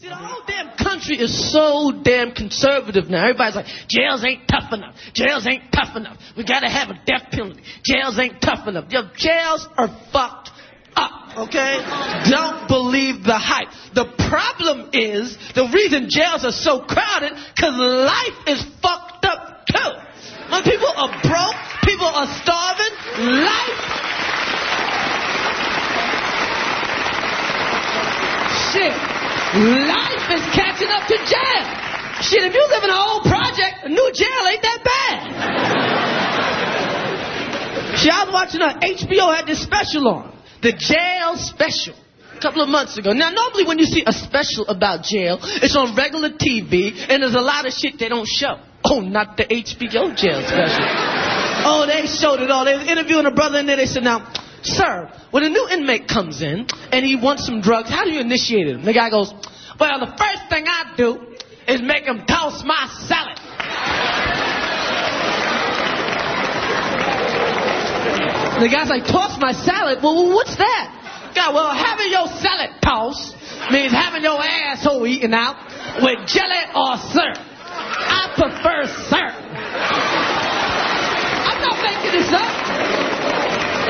See, the uh-huh. whole damn country is so damn conservative now. Everybody's like, jails ain't tough enough. Jails ain't tough enough. We gotta have a death penalty. Jails ain't tough enough. Your jails are fucked up, okay? Don't believe the hype. The problem is, the reason jails are so crowded, cause life is fucked up too. When people are broke, people are starving, life Shit. Life is catching up to jail. Shit, if you live in an old project, a new jail ain't that bad. Shit, I was watching on HBO had this special on. The jail special. A couple of months ago. Now, normally when you see a special about jail, it's on regular TV, and there's a lot of shit they don't show. Oh, not the HBO jail special. Oh, they showed it all. They were interviewing a brother in there. They said, now, sir, when a new inmate comes in and he wants some drugs, how do you initiate him? The guy goes, well, the first thing I do is make him toss my salad. The guy's like, toss my salad? Well, what's that? God, well, having your salad tossed means having your asshole eaten out with jelly or syrup. I prefer syrup. I'm not making this up.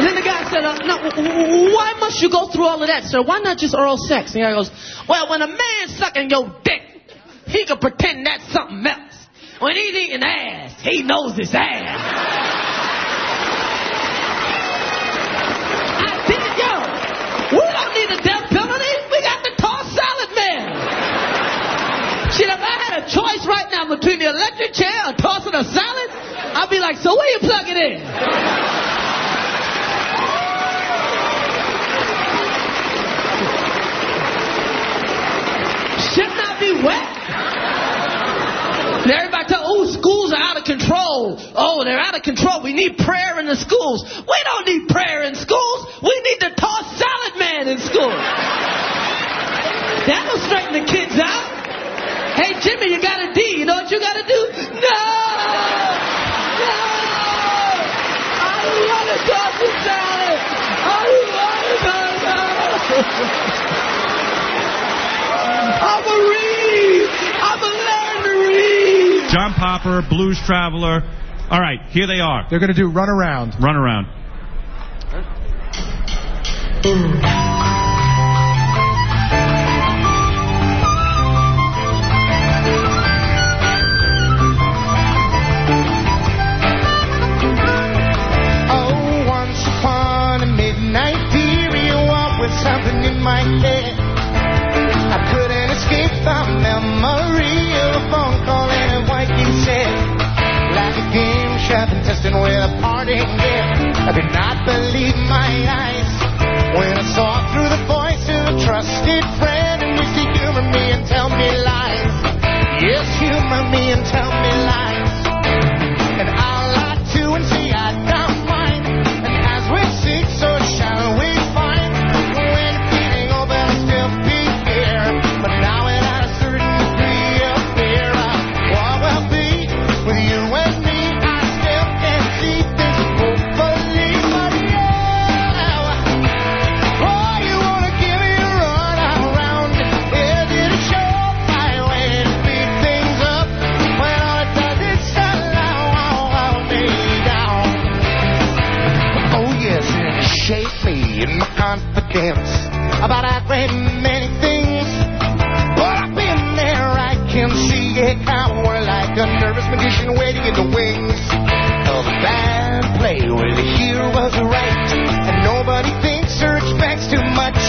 And then the guy said, uh, no, why must you go through all of that, sir? Why not just oral sex? And guy goes, well, when a man's sucking your dick, he can pretend that's something else. When he's eating ass, he knows it's ass. We don't need a death penalty. We got the toss salad man. Shit, if I had a choice right now between the electric chair and tossing a salad, I'd be like, so where you plug it in? Should not be wet. And everybody tell, oh, schools are out of control. Oh, they're out of control. We need prayer in the schools. We don't need prayer in schools. We need to toss salad man in school. That'll straighten the kids out. Hey, Jimmy, you got a D. You know what you got to do? No! No! I don't want to toss salad. I don't want to toss salad. I'm a read. I'm a learn to. John Popper, Blues Traveler. All right, here they are. They're going to do run around. Run around. Oh, once upon a midnight period, what with something in my head. Of a phone call and a Viking said, like a game shop and testing with a party gift. I did not believe my eyes when I saw through the voice of a trusted friend and used to humor me and tell me lies. Yes, humor me and tell me confidence about a great many things. But I've been there, I can see it cower like a nervous magician waiting in the wings of a bad play where the hero was right and nobody thinks or expects too much.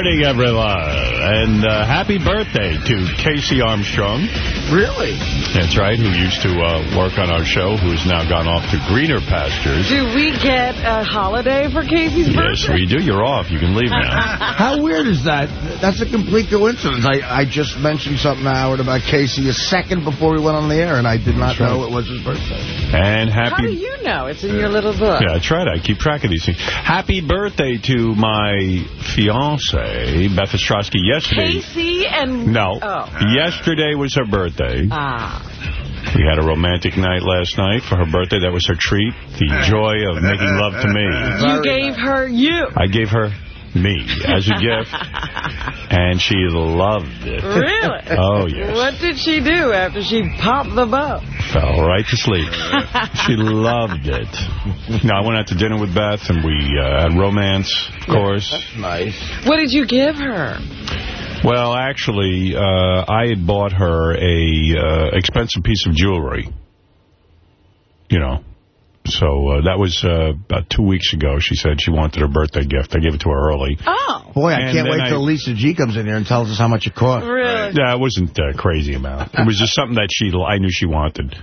Morning, everyone. And uh, happy birthday to KC Armstrong. Really? That's right, who used to uh, work on our show, who has now gone off to greener pastures. Do we get a holiday for KC's Yes, birthday? we do. You're off. You can leave now. How weird is that? That's a complete coincidence. I, I just mentioned something to Howard about KC a second before we went on the air, and I did not right. know it was his birthday. And How do happy... you know? It's in your little book. Yeah, that's right. I keep track of these things. Happy birthday to my fiance, Beth Ostrowski, yesterday. KC and... No. Oh. Yesterday was her birthday. Ah. We had a romantic night last night for her birthday. That was her treat. The joy of making love to me. You gave her you. I gave her me as a gift, and she loved it. Really? Oh, yes. What did she do after she popped the bow? Fell right to sleep. She loved it. No, I went out to dinner with Beth, and we uh, had romance, of course. Nice. What did you give her? Well, actually, uh, I had bought her a uh, expensive piece of jewelry. You know. So uh, that was uh, about two weeks ago. She said she wanted her birthday gift. I gave it to her early. Oh. Boy, I And can't then wait till I- Lisa G comes in here and tells us how much it cost. Really? Yeah, it wasn't a crazy amount. It was just something that she I knew she wanted.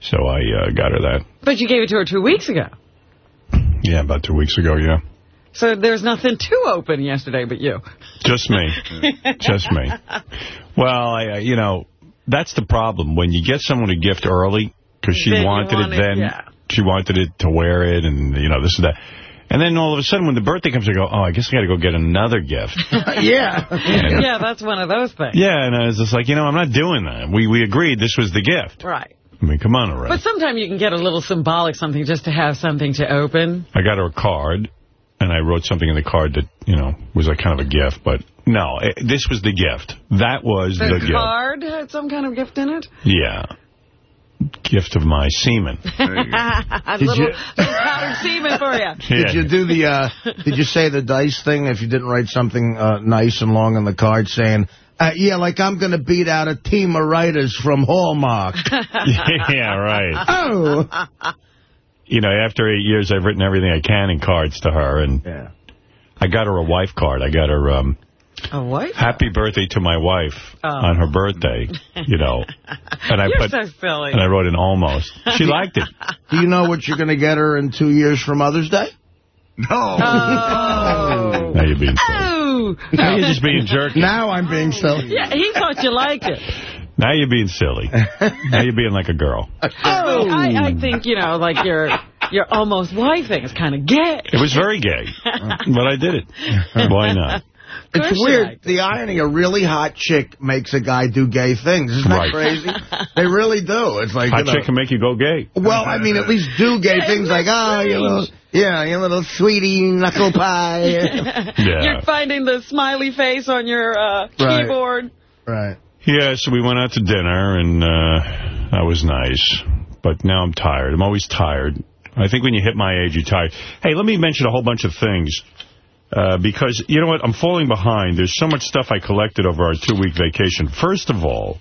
So I uh, got her that. But you gave it to her two weeks ago. Yeah, about two weeks ago, yeah. So there's nothing to open yesterday but you. Just me. Just me. Well, I, uh, you know, that's the problem. When you get someone a gift early, because she Then you wanted it it, then, yeah. She wanted it to wear it, and, you know, this and that. And then all of a sudden, when the birthday comes, I go, oh, I guess I got to go get another gift. yeah. yeah, that's one of those things. yeah, and I was just like, you know, I'm not doing that. We we agreed this was the gift. Right. I mean, come on already. But sometimes you can get a little symbolic something just to have something to open. I got her a card, and I wrote something in the card that, you know, was like kind of a gift. But no, it, this was the gift. That was the, The gift. card had some kind of gift in it. Yeah. Gift of my semen. a Did little, you- powdered semen for you. Did you do the, uh, did you say the dice thing if you didn't write something uh, nice and long on the card saying, uh, yeah, like I'm going to beat out a team of writers from Hallmark. yeah, right. oh. You know, after eight years, I've written everything I can in cards to her, and Yeah. I got her a wife card. I got her um, A what? Happy birthday to my wife Oh. on her birthday, you know. And I You're put so silly. and I wrote an almost. She liked it. Do you know what you're going to get her in two years for Mother's Day? No. Oh. Now you're being silly. Oh. Now you're just being jerky. Now I'm being silly. Yeah, he thought you liked it. Now you're being silly. now you're being like a girl. Oh, I, I think, you know, like your your almost wife thing is kind of gay. It was very gay, but I did it. Why not? Course It's weird. liked The irony, a really hot chick makes a guy do gay things. Isn't that crazy? they really do. It's like, Hot you know, chick can make you go gay. well, I mean, at least do gay Yeah, things like, that's oh, you strange. little, yeah, you little sweetie knuckle pie. Yeah. You're finding the smiley face on your uh, Right. keyboard. right. Yeah, so we went out to dinner, and uh, that was nice. But now I'm tired. I'm always tired. I think when you hit my age, you're tired. Hey, let me mention a whole bunch of things. Uh, because, you know what, I'm falling behind. There's so much stuff I collected over our two-week vacation. First of all,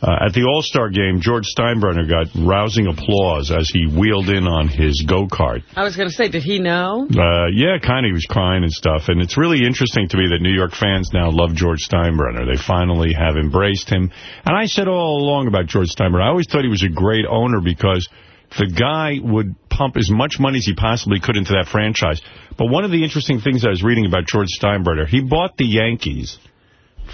uh, at the All-Star game, George Steinbrenner got rousing applause as he wheeled in on his go-kart. I was going to say, did he know? Uh, yeah, kind of. He was crying and stuff. And it's really interesting to me that New York fans now love George Steinbrenner. They finally have embraced him. And I said all along about George Steinbrenner, I always thought he was a great owner because the guy would pump as much money as he possibly could into that franchise. But one of the interesting things I was reading about George Steinbrenner, he bought the Yankees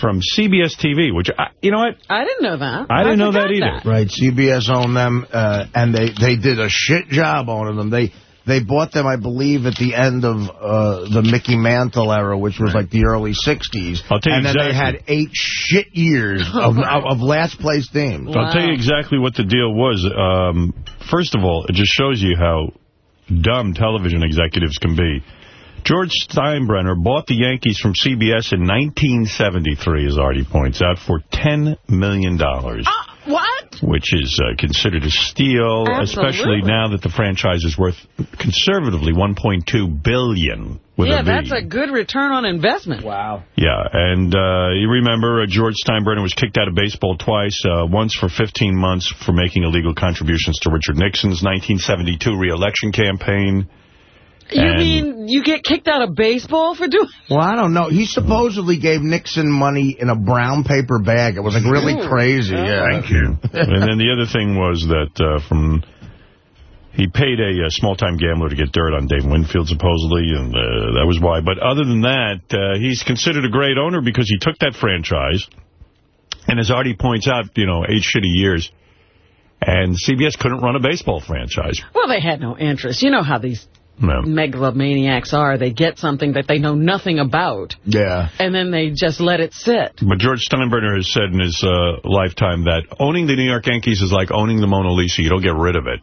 from CBS TV, which, I, you know what? I didn't know that. I didn't know that forgot either. Right, CBS owned them, uh, and they, they did a shit job owning them. They they bought them, I believe, at the end of uh, the Mickey Mantle era, which was like the early 60s. I'll tell you and then they had eight shit years of, of, of last place teams. I'll tell you exactly what the deal was. Um, first of all, it just shows you how dumb television executives can be. George Steinbrenner bought the Yankees from CBS in 1973, as Artie points out, for $10 million, dollars, What? which is uh, considered a steal, especially now that the franchise is worth conservatively 1.2 billion with yeah, a V. that's a good return on investment. Wow. Yeah, and uh, you remember uh, George Steinbrenner was kicked out of baseball twice, uh, once for 15 months for making illegal contributions to Richard Nixon's 1972 re-election campaign. You And- mean you get kicked out of baseball for doing... Well, I don't know. He supposedly gave Nixon money in a brown paper bag. It was like really Ooh. crazy. Yeah. Thank you. and then the other thing was that uh, from he paid a, uh small-time gambler to get dirt on Dave Winfield, supposedly, and uh, that was why. But other than that, uh, he's considered a great owner because he took that franchise, and as Artie points out, you know, eight shitty years, and CBS couldn't run a baseball franchise. Well, they had no interest. You know how these No. megalomaniacs are. They get something that they know nothing about, Yeah. and then they just let it sit. But George Steinbrenner has said in his uh, lifetime that owning the New York Yankees is like owning the Mona Lisa. You don't get rid of it.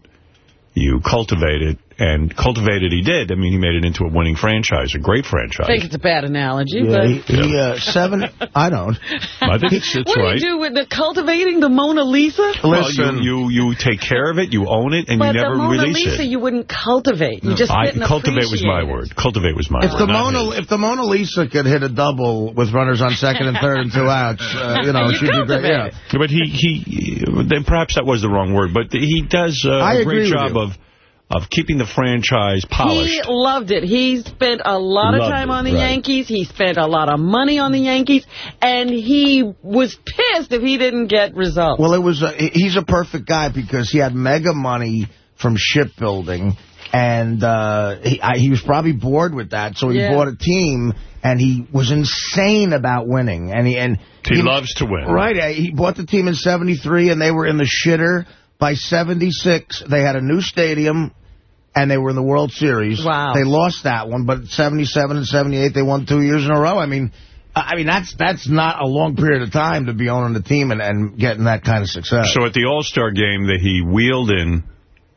You cultivate it, and cultivate it he did. I mean, he made it into a winning franchise, a great franchise. I think it's a bad analogy, Yeah, but... he, he, uh, seven, I don't. I think it's, it's what do you do with the cultivating the Mona Lisa? Well, Listen. you, you, you take care of it, you own it, and but you never release Lisa, it. the Mona Lisa it. you wouldn't cultivate. You just I, sit and cultivate was my word. Cultivate was my If word. the Mona his. if the Mona Lisa could hit a double with runners on second and third and two outs, uh, you know, You she'd be great. Yeah. But he, he, then perhaps that was the wrong word, but he does uh, I a agree great job of of keeping the franchise polished. He loved it. He spent a lot of time it, on the right. Yankees. He spent a lot of money on the Yankees. And he was pissed if he didn't get results. Well, it was. A, he's a perfect guy because he had mega money from shipbuilding, and uh, he, I, he was probably bored with that, so he Yeah. bought a team, and he was insane about winning, and he and He loves to win. Right, uh, he bought the team in '73, and they were in the shitter. By '76, they had a new stadium. And they were in the World Series. Wow. They lost that one, but 77 and 78, they won two years in a row. I mean, I mean that's that's not a long period of time to be owning the team and, and getting that kind of success. So at the All-Star game that he wheeled in,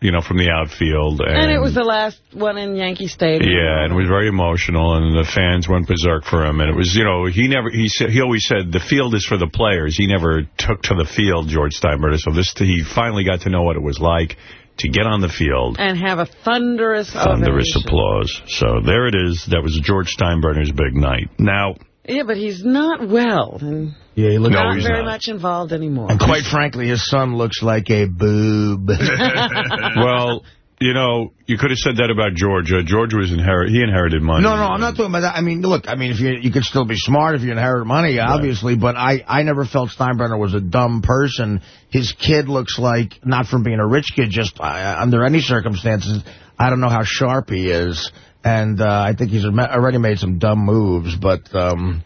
you know, from the outfield. And, and it was the last one in Yankee Stadium. Yeah, and it was very emotional, and the fans went berserk for him. And it was, you know, he never, he said, he always said the field is for the players. He never took to the field, George Steinbrenner. So this, he finally got to know what it was like to get on the field. And have a thunderous Thunderous ovation. applause. So there it is. That was George Steinbrenner's big night. Now, Yeah, but he's not well. And yeah, he looks No, not he's very not. much involved anymore. And quite frankly, his son looks like a boob. well, You know, you could have said that about Georgia. George was inherit. He inherited money. No, no, I'm not talking about that. I mean, look, I mean, if you you could still be smart if you inherit money, obviously. But I, I never felt Steinbrenner was a dumb person. His kid looks like, not from being a rich kid, just uh, under any circumstances, I don't know how sharp he is. And uh, I think he's already made some dumb moves, but... Um,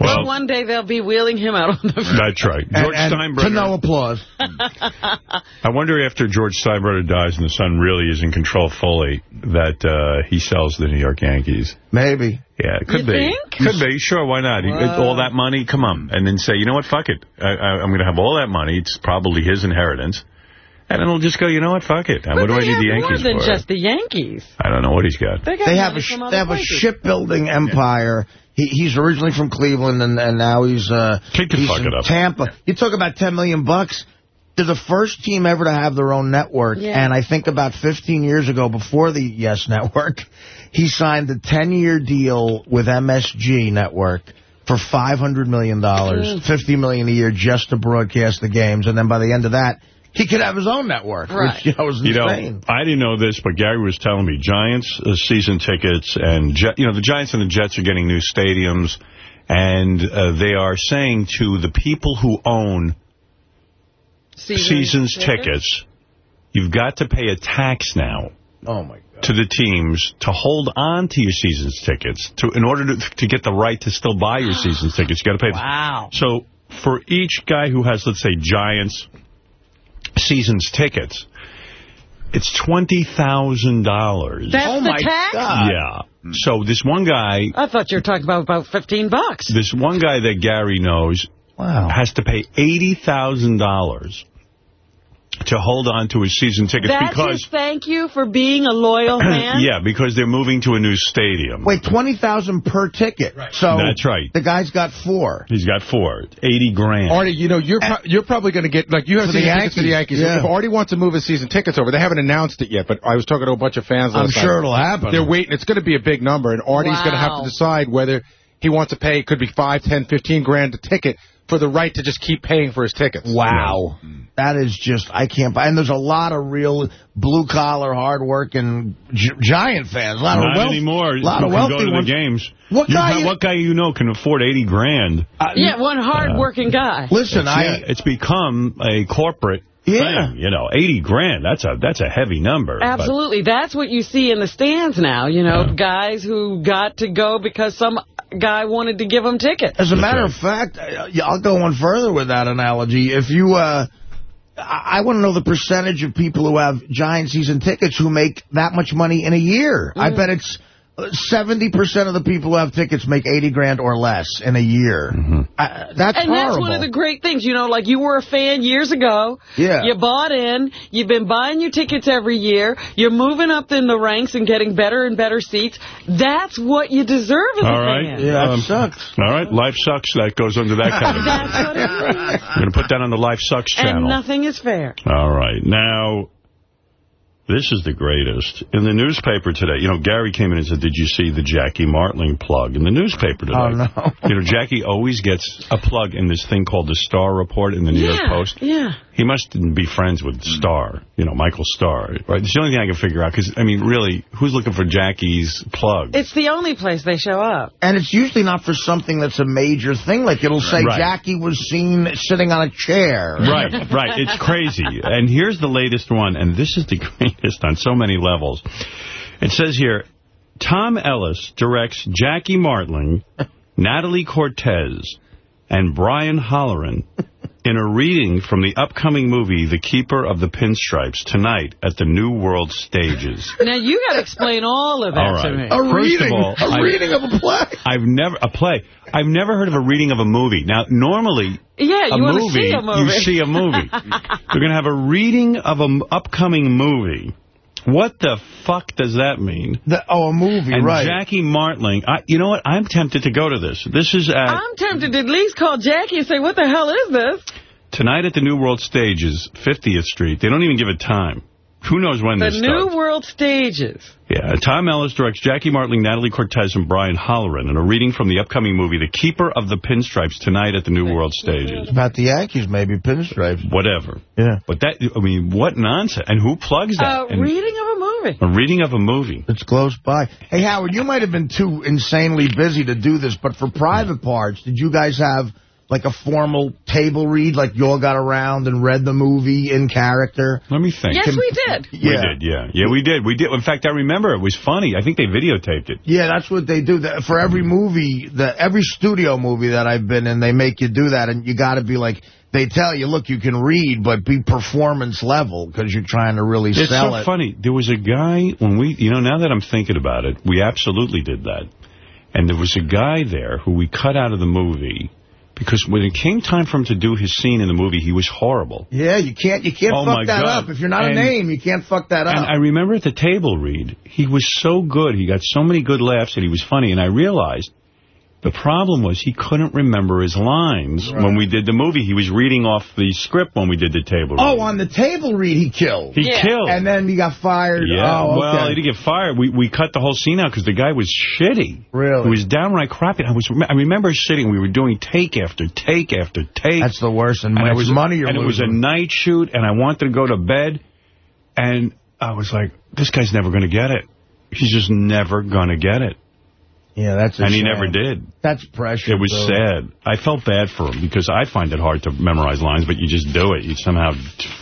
well, well, one day they'll be wheeling him out on the field. That's right. George and, and Steinbrenner. To no applause. I wonder after George Steinbrenner dies and the son really is in control fully that uh, he sells the New York Yankees. Maybe. Yeah, it could you be. Think? Could be. Sure, why not? All that money, come on. And then say, you know what, fuck it. I, am going to have all that money. It's probably his inheritance. And then he'll just go, you know what, fuck it. But what do I need the more Yankees than for? just the Yankees. I don't know what he's got. They, got they have a they have a shipbuilding empire. He, he's originally from Cleveland, and, and now he's, uh, Kid can he's fuck in it up. Tampa. You talk about 10 million bucks. They're the first team ever to have their own network. Yeah. And I think about 15 years ago, before the Yes Network, he signed a 10-year deal with MSG Network for $500 million, Mm. 50 million a year just to broadcast the games. And then by the end of that, he could have his own network, Right. which you know, was You know, I didn't know this, but Gary was telling me Giants uh, season tickets and, Jet, you know, the Giants and the Jets are getting new stadiums, and uh, they are saying to the people who own seasons tickets, you've got to pay a tax now oh, my God. to the teams to hold on to your season's tickets. To In order to, to get the right to still buy your season's tickets, you got to pay. Wow. So for each guy who has, let's say, Giants season's tickets, it's $20,000. That's Oh, the tax? God. Yeah. So this one guy, I thought you were talking about about 15 bucks. this one guy that Gary knows Wow. has to pay $80,000 to hold on to his season tickets That's because his thank you for being a loyal fan? yeah, because they're moving to a new stadium. Wait, 20000 per ticket. Right. So That's right. The guy's got four. He's got four. 80 grand. Artie, you know, you're pro you're probably going to get, like, you have For the season tickets to the Yankees, Yankees. yeah. If Artie wants to move his season tickets over, they haven't announced it yet, but I was talking to a bunch of fans I'm sure night. it'll happen. They're waiting. It's going to be a big number, and Artie's going to have to decide whether he wants to pay, it could be 5, 10, 15 grand a ticket for the right to just keep paying for his tickets. Wow. That is just, I can't, and there's a lot of real blue-collar, hard-working gi- Giant fans. A lot Not of wealth, anymore. A lot Who of can wealthy go to ones. the games. What You- guy- what guy you know can afford 80 grand? Uh, Yeah, one hard-working guy. Listen, It's, I... yeah, it's become a corporate Yeah. thing. You know, 80 grand, that's a that's a heavy number. but- Absolutely. That's what you see in the stands now, you know, guys who got to go because some guy wanted to give them tickets. As a That's matter right. of fact, I- I'll go one further with that analogy. If you, uh, I, I want to know the percentage of people who have Giant season tickets who make that much money in a year. I bet it's uh, 70% of the people who have tickets make 80 grand or less in a year. I, that's And horrible. that's one of the great things, you know, like you were a fan years ago. Yeah. You bought in. You've been buying your tickets every year. You're moving up in the ranks and getting better and better seats. That's what you deserve as All a right. fan. yeah, that Um, sucks. All right, Life Sucks, that goes under that category. That's what it is. I'm going to put that on the Life Sucks channel. And nothing is fair. All right. Now, this is the greatest. In the newspaper today, you know, Gary came in and said, did you see the Jackie Martling plug in the newspaper today? Oh, no. You know, Jackie always gets a plug in this thing called the Starr Report in the New York Post. yeah. He must be friends with Starr, you know, Michael Starr. Right? It's the only thing I can figure out, because, I mean, really, who's looking for Jackie's plug? It's the only place they show up. And it's usually not for something that's a major thing. Like it'll say Right. Jackie was seen sitting on a chair. Right, right. It's crazy. And here's the latest one, and this is the greatest on so many levels. It says here, Tom Ellis directs Jackie Martling, Natalie Cortez, and Brian Holleran in a reading from the upcoming movie The Keeper of the Pinstripes tonight at the New World Stages. Now, you got to explain all of that All to me. A First of reading, all, a I- reading of a play. I've never, a play, I've never heard of a reading of a movie. Now, normally, Yeah, a you want to movie, see a movie. you see a movie. We're going to have a reading of an upcoming movie. What the fuck does that mean? The, oh, a movie, And right. Jackie Martling, I, you know what? I'm tempted to go to this. This is at I'm tempted to at least call Jackie and say, what the hell is this? tonight at the New World Stages, 50th Street. They don't even give a time. Who knows when The this The New starts? World Stages. Yeah, Tom Ellis directs Jackie Martling, Natalie Cortez, and Brian Holloran in a reading from the upcoming movie The Keeper of the Pinstripes tonight at the New World Stages. About the Yankees, maybe, pinstripes. Whatever. Yeah. But that, I mean, what nonsense. And who plugs that? Uh, And reading of a movie. movie. A reading of a movie. It's close by. Hey, Howard, you might have been too insanely busy to do this, but for private parts, did you guys have like a formal table read, like you all got around and read the movie in character? Let me think. Yes, we did. We did, yeah. Yeah, we did. We did. In fact, I remember it was funny. I think they videotaped it. Yeah, that's what they do. For every movie, the every studio movie that I've been in, they make you do that, and you got to be like, they tell you, look, you can read, but be performance level because you're trying to really It's sell so it. funny. There was a guy, when we, you know, now that I'm thinking about it, we absolutely did that. And there was a guy there who we cut out of the movie because when it came time for him to do his scene in the movie, he was horrible. Yeah, you can't you can't Oh, fuck that God. up. If you're not And- a name, you can't fuck that up. And I remember at the table read, he was so good. He got so many good laughs and he was funny. And I realized the problem was he couldn't remember his lines when we did the movie. He was reading off the script when we did the table oh, read. oh, on the table read, he killed. He killed. And then he got fired. Yeah, Oh, well, he didn't get fired. We we cut the whole scene out because the guy was shitty. Really? He was downright crappy. I was I remember sitting. We were doing take after take after take. That's the worst. And, and it was money you're and it was a night shoot, and I wanted to go to bed, and I was like, this guy's never going to get it. He's just never going to get it. Yeah, that's a And he never did. That's pressure. It was though. sad. I felt bad for him because I find it hard to memorize lines, but you just do it. You somehow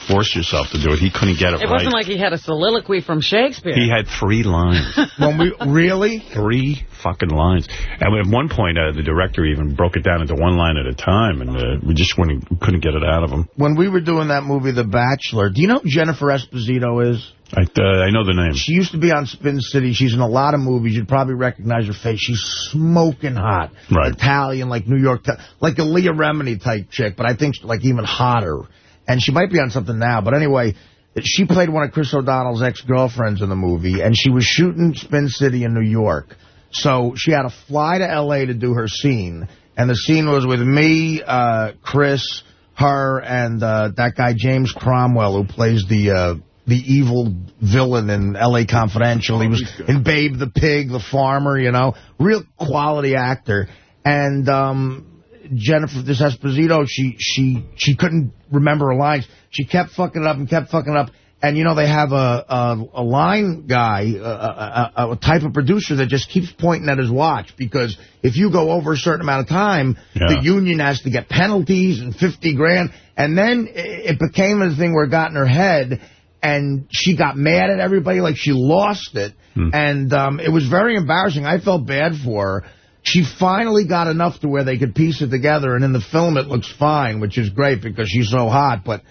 force yourself to do it. He couldn't get it, It right. wasn't like he had a soliloquy from Shakespeare. he had three lines. When we really three fucking lines. And at one point, uh, the director even broke it down into one line at a time, and uh, we just wouldn't, couldn't get it out of him. when we were doing that movie, The Bachelor. Do you know who Jennifer Esposito is? I, uh, I know the name. She used to be on Spin City. She's in a lot of movies. You'd probably recognize her face. She's smoking hot. Right. Italian, like New York, like a Leah Remini type chick, but I think like even hotter. And she might be on something now. But anyway, she played one of Chris O'Donnell's ex-girlfriends in the movie, and she was shooting Spin City in New York. So she had to fly to L.A. to do her scene. And the scene was with me, uh, Chris, her, and uh, that guy James Cromwell, who plays the... The evil villain in L.A. Confidential. He was in Babe the Pig, the farmer, you know. Real quality actor. And um, Jennifer, this Esposito, she, she, she couldn't remember her lines. She kept fucking it up and kept fucking it up. And, you know, they have a, a, a line guy, a, a, a, type of producer that just keeps pointing at his watch because if you go over a certain amount of time, Yeah. the union has to get penalties and 50 grand. And then it it became a thing where it got in her head and she got mad at everybody like she lost it. And um, it was very embarrassing. I felt bad for her. She finally got enough to where they could piece it together, and in the film it looks fine, which is great because she's so hot. But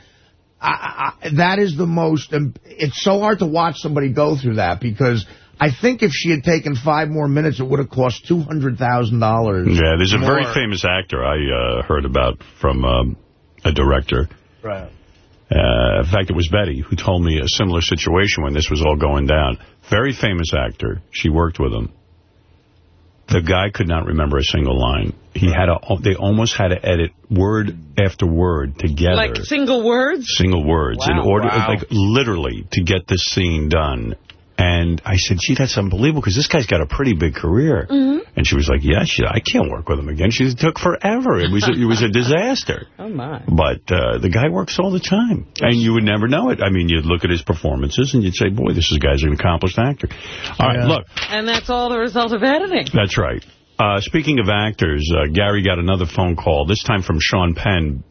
I, I, that is the most, it's so hard to watch somebody go through that because I think if she had taken five more minutes, it would have cost $200,000. Yeah, there's a very famous actor I uh, heard about from um, a director. Right. Uh, in fact, it was Betty who told me a similar situation when this was all going down. Very famous actor. She worked with him. The guy could not remember a single line. He had a. They almost had to edit word after word together. Like single words? single words in order, Wow. like literally, to get this scene done. And I said, gee, that's unbelievable, because this guy's got a pretty big career. Mm-hmm. And she was like, yeah, she, I can't work with him again. She took forever. It was, a, it was a disaster. Oh, my. But uh, the guy works all the time. And you would never know it. I mean, you'd look at his performances and you'd say, boy, this is guy's an accomplished actor. All right, Yeah. look, And that's all the result of editing. that's right. Uh, speaking of actors, uh, Gary got another phone call, this time from Sean Penn,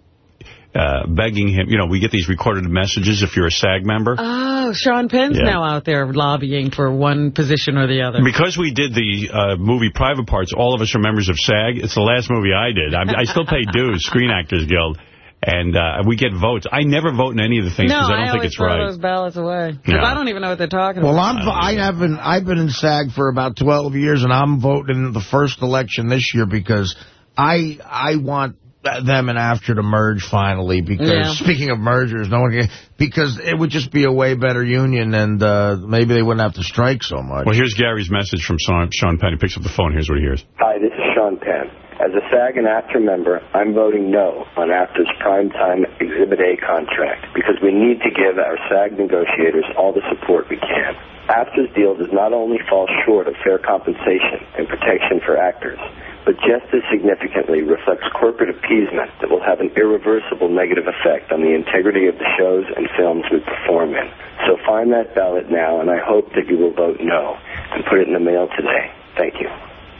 uh, begging him. You know, we get these recorded messages if you're a SAG member. Oh, Sean Penn's Yeah. now out there lobbying for one position or the other. Because we did the uh, movie Private Parts, all of us are members of SAG. It's the last movie I did. I, I still pay dues, Screen Actors Guild, and uh, we get votes. I never vote in any of the things because I I, don't think it's right. always it's throw right. those ballots away. Because Yeah. I don't even know what they're talking Well, about. I'm, I haven't, I've been in SAG for about 12 years, and I'm voting in the first election this year because I, I want them and After to merge finally. Because Yeah. speaking of mergers, no one can, because it would just be a way better union, and uh, maybe they wouldn't have to strike so much. Well, here's Gary's message from Sean, Sean Penn. He picks up the phone. Here's what he hears. Hi, this is Sean Penn. As a SAG and AFTRA member, I'm voting no on AFTRA's primetime Exhibit A contract because we need to give our SAG negotiators all the support we can. AFTRA's deal does not only fall short of fair compensation and protection for actors, but just as significantly reflects corporate appeasement that will have an irreversible negative effect on the integrity of the shows and films we perform in. So find that ballot now, and I hope that you will vote no and put it in the mail today. Thank you.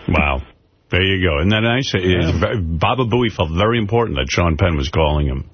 Wow. There you go. And then I say, Baba Booey felt very important that Sean Penn was calling him.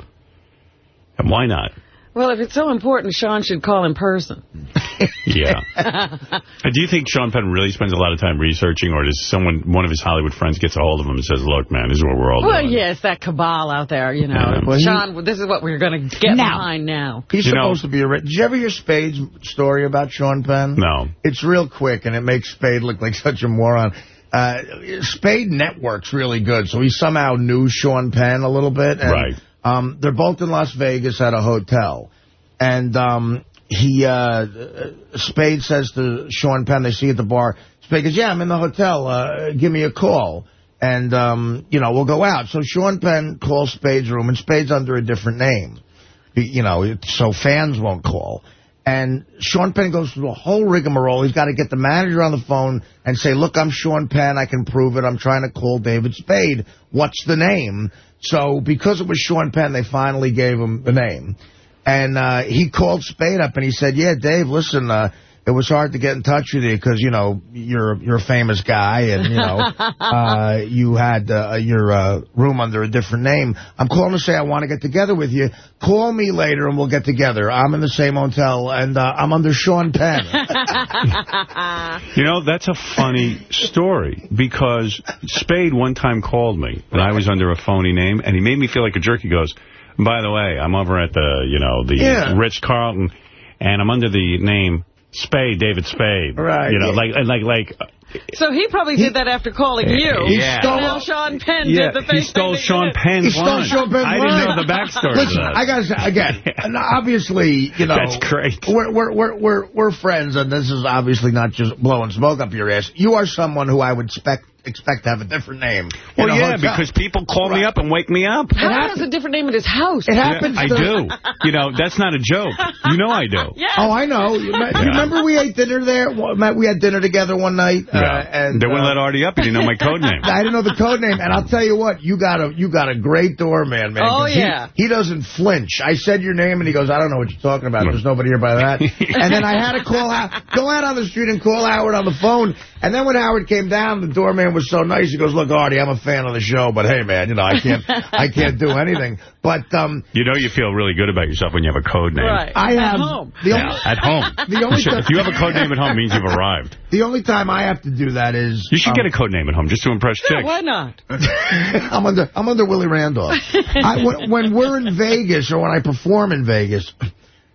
And why not? Well, if it's so important, Sean should call in person. Yeah. Uh, Do you think Sean Penn really spends a lot of time researching, or does someone, one of his Hollywood friends gets a hold of him and says, look, man, this is what we're all Well, doing? yeah, it's that cabal out there, you know. Yeah. Well, he- Sean, this is what we're going to get Now. behind now. He's You know- supposed to be a... Did you ever hear Spade's story about Sean Penn? No. It's real quick, and it makes Spade look like such a moron. Uh, Spade networks really good, so he somehow knew Sean Penn a little bit. And, Right. Um, they're both in Las Vegas at a hotel. And um, he, uh, Spade says to Sean Penn, they see at the bar, Spade goes, yeah, I'm in the hotel. Uh, give me a call. And, um, you know, we'll go out. So Sean Penn calls Spade's room, and Spade's under a different name. You know, so fans won't call. And Sean Penn goes through the whole rigmarole. He's got to get the manager on the phone and say, look, I'm Sean Penn. I can prove it. I'm trying to call David Spade. What's the name? So because it was Sean Penn, they finally gave him the name. And uh, he called Spade up and he said, yeah, Dave, listen, uh, it was hard to get in touch with you because, you know, you're you're a famous guy and, you know, uh, you had uh, your uh, room under a different name. I'm calling to say I want to get together with you. Call me later and we'll get together. I'm in the same hotel and uh, I'm under Sean Penn. You know, that's a funny story because Spade one time called me and I was under a phony name, and he made me feel like a jerk. He goes, by the way, I'm over at the, you know, the Yeah. Ritz-Carlton, and I'm under the name Spade, David Spade. Right, You know, yeah. like, like, like, uh, So he probably did that after calling you. He Yeah. stole- Now Sean Penn yeah, did the thing. he stole thing Sean that did. Penn's He stole. Sean Penn's I didn't line. know the backstory to Listen, that. I got to say, again, and obviously, you know. That's great. We're, we're, we're, we're, we're friends, and this is obviously not just blowing smoke up your ass. You are someone who I would expect expect to have a different name. Well, yeah, hotel. because people call me up and wake me up. How has a different name at his house? It happens I do. You know, that's not a joke. You know I do. Yes. Oh, I know. You, me- you remember we ate dinner there? We had dinner together one night. Uh, Yeah. and they wouldn't uh, let Artie up. He didn't know my code name. I didn't know the code name, and I'll tell you what, you got a you got a great doorman, man. Oh, 'cause he- yeah. he, doesn't flinch. I said your name, and he goes, I don't know what you're talking about. There's nobody here by that. and then I had to call out, go out on the street and call Howard on the phone. And then when Howard came down, the doorman was so nice. He goes, Look, Artie, I'm a fan of the show, but hey, man, you know, I can't I can't do anything. But um, You know you feel really good about yourself when you have a code name. Right. I At have home. the Yeah, only at home. The only should- time- if you have a code name at home, it means you've arrived. the only time I have to do that is You should um, get a code name at home just to impress Yeah, chicks. why not? I'm under I'm under Willie Randolph. I, when, when we're in Vegas or when I perform in Vegas,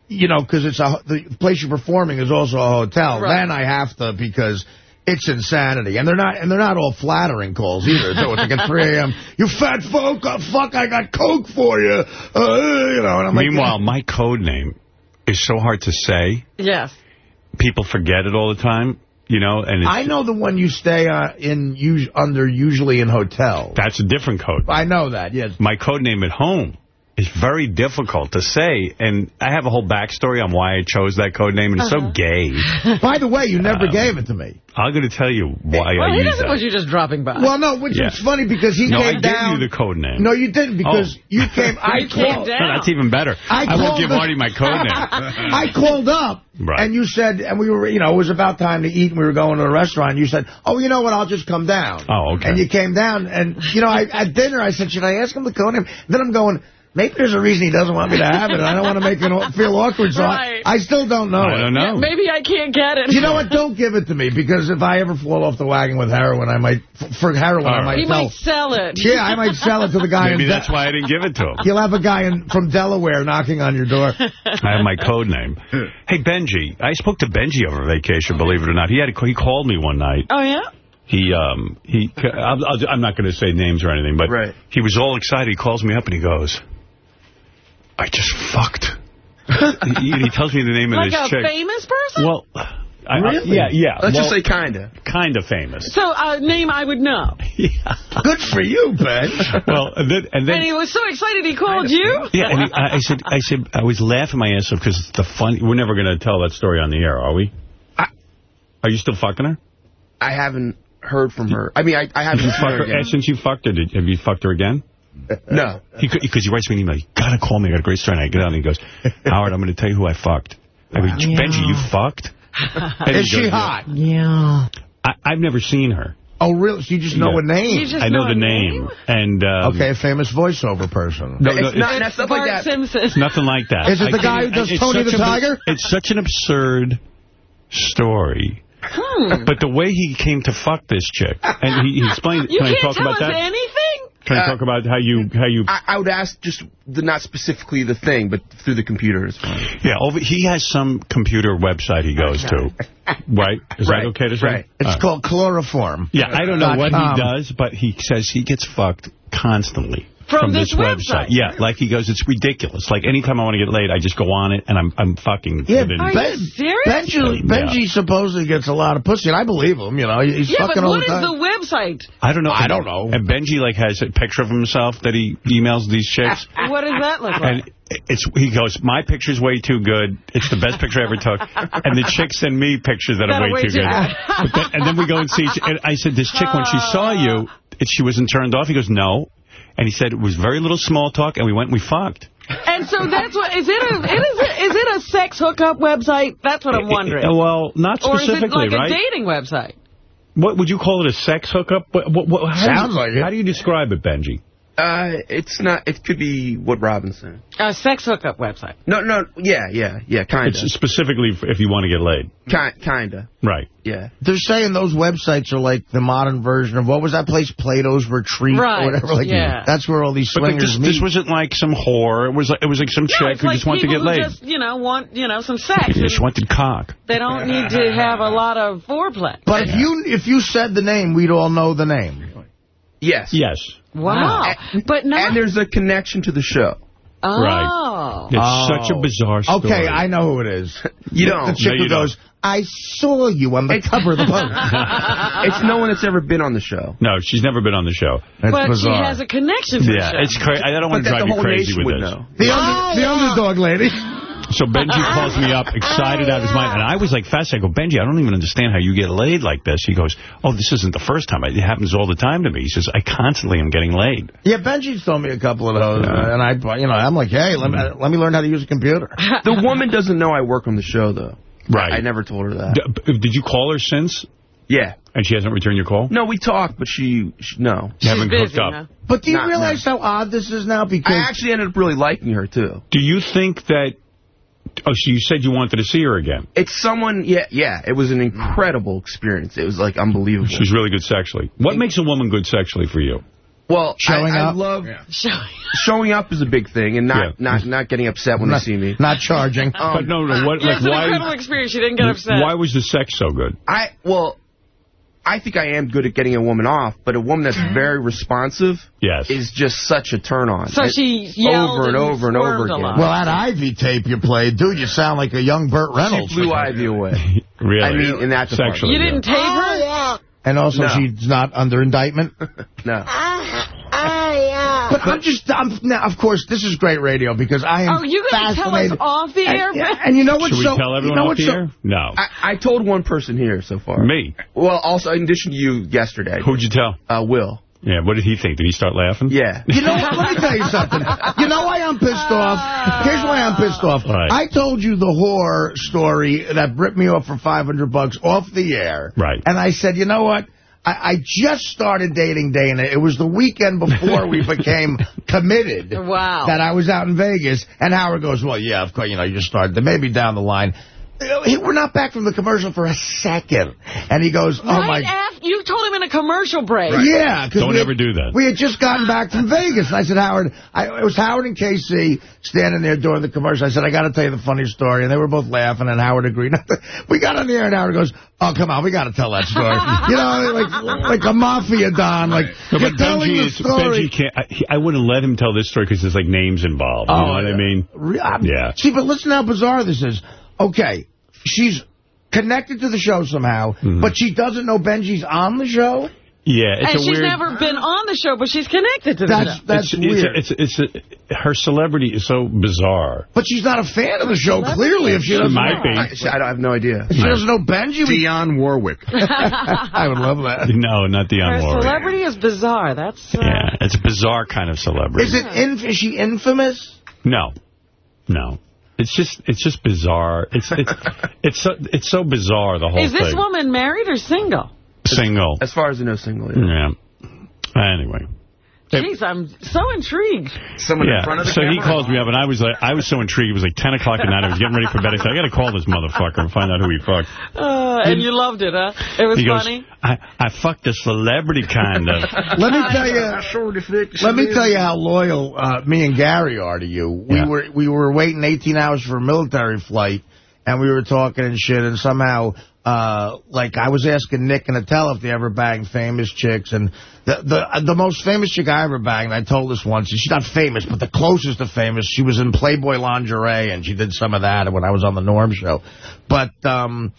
you know, because it's a the place you're performing is also a hotel. Right. Then I have to because it's insanity, and they're not and they're not all flattering calls either. So it's like at 3 a.m. You fat folk, uh, fuck, I got coke for you. Uh, you know, and I'm Meanwhile, like, my code name is so hard to say. Yes. People forget it all the time, you know, and it's, I know the one you stay uh, in us under usually in hotel. that's a different code. I know that. Yes. My code name at home is very difficult to say, and I have a whole backstory on why I chose that code name, and it's Uh-huh. so gay. By the way, you never Um, gave it to me. I'm going to tell you why Well, I he doesn't want you just dropping by. Well, no, which Yeah. is funny because he no, I came gave down. you the code name. No, you didn't because Oh. you came. I You came called. down. No, that's even better. I I, won't give the- Marty my code name. I called up, Right. and you said, and we were, you know, it was about time to eat, and we were going to a restaurant. You said, "Oh, you know what? I'll just come down." Oh, okay. And you came down, and you know, I, at dinner, I said, "Should I ask him the code name?" Then I'm going. Maybe there's a reason he doesn't want me to have it, and I don't want to make him feel awkward, so Right. I, I still don't know. I don't know. Maybe I can't get it. You know what? Don't give it to me because if I ever fall off the wagon with heroin, I might for heroin All I right. might He sell. might sell it. Yeah, I might sell it to the guy. Maybe in that's De- why I didn't give it to him. You'll have a guy in, from Delaware knocking on your door. I have my code name. Hey, Benji. I spoke to Benji over vacation, believe it or not. He had a, he called me one night. Oh, yeah? He, um, he, I'll, I'll, I'm not going to say names or anything, but Right. he was all excited. He calls me up and he goes, I just fucked. he, he tells me the name Like of a this chick. Like a famous person? Well, I, I- yeah, yeah. Let's well, just say kinda. kind of famous. So a name I would know. yeah. Good for you, Ben. Well, and then, and then And he was so excited he called you? yeah, and he, I, I said, I said, I was laughing my ass off because it's the fun. We're never going to tell that story on the air, are we? I- are you still fucking her? I haven't heard from her. I mean, I, I haven't You fuck her her, again. since you fucked her, did, have you fucked her again? No. Because he, writes me an email, you gotta call me, I got a great story. And I get out and he goes, Howard, I'm going to tell you who I fucked. I go, Benji, you fucked? And Is she goes, hot? Yeah. I, I've never seen her. Oh, really? So you just know Yeah. a name? You just I know know the a name. And, um, okay, a famous voiceover person. No, no, It's not, not stuff like Bart that. Simpson. It's nothing like that. Is it the guy who does Tony such the a- Tiger? It's such an absurd story. Hmm. But the way he came to fuck this chick, and he, he explained, You can I can't talk tell about us that? anything. Can I Uh, talk about how you, how you, I, I would ask just the, not specifically the thing, but through the computer is fine. yeah, over, he has some computer website he goes to, right? Is Right, that okay to say? right. It's All right. called chloroform. Yeah, I don't know what com. he does, but he says he gets fucked constantly. From this, this website? Yeah, like he goes, it's ridiculous. Like anytime I want to get laid, I just go on it and I'm I'm fucking. Yeah, Are Ben- you serious? Benji, Benji supposedly gets a lot of pussy, and I believe him. You know, he's Yeah, fucking all what the is time. the website? I don't know. I don't know. And Benji like has a picture of himself that he emails these chicks. What does that look like? And it's he goes, my picture's way too good. It's the best picture I ever took. And the chicks send me pictures that, That are way, too good. But then, and then we go and see. And I said, this chick when she saw you, she wasn't turned off. He goes, no. And he said it was very little small talk, and we went and we fucked. And so that's what is it? A, it is, a, is it a sex hookup website? That's what I'm wondering. Uh, well, not specifically, right? or is it specifically, like right? a dating website? What would you call it? A sex hookup? What, what, what, how do you- Sounds like it. How do you describe it, Benji? Uh, it's not. It could be what Robinson. A sex hookup website. No, no. Yeah, yeah, yeah. Kind of. specifically if you want to get laid. Kind, kinda. Right. Yeah. They're saying those websites are like the modern version of, what was that place, Plato's Retreat Right, or whatever? Like, yeah. That's where all these But swingers this, meet. this wasn't like some whore. It was like, it was like some No, chick who like just wanted to get who laid. just, you know, want, you know, some sex. They just wanted cock. They don't need to have a lot of foreplay. but if you if you said the name, we'd all know the name. Yes. Yes. Wow. But not... And there's a connection to the show. oh. It's Oh. such a oh. bizarre story. Okay, I know who it is. You The don't. chick No, who you don't. goes, I saw you on the It's- cover of the book. it's no one that's ever been on the show. No, she's never been on the show. That's But bizarre. she has a connection to Yeah, the show. it's crazy. I don't want to drive the you whole crazy nation with would this. know. the, oh, under, the underdog lady. So Benji calls me up, excited out of his mind. And I was like fascinated. I go, Benji, I don't even understand how you get laid like this. He goes, oh, this isn't the first time. It happens all the time to me. He says, I constantly am getting laid. Yeah, Benji's told me a couple of those, uh, and I, you know, I'm like, hey, let me, let me learn how to use a computer. The woman doesn't know I work on the show, though. Right. I never told her that. D- did you call her since? Yeah. And she hasn't returned your call? No, we talked, but she, she no. You haven't busy, hooked up. huh? But do you Not realize how odd this is now? Because I actually ended up really liking her, too. Do you think that... Oh, so you said you wanted to see her again. It's someone, yeah, yeah. It was an incredible experience. It was, like, unbelievable. She's really good sexually. What makes a woman good sexually for you? Well, Showing I, I up? love Showing- showing up is a big thing, and not Yeah. not not getting upset when not, they see me. not charging. Um, but no, no, what, Yeah, like, it's an why... incredible experience. She didn't get upset. Why was the sex so good? I well, I think I am good at getting a woman off, but a woman that's mm-hmm. very responsive Yes. is just such a turn on. So she yelled over and and over and over a again. lot. Well, that Ivy tape you played, dude, you sound like a young Burt Reynolds. She blew Ivy away. Really? I mean, in that department. Sexually. you didn't tape Oh, her? And also, No. she's not under indictment. No. Ah. But I'm just, I'm, now, of course, this is great radio because I am Oh, you going to tell us off the air? And, and you know what's Should we so, tell everyone you know off the so, air? No. I, I told one person here so far. Me. Well, also in addition to you yesterday. Who'd you tell? Uh, Will. Yeah, what did he think? Did he start laughing? Yeah. You know what? Let me tell you something. You know why I'm pissed off? Here's why I'm pissed off. Right. I told you the whore story that ripped me off for 500 bucks off the air. Right. And I said, you know what? I, I just started dating Dana. It was the weekend before we became committed. Wow. That I was out in Vegas. And Howard goes, well, yeah, of course, you know, you just started. Maybe down the line. We're not back from the commercial for a second. And he goes, oh, right my after you told him in a commercial break. Yeah, Don't we had- ever do that. We had just gotten back from Vegas. And I said, Howard, I, it was Howard and Casey standing there during the commercial. I said, I got to tell you the funny story. And they were both laughing, and Howard agreed. we got on the air, and Howard goes, oh, come on, we got to tell that story. you know, like like a mafia don. Like, No, you're but telling Benji, the is, story. Benji can't. I, he- I wouldn't let him tell this story because there's like names involved. You oh, know what I mean? Re- I'm- Yeah. See, but listen how bizarre this is. Okay, she's connected to the show somehow, Mm-hmm. but she doesn't know Benji's on the show? Yeah, it's and a she's weird... never been on the show, but she's connected to the That's show. that's it's, weird. It's, it's, it's a, her celebrity is so bizarre. but she's not a fan of the show, clearly, if she doesn't might know. be. I, I don't- I have no idea. If she doesn't know Benji, we, Dionne Warwick. I would love that. No, not Her Dionne Warwick. celebrity is bizarre. That's uh, Yeah, it's a bizarre kind of celebrity. Is it inf is she infamous? No, no. It's just it's just bizarre. It's it's it's so it's so bizarre the whole Is this thing. woman married or single? Single. As far as I know, single. Yeah. Yeah. Anyway. Jeez, I'm so intrigued. Someone in front Yeah, of the so he camera? calls me up, and I was like, I was so intrigued. It was like 10 o'clock at night. I was getting ready for bed. I said, I got to call this motherfucker and find out who he fucked. Uh, and you loved it, huh? It was He goes, funny. I, I fucked a celebrity, kind of. Let me tell you. Let me tell you how loyal uh, me and Gary are to you. We Yeah. were we were waiting 18 hours for a military flight, and we were talking and shit, and somehow, uh, like, I was asking Nick and Attell if they ever banged famous chicks, and the the uh, the most famous chick I ever banged, I told this once, and she's not famous, but the closest to famous, she was in Playboy lingerie, and she did some of that when I was on the Norm show. But, um...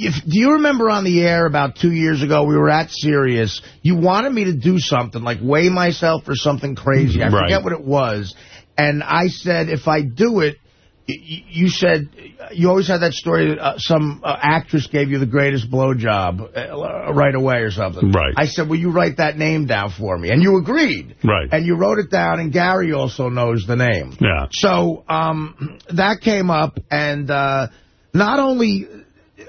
If, do you remember on the air about two years ago, we were at Sirius, you wanted me to do something, like weigh myself or something crazy. I Right. forget what it was. And I said, if I do it, you said, you always had that story, that, uh, some uh, actress gave you the greatest blowjob uh, right away or something. Right. I said, will you write that name down for me? And you agreed. Right. And you wrote it down, and Gary also knows the name. Yeah. So um, that came up, and uh, not only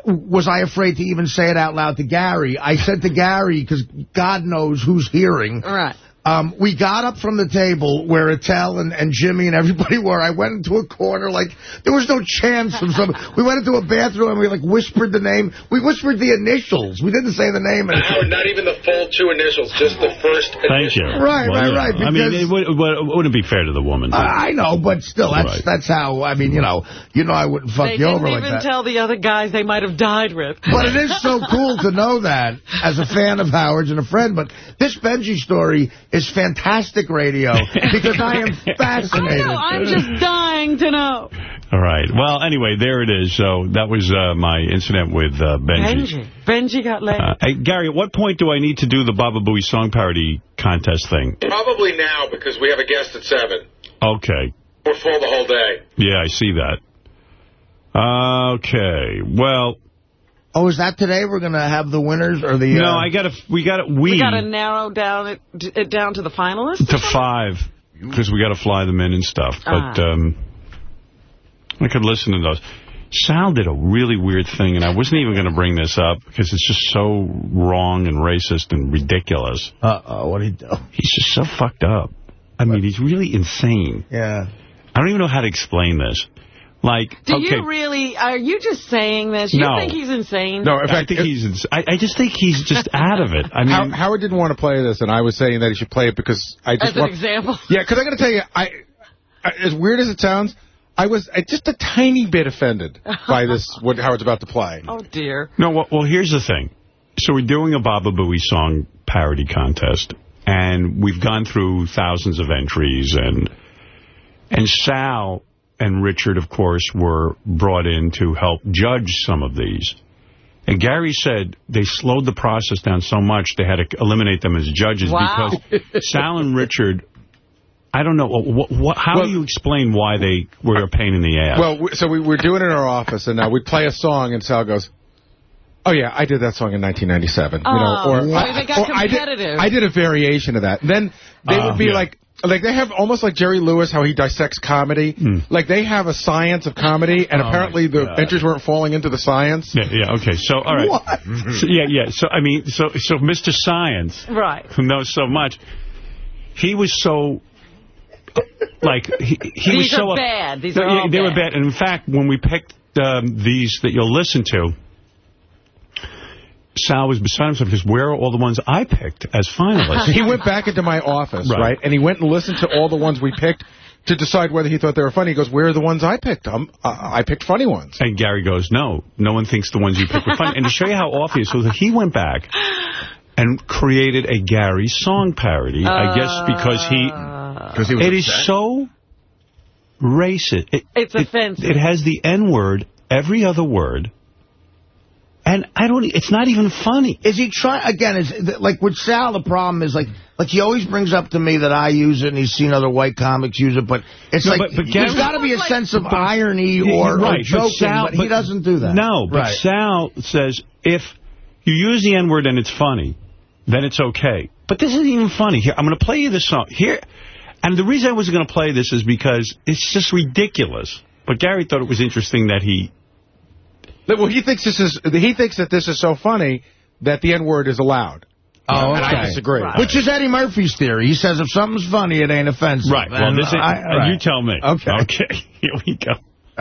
was I afraid to even say it out loud to Gary, I said to Gary, because God knows who's hearing, Right. Um, we got up from the table where Attell and, and Jimmy and everybody were. I went into a corner like there was no chance of some. We went into a bathroom and we like whispered the name. We whispered the initials. We didn't say the name. And, Howard, not even the full two initials, just the first Thank you. initial. Right, right, right, I mean, because- it, would, it wouldn't be fair to the woman. I I know, but still, that's Right. that's how. I mean, you know, you know, I wouldn't fuck They you didn't even tell the other guys they might have died with. But it is so cool to know that as a fan of Howard's and a friend. But this Benji story is fantastic radio because I am I fascinated. know, I'm just dying to know. All right. Well, anyway, there it is. So that was uh, my incident with uh, Benji. Benji. Benji got laid. Uh, hey, Gary, at what point do I need to do the Baba Booey song parody contest thing? Probably now, because we have a guest at 7. Okay. We're full the whole day. Yeah, I see that. Okay. Well, Oh, is that today? We're going to have the winners or the... no, uh, I got to, we got to, we, we got to narrow down it, it down to the finalists? to five, because we got to fly them in and stuff. Ah. But um, I could listen to those. Sal did a really weird thing, and I wasn't even going to bring this up because it's just so wrong and racist and ridiculous. Uh-oh, what did he do? He's just so fucked up. I mean, he's really insane. Yeah. I don't even know how to explain this. Like, Do okay. you really, are you just saying this? You No. think he's insane? No, in I fact, think he's. ins- I, I just think he's just out of it. I mean, How- Howard didn't want to play this, and I was saying that he should play it because I just As an want... example? Yeah, because I got to tell you, I, I, as weird as it sounds, I was just a tiny bit offended by this, what Howard's about to play. Oh, dear. No, well, well, here's the thing. So we're doing a Baba Booey song parody contest, and we've gone through thousands of entries, and and Sal and Richard, of course, were brought in to help judge some of these. And Gary said they slowed the process down so much they had to eliminate them as judges Wow. because Sal and Richard, I don't know, what, what, how Well- do you explain why they were a pain in the ass? Well, so we were doing it in our office, and uh, we'd play a song, and Sal goes, "Oh yeah, I did that song in 1997." Oh, you know, or, wow. They got or I did- competitive. I did, a variation of that. Then they Uh, would be yeah. like. Like they have almost like Jerry Lewis, how he dissects comedy. Like they have a science of comedy, and Hmm. Oh, apparently the God. entries weren't falling into the science. Yeah, yeah, okay. So, all right. What? So, yeah, yeah. So, I mean, so, so Mr. Science, Right. who knows so much, he was so, like, he, he was These so... are bad. These No, are yeah, all They were bad. bad. And in fact, when we picked um, these that you'll listen to, Sal was beside himself because where are all the ones I picked as finalists? he went back into my office, Right. right. And he went and listened to all the ones we picked to decide whether he thought they were funny. He goes, "Where are the ones I picked? Um, uh, I picked funny ones." And Gary goes, no, no one thinks the ones you picked were funny. And to show you how off he is, so he went back and created a Gary song parody, I guess because he... Because he was It is upset? so racist. It, It's it- offensive. It, has the N-word, every other word, And I don't, it's not even funny. Is he trying, again, is like with Sal, the problem is like, like he always brings up to me that I use it and he's seen other white comics use it, but it's No, like, but- but there's Gary- got to be a sense of irony Yeah, or, or right, joking, Sal- but, he doesn't do that. No, but Right. Sal says if you use the N-word and it's funny, then it's okay. But this isn't even funny. Here, I'm going to play you this song. Here, and the reason I wasn't going to play this is because it's just ridiculous. But Gary thought it was interesting that he... Well, he thinks this is he thinks that this is so funny that the N word is allowed. Oh, and I okay. disagree. Which is Eddie Murphy's theory. He says if something's funny, it ain't offensive. Right, well, And this is... I- uh, and right. You tell me. Okay. Okay, here we go.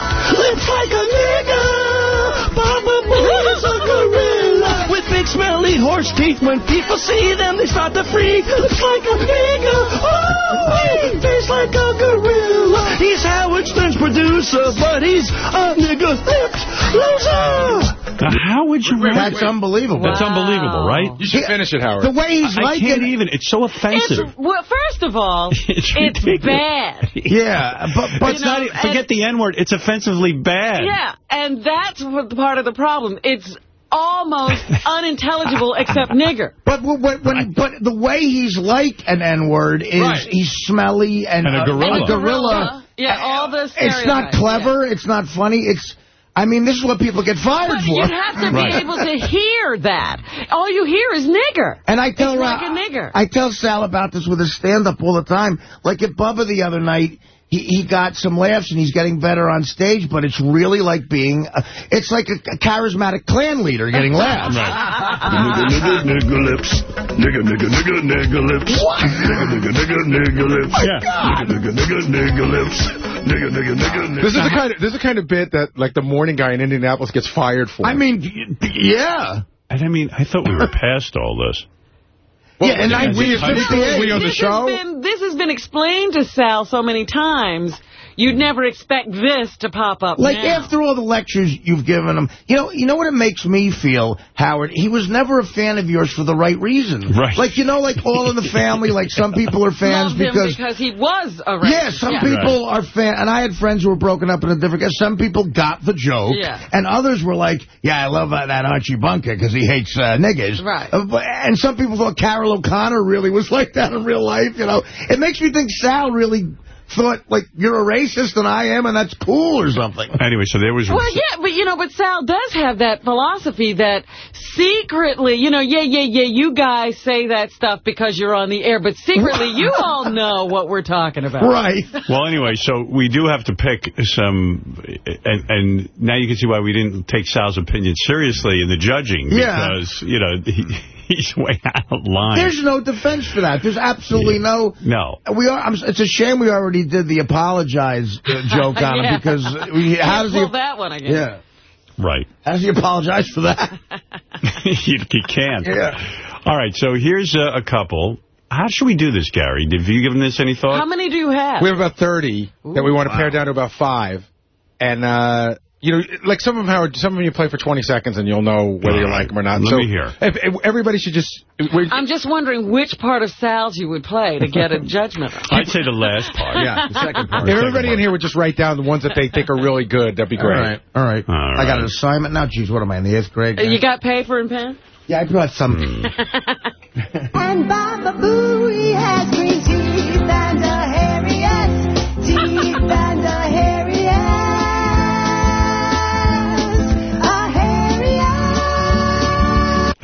Looks like a nigga. Big smelly horse teeth. When people see them, they start to freak. Looks like a nigga. Oh, tastes like a gorilla. He's Howard Stern's producer, but he's a nigga lipped loser. Now, how would you... That's unbelievable. That's unbelievable, right? You should finish it, Howard. The way he's I like can't it, even. It's so It's, offensive. well, first of all, It's it's, bad. yeah, but, but But it's know, e- Forget and- the N-word. It's offensively bad. Yeah, and that's what part of the problem. It's almost unintelligible except nigger. But when, when, but the way he's like an N-word is Right. he's smelly and, And a uh, gorilla. and a gorilla. Yeah, all the It's not stereotypes, clever. It's not funny. It's. I mean, this is what people get fired But for. you have to be Right. able to hear that. All you hear is nigger. And I tell It's Ra- like a nigger. I tell Sal about this with his stand-up all the time. Like at Bubba the other night, he, he got some laughs and he's getting better on stage, but it's really like being, uh, it's like a, a charismatic Klan leader getting laughs. Nigga, nigga, nigga lips. Nigga, nigga, nigga, nigga lips. Nigga, nigga, nigga, nigga lips. Yeah. Nigga, nigga, nigga, nigga lips. Nigga, nigga, nigga, nigga. This is the kind of this is the kind of bit that like the morning guy in Indianapolis gets fired for. I mean, yeah. And I mean, I thought we were past all this. Yeah, and I, because we, it's we on the this show. Has been, this has been explained to Sal so many times. You'd never expect this to pop up Like now. after all the lectures you've given him, you know, you know what it makes me feel, Howard. He was never a fan of yours for the right reason. Right. Like you know, like all in the family. Like some people are fans Loved because. because he was a racist. Yeah, some people are fan, and I had friends who were broken up in a different. Some people got the joke, Yeah. and others were like, "Yeah, I love uh, that Archie Bunker because he hates uh, niggas." Right. Uh, but- and some people thought Carroll O'Connor really was like that in real life. You know, it makes me think Sal really thought like you're a racist and I am, and that's cool or something. Anyway, so there was... Well, yeah, but, you know, but Sal does have that philosophy that secretly, you know, yeah, yeah, yeah, you guys say that stuff because you're on the air, but secretly you all know what we're talking about. Right. Well, anyway, so we do have to pick some, and, and now you can see why we didn't take Sal's opinion seriously in the judging, Yeah. because, you know, he, he's way out of line. There's no defense for that. There's absolutely no. No. We are. I'm, it's a shame we already did the apologize uh, joke on Yeah. him because we, how Can't does pull he? that one again. Yeah. Right. How does he apologize for that? he, he can't. Yeah. All right, so here's a, a couple. How should we do this, Gary? Have you given this any thought? How many do you have? We have about 30 that we want to pare down to about five. And, uh, you know, like some of them, Howard, some of them you play for 20 seconds and you'll know whether you like them or not. Let so me hear. If, if everybody should just... we- I'm just wondering which part of Sal's you would play to get a judgment. I'd say the last part. yeah. The second part. If everybody in here would just write down the ones that they think are really good, that'd be great. right. All right. All I got an assignment now. Geez, what am I in the eighth grade? Uh, You got paper and pen? yeah, I brought some. And Baba Booey has green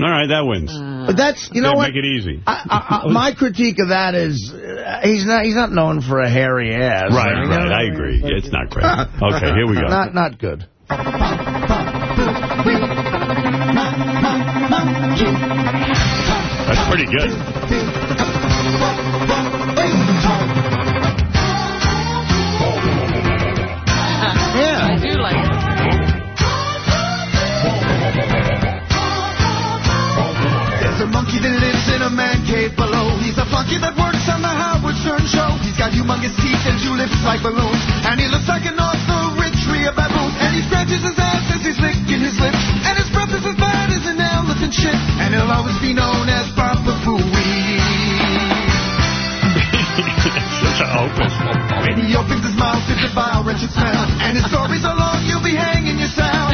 All right, that wins. But that's you know They what. Make it easy. I, I, I, my critique of that is uh, he's not he's not known for a hairy ass. Right, You know right. I mean? agree. It's not great. Okay, here we go. Not not good. That's pretty good. Cave below. He's a funky that works on the Howard Stern show. He's got humongous teeth and two lips like balloons. And he looks like an orthoritry a baboon. And he scratches his ass as he's licking his lips. And his breath is as bad as an elephant shit. And he'll always be known as Papa Booey. Such. When he opens his mouth, it's a vile, wretched smell. And his stories are long, you'll be hanging yourself.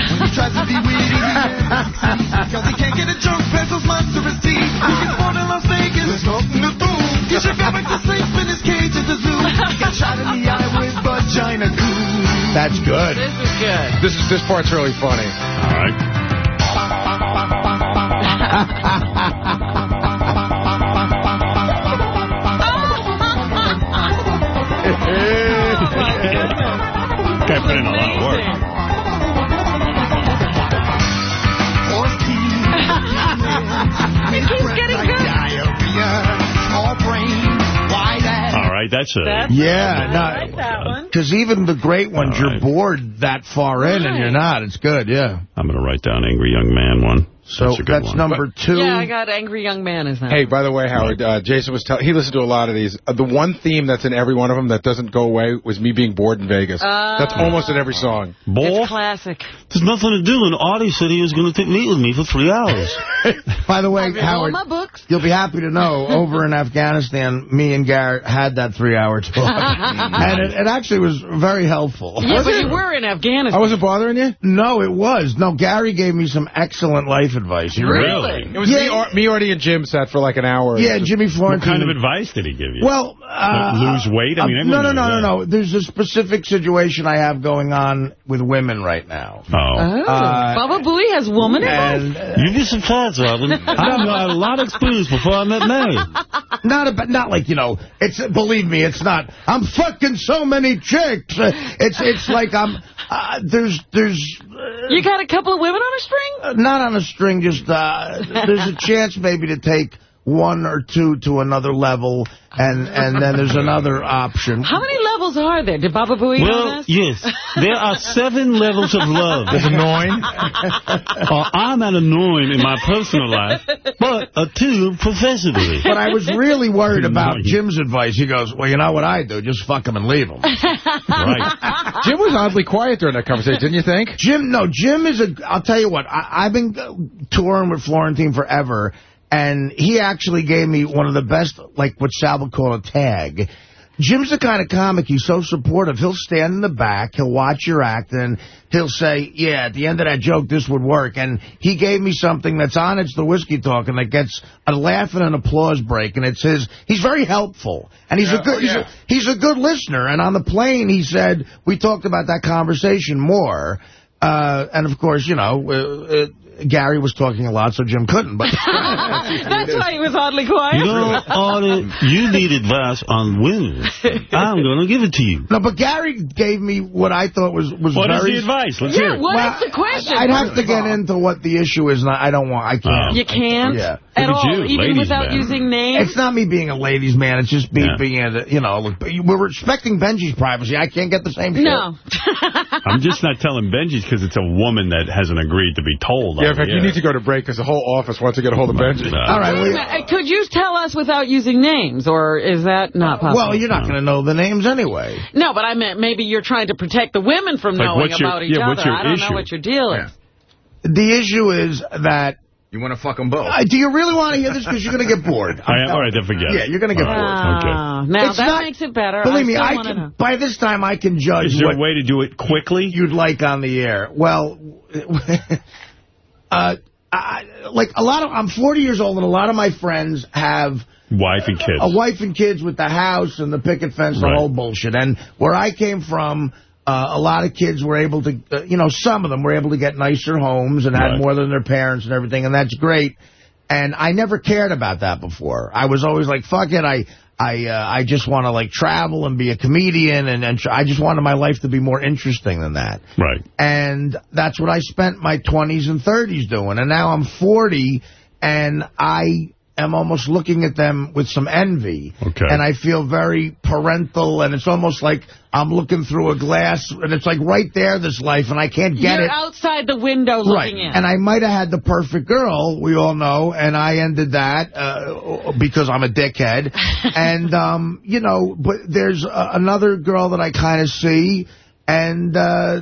Cause he can't get a drunk, pencils, monstrous teeth. We can spawn in Las Vegas. There's nothing to do. Get your guy back to safe in his cage at the zoo. He got shot in the eye with vagina goo. That's good. This is good. This is this part's really funny. All right. right, that's a... That's Yeah, good. I like no, that one. because even the great ones, All you're bored that far in, and you're not. It's good, yeah. I'm going to write down Angry Young Man one. So that's, that's, number two. Yeah, I got Angry Young Man is that. Hey, by the way, Howard, uh, Jason was telling, he listened to a lot of these. Uh, the one theme that's in every one of them that doesn't go away was me being bored in Vegas. Ah. that's almost in every song. Boy, It's classic. There's nothing to do, and Artie said he was going to meet with me for three hours. By the way, I read all Howard, my books. you'll be happy to know, over in Afghanistan, me and Garrett had that three-hour talk. and it, it actually was very helpful. Yeah, but you were in Afghanistan. I wasn't bothering you? No, it was. No, Gary gave me some excellent life advice. He Really? It was Yeah. me, Ar- me, Artie, and Jim sat for like an hour. Yeah, Jimmy What kind of advice did he give you? Well, uh, lose weight? I mean, uh, no, no, no, no, no. There's a specific situation I have going on with women right now. Oh. Oh, Uh, Baba Booey has woman in life? And uh, You'd be surprised, Robin. I've had a lot of experience before I met Mary. not about, not like you know. It's believe me, it's not. I'm fucking so many chicks. It's it's like I'm. Uh, there's there's uh, You got a couple of women on a string? uh, not on a string. Just uh, there's a chance maybe to take one or two to another level, and and then there's another option. How many levels are there? Did Baba Booey know Well, this? yes. There are seven levels of love. There's a nine. Uh, I'm at a nine in my personal life, but a two professionally. But I was really worried about Jim's advice. He goes, well, you know what I do? Just fuck him and leave him. Right. Jim was oddly quiet during that conversation, didn't you think? Jim, no, Jim is a, I'll tell you what, I, I've been touring with Florentine forever, and he actually gave me one of the best, like what Sal would call a tag. Jim's the kind of comic, he's so supportive. He'll stand in the back, he'll watch your act, and he'll say, yeah, at the end of that joke, this would work. And he gave me something that's on It's the Whiskey Talk, and that gets a laugh and an applause break, and it's his, he's very helpful. And he's Yeah, a good, oh, he's, yeah. a, he's a good listener. And on the plane, he said, we talked about that conversation more. Uh, and of course, you know, uh, uh, Gary was talking a lot, so Jim couldn't. But That's why he was oddly quiet. You know, Artie, you need advice on women. I'm going to give it to you. no, but Gary gave me what I thought was was What is very. the advice? Let's hear yeah, it. what is Well, the question? I'd have to get into what the issue is, and I I don't want. I can't. You can't? Yeah. At all, you, even without man. using names? It's not me being a ladies' man. It's just me Yeah. being, a, you know, look, we're respecting Benji's privacy. I can't get the same shit. No. I'm just not telling Benji's because it's a woman that hasn't agreed to be told. Yeah, on in fact, the you need to go to break because the whole office wants to get a hold of Benji. Uh, All right. Well, uh, Could you tell us without using names, or is that not possible? well, you're not going to know the names anyway. No, but I meant maybe you're trying to protect the women from Like, knowing what's your- about each yeah, what's other. your I don't issue? know what your deal is. The issue is that. You want to fuck them both. Uh, do you really want to hear this? Because you're going to get bored. I, am, all right, then forget Yeah, you're going to get All bored. right, okay. Ah, now It's that not- makes it better. Believe I me, I can. know. By this time, I can judge Is there what a way to do it quickly? you'd like on the air. Well, uh, I, like a lot of, I'm 40 years old, and a lot of my friends have Wife and kids. a wife and kids with the house and the picket fence, the Right. whole bullshit. And where I came from, uh, a lot of kids were able to, uh, you know, some of them were able to get nicer homes and had more than their parents and everything, and that's great. And I never cared about that before. I was always like, fuck it, I... I uh, I just want to like travel and be a comedian and, and tr- I just wanted my life to be more interesting than that. Right. And that's what I spent my 20s and 30s doing. And now I'm 40, and I am almost looking at them with some envy. Okay. And I feel very parental, and it's almost like I'm looking through a glass, and it's like right there, this life, and I can't get You're it. outside the window Right, looking in. and I might have had the perfect girl, we all know, and I ended that uh, because I'm a dickhead. and, um, you know, but there's uh, another girl that I kind of see, and, uh,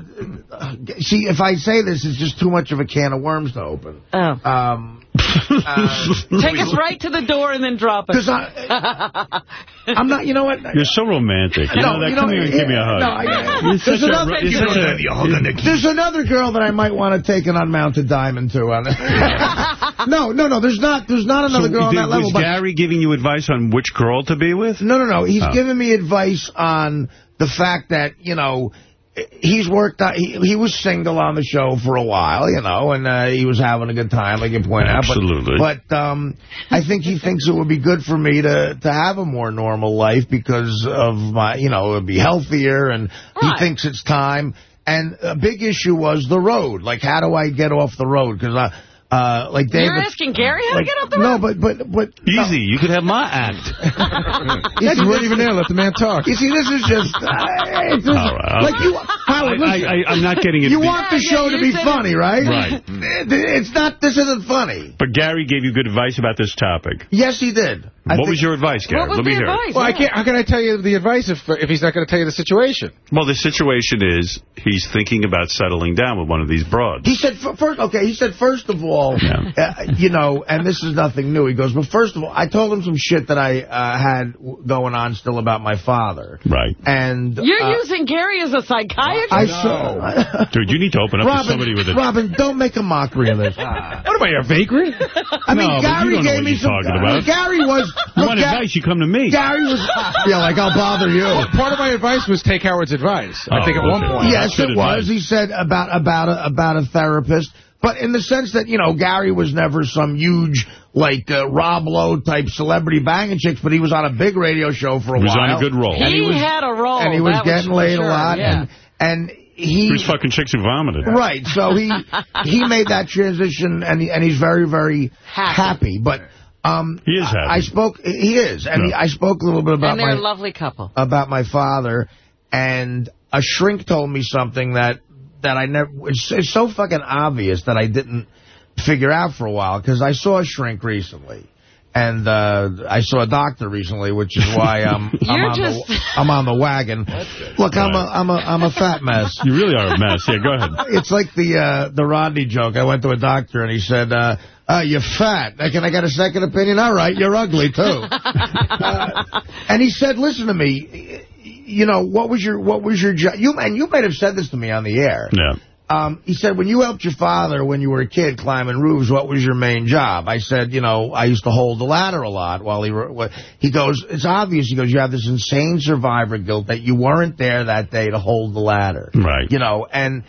see, if I say this, it's just too much of a can of worms to open. Oh. Um, uh, Take us right to the door and then drop us. Because I'm not, you know what? You're so romantic. You know that? Come here and give me a hug. No, I, You're there's, such a- another, a- there's another girl that I might want to take an unmounted diamond to. On no, no, no. There's not. There's not another So girl on that level. Was but- Gary giving you advice on which girl to be with? no, no, no. He's Oh. giving me advice on the fact that you know. He's worked out, he, he was single on the show for a while, you know, and uh, he was having a good time, like you point out. Absolutely. But, but um, I think he thinks it would be good for me to, to have a more normal life because of my, you know, it would be healthier, and he thinks it's time. And a big issue was the road. Like, how do I get off the road? Because I... Uh, like David, You're asking Gary how like, to get off the No, but but but Easy. You could have my act. You you weren't even there. Let the man talk. You see, this is just, uh, it's just All right. like you. Howard, I, I, I, I'm not getting it. you want the Yeah, show yeah, to be funny, it. right? Right. It's not. This isn't funny. But Gary gave you good advice about this topic. Yes, he did. I what was your advice, Gary? What was Let me the hear it. advice? Well, I can't. How can I tell you the advice if if he's not going to tell you the situation? Well, the situation is he's thinking about settling down with one of these broads. He said first. Okay, he said first of all, uh, you know, and this is nothing new. He goes, but first of all, I told him some shit that I uh, had going on still about my father, Right. and You're uh, using Gary as a psychiatrist? I saw. Dude, you need to open up to Robin, somebody with a... Robin, don't make a mockery of this. What am I, a vagrant? I mean, No, but you Gary don't gave what me some. talking about. Gary was. You look, want Ga- advice, you come to me. Gary was. Yeah, like I'll bother you. Part of my advice was take Howard's advice. I Oh, think at one point. Yes, That's good it was. advice. He said about about a, about a therapist, but in the sense that you know Gary was never some huge like uh, Rob Lowe type celebrity banging chicks, but he was on a big radio show for a while. He was while. on a good roll. And he, was- had a role. and he was that getting for laid sure, a lot, Yeah. and and he He was fucking chicks who vomited. Right. So he he made that transition, and he, and he's very very Happy. happy. But um, He is happy. I, I spoke. He is, and he, I spoke a little bit about and they're my a lovely couple. about my father, and a shrink told me something that that I never. It's, it's so fucking obvious that I didn't figure out for a while because I saw a shrink recently. And uh, I saw a doctor recently, which is why I'm I'm, on, just- the, I'm on the wagon. Look, I'm a I'm a I'm a fat mess. You really are a mess. Yeah, go ahead. It's like the uh, the Rodney joke. I went to a doctor and he said, uh, uh, "You're fat. Can I get a second opinion? All right, you're ugly too." uh, and he said, "Listen to me. You know what was your what was your job? You and you might have said this to me on the air. Yeah. Um, he said, when you helped your father when you were a kid climbing roofs, what was your main job? I said, you know, I used to hold the ladder a lot while he were, he goes, it's obvious. He goes, you have this insane survivor guilt that you weren't there that day to hold the ladder. Right. You know, and,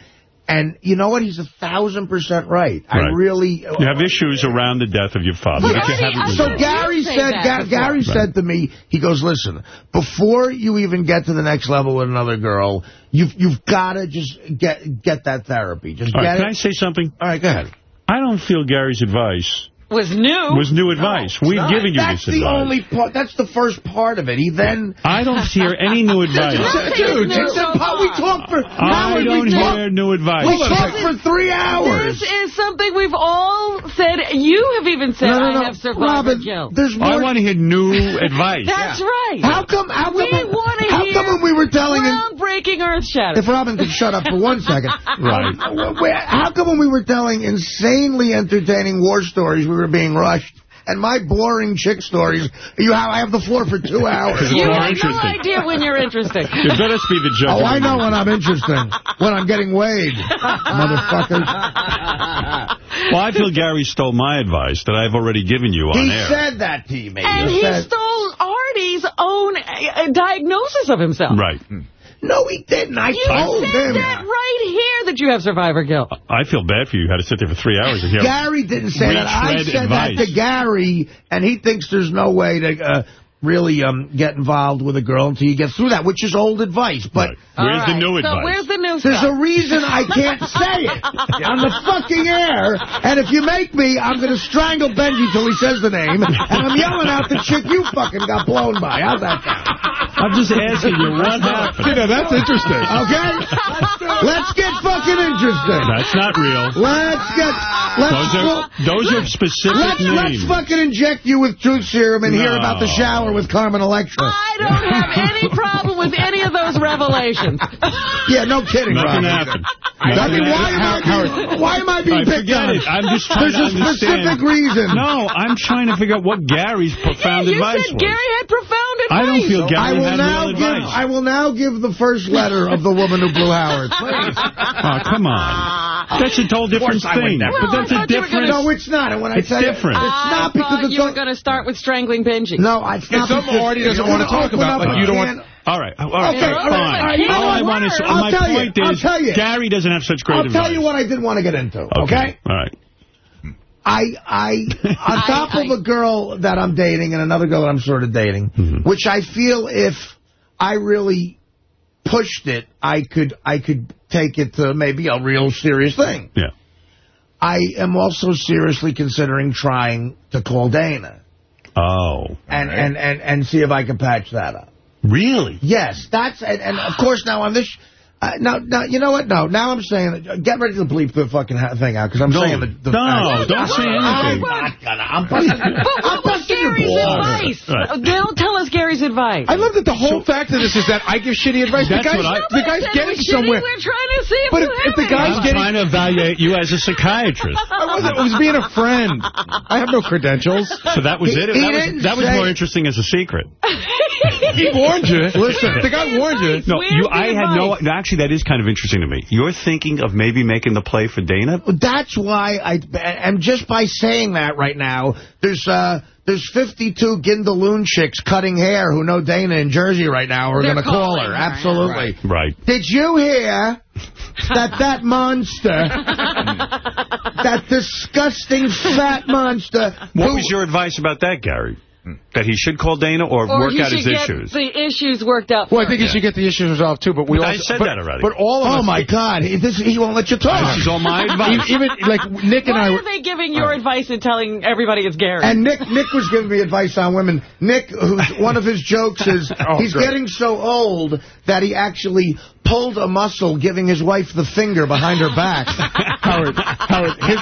and you know what? He's a thousand percent right. I Right. really. You have uh, issues around the death of your father. But but you haven't so. Gary said, Ga- before. Gary Right. said to me, he goes, listen, before you even get to the next level with another girl, you've you've got to just get get that therapy. Just All get right, it. can I say something? All right, go ahead. I don't feel Gary's advice Was new. was new advice. We've given you That's this the only part. That's the first part of it. He then. I don't hear any new advice. Dude, new it's so we talked for. I Howard, don't we hear new advice. We talked for three hours. This is something we've all said. You have even said No, no, no. I have survivor Robin, guilt. There's more. I want to hear new advice. That's right. How come? How come? we want to how hear come when we were telling groundbreaking, earth-shattering. If Robin could shut up for one second. Right. How come when we were telling insanely entertaining war stories, we were being rushed? And my boring chick stories, you have, I have the floor for two hours. It's you more have no idea when you're interesting. You better be the judge. Oh, I know when I'm interesting. when I'm getting weighed, motherfuckers. Well, I feel Gary stole my advice that I've already given you on He air. said that to me. And he said, stole Artie's own uh, uh, diagnosis of himself. Right. No, he didn't. I You told said him. that right here that you have survivor guilt. I feel bad for you. You had to sit there for three hours and hear Gary didn't say that. I said advice. that to Gary, and he thinks there's no way to uh, really um, get involved with a girl until you get through that, which is old advice. But Right. Where's All the right, new so advice? where's the new there's stuff? a reason I can't say it on the fucking air. And if you make me, I'm going to strangle Benji till he says the name. And I'm yelling out the chick you fucking got blown by. How's that sound? I'm just asking you what happened. You know, that's interesting. Okay? Let's get fucking interesting. That's not real. Let's get... Let's, Those are those are specific Let's, let's fucking inject you with truth serum and hear about the shower with Carmen Electra. I don't have any problem with any of those revelations. Yeah, no kidding, Nothing Robin. happened. Nothing. Nothing Why am, I being, why am I being I picked forget on? it. I'm just trying There's to a specific reason. No, I'm trying to figure out what Gary's profound Yeah, profound you said. Gary had profound advice. I don't feel I Gary will had now real give. advice. I will now give the first letter of the woman who blew Howard. Oh, come on. That's a whole different I would thing. never. But that's Well, I a thought you different... No, it's not. And when I It's tell you- different. it's not I because thought it's you were going to start with strangling Benji. No, it's not. something Artie doesn't want to talk about, like you don't want- All right. All right. Okay, all right, fine. all right, you know all I want is, my tell you, point is. Gary doesn't have such great I'll tell you what I did want to get into, okay? All right. I, I, on top of a girl that I'm dating and another girl that I'm sort of dating, Mm-hmm. which I feel if I really pushed it, I could, I could take it to maybe a real serious thing. Yeah. I am also seriously considering trying to call Dana Oh. and, and, and, and see if I can patch that up. Really? Yes, that's, and, and of course now on this, uh, now, now, you know what? No, now I'm saying, uh, get ready to bleep the fucking thing out, because I'm No, saying the... the no, don't say I'm anything. not gonna, I'm busting, I'm busting your Gary's advice? Right. They'll tell us Gary's advice. I love that the whole fact of this is that I give shitty advice. That's the guy's, what I- the guy's getting was shitty, somewhere. We're trying to see if But if- if the guy's. I'm getting- trying to evaluate you as a psychiatrist. I wasn't. I was being a friend. I have no credentials. So that was He- it? he that was, that was more interesting as a secret. He warned you. Listen, the guy warned you. No, you. I had no, advice? No. Actually, that is kind of interesting to me. You're thinking of maybe making the play for Dana? That's why I, and just by saying that right now, there's, uh, there's 52 Gindaloon chicks cutting hair who know Dana in Jersey right now who are going to call her. her. Absolutely. Right. Did you hear that that monster, that disgusting fat monster... What who- was your advice about that, Gary? That he should call Dana or, Or work you out should his get issues? the issues worked out Well, I think first. you should get the issues resolved too. But we But I also, said but, that already. But all of Oh, us, my God. He, this, he won't let you talk. This is all my advice. even like Nick and Why I. are they giving your oh. advice and telling everybody it's Gary? And Nick Nick was giving me advice on women. Nick, who's one of his jokes is Oh, he's great. getting so old that he actually pulled a muscle giving his wife the finger behind her back. Howard, Howard, his,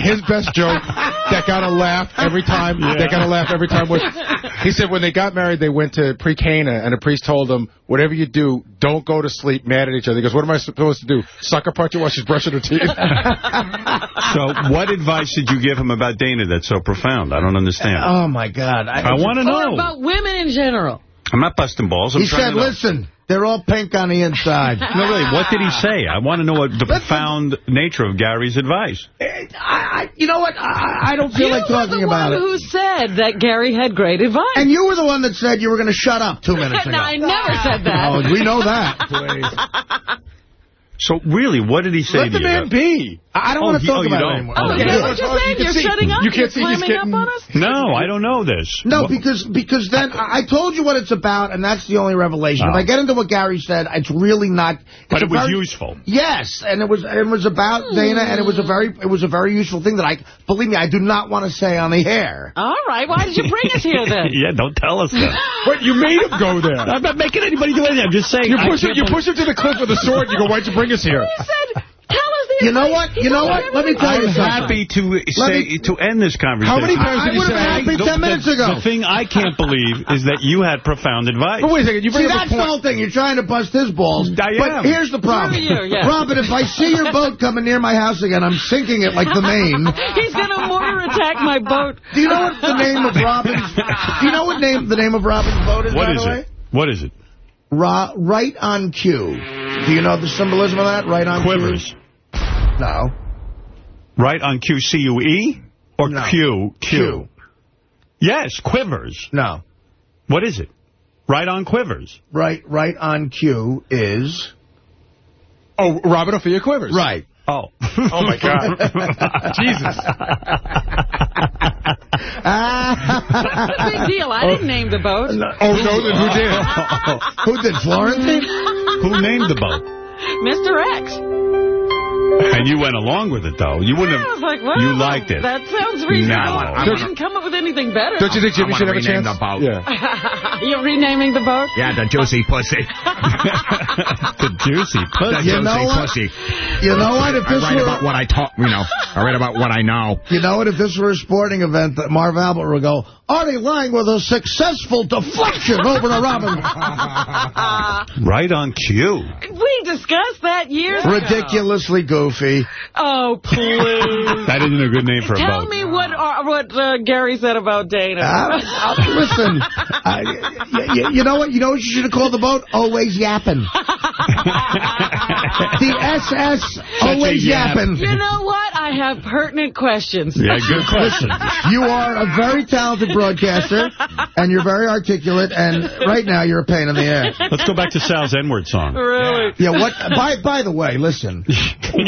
his best joke that got a laugh every time, that got a laugh every time was, he said when they got married, they went to pre-Cana, and a priest told them, whatever you do, don't go to sleep mad at each other. He goes, what am I supposed to do? Sucker punch her while she's brushing her teeth? So what advice did you give him about Dana that's so profound? I don't understand. Oh, my God. I want to know. about women in general. I'm not busting balls. I'm He said, to know. listen, they're all pink on the inside. No, really, what did he say? I want to know what the profound nature of Gary's advice. Eh, I, I, you know what? I, I don't feel you like were talking the about one it. who said that Gary had great advice. And you were the one that said you were going to shut up two minutes ago. no, I never said that. Oh, we know that. So really, what did he say Let to the man be. I I don't Oh, want to he- talk oh, you about it don't? anymore. Oh, Okay. is that what you're you saying? You're see- shutting up? you can't You're see he's slamming up on us? No, I don't know this. No, What- because because then I I told you what it's about, and that's the only revelation. If Oh. I get into what Gary said, it's really not. But it was very- useful. Yes, and it was it was about hmm. Dana, and it was a very it was a very useful thing that I believe me I do not want to say on the air. All right. Why did you bring us here then? yeah, don't tell us that. But you made him go there. I'm not making anybody do anything. I'm just saying. You push, him, you push him to the cliff with a sword. You go, why'd you bring us here? He said, tell us the You know what? You know what? Let me everybody. tell you something. I'm happy to say me- to end this conversation. How many times I did you would've say? been happy The- 10 minutes the, ago. The thing I can't believe is that you had profound advice. But wait a second, you See, bring up that's a the point. whole thing. You're trying to bust his balls. I but am. here's the problem. Through you, yeah. Robin, if I see your boat coming near my house again, I'm sinking it like the Maine. He's going to mortar attack my boat. Do you know what the name of Robin's... Do you know what name the name of Robin's boat is, What by is the way? it? What is it? Ra right on cue. Do you know the symbolism of that? Right on Quivers. cue? No. Right on Q C U E or No. Q Q? Q. Yes, quivers. No. What is it? Right on quivers. Right right on cue is... Oh, Robin Ophelia Quivers. Right. Oh. Oh, my God. Jesus. What's the big deal? I didn't name the boat. Oh, no, then who did? Who did, Florentine? Who named the boat? Mr. X. And you went along with it, though. You wouldn't I have... was like, well, you liked it. That sounds reasonable. No. You didn't come up with anything better. Don't you think Jimmy should have a chance? the boat. Yeah. You're renaming the boat? Yeah, the juicy pussy. the juicy The pussy. You know juicy what? pussy. You know what? If I write were... about what I talk, you know. I write about what I know. You know what? If this were a sporting event, that Marv Albert would go, Artie Lange with a successful deflection over to Robin. Right on cue. We discussed that years ago. Ridiculously goofy. Oh, please. That isn't a good name for a Tell boat. me what uh, what uh, Gary said about Dana. Uh, uh, listen, I, you, you know what? You know what you should have called the boat? Always yapping. the SS always yap. yapping. You know what? I have pertinent questions. Listen, you are a very talented broadcaster, and you're very articulate, and right now you're a pain in the ass. Let's go back to Sal's N-word song. Really? Yeah, what? By by the way, listen.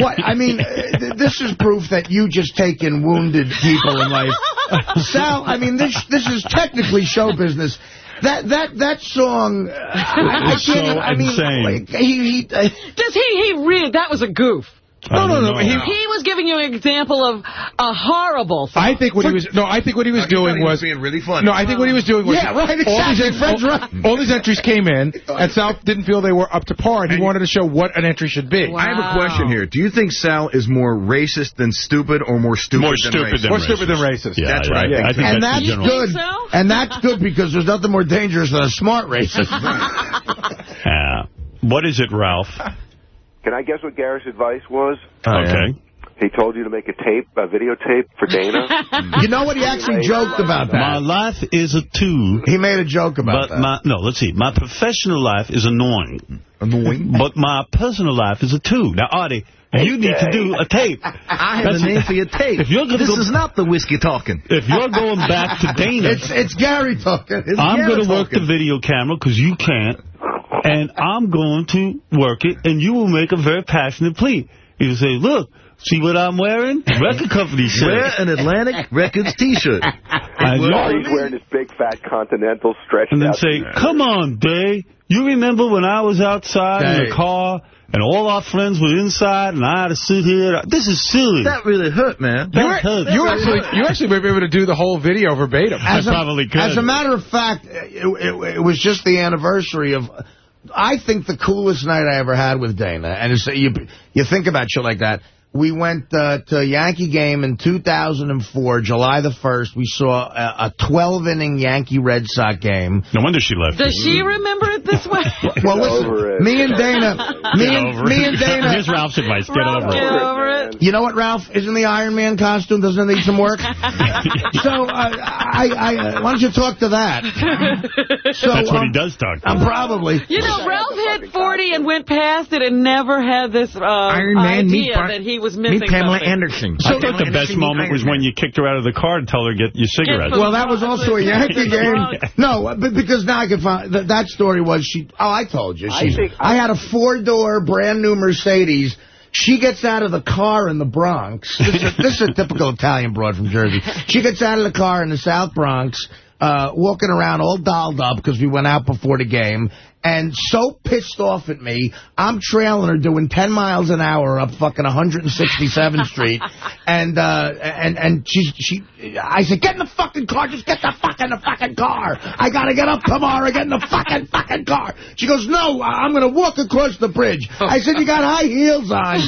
What I mean, uh, th- this is proof that you just take in wounded people in life. Sal, I mean, this this is technically show business. That that that song, uh, I, I can't. so I mean, insane. like, he, he uh, Does he, he really, that was a goof. No, no, no. He, He was giving you an example of a horrible thing. I think what he was no, I think what he was doing was being really funny. No, I think what he was doing was Yeah, right, all, these, exactly. Fred's all, right. all these entries came in, and Sal didn't feel they were up to par, and he wanted to show what an entry should be. I have a question here. Do you think Sal is more racist than stupid or more stupid More than stupid racist? than More stupid than racist. Yeah, That's I- right. I, I think and that's, that's good. so? And that's good because there's nothing more dangerous than a smart racist. Yeah. What is it, Ralph? Can I guess what Garrett's advice was? Oh, okay. He told you to make a tape, a videotape for Dana. you know what? He actually joked about that. My life is a two. He made a joke about But that. my no, let's see. My professional life is annoying, Annoying. but my personal life is a two. Now, Artie, you need to do a tape. I have That's- a name for your tape. If you're gonna this go- is not the whiskey talking. If you're going back to Dana, It's it's Gary talking. It's I'm going to work the video camera because you can't, and I'm going to work it, and you will make a very passionate plea. You will say, look, see what I'm wearing? Record company said. Wear an Atlantic Records T-shirt. And While you- he's wearing his big fat Continental stretched and then out. say, come on, Day. You remember when I was outside in the car and all our friends were inside and I had to sit here? This is silly. That really hurt, man. You, That hurts. you actually, you actually may be able to do the whole video verbatim. I As a, probably could. As a matter of fact, it, it, it was just the anniversary of, I think, the coolest night I ever had with Dana. And you, you think about shit like that. We went uh, to a Yankee game in 2004, July the 1st. We saw a 12-inning Yankee Red Sox game. No wonder she left. Does she remember it this way? Well, listen, me and Dana, me and, me and Dana, Here's Ralph's advice. Get Ralph, over get it. over it. You know what, Ralph? Isn't the Iron Man costume, doesn't it need some work? so, uh, I, I, uh, why don't you talk to that? So, That's what um, he does talk to. I'm probably. You know, Ralph hit 40 and went past it and never had this uh, Iron Man, idea that he was missing Meet Pamela something. Anderson. I thought the best moment was when you kicked her out of the car and told her to get your cigarettes. some- Well, that was also a Yankee game. No, but because now I can find that, that story was she. Oh, I told you. I think- I had a four door brand new Mercedes. She gets out of the car in the Bronx. This is, this is a typical Italian broad from Jersey. She gets out of the car in the South Bronx, uh, walking around all dolled up because we went out before the game, and so pissed off at me, I'm trailing her doing 10 miles an hour up fucking 167th Street, and uh, and and she's she. I said, get in the fucking car, just get the fuck in the fucking car. I gotta get up tomorrow, get in the fucking fucking car. She goes, no, I- I'm gonna walk across the bridge. I said, you got high heels on,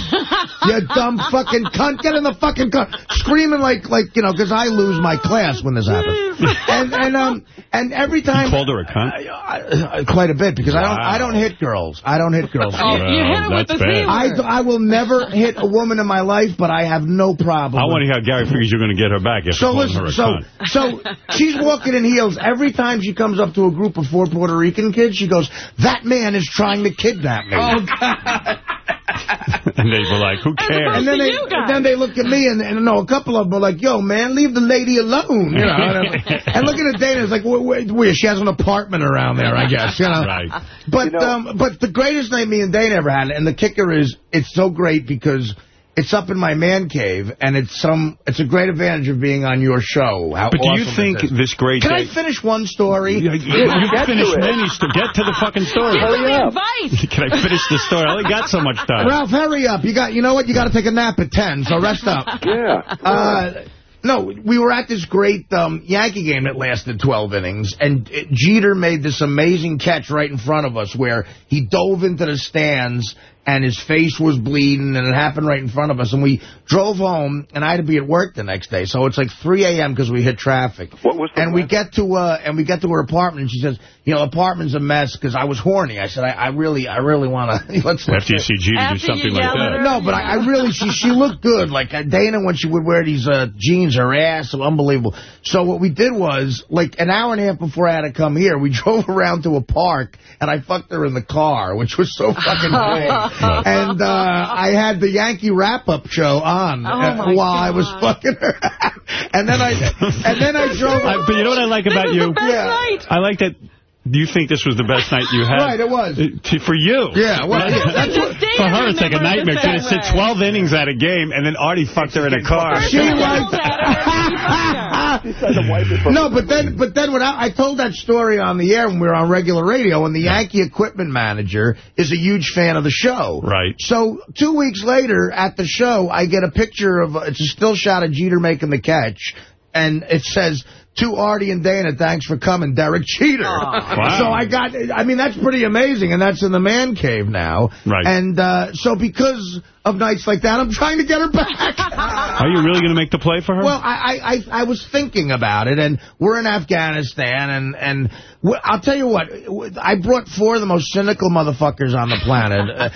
you dumb fucking cunt. Get in the fucking car, screaming like like you know, because I lose my class when this happens. And and um and every time You called her a cunt? uh, quite a bit because I don't I don't hit girls. I don't hit girls. Oh, you hit her with the bad. Z I, word. I will never hit a woman in my life, but I have no problem. I with want to hear how Gary figures you're going to get her back after so calling her listen, so so she's walking in heels. Every time she comes up to a group of four Puerto Rican kids, she goes, "That man is trying to kidnap me." Oh, God. and they were like, who cares? and then they you then they look at me and, and no, a couple of them are like, "Yo, man, leave the lady alone," you know. and, and looking at Dana, it's like, "Where- where- where? She has an apartment around there, I guess, you know. Right. But You know- um, but the greatest night me and Dana ever had, and the kicker is, it's so great because. It's up in my man cave, and it's some. It's a great advantage of being on your show. How But do you think this great Can I day... finish one story? You, you, you Get to many sto- Get to the fucking story. Give Hurry up. advice. Can I finish the story? I only got so much time. Ralph, hurry up! You got. You know what? You got to take a nap at ten. So rest up. Yeah. Uh, no, we were at this great um, Yankee game that lasted 12 innings, and uh, Jeter made this amazing catch right in front of us where he dove into the stands and his face was bleeding, and it happened right in front of us. And we drove home, and I had to be at work the next day. So it's like 3 a.m. because we hit traffic. What was the and we get to uh, and we get to her apartment, and she says, "You know, apartment's a mess because I was horny." I said, "I, I really, I really want to." let's After you see Gina do something like that. her? no, but I, I really, she she looked good. Like uh, Dana, when she would wear these uh, jeans, her ass, unbelievable. So what we did was, like an hour and a half before I had to come here, we drove around to a park, and I fucked her in the car, which was so fucking great. and uh, I had the Yankee wrap-up show on Oh, uh, my while I was fucking her. and then I and then I drove. I- but you know what I like about is you? the best night. I like that you think this was the best night you had. Right, it was. Uh, to- For you. Yeah, well, yeah, that's what- For her, it's like a remember nightmare. it She's to sit 12 innings at a game, and then Artie fucked her in a car. She Yelled liked at her and you fucked her. No, but then, but then when I, I told that story on the air when we were on regular radio, and the Yankee equipment manager is a huge fan of the show. Right. So two weeks later at the show, I get a picture of it's a still shot of Jeter making the catch, and it says. To Artie and Dana, thanks for coming, Derek Jeter. Wow. So I got, I mean, that's pretty amazing, and that's in the man cave now. Right. And uh, so because of nights like that, I'm trying to get her back. Are you really going to make the play for her? Well, I, I, I I was thinking about it, and we're in Afghanistan, and, and w- I'll tell you what, I brought four of the most cynical motherfuckers on the planet, uh,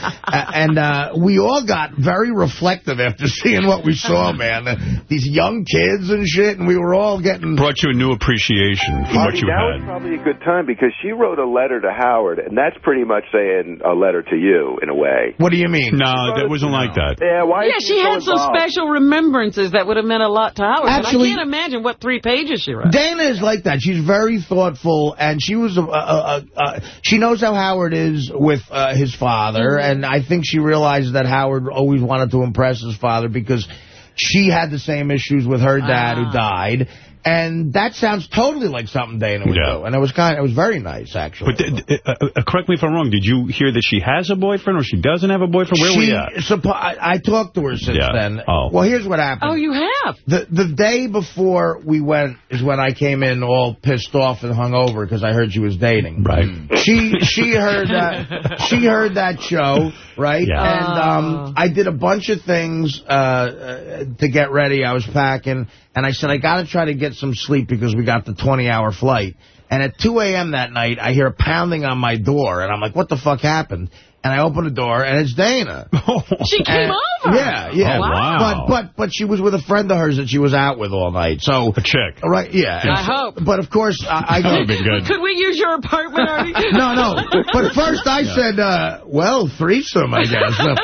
and uh, we all got very reflective after seeing what we saw, man. These young kids and shit, and we were all getting... Brought you a new appreciation for what you that was had. probably a good time because she wrote a letter to Howard, and that's pretty much saying a letter to you in a way. What do you mean? No, that wasn't like that. Yeah, why? Yeah, is she so had some involved? special remembrances that would have meant a lot to Howard. but Actually- I can't imagine what three pages she wrote. Dana is like that. She's very thoughtful, and she was a, a, a, a she knows how Howard is with uh, his father, and I think she realized that Howard always wanted to impress his father because she had the same issues with her dad who died. And that sounds totally like something Dana would Yeah. do. And it was kind of, it was very nice, actually. But th- uh, uh, correct me if I'm wrong. Did you hear that she has a boyfriend or she doesn't have a boyfriend? Where she, we at? I, I talked to her since Yeah. then. Oh. Well, here's what happened. Oh, you have? The the day before we went is when I came in all pissed off and hung over because I heard she was dating. Right. She she heard that she heard that show, right? Yeah. And um, I did a bunch of things uh, uh, to get ready. I was packing, and I said I got to try to get some sleep because we got the 20-hour flight. And at 2 a.m. that night, I hear pounding on my door, and I'm like, "What the fuck happened?" And I open the door, and it's Dana. She came And- over. Yeah, yeah. Oh, wow. But but but she was with a friend of hers that she was out with all night. So A chick. right, yeah. I And so- hope. But of course, I, I That would have good. Could we use your apartment, Artie? No, no. But first I said, uh, well, threesome, I guess. No,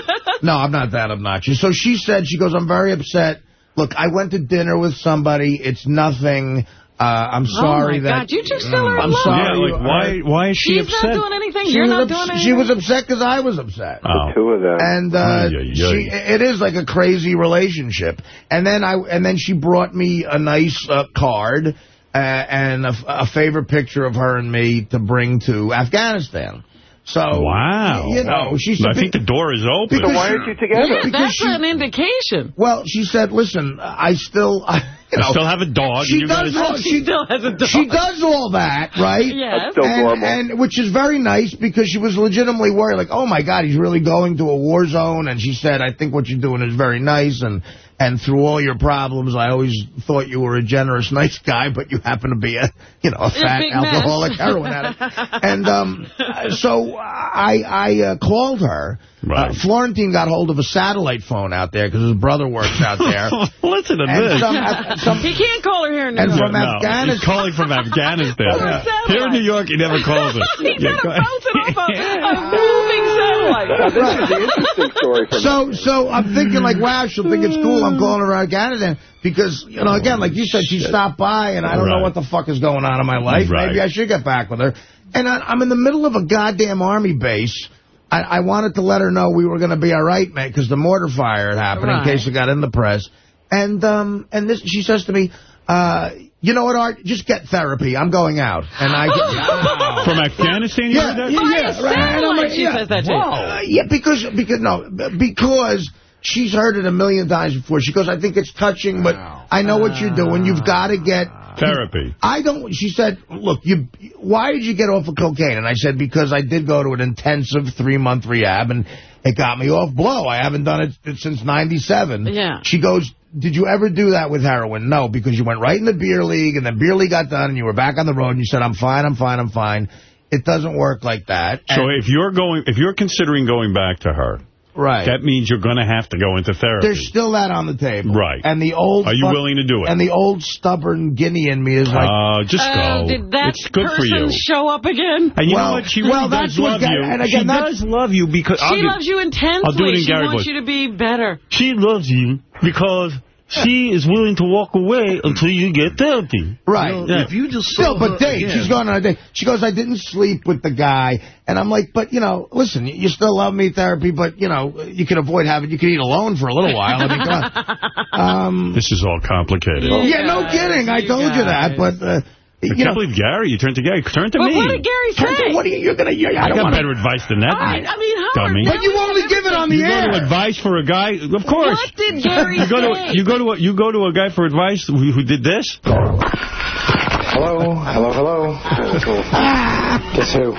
no, I'm not that obnoxious. So she said, she goes, I'm very upset. Look, I went to dinner with somebody. It's nothing. Uh, I'm sorry oh, my that... God. You two still are in I'm love. sorry. Yeah, like, why, why is she She's upset? not doing anything. She You're was not doing anything. She was upset because I was upset. Oh. Two of them. And uh, Ay, ay, ay. she, it is like a crazy relationship. And then I, and then she brought me a nice uh, card uh, and a, a favorite picture of her and me to bring to Afghanistan. So Wow. you know, she said, I think the door is open. Because- so why aren't you together? Yeah, because that's she- an indication. well, she said, listen, I still, I, you I still have a dog. she and does all, She she, still has a dog. she does all that, right? Yes. Still and, normal. and which is very nice because she was legitimately worried, like, oh my God, he's really going to a war zone. And she said, I think what you're doing is very nice. And and through all your problems, I always thought you were a generous, nice guy, but you happen to be a, you know, a fat mess. alcoholic heroin addict. and um, so I I uh, called her. Right. Uh, Florentine got hold of a satellite phone out there because his brother works out there. Listen to and this. some, some He can't call her here in New And York. from no, Afghanistan. He's calling from Afghanistan. Over. Here in New York, he never calls us. He's Yeah, got go to ahead. bounce it off a, a moving satellite. Now, this is the interesting story from So, so I'm thinking like, wow, she'll think it's cool. I'm calling her Afghanistan because, you know, again, like you said, she stopped by and I don't know what the fuck is going on in my life. Right. Maybe I should get back with her. And I, I'm in the middle of a goddamn army base. I, I wanted to let her know we were going to be all right, man, because the mortar fire had happened Right. in case it got in the press. And um, and this, she says to me, uh, you know what, Art? Just get therapy. I'm going out. And I get, From Afghanistan, you yeah, heard that? yeah, yeah, right. Satellite, she says that to you. Uh, yeah, because because no, because she's heard it a million times before. She goes, I think it's touching, but I know what you're doing. You've got to get Therapy. I don't, she said, look, you, why did you get off of cocaine? And I said, because I did go to an intensive three-month rehab, and it got me off blow. I haven't done it since 97. Yeah. She goes, did you ever do that with heroin? No, because you went right in the beer league, and then beer league got done, and you were back on the road, and you said, I'm fine, I'm fine, I'm fine. It doesn't work like that. So And- if you're going, if you're considering going back to her, Right. that means you're going to have to go into therapy. There's still that on the table. Right. And the old... Are you fuck- willing to do it? And the old stubborn guinea in me is like... Uh, just Oh, go. did that it's good for person you. show up again? And you Well- know what? She really well, does that's love Ga- you. and she again, that- does love you because I'll She do- loves you intensely. I'll do it in she Gary wants voice. you to be better. She loves you because she is willing to walk away until you get therapy. Right. You know, Yeah. If you just Still, saw but her date. again- She's going on a date. She goes, I didn't sleep with the guy. And I'm like, but, you know, listen, you still love me therapy, but, you know, you can avoid having, you can eat alone for a little while. I mean, come on. Um, This is all complicated. yeah, no kidding. I told you that, but, uh, I you can't know. believe Gary. You turned to Gary. Turn to But me. what did Gary Turn to- say? What are you, you're going to, I I don't got want better advice than that. I, I mean, Howard, Dummy. But you only give it on the You air. go to advice for a guy. Of course. What did Gary You go to say? you go to a, you go to a guy for advice who, who did this. Hello, hello, hello. Ah. Guess who?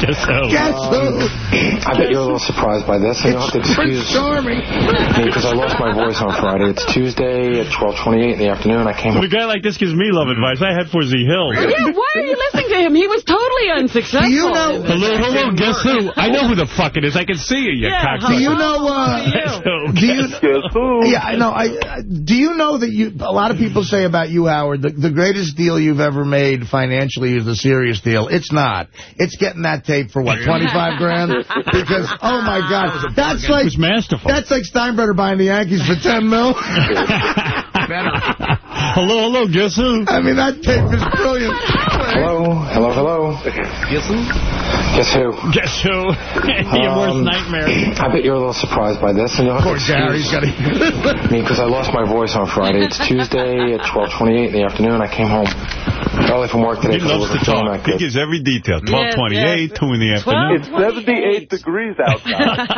Guess so. Guess who? I bet you're a little surprised by this, and you'll have to Prince excuse Charming. me because I lost my voice on Friday. It's Tuesday at 12:28 in the afternoon. I came. When a guy like this gives me love advice, I head for Z Hill. Yeah, why are you listening to him? He was totally unsuccessful. Do you know- Hello, hello, guess who? I know who the fuck it is. I can see you, you Yeah, cocksucker. Do you Hello, know, uh, how are you? do you, Guess who? Yeah, I know. I, I do you know that you? A lot of people say about you, Howard, the, the greatest deal you've ever made financially is a serious deal. It's not. It's getting that tape for what, 25 grand? Because oh my God, that's like was masterful. that's like Steinbrenner buying the Yankees for 10 mil. hello, hello, guess who? I mean, that tape is brilliant. Hello, hello, hello. Guess who? Guess who? Guess who? Your worst Um, nightmare. I bet you're a little surprised by this, and you'll have Poor to Gary's excuse got to. me because I lost my voice on Friday. It's Tuesday at 12:28 in the afternoon. I came home early from work today. He 'cause I loves to talk. He gives every detail. Yes, 1228, yes. 2 in the afternoon. It's 78 degrees outside.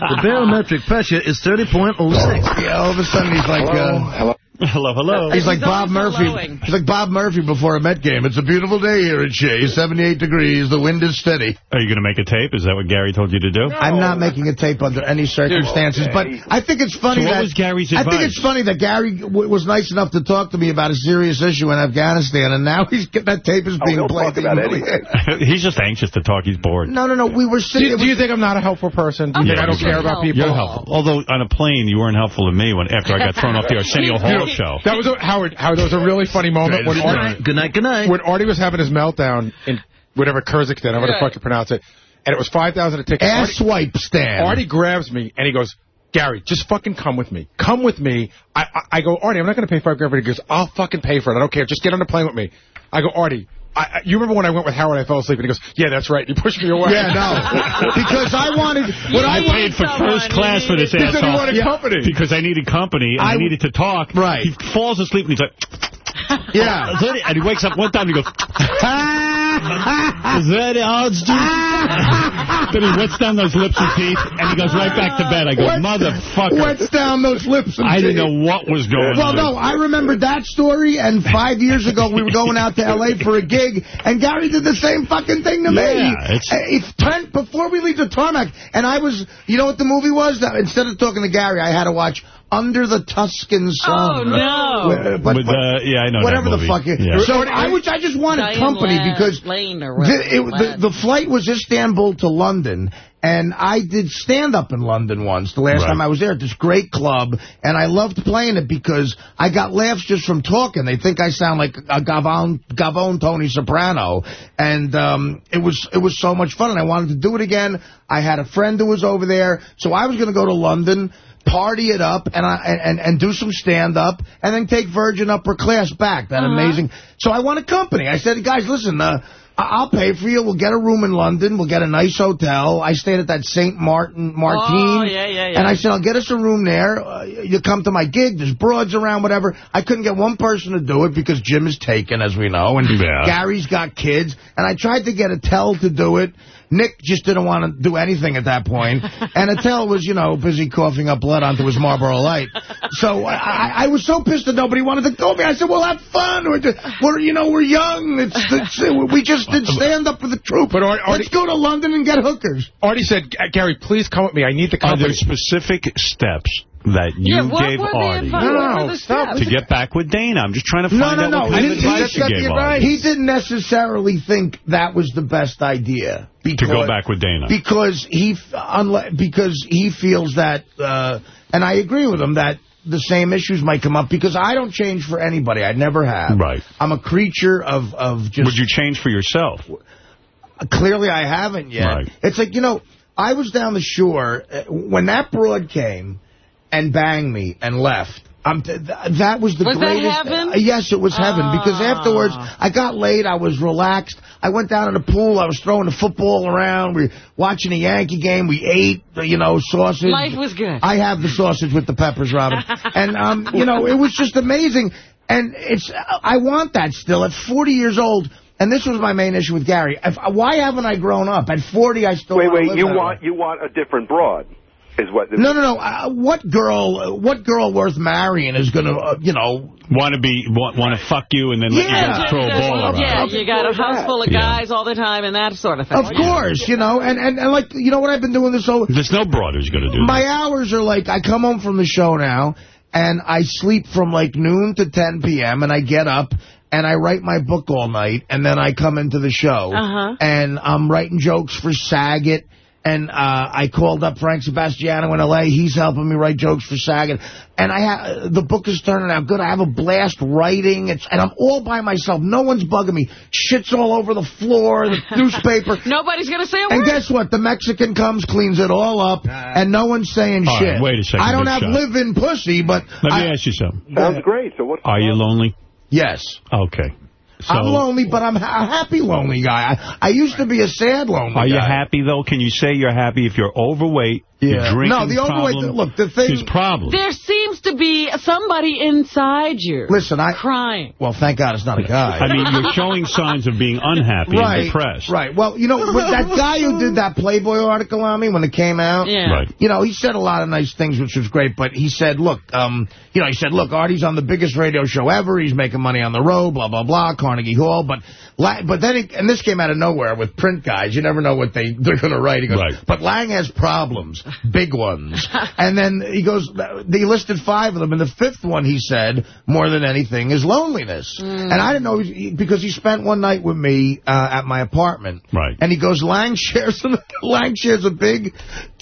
The barometric pressure is 30.06. Yeah, all of a sudden he's like. Hello, Uh, hello. Hello, hello. He's like Bob Murphy. glowing. He's like Bob Murphy before a Met game. It's a beautiful day here at Shea. 78 degrees. The wind is steady. Are you going to make a tape? Is that what Gary told you to do? I'm not making a tape under any circumstances, but I think it's funny So what that was Gary's I think it's funny that Gary w was nice enough to talk to me about a serious issue in Afghanistan, and now he's that tape is oh, being he'll played. talk about to humiliate- He's just anxious to talk. He's bored. No, no, no. We were Do, sitting. you- do you think I'm not a helpful person? Do you Yeah, think I don't you're care about people? You're helpful. Although on a plane, you weren't helpful to me when after I got thrown off the Arsenio Hall show. That was a, Howard. Howard, there was a really funny moment when Good Artie. Good night. Good night. when Artie was having his meltdown in whatever Kyrgyzstan, I'm going to Right. fucking pronounce it, and it was five thousand a ticket. Ass swipe stand. Artie grabs me and he goes, Gary, just fucking come with me. Come with me. I I, I go, Artie, I'm not going to pay five grand for it. He goes, I'll fucking pay for it. I don't care. Just get on the plane with me. I go, Artie. I, I- you remember when I went with Howard, I fell asleep, and he goes, yeah, that's right. He pushed me away. Yeah, no. Because I wanted... What I, I paid for first class for this He said he asshole. wanted company. Because I needed company and I, I- needed to talk. Right. He falls asleep and he's like, Yeah. and he wakes up one time and he goes, is that the odds, dude? then he wets down those lips and teeth and he goes right back to bed. I go, Wet- motherfucker. Wets down those lips and I didn't know what was going Well, on. Well, no, I remember that story, and five years ago we were going out to L.A. for a gig, and Gary did the same fucking thing to me. Yeah, it's- Uh, ten, before we leave the tarmac, and I was, you know what the movie was? That Instead of talking to Gary, I had to watch Under the Tuscan Sun. Oh, no. Wh- But, With, but uh, yeah, I know whatever that the movie. fuck. It, Yeah. So I, which I just wanted Diane company Ladd- because Lane or the, it, the, the flight was Istanbul to London, and I did stand-up in London once, the last Right. time I was there at this great club, and I loved playing it because I got laughs just from talking. They think I sound like a Gavone, Gavone Tony Soprano, and um, it was it was so much fun, and I wanted to do it again. I had a friend who was over there, so I was going to go to London, party it up, and I and and do some stand-up, and then take Virgin upper class back. That Uh-huh. amazing. So I want a company. I said, guys, listen, uh, I- I'll pay for you. We'll get a room in London. We'll get a nice hotel. I stayed at that St. Martin Martine. Oh, yeah, yeah, yeah. And I said, I'll get us a room there. Uh, you come to my gig. There's broads around, whatever. I couldn't get one person to do it because Jim is taken, as we know, and Yeah. Gary's got kids. And I tried to get Attell to do it. Nick just didn't want to do anything at that point, and Attell was, you know, busy coughing up blood onto his Marlboro Light. So I, I, I was so pissed that nobody wanted to go me. I said, well, have fun. We're, just, we're you know, we're young. It's, it's, uh, we just did stand up for the truth. But Let's go to London and get hookers. Artie said, Gary, please come with me. I need the company." Are company. there specific steps that you Yeah, what gave were Artie No, no, what were the stop. to get back with Dana? I'm just trying to find no, out no. what kind He, of didn't- advice you gave Artie. he didn't necessarily think that was the best idea. To go back with Dana. Because he, because he feels that, uh, and I agree with him, that the same issues might come up because I don't change for anybody. I never have. Right. I'm a creature of, of just... Would you change for yourself? Clearly I haven't yet. Right. It's like, you know, I was down the shore. uh, When that broad came and banged me and left, um, th th that was the Was that greatest. heaven? Uh, yes, it was heaven. Because afterwards, I got laid. I was relaxed. I went down to the pool. I was throwing the football around. We were watching a Yankee game. We ate, you know, sausage. Life was good. I have the sausage with the peppers, Robin. and, um, you know, it was just amazing. And it's, I want that still. At 40 years old, and this was my main issue with Gary. If, why haven't I grown up? At 40, I still Wait, wanna wait. live You that want you want a different broad, is what? No, no, no. Uh, what girl? Uh, what girl worth marrying is going to, uh, you know? Want to be want, want to fuck you and then let Yeah. you go throw a ball around. Yeah, you got a house full of Yeah. guys all the time and that sort of thing. Of course, you know, and, and and like you know what I've been doing this whole. There's no broad who's going to do My hours are like I come home from the show now, and I sleep from like noon to 10 p.m. and I get up. And I write my book all night, and then I come into the show, Uh-huh. and I'm writing jokes for Saget, and uh, I called up Frank Sebastiano in L.A. He's helping me write jokes for Saget, and I ha the book is turning out good. I have a blast writing, it's, and I'm all by myself. No one's bugging me. Shit's all over the floor, the newspaper. Nobody's going to say a word. And guess what? The Mexican comes, cleans it all up, and no one's saying All right, shit. wait a second, I don't have Shot. live-in pussy, but... Let I, me ask you something. Sounds great. So what's Are you lonely? Yes. Okay. So, I'm lonely, but I'm a happy lonely guy. I, I used to be a sad lonely Are you happy, though? Can you say you're happy if you're overweight, Yeah. your drinking No, the overweight- problem look, the thing- is problem? There seems to be somebody inside you. Listen, I... Crying. Well, thank God it's not a guy. I mean, you're showing signs of being unhappy right, and depressed. Right. Well, you know, with that guy who did that Playboy article on me when it came out, Yeah. Right. you know, he said a lot of nice things, which was great, but he said, look, um, you know, he said, look, Artie's on the biggest radio show ever. He's making money on the road, blah, blah, blah, Carnegie Hall. But La but then, he, and this came out of nowhere with print guys. You never know what they, they're going to write. He goes, Right. but Lange has problems, big ones. and then he goes, they listed five of them, and the fifth one, he said, more than anything, is loneliness. And I didn't know, because he spent one night with me uh, at my apartment. Right. And he goes, Lange shares, Lange shares a big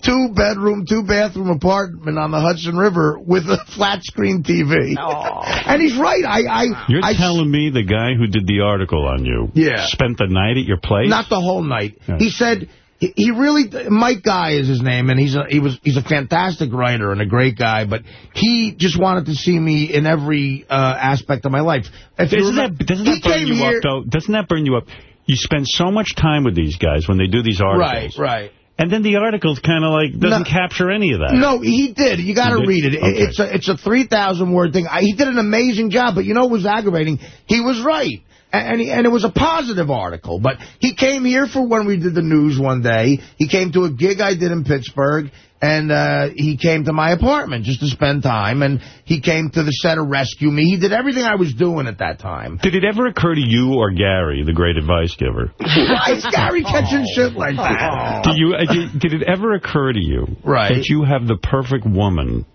two-bedroom, two-bathroom apartment on the Hudson River with a flat-screen TV. And he's right. I, I, You're I telling me the guy who did the article on you Yeah. spent the night at your place? Not the whole night. Yeah. He said he, he really Mike Guy is his name, and he's a he was he's a fantastic writer and a great guy. But he just wanted to see me in every uh, aspect of my life. If Doesn't that, doesn't that burn you here, up, though? Doesn't that burn you up? You spend so much time with these guys when they do these articles. Right, right. And then the article's kind of like, doesn't No. capture any of that. No, he did. You got to read it. Okay. It's a it's a three thousand word thing. I, he did an amazing job, but you know what was aggravating? He was right. And, he, and it was a positive article, but he came here for when we did the news one day. He came to a gig I did in Pittsburgh, and uh, he came to my apartment just to spend time, and he came to the set to rescue me. He did everything I was doing at that time. Did it ever occur to you or Gary, the great advice giver? Why is Gary catching shit like that? Did you? uh, Did, did it ever occur to you Right. that you have the perfect woman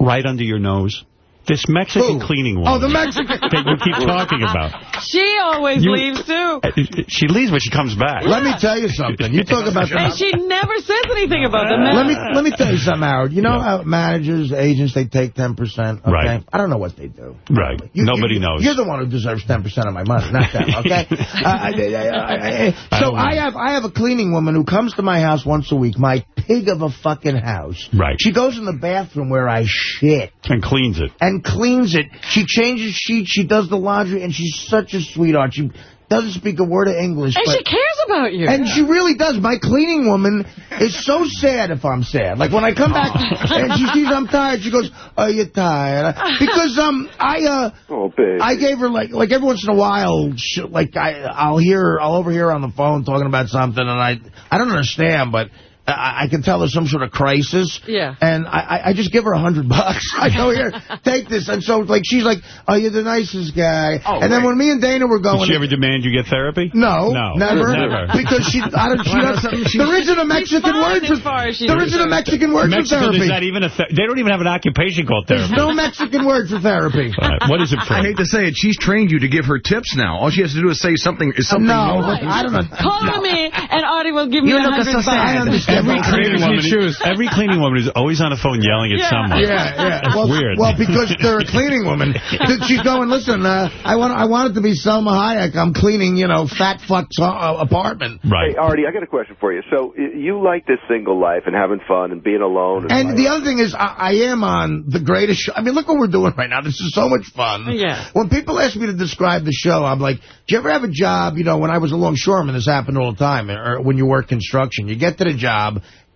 right under your nose? This Mexican Who? cleaning woman Oh, the Mexican. that you keep talking about. She always You- leaves, too. Uh, She leaves, but she comes back. Let me tell you something. You talk about And she never says anything about the Let me let me tell you something, Howard. You know how managers, agents, they take 10%? Okay? Right. I don't know what they do. Right. You- Nobody you- knows. You're the one who deserves 10% of my money, not them, okay? uh, I- I- I- I- I so don't I have I have a cleaning woman who comes to my house once a week, my pig of a fucking house. Right. She goes in the bathroom where I shit And cleans it. and cleans it. She changes sheets, she does the laundry, and she's such a sweetheart. She doesn't speak a word of English. And but, she cares about you. And she really does. My cleaning woman is so sad if I'm sad. Like when I come back and she sees I'm tired, she goes, "Are you tired?" Because um, I uh, Oh, baby. I gave her like like every once in a while, she, like I I'll hear I'll overhear her on the phone talking about something, and I I don't understand, but. I, I can tell there's some sort of crisis. Yeah. And I, I- I just give her a hundred bucks. I go, here, take this. And so, like, she's like, oh, you're the nicest guy. Oh, and then right. when me and Dana were going... Did she ever demand you get therapy? No, No. never. Never. Because she, I don't, she Why doesn't, there isn't a Mexican word for, there isn't a Mexican word Mexico, for therapy. Is that even a th they don't even have an occupation called There's therapy. no Mexican word for therapy. what is it for? I hate to say it, she's trained you to give her tips now. All she has to do is say something. Is something No, more. I don't know. Call me, and Artie will give me You a look hundred bucks. I understand. Every cleaning, Cleaning woman, shoes. every cleaning woman is always on the phone yelling at Yeah. someone. Yeah, yeah. That's well, weird. Well, because they're a cleaning woman. She's going, listen, uh, I want I want it to be Salma Hayek. I'm cleaning, you know, fat fuck's uh, apartment. Right. Hey, Artie, I got a question for you. So you like this single life and having fun and being alone. And, And the other thing is, I, I am on the greatest show. I mean, look what we're doing right now. This is so much fun. Yeah. When people ask me to describe the show, I'm like, do you ever have a job, you know, when I was a longshoreman, this happened all the time, or when you work construction. You get to the job,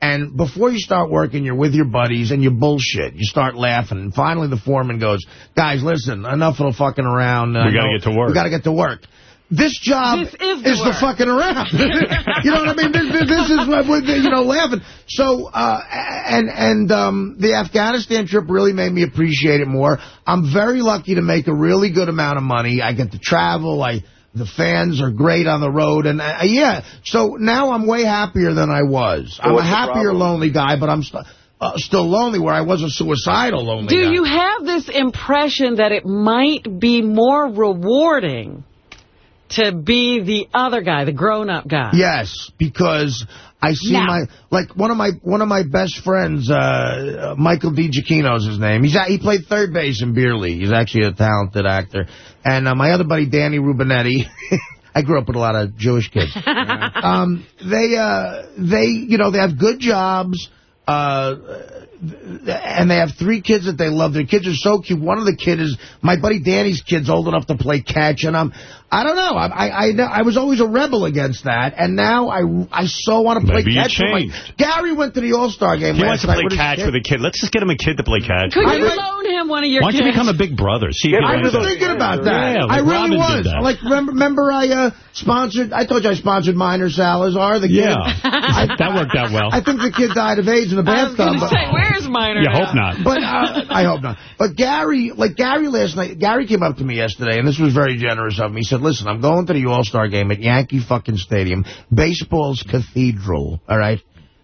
and before you start working, you're with your buddies, and you bullshit. You start laughing, and finally the foreman goes, guys, listen, enough of the fucking around. I We gotta know- get to work." We got to get to work. This job This is the is the fucking around. you know what I mean? This, this, this is what we're, you know, laughing. So, uh, and and um, the Afghanistan trip really made me appreciate it more. I'm very lucky to make a really good amount of money. I get to travel. I the fans are great on the road, and uh, yeah. So now I'm way happier than I was. I'm a happier, lonely guy, but I'm st uh, still lonely where I was a suicidal lonely Do guy. you have this impression that it might be more rewarding to be the other guy, the grown-up guy? Yes, because I see No. my like one of my one of my best friends, uh, uh, Michael DiGiacchino's his name. He's he played third base in Beer League. He's actually a talented actor. And uh, my other buddy Danny Rubinetti. I grew up with a lot of Jewish kids. um, they uh, they you know they have good jobs. Uh, and they have three kids that they love. Their kids are so cute. One of the kids is my buddy Danny's kid's old enough to play catch, and I'm, I don't know. I, I, I, I was always a rebel against that, and now I, I so want to play Maybe catch. with my- Gary went to the All Star game He last wants to night play with catch kid. with a kid. Let's just get him a kid to play catch. Could I you like- loan him one of your Why don't you become a big brother? See if he I likes was it. thinking about that. Yeah, I really Robin was. did. Like, remember, remember I uh, sponsored, I told you I sponsored Minor Salazar, the kid. Yeah. that worked out well. I think the kid died of AIDS in a I was bathtub. going to say, where's Minor You now? hope not. But uh, I hope not. But Gary, like Gary last night, Gary came up to me yesterday, and this was very generous of me. He said, listen, I'm going to the All-Star game at Yankee fucking Stadium, baseball's cathedral, all right,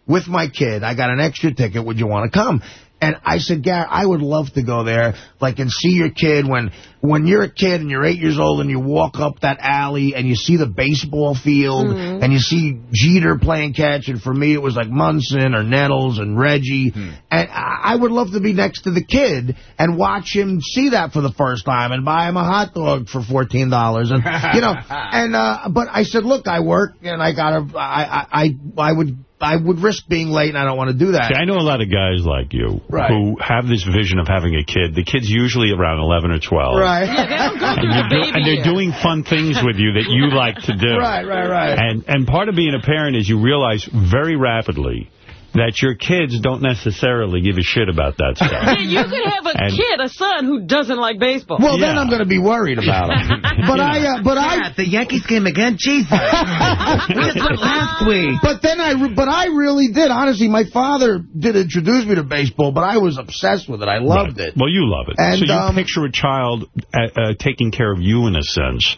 with my kid. I got an extra ticket. Would you want to come? And I said, Gary, I would love to go there, like, and see your kid when when you're a kid and you're eight years old and you walk up that alley and you see the baseball field Mhm. and you see Jeter playing catch. And for me, it was like Munson or Nettles and Reggie. And I I would love to be next to the kid and watch him see that for the first time and buy him a hot dog for $14. And, you know, and, uh, but I said, look, I work and I gotta, I, I, I, I would, I would risk being late and I don't want to do that. See, I know a lot of guys like you Right. who have this vision of having a kid. The kid's usually around 11 or 12. Right. Yeah, they don't go And, through the baby and they're years. doing fun things with you that you like to do. Right, right, right. And and part of being a parent is you realize very rapidly that your kids don't necessarily give a shit about that stuff. Yeah, you could have a And- kid, a son, who doesn't like baseball. Well, then I'm going to be worried about him. But I, uh, but I, the Yankees game again? Jesus. we just went last week. But then I, re- but I really did. Honestly, my father did introduce me to baseball, but I was obsessed with it. I loved Right. it. Well, you love it. And, so you um, picture a child uh, uh, taking care of you in a sense,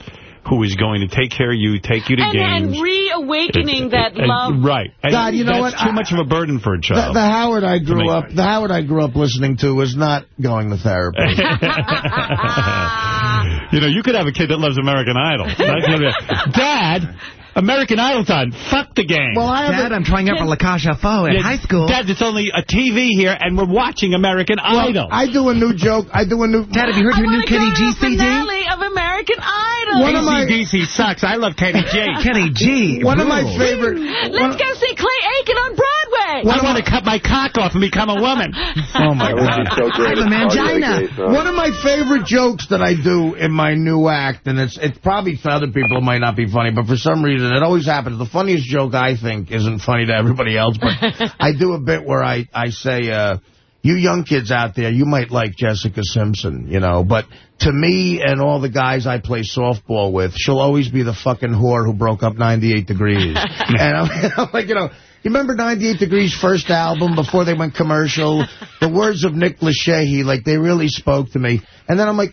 who is going to take care of you, take you to and, games. and reawakening that And- love. Right. And God, you know that's what? too I- much of a burden for a child. the Howard I grew up, the Howard I grew up listening to was not going to therapy. you know, you could have a kid that loves American Idol. That's gonna be- Dad, American Idol's on. Fuck the game. well, I Dad, a, I'm trying out for La Cage aux Folles in Yeah, high school. Dad, it's only a TV here, and we're watching American well, Idol. I do a new joke. I do a new. Dad, have you heard I your new want to go Kenny to G the CD? finale of American Idol. One of my- ACDC sucks. I love Kenny G. Kenny G. One of my rules. favorite. Let's go see Clay Aiken on Broadway. right. I want to cut my cock off and become a woman. Oh, my God. so great. I'm a It's part of the mangina. gay song. One of my favorite jokes that I do in my new act, and it's it's probably for other people it might not be funny, but for some reason it always happens. The funniest joke I think isn't funny to everybody else, but I do a bit where I, I say, uh, you young kids out there, you might like Jessica Simpson, you know, but to me and all the guys I play softball with, she'll always be the fucking whore who broke up 98 Degrees. and I'm, I'm like, you know, you remember 98 Degrees' first album before they went commercial? The words of Nick Lachey, like, they really spoke to me. And then I'm like,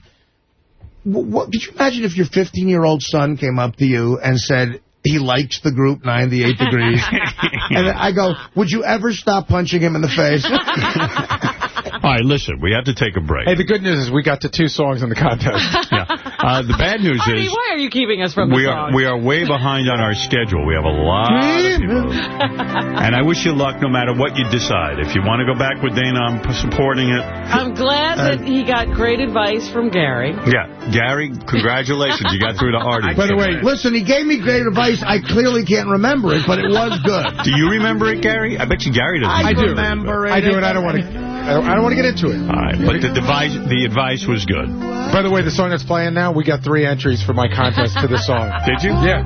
what, could you imagine if your 15-year-old son came up to you and said he likes the group 98 Degrees? and I go, would you ever stop punching him in the face? All right, listen, we have to take a break. Hey, the good news is we got to two songs in the contest. yeah. Uh, the bad news Artie, is why are you keeping us from the we song? are we are way behind on our schedule. We have a lot of people. And I wish you luck no matter what you decide. If you want to go back with Dana, I'm supporting it. I'm glad that he got great advice from Gary. Yeah. Gary, congratulations. You got through to Artie. By the way, listen, he gave me great advice. I clearly can't remember it, but it was good. Do you remember it, Gary? I bet you Gary doesn't. I remember remember it. I do, and I don't want to. I don't, don't want to get into it. All right, but the device, the advice was good. By the way, the song that's playing now, we got three entries for my contest to this song. Did you? Yeah.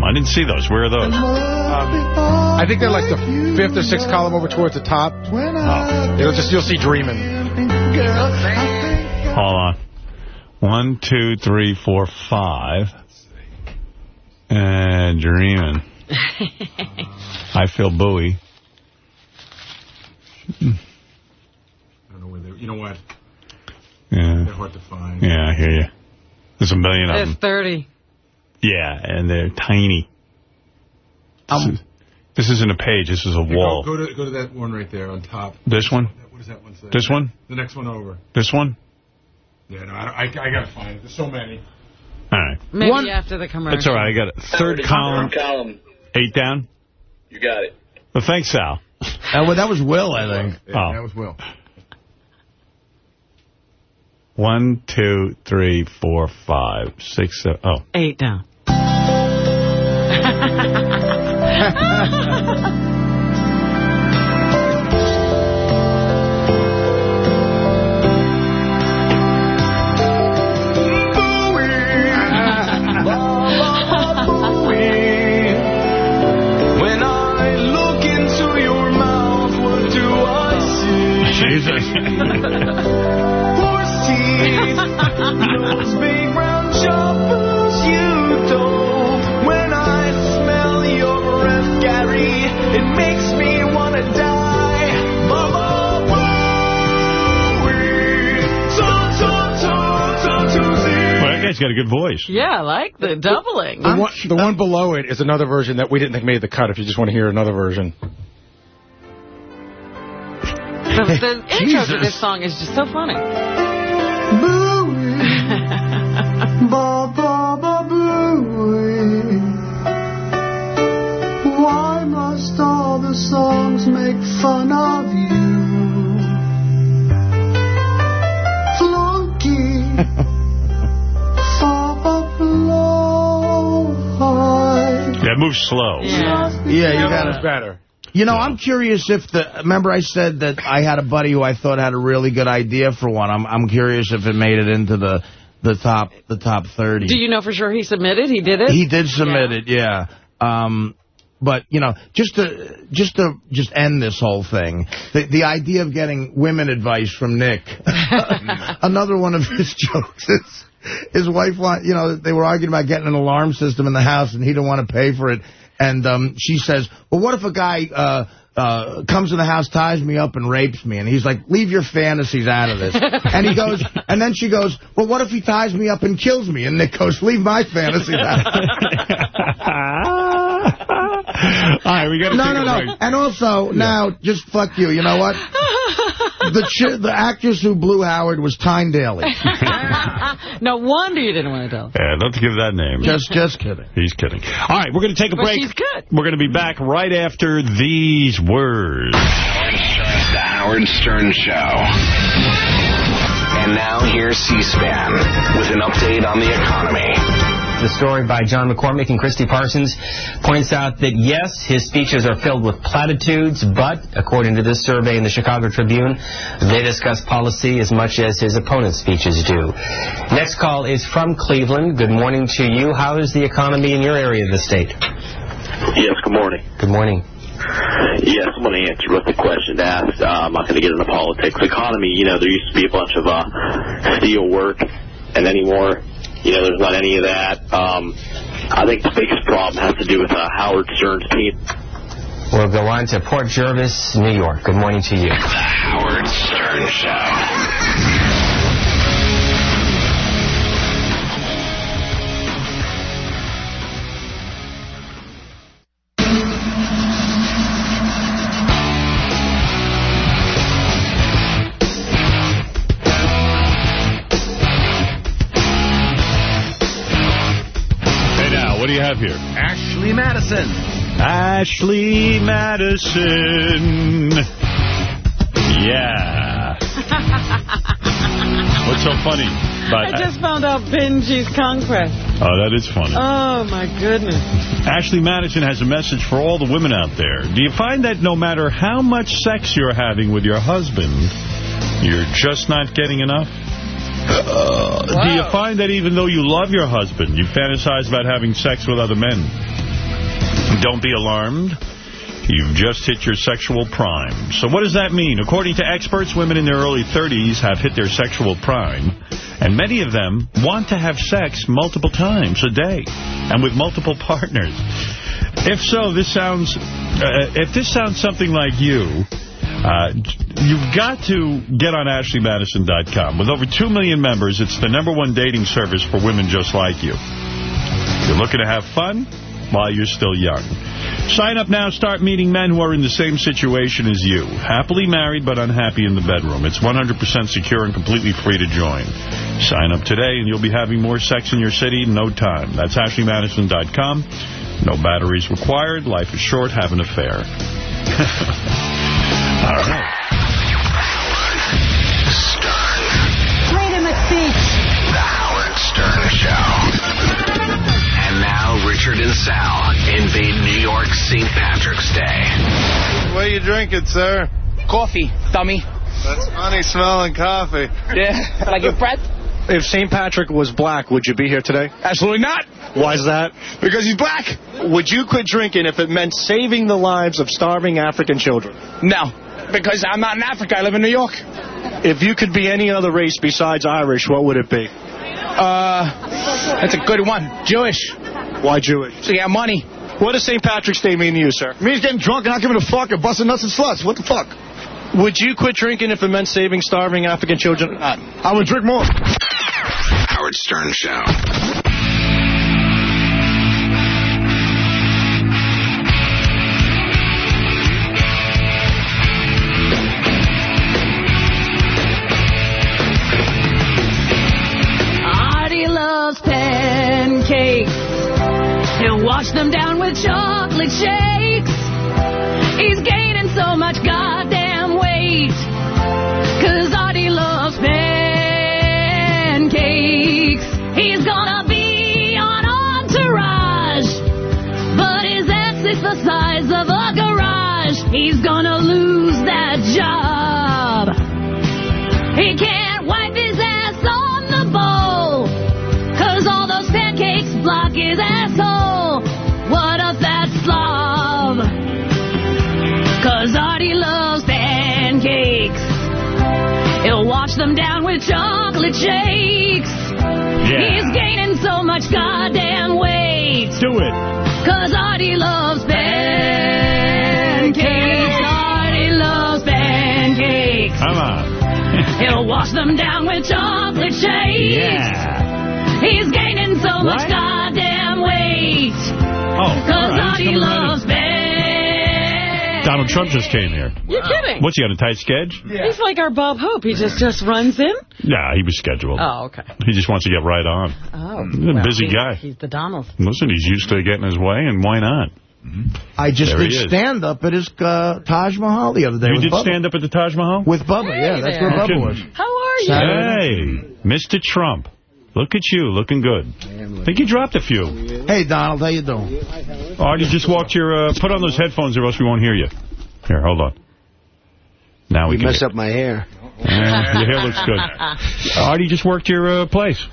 I didn't see those. Where are those? I think they're like the fifth or sixth column over towards the top. Oh. It'll just you'll see dreaming. Hold on. One, two, three, four, five. And dreaming. I feel buoy. Hmm. I don't know where they. You know what? Yeah. They're hard to find. Yeah, I hear you. There's a million of There's them. 30. Yeah, and they're tiny. This, is, this isn't a page. This is a Here, wall. Go, go to go to that one right there on top. This one? What does that one say? This one? The next one over. This one? Yeah, no, I, I, I gotta find it. There's so many. All right. Maybe One- after the commercial. That's all right. I got it. Third column, column. eight down. You got it. Well, thanks, Sal. Uh, well, that was Will, I think. Yeah, Oh. that was Will. One, two, three, four, five, six, seven. Oh. Eight down. thee. Well, that guy's got a good voice. Yeah, I like the doubling. The one, the one below it is another version that we didn't think made the cut. If you just want to hear another version. The, the intro to this song is just so funny. Ba ba ba booey. Why must all the songs make fun of you? High. Yeah, it moves slow. Yeah. Yeah, you got was to better. You know, I'm curious if the. Remember, I said that I had a buddy who I thought had a really good idea for one. I'm I'm curious if it made it into the the top the top 30. Do you know for sure he submitted? He did it? He did submit it, yeah. Um, but you know, just to just to just end this whole thing, the the idea of getting women advice from Nick. Another one of his jokes is his wife want you know they were arguing about getting an alarm system in the house and he didn't want to pay for it, and um, she says, well, what if a guy. Uh, uh, comes in the house, ties me up, and rapes me. And he's like, leave your fantasies out of this. and he goes, and then she goes, well, what if he ties me up and kills me? And Nick goes, leave my fantasies out. All right, we got to No, no, no. break. And also, now, just fuck you. You know what? The ch the actress who blew Howard was Tyne Daly. no wonder you didn't want to tell. Yeah, don't give that name. Just, just kidding. He's kidding. All right, we're going to take a But break. she's good. We're going to be back right after these words. The Howard Stern Show. And now here's C-SPAN with an update on the economy. The story by John McCormick and Christi Parsons points out that yes, his speeches are filled with platitudes, but according to this survey in the Chicago Tribune, they discuss policy as much as his opponent's speeches do. Next call is from Cleveland. Good morning to you. How is the economy in your area of the state? Yes, good morning. Good morning. Yes, I'm going to answer what the question asked. Uh, I'm not going to get into politics. Economy, you know, there used to be a bunch of uh, steel work, and anymore, you know, there's not any of that. Um, I think the biggest problem has to do with uh, Howard Stern's team. We'll go on to Port Jervis, New York. Good morning to you. The Howard Stern Show. Have here? Ashley Madison. Ashley Madison. Yeah. What's so funny? I just found out Benjy's conquest. oh, that is funny. Oh, my goodness. Ashley Madison has a message for all the women out there. Do you find that no matter how much sex you're having with your husband, you're just not getting enough? Uh, do you find that even though you love your husband, you fantasize about having sex with other men? Don't be alarmed. You've just hit your sexual prime. So what does that mean? According to experts, women in their early 30s have hit their sexual prime, and many of them want to have sex multiple times a day and with multiple partners. If so, this sounds uh, if this sounds something like you, uh, you've got to get on AshleyMadison.com. With over 2 million members, it's the number one dating service for women just like you. You're looking to have fun while you're still young. Sign up now. Start meeting men who are in the same situation as you. Happily married but unhappy in the bedroom. It's 100% secure and completely free to join. Sign up today and you'll be having more sex in your city in no time. That's AshleyMadison.com. No batteries required. Life is short. Have an affair. All right. Freedom of speech. The Howard Stern Show. And now, Richard and Sal invade New York St. Patrick's Day. What are you drinking, sir? Coffee, dummy. That's funny smelling coffee. Yeah, like your breath? If St. Patrick was black, would you be here today? Absolutely not. Why is that? Because he's black. Would you quit drinking if it meant saving the lives of starving African children? No, because I'm not in Africa. I live in New York. If you could be any other race besides Irish, what would it be? Uh, that's a good one. Jewish. Why Jewish? So you have money. What does St. Patrick's Day mean to you, sir? It means getting drunk and not giving a fuck and busting nuts and sluts. What the fuck? Would you quit drinking if it meant saving starving African children? I would drink more. Howard Stern Show. Wash them down with chocolate shakes. Much goddamn weight. Do it. Cause Artie loves pancakes. Artie loves pancakes. Come on. He'll wash them down with chocolate shakes. Yeah. He's gaining so What? much goddamn weight. Oh, Cause right. Artie He's coming right loves in. Donald Trump just came here. You're kidding. What's he on a tight sketch? He's like our Bob Hope. He just just runs in. Nah, he was scheduled. Oh, okay. He just wants to get right on. Oh, He's a well, busy he's- guy. He's the Donald. Listen, he's used to getting his way, and why not? I just There did stand-up at his uh, Taj Mahal the other day You with did Bubba. stand up at the Taj Mahal? With Bubba, Hey yeah, that's where there. Bubba was. How are you? Hey, Mr. Trump. Look at you, looking good. I think you dropped a few. Hey, Donald, how you doing? Artie, just walked your... Uh, put on those headphones or else we won't hear you. Here, hold on. Now we You can mess up my hair. Yeah, your hair looks good. Artie just worked your uh, place.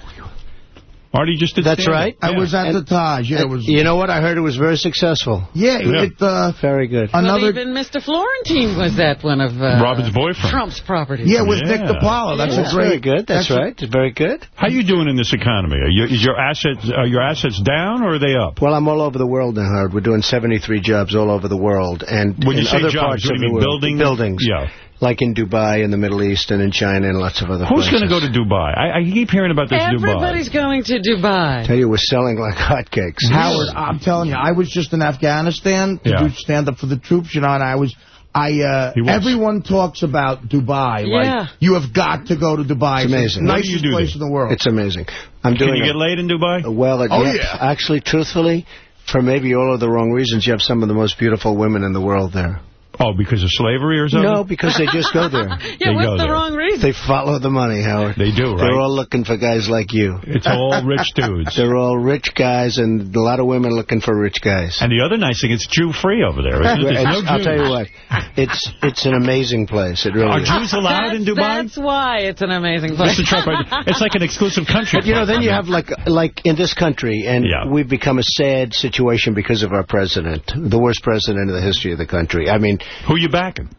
Artie just did That's stand-up. right. Yeah. at the Taj. Yeah, it was. You know what? I heard it was very successful. Yeah, Yeah. it uh, Very good. Well, another. even Mr. Florentine was at one of uh, Robin's boyfriend. Trump's properties. Yeah, with Nick Yeah. DiPaolo. That's That's a great. very good. That's, right. It's very good. How are you doing in this economy? Are, you, is your assets are your assets down or are they up? Well, I'm all over the world now, Howard. We're doing 73 jobs all over the world. And When you in say other jobs, parts what of do you the mean, world. buildings? Buildings. Yeah. Like in Dubai, in the Middle East, and in China, and lots of other Who's places. Who's going to go to Dubai? I, I keep hearing about this Everybody's going to Dubai. I tell you, we're selling like hotcakes. Howard, I'm telling you, I was just in Afghanistan to Yeah. do stand-up for the troops, you know, and I was... I uh, everyone talks about Dubai. Yeah. Like you have got to go to Dubai. It's amazing. the What do you nicest do place there? in the world. It's amazing. I'm Can doing you a- get laid in Dubai? Well, Oh, yeah, yeah. Actually, truthfully, for maybe all of the wrong reasons, you have some of the most beautiful women in the world there. Oh, because of slavery or something? No, because they just go there. Yeah, They what's the there. wrong reason? They follow the money, Howard. They do, right? They're all looking for guys like you. It's all rich dudes. They're all rich guys, and a lot of women looking for rich guys. And the other nice thing, it's Jew-free over there. Isn't it? There's no It's- I'll Jews. tell you what, it's it's an amazing place. It really Are is. Jews allowed in Dubai? that's why it's an amazing place. Mr. Trump, it's like an exclusive country. But you know, then you have like like in this country, and Yeah. we've become a sad situation because of our president, the worst president in the history of the country. I mean, Who are you backing?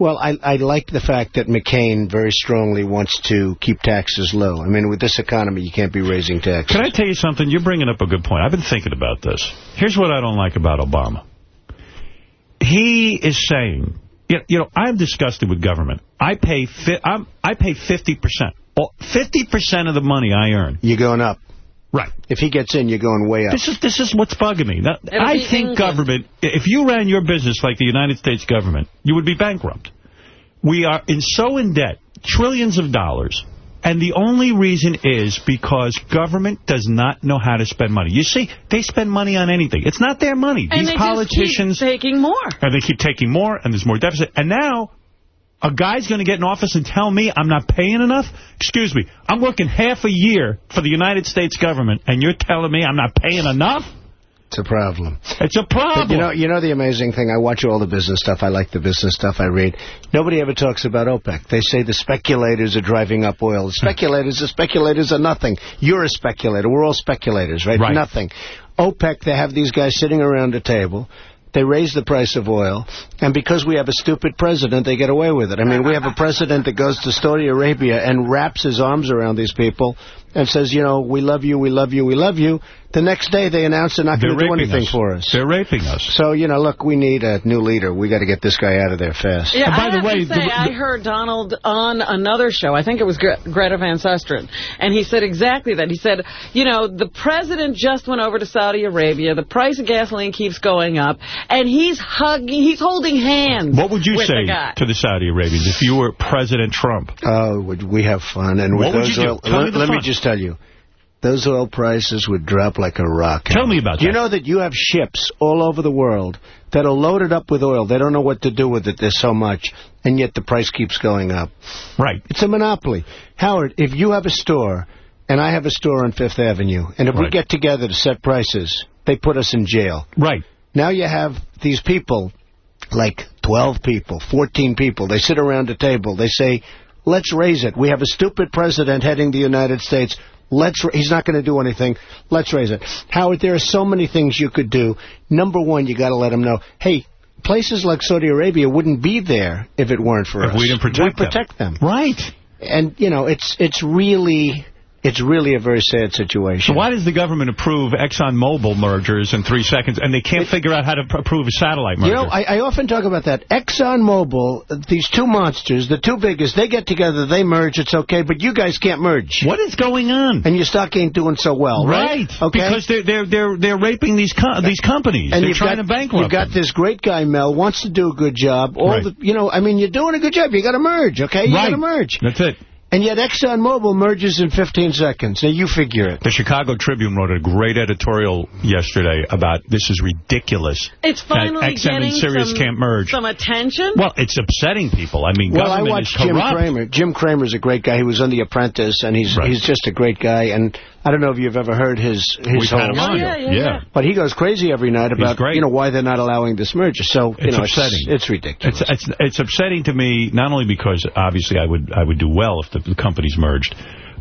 well, I I like the fact that McCain very strongly wants to keep taxes low. I mean, with this economy, you can't be raising taxes. Can I tell you something? You're bringing up a good point. I've been thinking about this. Here's what I don't like about Obama. He is saying, you know, I'm disgusted with government. I pay fi I'm, I pay 50%. 50% of the money I earn. You're going up. Right. If he gets in, you're going way up. This is this is what's bugging me. Now, I think England. government, if you ran your business like the United States government, you would be bankrupt. We are in so in debt, trillions of dollars, and the only reason is because government does not know how to spend money. You see, they spend money on anything. It's not their money. and These they politicians, just keep taking more. and they keep taking more, and there's more deficit. And now, a guy's going to get in office and tell me I'm not paying enough? Excuse me, I'm working half a year for the United States government, and you're telling me I'm not paying enough? It's a problem. It's a problem. But you know, you know the amazing thing. I watch all the business stuff. I like the business stuff. I read. Nobody ever talks about OPEC. They say the speculators are driving up oil. The hmm. speculators, the speculators are nothing. You're a speculator. We're all speculators, right? Right. Nothing. OPEC. They have these guys sitting around a table. They raise the price of oil, and because we have a stupid president, they get away with it. I mean, we have a president that goes to Saudi Arabia and wraps his arms around these people and says, you know, we love you, we love you, we love you. The next day they announce they're not going to do raping anything us. for us. They're raping us. So, you know, look, we need a new leader. We got to get this guy out of there fast. Yeah, And by I the have way, to say, the- I heard Donald on another show. I think it was Gre Greta Van Susteren. And he said exactly that. He said, you know, the president just went over to Saudi Arabia. The price of gasoline keeps going up. And he's hugging, he's holding hands What would you with say the to the Saudi Arabians if you were President Trump? Oh, would we have fun. And with What would those you do? oil, let, let me just tell you. Those oil prices would drop like a rock. Tell me about that. you know that you have ships all over the world that are loaded up with oil? They don't know what to do with it. There's so much. And yet the price keeps going up. Right. It's a monopoly. Howard, if you have a store and I have a store on Fifth Avenue, and if we get together to set prices, they put us in jail. Right. Now you have these people, like 12 people, 14 people. They sit around a table. They say, let's raise it. We have a stupid president heading the United States. Let's. ra- He's not going to do anything. Let's raise it. Howard, there are so many things you could do. Number one, you got to let them know, hey, places like Saudi Arabia wouldn't be there if it weren't for If us. we didn't protect we them. protect them. Right. And, you know, it's it's really... It's really a very sad situation. So why does the government approve ExxonMobil mergers in three seconds, and they can't figure out how to approve a satellite merger? You know, I, I often talk about that. ExxonMobil, these two monsters, the two biggest, they get together, they merge, it's okay, but you guys can't merge. what is going on? And your stock ain't doing so well, right? Okay. Because they're they're they're they're raping these co these companies. and they're trying got, to bankrupt You've got them. this great guy, Mel, wants to do a good job. All Right. the, you know, I mean, you're doing a good job. You got to merge, okay? You got Right. to merge. That's it. And yet ExxonMobil merges in 15 seconds. Now, you figure it. The Chicago Tribune wrote a great editorial yesterday about this is ridiculous. It's finally that XM getting and Sirius some, can't merge. some attention. Well, it's upsetting people. I mean, Well, I government watched is Jim corrupt. Kramer. Jim Cramer's a great guy. He was on The Apprentice, and he's he's just a great guy. And I don't know if you've ever heard his his We've whole had him on. Oh, yeah, yeah, yeah. But he goes crazy every night about great. you know why they're not allowing this merger. So you It's know upsetting. It's, it's ridiculous. It's, it's it's upsetting to me not only because obviously I would I would do well if the, the companies merged,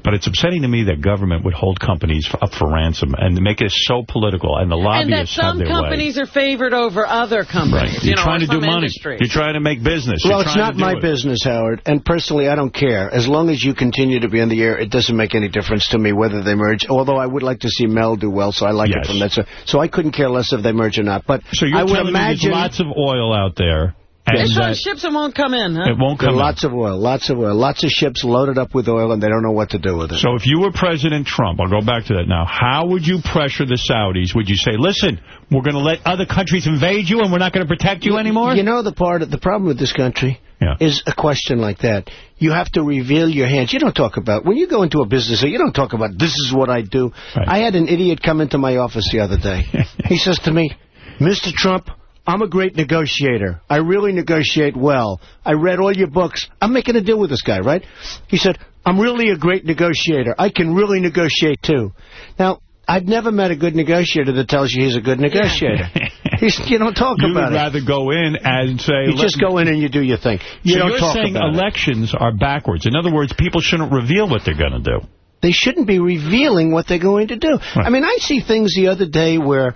but it's upsetting to me that government would hold companies f- up for ransom and make it so political and the and that lobbyists have some their way. Some companies are favored over other companies. Right. You You're know, trying to do money. industries. You're trying to make business. Well, You're it's not my it. business, Howard, and personally, I don't care. As long as you continue to be on the air, it doesn't make any difference to me whether they merge. Although I would like to see Mel do well, so I like Yes. it from that. So, so I couldn't care less if they merge or not. But So you're I would telling imagine me there's lots of oil out there. And It's on that uh, ships and won't come in, huh? it won't There are come lots of oil, lots of oil, lots of ships loaded up with oil, and they don't know what to do with it. So if you were President Trump, I'll go back to that now, how would you pressure the Saudis? Would you say, listen, we're going to let other countries invade you and we're not going to protect you anymore? You know the part of the problem with this country Yeah. is a question like that. You have to reveal your hands. You don't talk about when you go into a business. You don't talk about this is what I do. I had an idiot come into my office the other day. he says to me, "Mr. Trump." I'm a great negotiator. I really negotiate well. I read all your books. I'm making a deal with this guy, right? He said, I'm really a great negotiator. I can really negotiate, too. Now, I've never met a good negotiator that tells you he's a good negotiator. He's, you don't talk you about would rather go in and say... You just go in and you do your thing. You so don't you're talk saying about it. elections are backwards. In other words, people shouldn't reveal what they're going to do. They shouldn't be revealing what they're going to do. I mean, I see things the other day where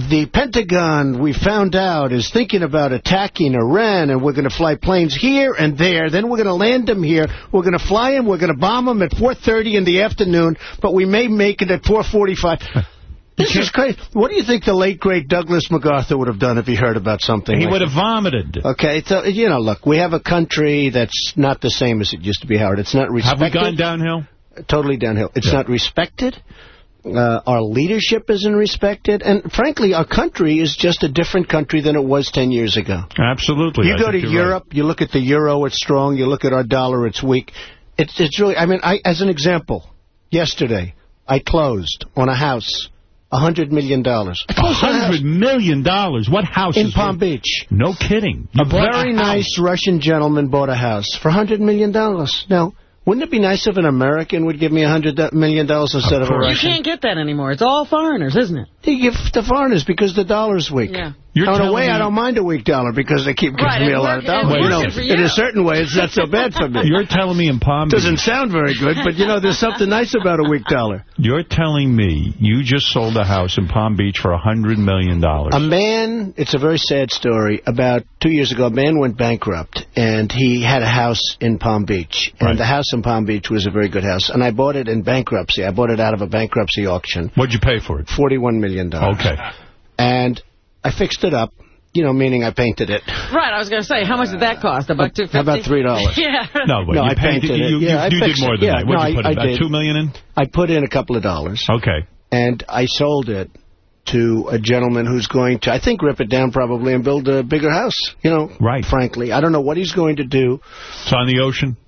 the Pentagon, we found out, is thinking about attacking Iran, and we're going to fly planes here and there. Then we're going to land them here. We're going to fly them. We're going to bomb them at 4.30 in the afternoon, but we may make it at 4.45. This is crazy. What do you think the late, great Douglas MacArthur would have done if he heard about something He like would that? have vomited. Okay, so, you know, look, we have a country that's not the same as it used to be, Howard. It's not respected. Have we gone downhill? Totally downhill. It's not respected. Uh, our leadership isn't respected. And frankly, our country is just a different country than it was 10 years ago. Absolutely. You I go to you're right. Europe, you look at the euro, it's strong. You look at our dollar, it's weak. It's, it's really, I mean, I, as an example, yesterday, I closed on a house, a $100 million. I A closed on a house hundred million dollars. What house in Palm worth- Beach. No kidding. A You bought very house. nice Russian gentleman bought a house for a $100 million. Now, wouldn't it be nice if an American would give me $100 million instead of, a Russian? You Russian? can't get that anymore. It's all foreigners, isn't it? They give to foreigners because the dollar's weak. Yeah. You're Now, in a telling way, me- I don't mind a weak dollar because they keep giving Right, me a lot of work- it dollars. You know, you. in a certain way, it's not so bad for me. You're telling me in Palm Beach. Doesn't sound very good, but, you know, there's something nice about a weak dollar. You're telling me you just sold a house in Palm Beach for a $100 million. A man, it's a very sad story. About two years ago, a man went bankrupt, and he had a house in Palm Beach. And Right. the house in Palm Beach was a very good house. And I bought it in bankruptcy. I bought it out of a bankruptcy auction. What'd you pay for it? $41 million. Okay. And I fixed it up, you know, meaning I painted it. Right, I was going to say, how much did that cost? About two fifty. About $3. Yeah. No, but No, you I painted, painted it. you, you- Yeah, I you did more than Yeah, that. What'd no, you put I- I about did. 2 million in? I put in a couple of dollars. Okay. and I sold it to a gentleman who's going to, I think, rip it down probably and build a bigger house. You know, Right. frankly. I don't know what he's going to do. It's on the ocean?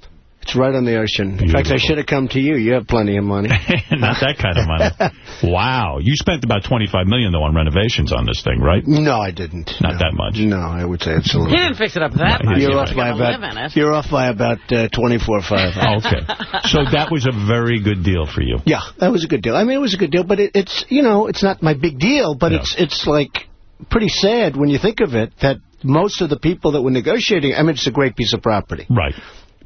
It's right on the ocean. In fact, I should have come to you. You have plenty of money. Not that kind of money. wow. You spent about 25 million, though, on renovations on this thing, right? No, I didn't. Not that much. No, I would say it's a little. He didn't fix it up that much. You're off was by gonna live in about. You're off by about uh, twenty-four five. Oh, okay. So that was a very good deal for you. Yeah, that was a good deal. I mean, it was a good deal, but it, it's you know, it's not my big deal, but No. it's it's like pretty sad when you think of it that most of the people that were negotiating. I mean, it's a great piece of property, Right.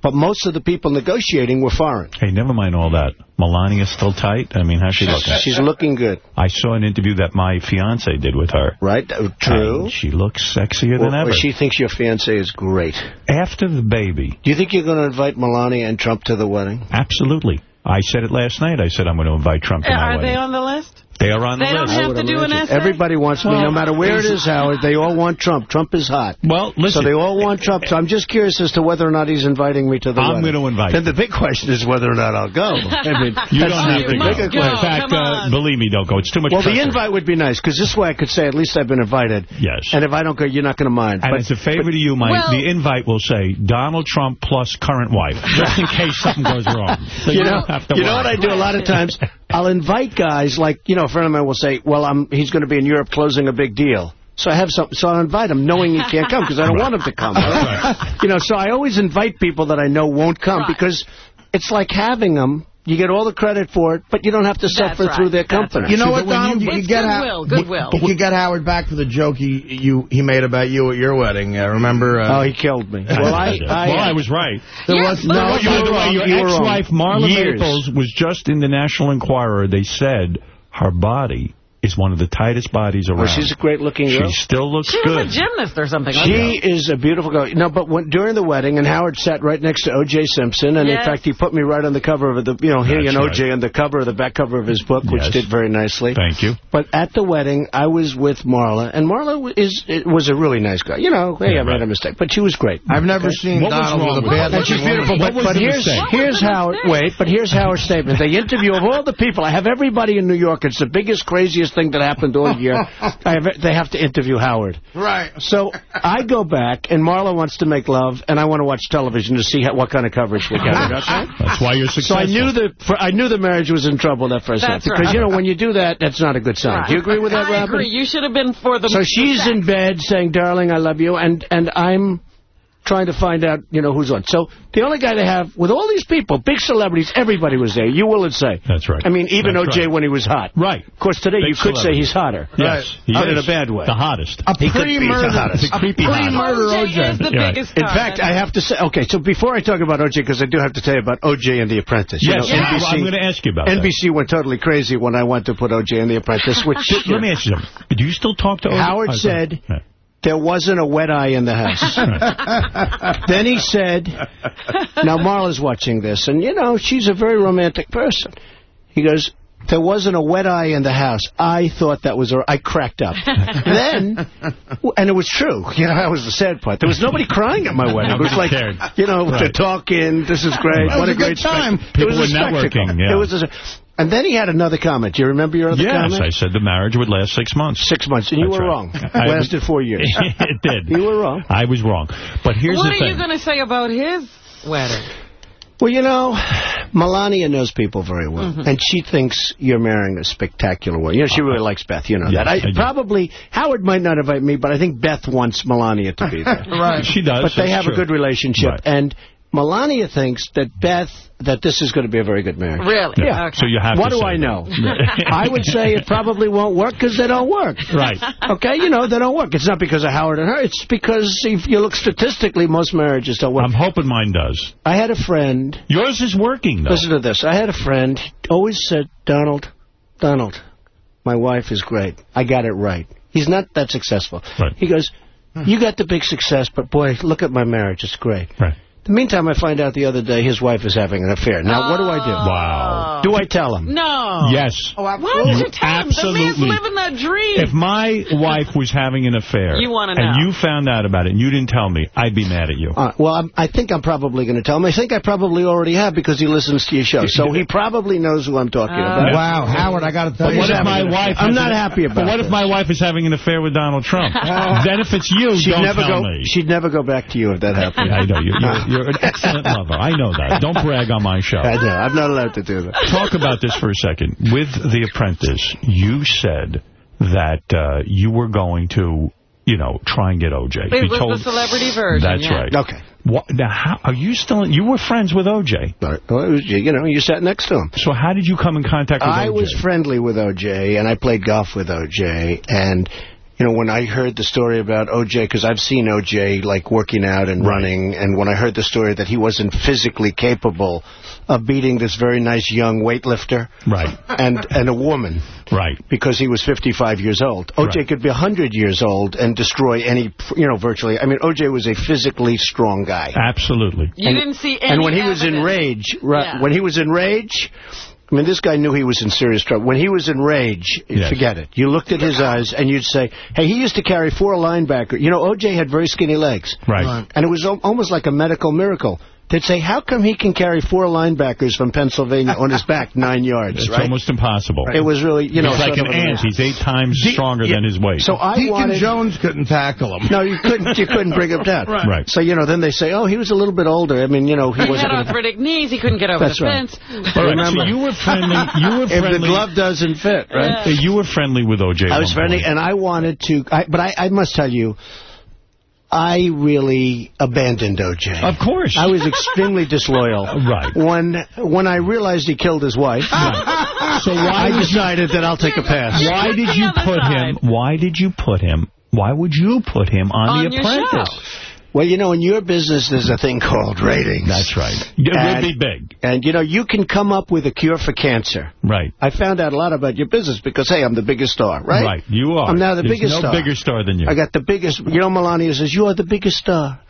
But most of the people negotiating were foreign. Hey, never mind all that. Melania's still tight? I mean, how's she looking? She's looking good, I saw an interview that my fiance did with her. right? Uh, True. And she looks sexier than ever. she thinks your fiance is great. After the baby, Do you think you're going to invite Melania and Trump to the wedding? absolutely. I said it last night. I said I'm going to invite Trump to my Are wedding. they on the list? They are on the They don't list. have to do an essay? Everybody wants me, no matter where it is, Howard. They all want Trump. Trump is hot. Well, listen. So they all want Trump. So I'm just curious as to whether or not he's inviting me to the I'm going to invite Then the big question is whether or not I'll go. I mean, You don't have to bigger go. question. In fact, uh, believe me, don't go. It's too much Well, the invite would be nice, because this way I could say, at least I've been invited. Yes. And if I don't go, you're not going to mind. And But- as a favor to you, Mike, Well- the invite will say Donald Trump plus current wife, just in case something goes wrong. So you you, know, don't have to you know what I do a lot of times? I'll invite guys, like, you know, a friend of mine will say, well, I'm, he's going to be in Europe closing a big deal. So I have some, so I'll invite him knowing he can't come because I don't want him to come. You know, so I always invite people that I know won't come because it's like having them. You get all the credit for it, but you don't have to suffer right. through their That's company. You know See, what, but Donald? you- You, get goodwill, goodwill. You could get Howard back for the joke he you he made about you at your wedding. Uh, remember? Uh, Oh, he killed me. Well, I, I, well, I was right. There Yeah, was but- no. you were the way. Your You were wrong. ex-wife, Marla Years. Maples, was just in the National Enquirer. They said her body is one of the tightest bodies around. Well, she's a great-looking girl. She still looks She was good. a gymnast or something. wasn't She is a beautiful girl. No, but when, during the wedding, and Howard sat right next to O.J. Simpson, and Yes. in fact, he put me right on the cover of the, you know, he That's and O.J. right. on the cover of the back cover of his book, which Yes. did very nicely. Thank you. But at the wedding, I was with Marla, and Marla is it was a really nice girl. You know, hey, Yeah, I made right. a mistake, but she was great. I've never seen What Donald with a bad her? She's beautiful, woman. but, but here's here's how. Wait, but here's Howard's statement. They interview of all the people. I have everybody in New York. It's the biggest, craziest thing that happened all year. I have, they have to interview Howard. Right. So I go back, and Marla wants to make love, and I want to watch television to see how, what kind of coverage we get. Okay? That's why you're successful. So. I knew the for, I knew the marriage was in trouble that first That's night because right. you know when you do that, that's not a good sign. Right. Do you agree with that, I Robin? agree. You should have been for the. So she's in bed saying, "Darling, I love you," and and I'm trying to find out, you know, who's on. So the only guy they have with all these people, big celebrities, everybody was there. You will say. That's right. I mean, even That's O.J. right. when he was hot. Right. Of course, today Big you could say he's hotter. Yes, he But in a bad way. The hottest. A He could be the pre-murder. A pre-murder OJ OJ. is the Yeah. biggest In fact, I have to say, okay, so before I talk about O.J., because I do have to tell you about O.J. and The Apprentice. You Yes, know, yeah, NBC I'm going to ask you about that. NBC went totally crazy when I went to put O.J. and The Apprentice, which Let me ask you something. Do you still talk to O.J.? Howard said yeah. There wasn't a wet eye in the house. then he said, now Marla's watching this, and, you know, she's a very romantic person. He goes, there wasn't a wet eye in the house. I thought that was, a, I cracked up. then, and it was true. You know, that was the sad part. There was nobody crying at my wedding. It was like, Cared. you know, Right. they're talking, this is great. What a a, great time. People were networking, yeah. It was a, and then he had another comment. Do you remember your other Yes, comment? Yes, I said the marriage would last six months. Six months, and you That's were right. wrong. It lasted four years. it did. You were wrong. I was wrong. But here's what the are you going to say about his wedding? Well, you know, Melania knows people very well, Mm-hmm. and she thinks you're marrying a spectacular woman. You know, she really likes Beth. You know Yes, that. I, I probably Howard might not invite me, but I think Beth wants Melania to be there. Right. She does. but they have true. a good relationship, Right. and Melania thinks that Beth that this is going to be a very good marriage. Really? Yeah. Okay. So you have What to do I that. know? I would say it probably won't work because they don't work. Right. Okay, you know, they don't work. It's not because of Howard and her. It's because if you look statistically, most marriages don't work. I'm hoping mine does. I had a friend. Yours is working, though. Listen to this. I had a friend always said, Donald, Donald, my wife is great. I got it right. He's not that successful. Right. He goes, hmm. you got the big success, but boy, look at my marriage. It's great. Right. The meantime, I find out the other day his wife is having an affair. Now, what do I do? Wow. Do I tell him? No. Yes. Why would you, You tell him? The absolutely- man's living that dream. If my wife was having an affair You wanna and you found out about it and you didn't tell me, I'd be mad at you. Uh, well, I'm, I think I'm probably going to tell him. I think I probably already have because he listens to your show. So he probably knows who I'm talking about. Wow, Howard, I got to tell But you. what if my wife? I'm not happy about But what if my wife is having an affair with Donald Trump? then if it's you, She'd don't never tell go. me. She'd never go back to you if that happened. I know you're, you're, you're an excellent lover. I know that. Don't brag on my show. I know. I'm not allowed to do that. Talk about this for a second. With The Apprentice, you said that uh, you were going to, you know, try and get O.J. It you was the celebrity version, That's yeah. right. Okay. What, now, how, are you still? You were friends with O.J. Right. Well, it was, you know, you sat next to him. So how did you come in contact with I O.J.? was friendly with O.J., and I played golf with O.J., and... You know, when I heard the story about O.J., because I've seen O.J., like, working out and running, and when I heard the story that he wasn't physically capable of beating this very nice young weightlifter Right. and, and a woman Right. because he was 55 years old. O.J. Right. could be 100 years old and destroy any, you know, virtually. I mean, O.J. was a physically strong guy. Absolutely. You And- didn't see any And when he was in rage, right, Yeah. when he was in rage, I mean, this guy knew he was in serious trouble. When he was in rage, Yes. forget it. You looked at his eyes and you'd say, hey, he used to carry four linebackers. You know, O.J. had very skinny legs. Right. And it was almost like a medical miracle. They'd say, how come he can carry four linebackers from Pennsylvania on his back nine yards, It's right? almost impossible. It was really, you know... He's like an ant. He's eight times stronger than his weight. So I Deacon wanted... Jones couldn't tackle him. No, you couldn't. You couldn't bring him down. Right. Right. So you know, then they say, "Oh, he was a little bit older." I mean, you know, he He had wasn't. gonna- arthritic knees. He couldn't get over That's the right. fence. All right, Remember. so you were friendly. You were friendly. if the glove doesn't fit, right? Uh, You were friendly with O.J. I was friendly, point. and I wanted to. I, but I, I must tell you, I really abandoned O.J. Of course. I was extremely disloyal. Right. When when I realized he killed his wife, So why I did you- decided that I'll take a pass. Why did you put side. him? Why did you put him? Why would you put him on, On The your Apprentice? show. Well, you know, in your business, there's a thing called ratings. That's right. It And- would be big. And, you know, you can come up with a cure for cancer. Right. I found out a lot about your business because, hey, I'm the biggest star, right? Right. You are. I'm now the There's biggest no star. bigger star than you. I got the biggest. You know, Melania says, you are the biggest star.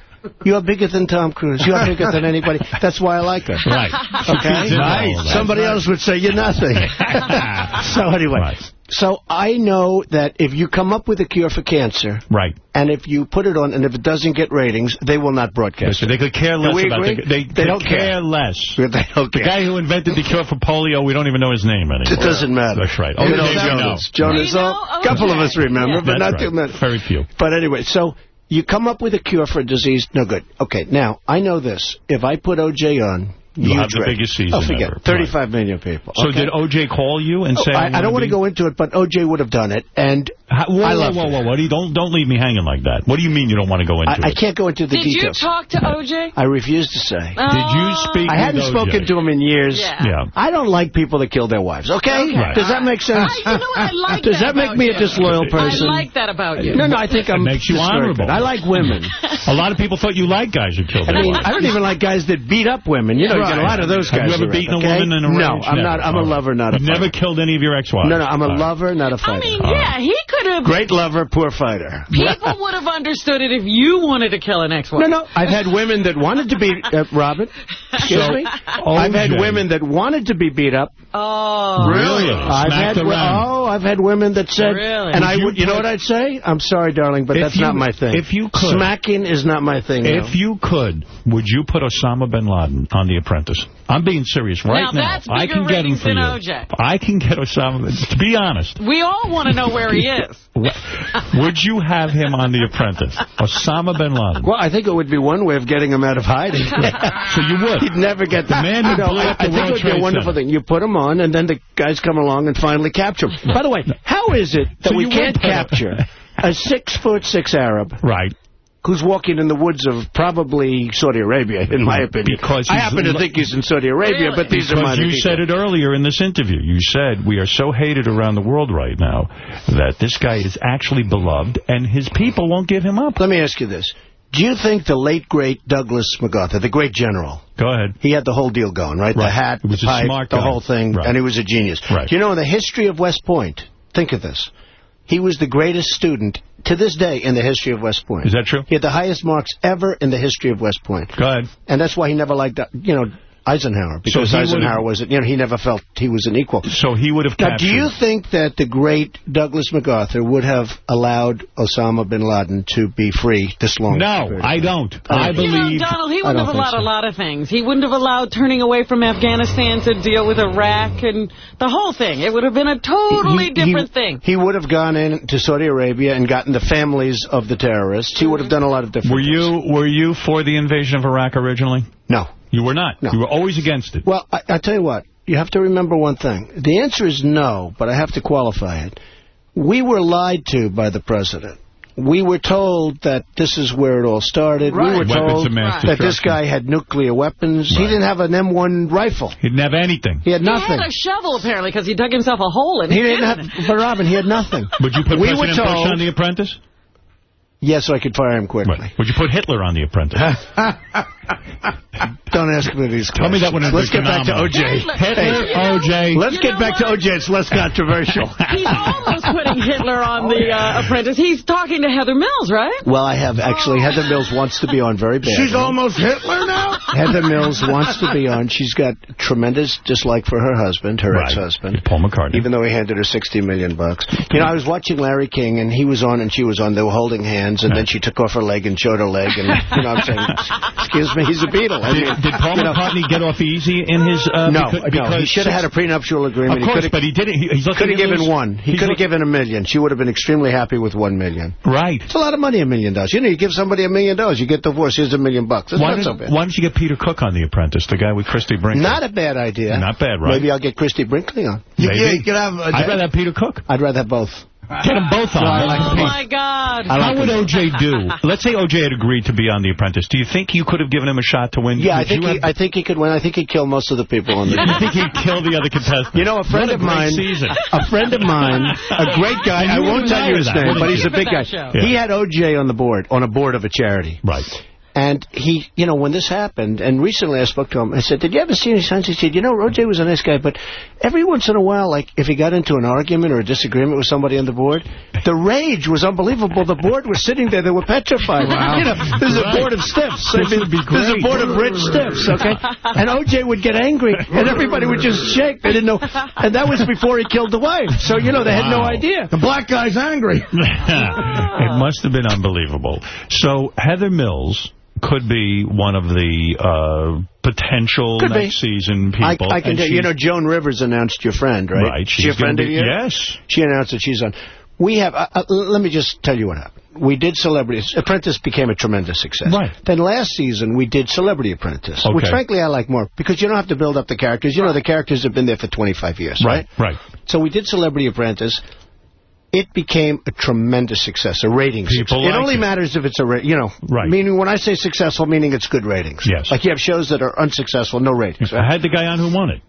You are bigger than Tom Cruise. You are bigger than anybody. That's why I like her. Right. Okay? feeds into all. Somebody else would say you're nothing. so anyway, Right. so I know that if you come up with a cure for cancer, Right. and if you put it on, and if it doesn't get ratings, they will not broadcast So they could care less about agree? the, they, They don't care, care. less. They don't care. The guy who invented the cure for polio, we don't even know his name anymore. It doesn't matter. That's right. You Oh, know, you know. Jonas. Jonas, You know? a couple of us remember, Yeah. but That's not too many. Very few. But anyway, so you come up with a cure for a disease, no good. Okay, now, I know this. If I put O.J. on, you have the biggest season Oh, forget ever. it. 35 million people. So okay? did O.J. call you and Oh, say... I, I don't want to be... go into it, but O.J. would have done it, and How, whoa, I whoa, love whoa, it. whoa, whoa. Don't, don't leave me hanging like that. What do you mean you don't want to go into I, I can't go into the Did you details. talk to O.J.? I refuse to say. Oh. Did you speak I hadn't spoken to him in years. Yeah. Yeah. I don't like people that kill their wives, okay? Okay. Right. Does that make sense? I, you know what? I like Does that, make me you. a disloyal person? I like that about you. No, no, I think I'm It makes you honorable. I like women. A lot of people thought you liked guys who killed I their mean, wives. I don't even like guys that beat up women. You know, you get a lot of those Have guys. you ever beaten okay? a woman in a No. I'm Never. not. I'm a lover, not a You've fighter. never killed any of your ex-wives? No, no, I'm a lover, not a fighter. I mean, yeah, he could have... Great lover, poor fighter. People would have understood it if you wanted to kill an ex-wife. No, no. I've had women that wanted to be uh, Robin. Excuse So, me. I've had OJ. women that wanted to be beat up. Oh. Really? I've Smacked had around. oh, I've had women that said, Really? and Would I would, you know what I'd say? I'm sorry, darling, but that's you- not my thing. if you could- smacking is not my thing. no. If you could, would you put Osama bin Laden on The Apprentice? I'm being serious right Now, now. that's I bigger can get him ratings for than you. O.J.. I can get Osama. To be honest, We all want to know where he is. would you have him on The Apprentice? Osama bin Laden. well, I think it would be one way of getting him out of hiding. So you would. He'd never get the, man who blew I, up the I think it would be a wonderful Center. thing. You put him on, and then the guys come along and finally capture him. By the way, how is it that So we can't would put him- capture a six-foot-six Arab Right. Who's walking in the woods of probably Saudi Arabia, in my opinion? Because I happen to think he's in Saudi Arabia, Really? but these are Because minor you details. said it earlier in this interview. You said we are so hated around the world right now that this guy is actually beloved and his people won't give him up. Let me ask you this. Do you think the late, great Douglas MacArthur, the great general, Go ahead. he had the whole deal going, right? The hat, He was the a pipe, smart the whole thing, Right. and he was a genius. Right. Do you know, in the history of West Point, think of this, he was the greatest student to this day in the history of West Point. Is that true? He had the highest marks ever in the history of West Point. Go ahead. And that's why he never liked, uh, you know, Eisenhower, because he would've- Eisenhower was, it you know, he never felt he was an equal. So he would have Now, captured... do you think that the great Douglas MacArthur would have allowed Osama bin Laden to be free this long? No, I don't. I You believe... know, Donald, he wouldn't have allowed so. a lot of things. He wouldn't have allowed turning away from Afghanistan to deal with Iraq and the whole thing. It would have been a totally He- different he, thing. He would have gone in to Saudi Arabia and gotten the families of the terrorists. He would have mm-hmm. done a lot of different Were you were you for the invasion of Iraq originally? No. You were not. No. You were always against it. Well, I, I tell you what. You have to remember one thing. The answer is no, but I have to qualify it. We were lied to by the president. We were told that this is where it all started. Right. We were Weapons told of mass that this guy had nuclear weapons. He didn't have an M1 rifle. He didn't have anything. He had nothing. He had a shovel, apparently, because he dug himself a hole and He hid didn't in have, it. but Robin, he had nothing. Would you put we were President Bush on The Apprentice? Yes, so I could fire him quickly. Would you put Hitler on The Apprentice? Don't ask me these questions. Tell me that one in Let's the get back to. O.J. Hitler, O.J. Let's get back to O.J. It's less controversial. He's almost putting Hitler on the uh, Apprentice. He's talking to Heather Mills, right? Well, I have actually. Heather Mills wants to be on very badly. She's almost Hitler now? Heather Mills wants to be on. She's got tremendous dislike for her husband, her Right. ex-husband. Paul McCartney. Even though he handed her 60 million bucks. You know, I was watching Larry King, and he was on, and she was on. They were holding hands, and then she took off her leg and showed her leg, and, you know, I'm saying, excuse me, he's a Beatle. I Did, mean, did Paul you know, McCartney get off easy in his... Uh, no, because, no, he should have had a prenuptial agreement. Of course, he could've- but he didn't. He, he's looking could have given lose- one. He he's could have given a million. She would have been extremely happy with one million. Right. It's a lot of money, a million dollars. You know, you give somebody a million dollars, you get divorced, here's a million bucks. It's Why, not so don't- bad. why don't you get Peter Cook on The Apprentice, the guy with Christie Brinkley? Not a bad idea. Not bad, right? Maybe I'll get Christie Brinkley on. Maybe. Yeah, you could have... Uh, I'd rather have Peter Cook. I'd rather have both. Get them both on. I like Oh, my God. I How would. O.J. do? Let's say O.J. had agreed to be on The Apprentice. Do you think you could have given him a shot to win? Yeah, I think he, have- I think he could win. I think he'd kill most of the people on the you think he'd kill the other contestants? You know, a friend What of mine, season. a friend of mine, a great guy. I won't tell you his that, name, but he's a big guy. Show. He had OJ on the board, on a board of a charity. Right. And he, you know, when this happened, and recently I spoke to him, I said, did you ever see any signs? He said, you know, OJ was a nice guy, but every once in a while, like, if he got into an argument or a disagreement with somebody on the board, the rage was unbelievable. The board was sitting there, they were petrified. You know, there's a board of stiffs. I This mean, would be There's a board of rich stiffs, okay? And OJ would get angry, and everybody would just shake. They didn't know. And that was before he killed the wife. So, you know, they had no idea. The black guy's angry. it must have been unbelievable. So Heather Mills could be one of the uh, potential Could be. next season people. I can tell you, know, Joan Rivers announced your friend, right? Right, She she's a friend gonna of be- yours? yes. She announced that she's on. We have, uh, uh, let me just tell you what happened. We did Celebrities. Apprentice became a tremendous success. Right. Then last season, we did Celebrity Apprentice, which frankly I like more because you don't have to build up the characters. You know, the characters have been there for 25 years, right? Right, right. So we did Celebrity Apprentice. It became a tremendous success, a rating People success. like it only it. matters if it's a, you know, Right. meaning when I say successful, meaning it's good ratings. Yes. Like you have shows that are unsuccessful, no ratings. I had the guy on who won it.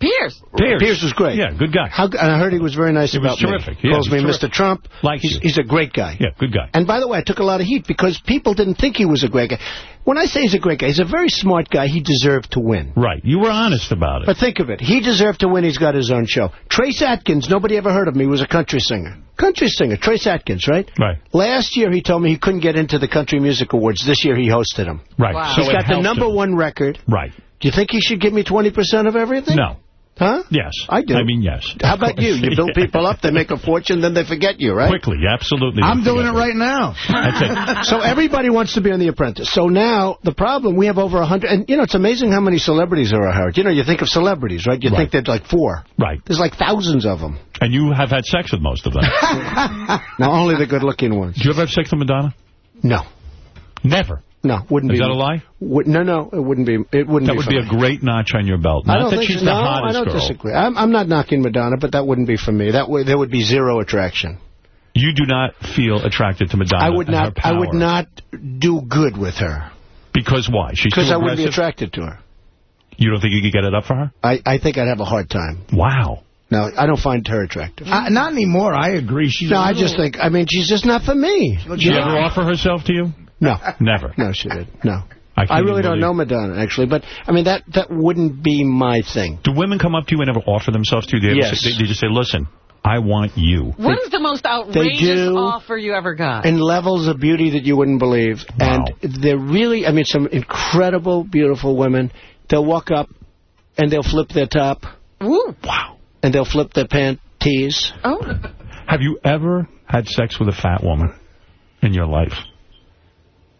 Piers. Piers. Piers was great. Yeah, good guy. How, and I heard he was very nice He about me. terrific. Yeah, Calls me was Mr. Trump. Likes he's, you. he's a great guy. Yeah, good guy. And by the way, I took a lot of heat because people didn't think he was a great guy. When I say he's a great guy, he's a very smart guy. He deserved to win. Right. You were honest about it. But think of it. He deserved to win. He's got his own show. Trace Adkins, nobody ever heard of him. He was a country singer. Country singer, Trace Adkins, right? Right. Last year he told me he couldn't get into the Country Music Awards. This year he hosted them. Right. Wow. So He's it got the number him. one record. Right. Do you think he should give me 20% of everything? No. Huh? Yes. I do. I mean, yes. How about you? You build Yeah. people up, they make a fortune, then they forget you, right? Quickly, absolutely. I'm doing it right now. That's it. So everybody wants to be on The Apprentice. So now the problem, we have over a 100, and you know, it's amazing how many celebrities there are, Howard. You know, you think of celebrities, right? You Right. think there's like four. Right. There's like thousands of them. And you have had sex with most of them. Now, only the good-looking ones. Did you ever have sex with Madonna? No. Never. No, wouldn't Is be. that a lie? Would, no, no, it wouldn't be. It wouldn't That be would be me. a great notch on your belt. I Not don't that think she's so. the no, hottest I don't girl. disagree. I'm, I'm not knocking Madonna, but that wouldn't be for me. That way, there would be zero attraction. You do not feel attracted to Madonna. I would and her not. I would not do good with her Because why? She's because I wouldn't be attracted to her. You don't think you could get it up for her? I, I think I'd have a hard time. Wow. No, I don't find her attractive. Uh, not anymore. I agree. She's no, a I little- just think. I mean, she's just not for me. Did she ever offer herself to you? No, Never. no, she did. No, I, I really don't know Madonna actually, but I mean that that wouldn't be my thing. Do women come up to you and ever offer themselves to you? They, Yes. say, they, they just say, listen, I want you. What is the most outrageous do. offer you ever got? In levels of beauty that you wouldn't believe. Wow. And they're really, I mean, some incredible, beautiful women. They'll walk up and they'll flip their top Woo. Wow. and they'll flip their panties. Oh. Have you ever had sex with a fat woman in your life?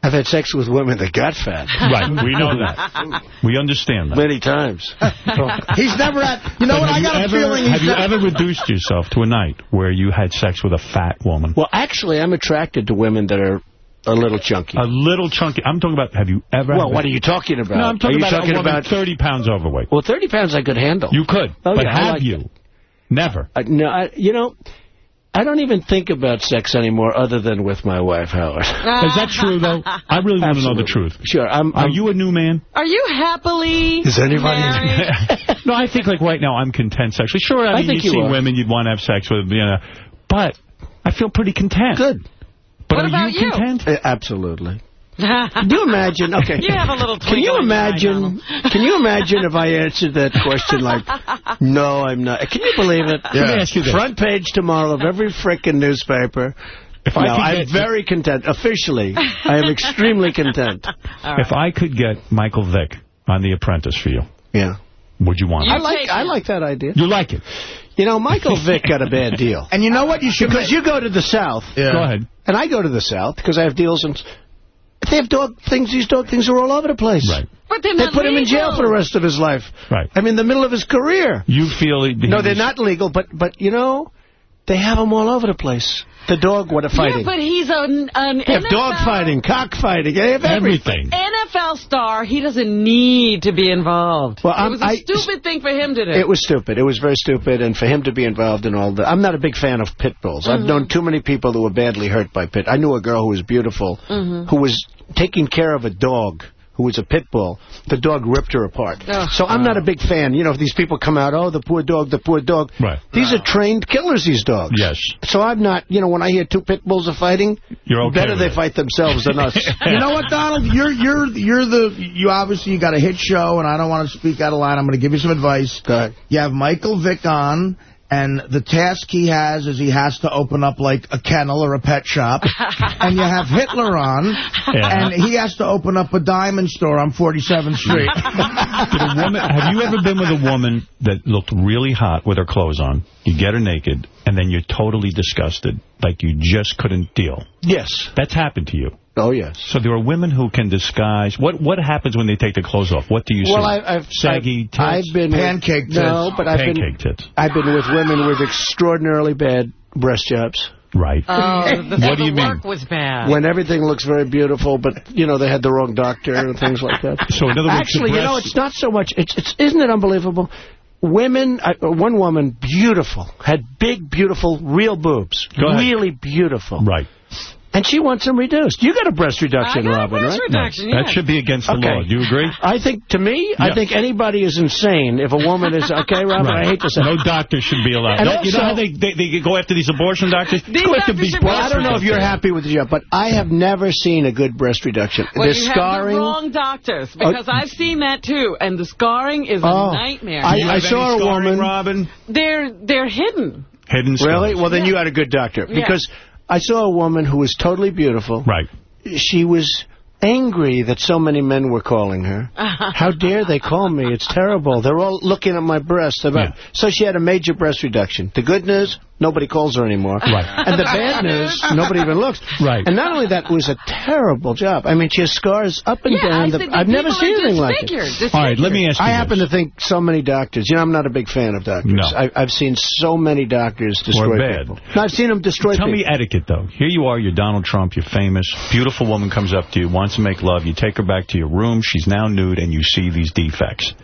I've had sex with women that got fat. Right, we know that. We understand that. Many times. He's never had. You know But what? I got you a ever, feeling he's Have you never- ever reduced yourself to a night where you had sex with a fat woman? Well, actually, I'm attracted to women that are a little chunky. A little chunky. I'm talking about, have you ever... well, what are you talking about? No, I'm talking are you about talking a woman about 30 pounds overweight. Well, 30 pounds I could handle. You could, Oh, but yeah, have like you? Never. Uh, no, I, you know, I don't even think about sex anymore other than with my wife, Howard. Is that true, though? I really want to know the truth. Sure. I'm, Are I'm- you a new man? Are you happily Is anybody- married? no, I think like right now I'm content sexually. Sure, I, I mean think you you see are. women you'd want to have sex with, you know, but I feel pretty content. Good. But What are about you you? content? Uh, absolutely. Can you imagine? Okay. You have a little Can you twinkle in your eye, imagine? Can you imagine if I answered that question like, "No, I'm not"? Can you believe it? Let me ask you this. Front page tomorrow of every frickin' newspaper. If no, I, I'm very content. Officially, I am extremely content. If I could get Michael Vick on The Apprentice for you, Yeah. would you want I him? like I like that idea. You like it? You know, Michael Vick got a bad deal. And you know what? You should Because you go to the South. Yeah. Go ahead. And I go to the South because I have deals and they have dog things. These dog things are all over the place. Right. But they're They not put him in jail for the rest of his life. Right. I mean, the middle of his career. You feel he, he No, they're was- not legal, but but you know, they have them all over the place. The dog, what a Yeah, fighting. but he's an, an they have NFL, dog fighting, cock fighting. They have everything. NFL star. He doesn't need to be involved. Well, it I'm- was a I- stupid thing for him to do. It was stupid. It was very stupid, and for him to be involved in all that. I'm not a big fan of pit bulls. I've Mhm. known too many people who were badly hurt by pit. I knew a girl who was beautiful, Mhm. who was taking care of a dog who was a pit bull. The dog ripped her apart. Ugh. so I'm not a oh. big fan. You know, if these people come out, oh, the poor dog, the poor dog. Right. These are trained killers, these dogs. Yes. So I'm not, you know, when I hear two pit bulls are fighting, You're okay better they it. fight themselves than us. you know what, Donald? You're you're you're the you obviously you got a hit show, and I don't want to speak out of line. I'm going to give you some advice. Go ahead. You have Michael Vick on, and the task he has is he has to open up like a kennel or a pet shop, and you have Hitler on, Yeah. and he has to open up a diamond store on 47th Street. A woman, have you ever been with a woman that looked really hot with her clothes on? You get her naked, and then you're totally disgusted, like you just couldn't deal. yes. That's happened to you. Oh, yes. So there are women who can disguise. What what happens when they take the clothes off? What do you see? Well, I, I've Saggy I've, tits? I've been Pancake with, No, but I've been tits. I've been with women with extraordinarily bad breast jobs. Right. Oh, the, What do the you mean? was bad. When everything looks very beautiful, but, you know, they had the wrong doctor and things like that. So in other words, Actually, the you know, it's not so much, it's, it's isn't it unbelievable? Women, I, uh, one woman, beautiful, had big, beautiful, real boobs. Go ahead. Really beautiful. Right. And she wants them reduced. You got a breast reduction, I got a Robin, breast right? reduction, That yes. should be against the Okay. law. Do you agree? I think, to me, I think anybody is insane if a woman is, okay, Robin, I hate to say No doctor should be allowed. And No, you know how they, they, they go after these abortion doctors? These go after doctors these should be I don't know if you're happy with the job, but I have never seen a good breast reduction. Well, the you scarring. have the wrong doctors, oh. because I've seen that too, and the scarring is a Oh. nightmare. I- Do you have saw any a scarring, woman- Robin. they're they're hidden. Hidden Really? Well, then you had a good doctor. Yeah. Because I saw a woman who was totally beautiful. Right. She was angry that so many men were calling her. How dare they call me? It's terrible. They're all looking at my breast. About. Yeah. So she had a major breast reduction. The good news, nobody calls her anymore. Right. And the bad news, nobody even looks. Right. And not only that, it was a terrible job. I mean, she has scars up and Yeah, I down. The, I've never seen anything like it. disfigured, All right, let me ask you I this. happen to think so many doctors. You know, I'm not a big fan of doctors. No. I, I've seen so many doctors destroy bad. people. No, I've seen them destroy Tell people. me etiquette, though. Here you are, you're Donald Trump, you're famous. Beautiful woman comes up to you, wants to make love. You take her back to your room. She's now nude, and you see these defects.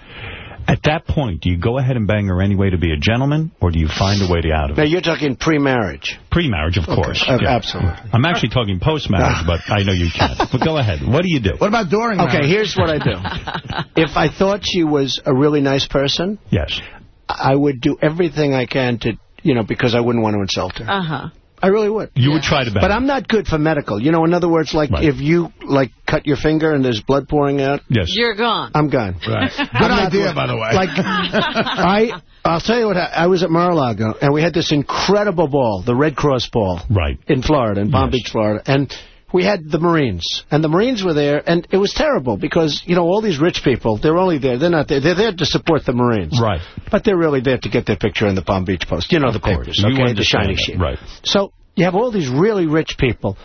At that point, do you go ahead and bang her anyway to be a gentleman, or do you find a way to out of it? Now, it? you're talking pre-marriage. Pre-marriage, of course. Uh, Yeah. Absolutely. I'm actually talking post-marriage, but I know you can't. But go ahead. What do you do? What about during Okay, here's what I do. if I thought she was a really nice person, Yes. I would do everything I can to, you know, because I wouldn't want to insult her. Uh-huh. I really would. You would try to bang But her. I'm not good for medical. You know, in other words, like Right. if you, like, cut your finger and there's blood pouring out, Yes. You're gone. I'm gone. Right. Good idea, by the way. Like, I, I'll tell you what, I, I was at Mar-a-Lago, and we had this incredible ball, the Red Cross ball. Right. In Florida, in Palm Yes. Beach, Florida. And we had the Marines, and the Marines were there, and it was terrible because, you know, all these rich people, they're only there, they're not there, they're there to support the Marines. Right. But they're really there to get their picture in the Palm Beach Post. You know, the course. papers, You okay, the shiny sheet. right. So you have all these really rich people,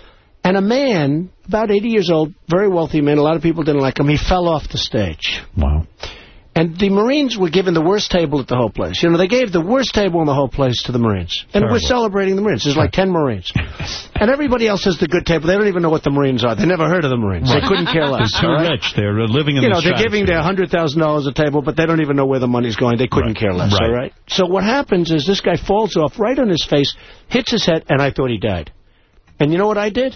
and a man, about 80 years old, very wealthy man, a lot of people didn't like him, he fell off the stage. Wow. And the Marines were given the worst table at the whole place. You know, they gave the worst table in the whole place to the Marines. And Terrible. we're celebrating the Marines. There's like 10 Marines. and everybody else has the good table. They don't even know what the Marines are. They never heard of the Marines. They couldn't care less. They're too right? rich. They're uh, living in You the know, they're giving their $100,000 a table, but they don't even know where the money's going. They couldn't Right. care less, Right. all right? So what happens is this guy falls off right on his face, hits his head, and I thought he died. And you know what I did?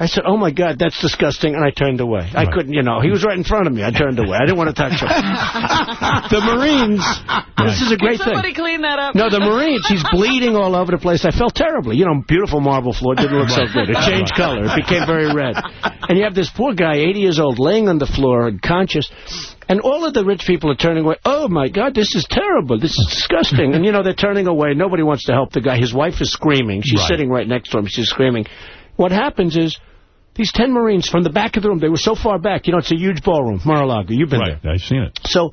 I said, oh, my God, that's disgusting, and I turned away. I couldn't, you know, he was right in front of me. I turned away. I didn't want to touch him. the Marines, this is a great Can thing. somebody clean that up? No, the Marines, he's bleeding all over the place. I felt terribly. You know, beautiful marble floor, didn't look so good. It changed color. It became very red. And you have this poor guy, 80 years old, laying on the floor, unconscious. And all of the rich people are turning away. Oh, my God, this is terrible. This is disgusting. And, you know, they're turning away. Nobody wants to help the guy. His wife is screaming. She's Right. sitting right next to him. She's screaming. What happens is these 10 Marines from the back of the room, they were so far back. You know, it's a huge ballroom, Mar-a-Lago. You've been Right, there. I've seen it. So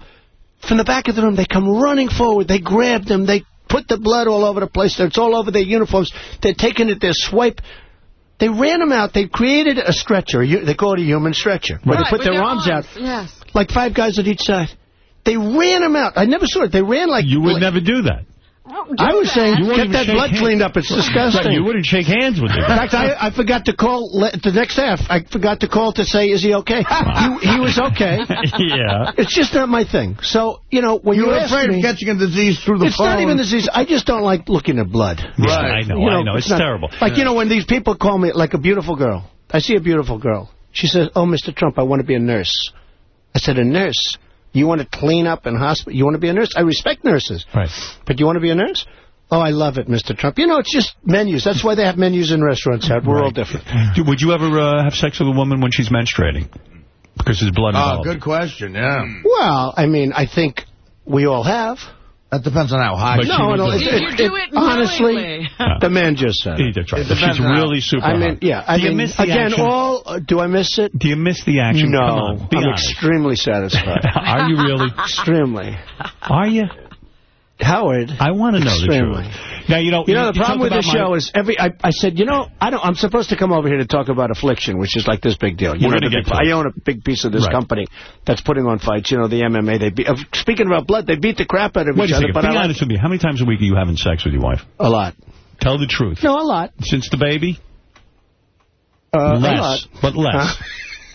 from the back of the room, they come running forward. They grab them. They put the blood all over the place. It's all over their uniforms. They're taking it. They swipe. They ran them out. They created a stretcher. They call it a human stretcher. Where Right, they put their their arms, out, Yes. like five guys at each side. They ran them out. I never saw it. They ran like... You would like- never do that. I was saying, You get that blood hands. cleaned up. It's disgusting. Right, you wouldn't shake hands with him. In fact, I, I forgot to call le- the next half. I forgot to call to say, is he okay? he, he was okay. yeah. It's just not my thing. So, you know, when You you, were ask afraid me, of catching a disease through the it's phone. not even disease. I just don't like looking at blood. Yeah, I know, You I know. It's not- terrible. Like, you know, when these people call me, like a beautiful girl. I see a beautiful girl. She says, oh, Mr. Trump, I want to be a nurse. I said, a nurse? You want to clean up in hospital? You want to be a nurse? I respect nurses. Right. But you want to be a nurse? Oh, I love it, Mr. Trump. You know, it's just menus. That's why they have menus in restaurants, Howard. We're all different. Do- Would you ever uh, have sex with a woman when she's menstruating? Because there's blood involved. Oh, good question, yeah. Well, I mean, I think we all have. That depends on how high. But she No, was. no, it, you it, do it, it honestly, knowingly? the man just said He it. did, right. It she's really super I mean, yeah. I Do you mean, miss the again, action? all, uh, do I miss it? Do you miss the action? No. Come on, be I'm honest. extremely satisfied. Are you really? extremely. Are you? Howard. I want to know Extremely. the truth. Now, you know, You know, the you problem with the my- show is every. I, I said, you know, I don't. I'm supposed to come over here to talk about affliction, which is like this big deal. You We're know, gonna the get big- to. I own a big piece of this Right. company that's putting on fights. You know, the MMA. They be, uh, speaking about blood, they beat the crap out of Wait each a other. But Be I like honest with me. How many times a week are you having sex with your wife? a lot. Tell the truth. No, a lot. Since the baby? Uh, a lot. less, but less.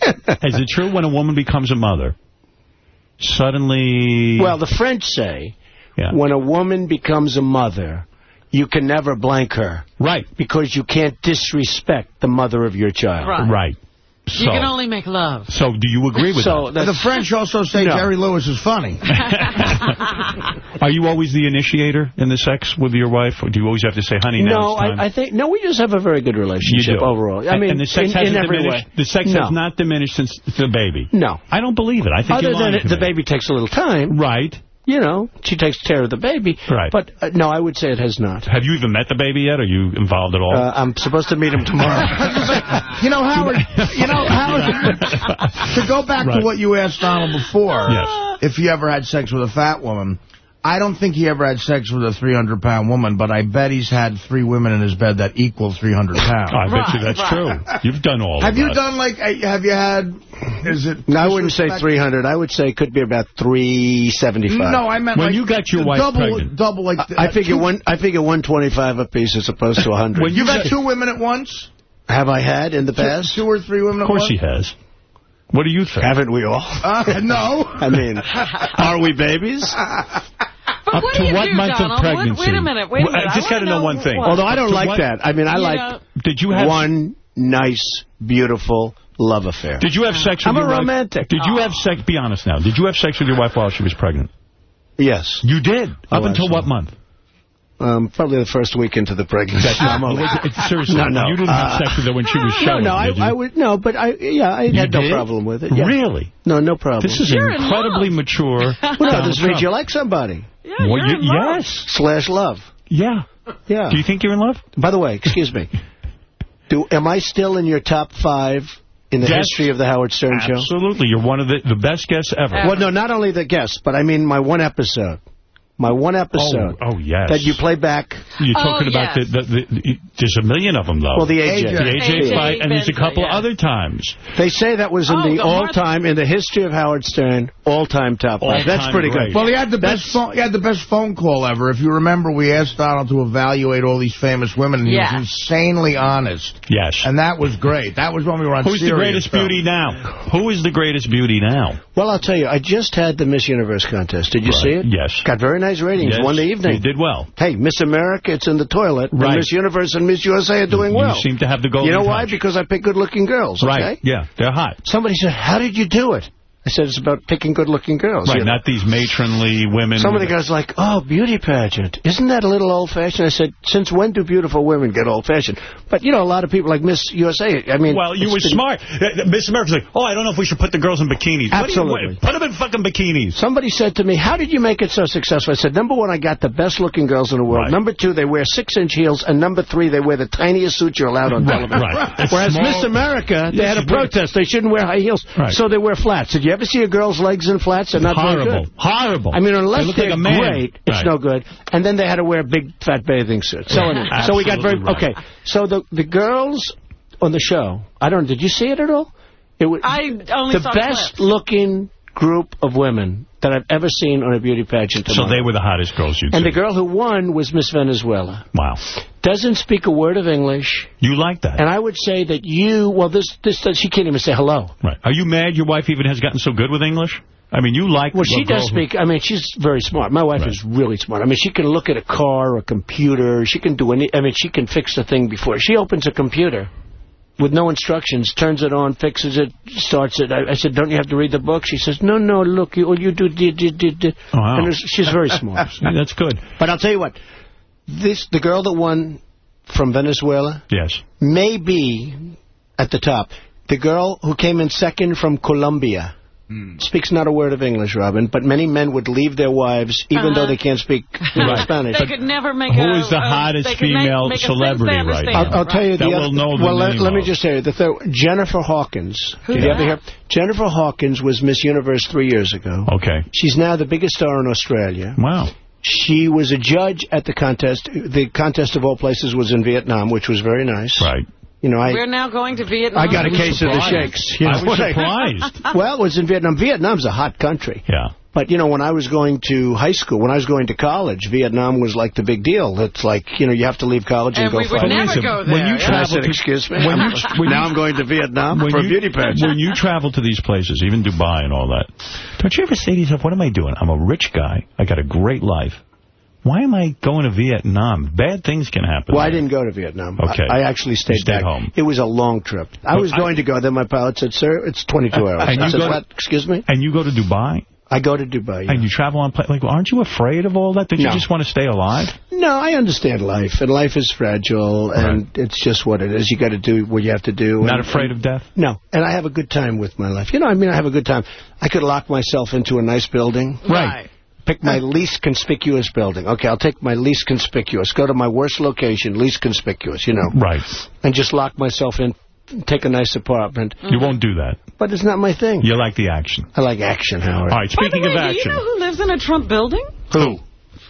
Is it true when a woman becomes a mother, suddenly... Well, the French say Yeah. when a woman becomes a mother, you can never blank her. Right. Because you can't disrespect the mother of your child. Right. Right. So, You can only make love. so do you agree with So that? The French also say No. Jerry Lewis is funny. Are you always the initiator in the sex with your wife, or do you always have to say, honey, now No, it's time? I, I think no. We just have a very good relationship do. overall. I And- mean, and the sex in, in hasn't every diminished. way. The sex no. has not diminished since the baby. No. I don't believe it. I think Other than it, the baby takes a little time. Right. You know, she takes care of the baby. Right. But uh, no, I would say it has not. Have you even met the baby yet? Are you involved at all? Uh, I'm supposed to meet him tomorrow. You know, Howard, you know, Howard, to go back Right. to what you asked Donald before, Yes. if you ever had sex with a fat woman, I don't think he ever had sex with a 300-pound woman, but I bet he's had three women in his bed that equal 300 pounds. I bet you that's true. You've done all Have of you that. done, like, have you had, is it... no, I wouldn't say 300. I would say it could be about 375. No, I meant When like... you got your wife double, pregnant. Double, like... I figure one. I figure 125 apiece as opposed to 100. When You've you had got- two women at once? Have I had in the past? two or three women Of course once? he has. What do you think? Haven't we all? Uh, no. I mean, are we babies? But Up what to what do, month of Donald? What- pregnancy? Wait a minute. Wait a Well, I just wanna gotta know one thing. what- Although I don't like what- that. I mean, I You like know- Did you have one nice, beautiful love affair. Did you have sex with I'm your a romantic. Did you have sex? Be honest now. Did you have sex with your wife while she was pregnant? Yes. You did. Oh, Up until absolutely. what month? Um, probably the first week into the pregnancy. That's not. Seriously, No, no. you didn't have Uh, sex with her when she was No, showing. no, I, did you? I would no, but I yeah, I You had no problem with it. Yeah. Really? No, no problem. This is You're incredibly mature. well, no, Donald this means you like somebody. Yeah, Well, you're you- in love. yes. Slash love. Yeah. Yeah. Do you think you're in love? By the way, excuse me. Do am I still in your top five in the Yes. history of the Howard Stern show? Absolutely. You're one of the, the best guests ever. Ever. Well, no, not only the guests, but I mean my one episode. My one episode Oh, oh, yes. that you play back. You're Oh, talking about yes. the, the, the, There's a million of them, though. Well, the AJ. The AJ, AJ fight, and there's a couple yeah. other times. They say that was in Oh, the the all-time, in the history of Howard Stern, all-time top five. All-time That's pretty great. good. Well, he had the best phone. He had the best phone call ever. If you remember, we asked Donald to evaluate all these famous women, and he Yeah. was insanely honest. Yes. And that was great. That was when we were on. Who's the greatest though. beauty now? Who is the greatest beauty now? Well, I'll tell you, I just had the Miss Universe contest. Did you Right. see it? Yes. Got very nice ratings. Yes, Won evening. You did well. Hey, Miss America it's in the toilet. And Right. Miss Universe and Miss USA are doing You well. seem to have the golden You know why? touch. Because I pick good-looking girls, okay? Right, yeah, they're hot. Somebody said, how did you do it? I said, it's about picking good-looking girls. Right, you know? not these matronly women. Some of the guys like, oh, beauty pageant. Isn't that a little old-fashioned? I said, since when do beautiful women get old-fashioned? But, you know, a lot of people like Miss USA, I mean... Well, you were smart. Uh, Miss America's like, oh, I don't know if we should put the girls in bikinis. Absolutely. put them in fucking bikinis. Somebody said to me, how did you make it so successful? I said, number one, I got the best-looking girls in the world. Number two, they wear six-inch heels. And number three, they wear the tiniest suit you're allowed on television. right. Whereas Miss America, they Yeah, had a protest. They shouldn't wear high heels. Right. So they wear flats. Did you ever see a girl's legs in flats? They're not very Horrible. good. Horrible. I mean, unless They look they're like a man. great, it's Right. no good. And then they had to wear big, fat bathing suits. So, Right. anyway, so we got very... Right. Okay, so the the girls on the show, I don't did you see it at all? It was I only the saw best clips. looking group of women that I've ever seen on a beauty pageant. to So they were the hottest girls you'd and the girl who won was Miss Venezuela. Wow. Doesn't speak a word of English. You like that. And I would say that you, well, this, this, she can't even say hello. Right. Are you mad your wife even has gotten so good with English? I mean, you like... Well, she does speak. I mean, she's very smart. My wife is really smart. I mean, she can look at a car, a computer. She can do any. I mean, she can fix a thing before she opens a computer with no instructions, turns it on, fixes it, starts it. I, I said, "Don't you have to read the book?" She says, "No, no. Look, you, all you do, did, did, did, did." Oh, wow. And she's very smart. See, That's good. But I'll tell you what. This the girl that won from Venezuela Yes. may be at the top. The girl who came in second from Colombia speaks not a word of English, Robin, but many men would leave their wives even Uh-huh. though they can't speak you know, Spanish. They could never make Who a... is the hottest they could make- female make celebrity right now? I'll, I'll tell you That the we'll other, know well, let, let me just tell you the third, Jennifer Hawkins. Who's Did you ever that? hear? Jennifer Hawkins was Miss Universe three years ago. Okay. She's now the biggest star in Australia. Wow. She was a judge at the contest. The contest of all places was in Vietnam, which was very nice. Right. You know, I We're now going to Vietnam. I got a case of the shakes. You know I was what surprised. well, it was in Vietnam. Vietnam's a hot country. Yeah. But, you know, when I was going to high school, when I was going to college, Vietnam was like the big deal. It's like, you know, you have to leave college and, And go we would fight. never listen, go when you yeah. I travel said, to- excuse me? when I'm- you- when now you- I'm going to Vietnam When for a you- beauty pageant. When you travel to these places, even Dubai and all that, don't you ever say to yourself, what am I doing? I'm a rich guy. I got a great life. Why am I going to Vietnam? Bad things can happen. Well, I didn't go to Vietnam. Okay. I, I actually stayed, You stayed back. home. It was a long trip. I But was I- going to go. Then my pilot said, sir, it's 22 hours. And I you said, go to- what? Excuse me? And you go to Dubai? I go to Dubai. yeah. And you travel on plane? Like, aren't you afraid of all that? Don't you just want to stay alive? No, I understand life, and life is fragile, and it's just what it is. You got to do what you have to do. Not and- afraid of death? No, and I have a good time with my life. You know, I mean, I have a good time. I could lock myself into a nice building. Right. Pick my least conspicuous building. Okay, I'll take my least conspicuous. Go to my worst location, least conspicuous, you know. Right. And just lock myself in, take a nice apartment. You won't do that. But it's not my thing. You like the action. I like action, Howard. All right, By the speaking way, of action. do you know who lives in a Trump building? Who?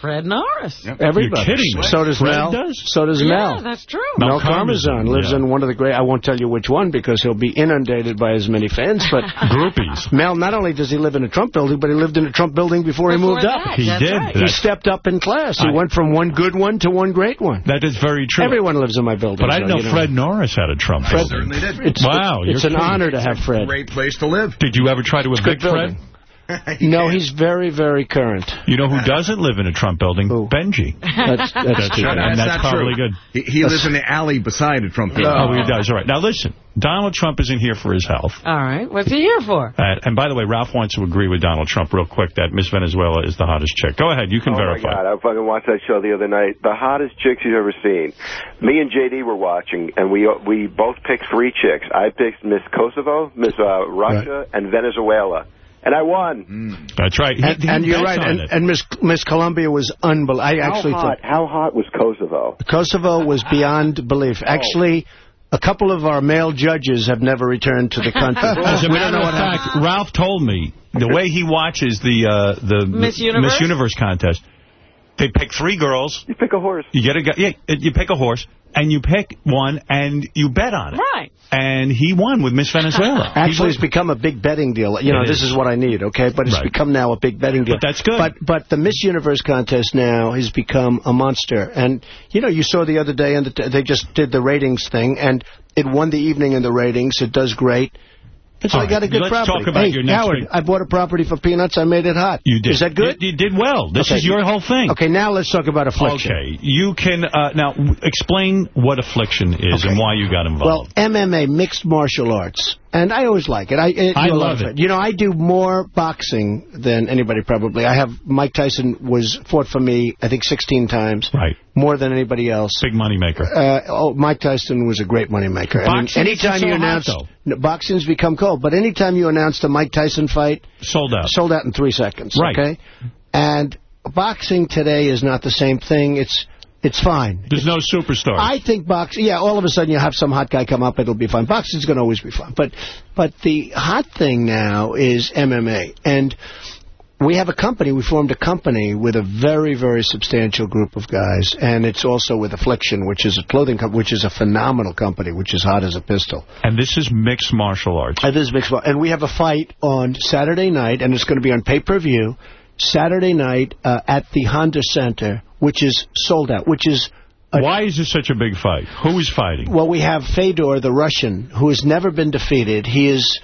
Fred Norris. Everybody. You're kidding me. So does Fred Mel. does? So does Yeah, Mel. that's true. Mel Mel Karmazin Karmazin, lives yeah. in one of the great, I won't tell you which one because he'll be inundated by as many fans, but Groupies. Mel, not only does he live in a Trump building, but he lived in a Trump building before, he Before moved up. He that's did. right. He That's- stepped up in class. He I- went from one good one to one great one. That is very true. Everyone lives in my building. But I didn't so, know you Fred Norris had a Trump Fred- building. Certainly did. It's, Wow, it's, you're an kidding. honor to have Fred. Great place to live. Did you ever try to Good evict Fred? Building. No, he's very, very current. You know who doesn't live in a Trump building? Who? Benjy. That's, that's, That's true. right. And that's not probably true. good. He, he lives in the alley beside a Trump building. Oh, he does. All right. Now, listen. Donald Trump isn't here for his health. All right. What's he here for? Uh, and by the way, Ralph wants to agree with Donald Trump real quick that Miss Venezuela is the hottest chick. Go ahead. You can oh verify. my God, I fucking watched that show the other night. The hottest chicks you've ever seen. Me and JD were watching, and we we both picked three chicks. I picked Miss Kosovo, Miss uh, Russia, and Venezuela, and I won. That's right. He- And, he and you're right. And, and Miss Miss Columbia was unbelievable. I How actually hot? thought How hot was Kosovo? Kosovo was beyond belief. Oh. Actually, a couple of our male judges have never returned to the country. As a matter of what happened. fact, Ralph told me the way he watches the uh, the Miss Universe? Miss Universe contest, they pick three girls. You pick a horse. You get a guy. Yeah, you pick a horse and you pick one and you bet on it. Right. And he won with Miss Venezuela. Actually, it's become a big betting deal. You know, It this is. is what I need, okay? But it's Right. become now a big betting deal. But that's good. But but the Miss Universe contest now has become a monster. And, you know, you saw the other day, and the, they just did the ratings thing, and it won the evening in the ratings. It does great. All I got a good let's property. talk about hey, your next Howard, I bought a property for peanuts. I made it hot. You did. Is that good? You, you did well. This Okay. is your whole thing. Okay, now let's talk about affliction. Okay, you can, uh, now, explain what affliction is and why you got involved. Well. MMA, mixed martial arts. And I always like it. I, it, I love of it. You know, I do more boxing than anybody probably. I have Mike Tyson was fought for me, I think, 16 times. Right. More than anybody else. Big money maker. Uh, oh, Mike Tyson was a great moneymaker. I mean, anytime you so announce boxing's become cold, but anytime you announced a Mike Tyson fight, sold out. Sold out in three seconds. Right. Okay. And boxing today is not the same thing. It's it's fine. There's no superstar. I think boxing, yeah, all of a sudden you have some hot guy come up, it'll be fun. Boxing's going to always be fun. But but the hot thing now is MMA. And we have a company, we formed a company with a very, very substantial group of guys. And it's also with Affliction, which is a clothing company, which is a phenomenal company, which is hot as a pistol. And this is mixed martial arts. Uh, this is mixed. And we have a fight on Saturday night, and it's going to be on pay-per-view, Saturday night uh, at the Honda Center, which is sold out, which is... Why is this such a big fight? Who is fighting? Well, we have Fedor, the Russian, who has never been defeated. He is,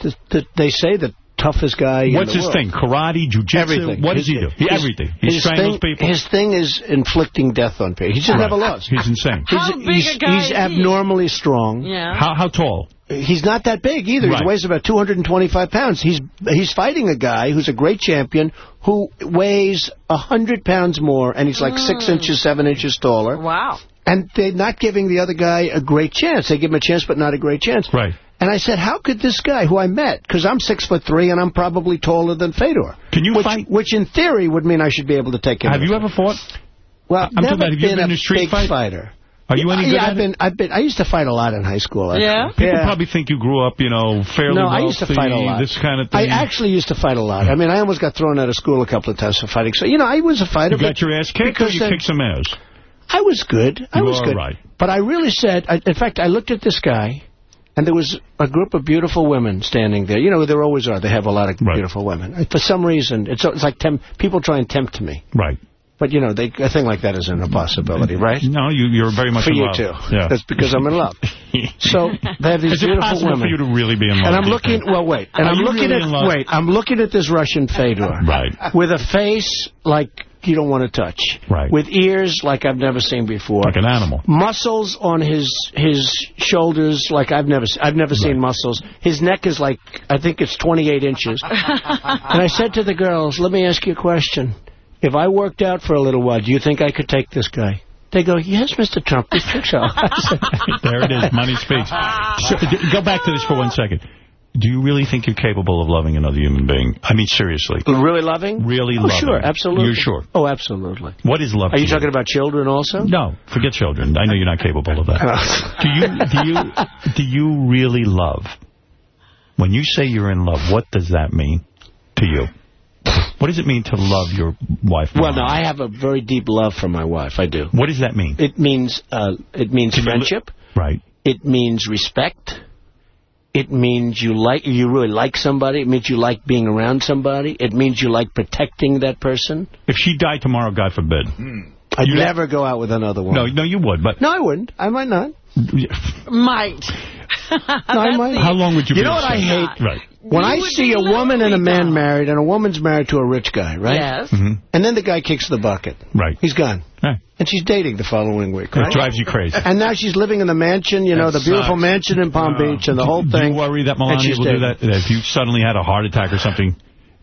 th th they say, the toughest guy in What's his world. thing? Karate, jujitsu? Everything. What does he do? He, his- everything. He his strangles thing, people? His thing is inflicting death on people. He just Right. never lost. He's insane. He's, How big he's, a guy he's is he? abnormally strong. Yeah. How, how tall? He's not that big either. Right. He weighs about 225 pounds. He's he's fighting a guy who's a great champion who weighs 100 pounds more, and he's like six hmm. inches, seven inches taller. Wow. And they're not giving the other guy a great chance. They give him a chance, but not a great chance. Right. And I said, how could this guy, who I met, because I'm six foot three and I'm probably taller than Fedor. Can you which, fight? Which in theory would mean I should be able to take him. Have in you ever fought? Well, I'm talking never about, have you been been a a street big fight? fighter. Are you any good yeah, I've been, I've been, I used to fight a lot in high school. actually. Yeah? People probably think you grew up, you know, fairly No, wealthy, I used to fight a lot. this kind of thing. I actually used to fight a lot. I mean, I almost got thrown out of school a couple of times for fighting. So, you know, I was a fighter. you got but your ass kicked or because you then- kicked some ass? I was good. I You was were good. all right. But I really said, I, in fact, I looked at this guy, and there was a group of beautiful women standing there. You know, there always are. They have a lot of beautiful women. For some reason, it's, it's like temp, people try and tempt me. Right. But, you know, they, a thing like that isn't a possibility, right? No, you, you're very much For in you, love. too. Yeah. That's because I'm in love. So they have these Is it beautiful possible women. for you to really be in love? And I'm looking, well, wait. And Are I'm you looking really at, wait, I'm looking at this Russian Fedor. Right. With a face like you don't want to touch. Right. With ears like I've never seen before. Like an animal. Muscles on his his shoulders like I've never I've never seen muscles. His neck is like I think it's 28 inches. and I said to the girls, "Let me ask you a question. If I worked out for a little while, do you think I could take this guy?" They go, "Yes, Mr. Trump, we think so." There it is. Money speaks. So, go back to this for one second. Do you really think you're capable of loving another human being? I mean, seriously. Really loving? Really oh, loving. sure, absolutely. You're sure? Oh, absolutely. What is love Are to you talking about children also? No, forget children. I know you're not capable of that. do you do you do you really love? When you say you're in love, what does that mean to you? What does it mean to love your wife? Well, no, I have a very deep love for my wife. I do. What does that mean? It means uh, it means Can friendship. Right. It means respect. It means you like you really like somebody. It means you like being around somebody. It means you like protecting that person. If she died tomorrow, God forbid. I'd You- never go out with another one. No, no, you would, but No, I wouldn't. I might not. Might. No, I might. how long would you? Be? You be know what I hate? Right. When You I see a woman and a man Tom. married, and a woman's married to a rich guy, right? Yes. hmm And then the guy kicks the bucket. Right. He's gone. Right. And she's dating the following week, It drives you crazy. And now she's living in the mansion, you know, That the beautiful sucks. mansion in Palm Beach and the whole do, thing. Do you worry that Melania will do? That if you suddenly had a heart attack or something?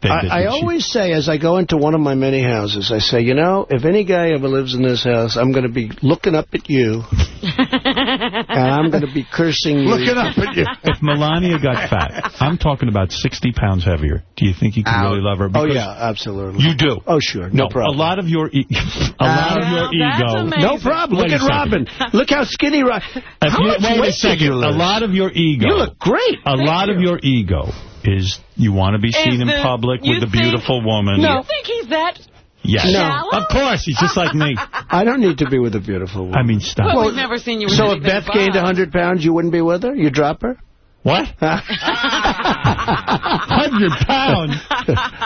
That, that I, I she- always say, as I go into one of my many houses, I say, you know, if any guy ever lives in this house, I'm going to be looking up at you, and I'm going to be cursing you. Looking up at you. If Melania got fat, I'm talking about 60 pounds heavier. Do you think you can really love her? Oh, yeah, absolutely. You do. Oh, sure, no, No, problem. a lot of your e a lot of your Well, that's ego. amazing. no problem. Wait Look at second. Robin. Look how skinny Robin. If How you- much wait a weight did second. you A lot of your ego. You look great. A lot of your ego is you want to be seen in public with the think- beautiful woman. No. You think he's that Yes. shallow? Of course. He's just like me. I don't need to be with a beautiful woman. I mean, stop. Well, we've never seen you with so if anything Beth gained but. 100 pounds, you wouldn't be with her? You drop her? What? 100 pounds?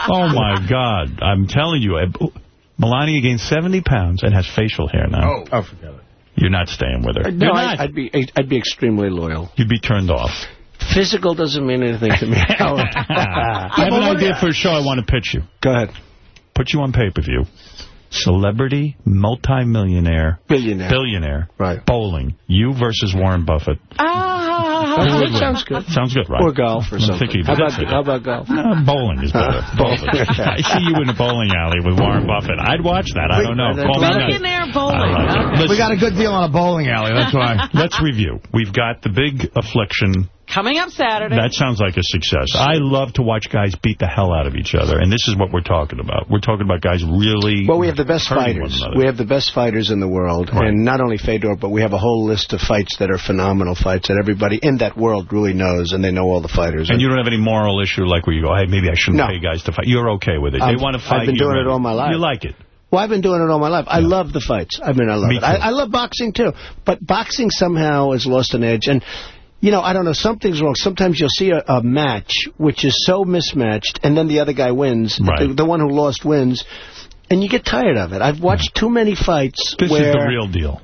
Oh, my God. I'm telling you. Melania gained 70 pounds and has facial hair now. Oh. oh, forget it. You're not staying with her. No, You're I, not. I'd be I'd be extremely loyal. You'd be turned off. Physical doesn't mean anything to me, Howard. I have an idea for a show I want to pitch you. Go ahead. Put you on pay-per-view. Celebrity, multi-millionaire, Billionaire. billionaire, Right. bowling. You versus Warren Buffett. Ah, Who that sounds good. Sounds good, right? Or golf or I'm something. How about, that's how about golf? Uh, bowling is better. Bowling. I see you in a bowling alley with Warren Buffett. I'd watch that. I don't know. Call me bowling. Like. Okay. We got a good deal on a bowling alley, that's why. Let's review. We've got the big affliction. Coming up Saturday. That sounds like a success. I love to watch guys beat the hell out of each other, and this is what we're talking about. We're talking about guys really Well, we have the best fighters. We have the best fighters in the world. Right. And not only Fedor, but we have a whole list of fights that are phenomenal fights that everybody in that world really knows, and they know all the fighters. And you don't have any moral issue like where you go, hey, maybe I shouldn't No. pay guys to fight. You're okay with it. I've- they want to fight. I've been you're doing it all my life. You like it. Well, I've been doing it all my life. I love the fights. I mean, I love Me it. I, too. I love boxing, too. But boxing somehow has lost an edge. And, you know, I don't know, something's wrong. Sometimes you'll see a, a match which is so mismatched, and then the other guy wins. Right. The, the one who lost wins. And you get tired of it. I've watched too many fights This where... is the real deal.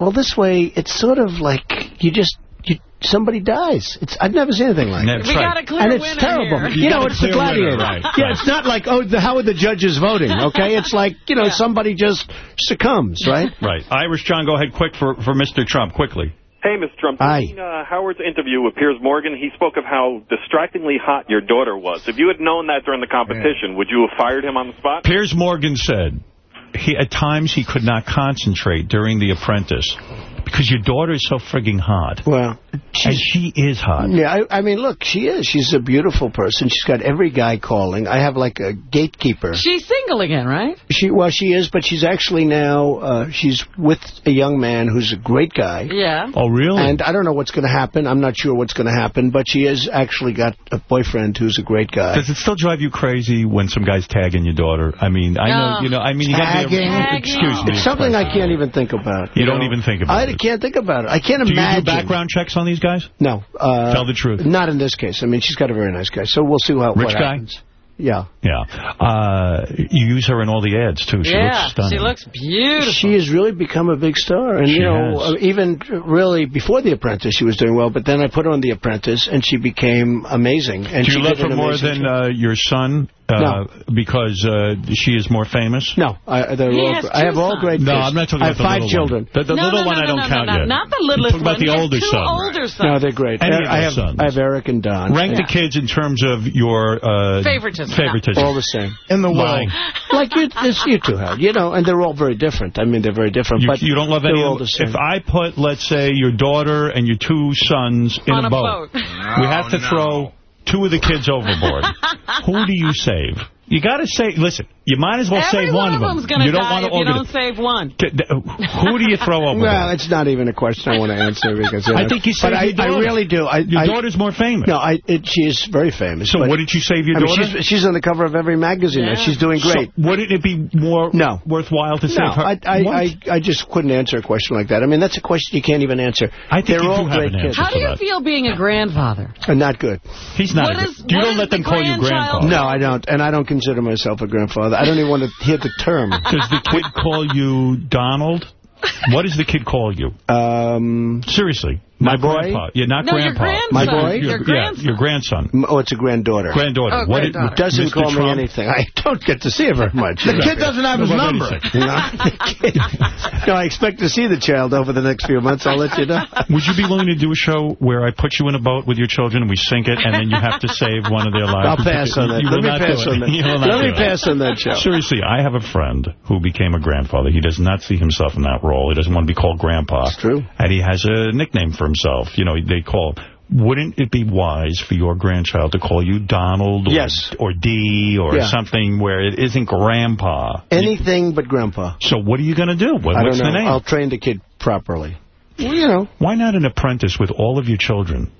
Well, this way, it's sort of like you just... You, somebody dies. It's I've never seen anything like That's it. we right. got a clear And it's winner terrible. here. You, You know, got a it's the clear winner, gladiator. right, Yeah, right. it's not like, oh, the, how are the judges voting, okay? It's like, you know, Yeah. somebody just succumbs, right? Right. Irish John, go ahead quick for, for Mr. Trump, quickly. Hey, Mr. Trump. Aye. In uh, Howard's interview with Piers Morgan, he spoke of how distractingly hot your daughter was. If you had known that during the competition, would you have fired him on the spot? Piers Morgan said he at times he could not concentrate during The Apprentice because your daughter is so frigging hot. Well, and she is hot. Yeah, I, I mean, look, she is. She's a beautiful person. She's got every guy calling. I have like a gatekeeper. She's single again, right? She well, she is, but she's actually now uh, she's with a young man who's a great guy. Yeah. Oh, really? And I don't know what's going to happen. I'm not sure what's going to happen, but she has actually got a boyfriend who's a great guy. Does it still drive you crazy when some guy's tagging your daughter? I mean, I know, you know, I mean, you got to be Tagging. Excuse me. It's something I can't even think about. You don't know? even think about I it. Can't think about it. I can't Do you imagine. do background checks on these guys? No. Uh, Tell the truth. Not in this case. I mean, she's got a very nice guy, so we'll see how, Rich what guy? happens. Yeah. Yeah. Uh, you use her in all the ads, too. She yeah, looks stunning. she looks beautiful. She has really become a big star. And, She you know, has. uh, even really before The Apprentice, she was doing well. But then I put her on The Apprentice, and she became amazing. And Do she you love her more than uh, your son? Uh, Because uh, she is more famous? No, I, they're He all, has I have two all sons. great No. I'm not talking about have the five little children. one. The, the no, little no, one I don't no, count no, yet. Not the I'm littlest talking about one. the older two son. older sons. No, they're great. Any I, of I your have sons. I have Eric and Don. Rank Yeah. the kids in terms of your uh, Favoritism. favoritism. all the same. In the Lying. world. Like you, this, you two have, you know, and they're all very different. I mean, they're very different. You, but you don't love they're any all of the same. If I put, let's say, your daughter and your two sons in On a boat, boat. we have to throw two of the kids overboard. Who do you save? You got to say, listen, you might as well Every save one, of them. them's going to you don't die want if to you don't organize. save one. Who do you throw over? Well, it's not even a question I want to answer because you know, I think you But saved I, daughter. I really do. I, Your I, daughter's more famous. No, I, it, she is very famous. So but- what did you save your I mean, daughter? she's, she's on the cover of every magazine. Yeah. She's doing great. So wouldn't it be more No. worthwhile to no, save her? I, I, I, I just couldn't answer a question like that. I mean, that's a question you can't even answer. I think They're you all do have great an kids. How do you that. feel being a grandfather? And not good. He's not. What a good- is- you don't let them call you grandchild? grandpa. No, I don't. And I don't consider myself a grandfather. I don't even want to hear the term. Does the kid call you Donald? What does the kid call you? Um, Seriously. My boy? grandpa. Yeah, not No, your grandpa. grandson. My boy? Your, Your grandson. Yeah, your grandson. oh, it's a granddaughter. Granddaughter. Oh, what did- granddaughter. Doesn't Mr. call me anything. I don't get to see her very much. The kid doesn't have his Well, number. second. You know? no, I expect to see the child over the next few months. I'll let you know. Would you be willing to do a show where I put you in a boat with your children and we sink it and then you have to save one of their lives? I'll pass on that. You Let me pass on that. You Let me pass on that show. Seriously, I have a friend who became a grandfather. He does not see himself in that role. He doesn't want to be called grandpa. It's true. And he has a nickname for himself. You know, they call Wouldn't it be wise for your grandchild to call you Donald or, Yes. or D or Yeah. something where it isn't grandpa? Anything but grandpa. So what are you going to do? What, I what's don't know. the name? I'll train the kid properly. Well, you know. Why not an apprentice with all of your children?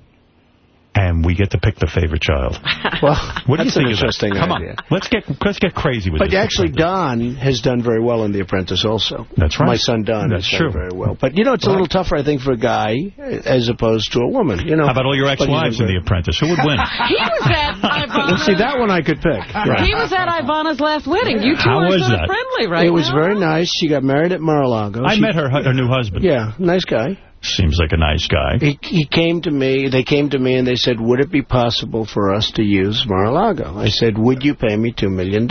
And we get to pick the favorite child. Well, What do you that's think an of that? interesting Come idea. on, let's get let's get crazy with But this. actually, Don has done very well in The Apprentice also. That's right. My son Don That's has true. done very well. But, you know, it's a little tougher, I think, for a guy as opposed to a woman. You know. How about all your ex-wives in The Apprentice? Who would win? He was at Ivana's. Well, see, that one I could pick. He was at Ivana's last wedding. You two How are was sort of that? friendly right It was very nice. She got married at Mar-a-Lago. I She- met her her new husband. Yeah, nice guy. Seems like a nice guy. He, he came to me, they came to me and they said, would it be possible for us to use Mar-a-Lago? I said, would you pay me $2 million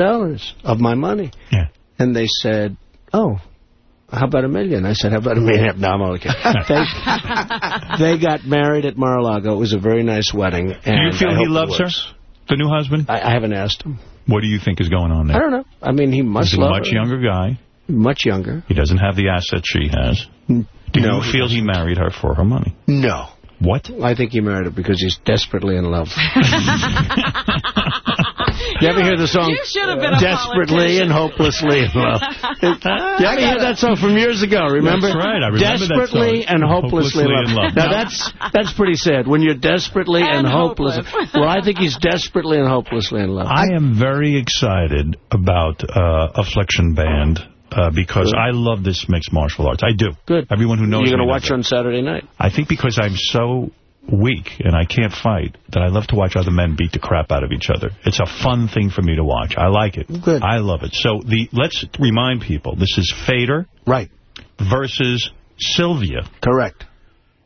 of my money? Yeah. And they said, oh, how about a million? I said, how about a million? No, I'm kidding. they, they got married at Mar-a-Lago. It was a very nice wedding. Do you feel he loves her, the new husband? I, I haven't asked him. What do you think is going on there? I don't know. I mean, he must He's a much her. younger guy. Much younger. He doesn't have the assets she has. Do No, you he feel he married her for her money? No. What? I think he married her because he's desperately in love. You ever hear the song? You should have been Desperately and hopelessly in love. You ever hear that song from years ago, remember? That's right, I remember that Desperately song. and hopelessly, Hopelessly in in love. love. Now, Now- that's that's pretty sad. When you're desperately and, And hopelessly. hopeless. Well, I think he's desperately and hopelessly in love. I am very excited about uh, Affliction Band uh, because Good. I love this mixed martial arts. I do. Good. Everyone who knows You're going to watch on Saturday night. I think because I'm so weak and I can't fight that I love to watch other men beat the crap out of each other. It's a fun thing for me to watch. I like it. Good. I love it. So the let's remind people, this is Fedor Right. versus Sylvia. Correct.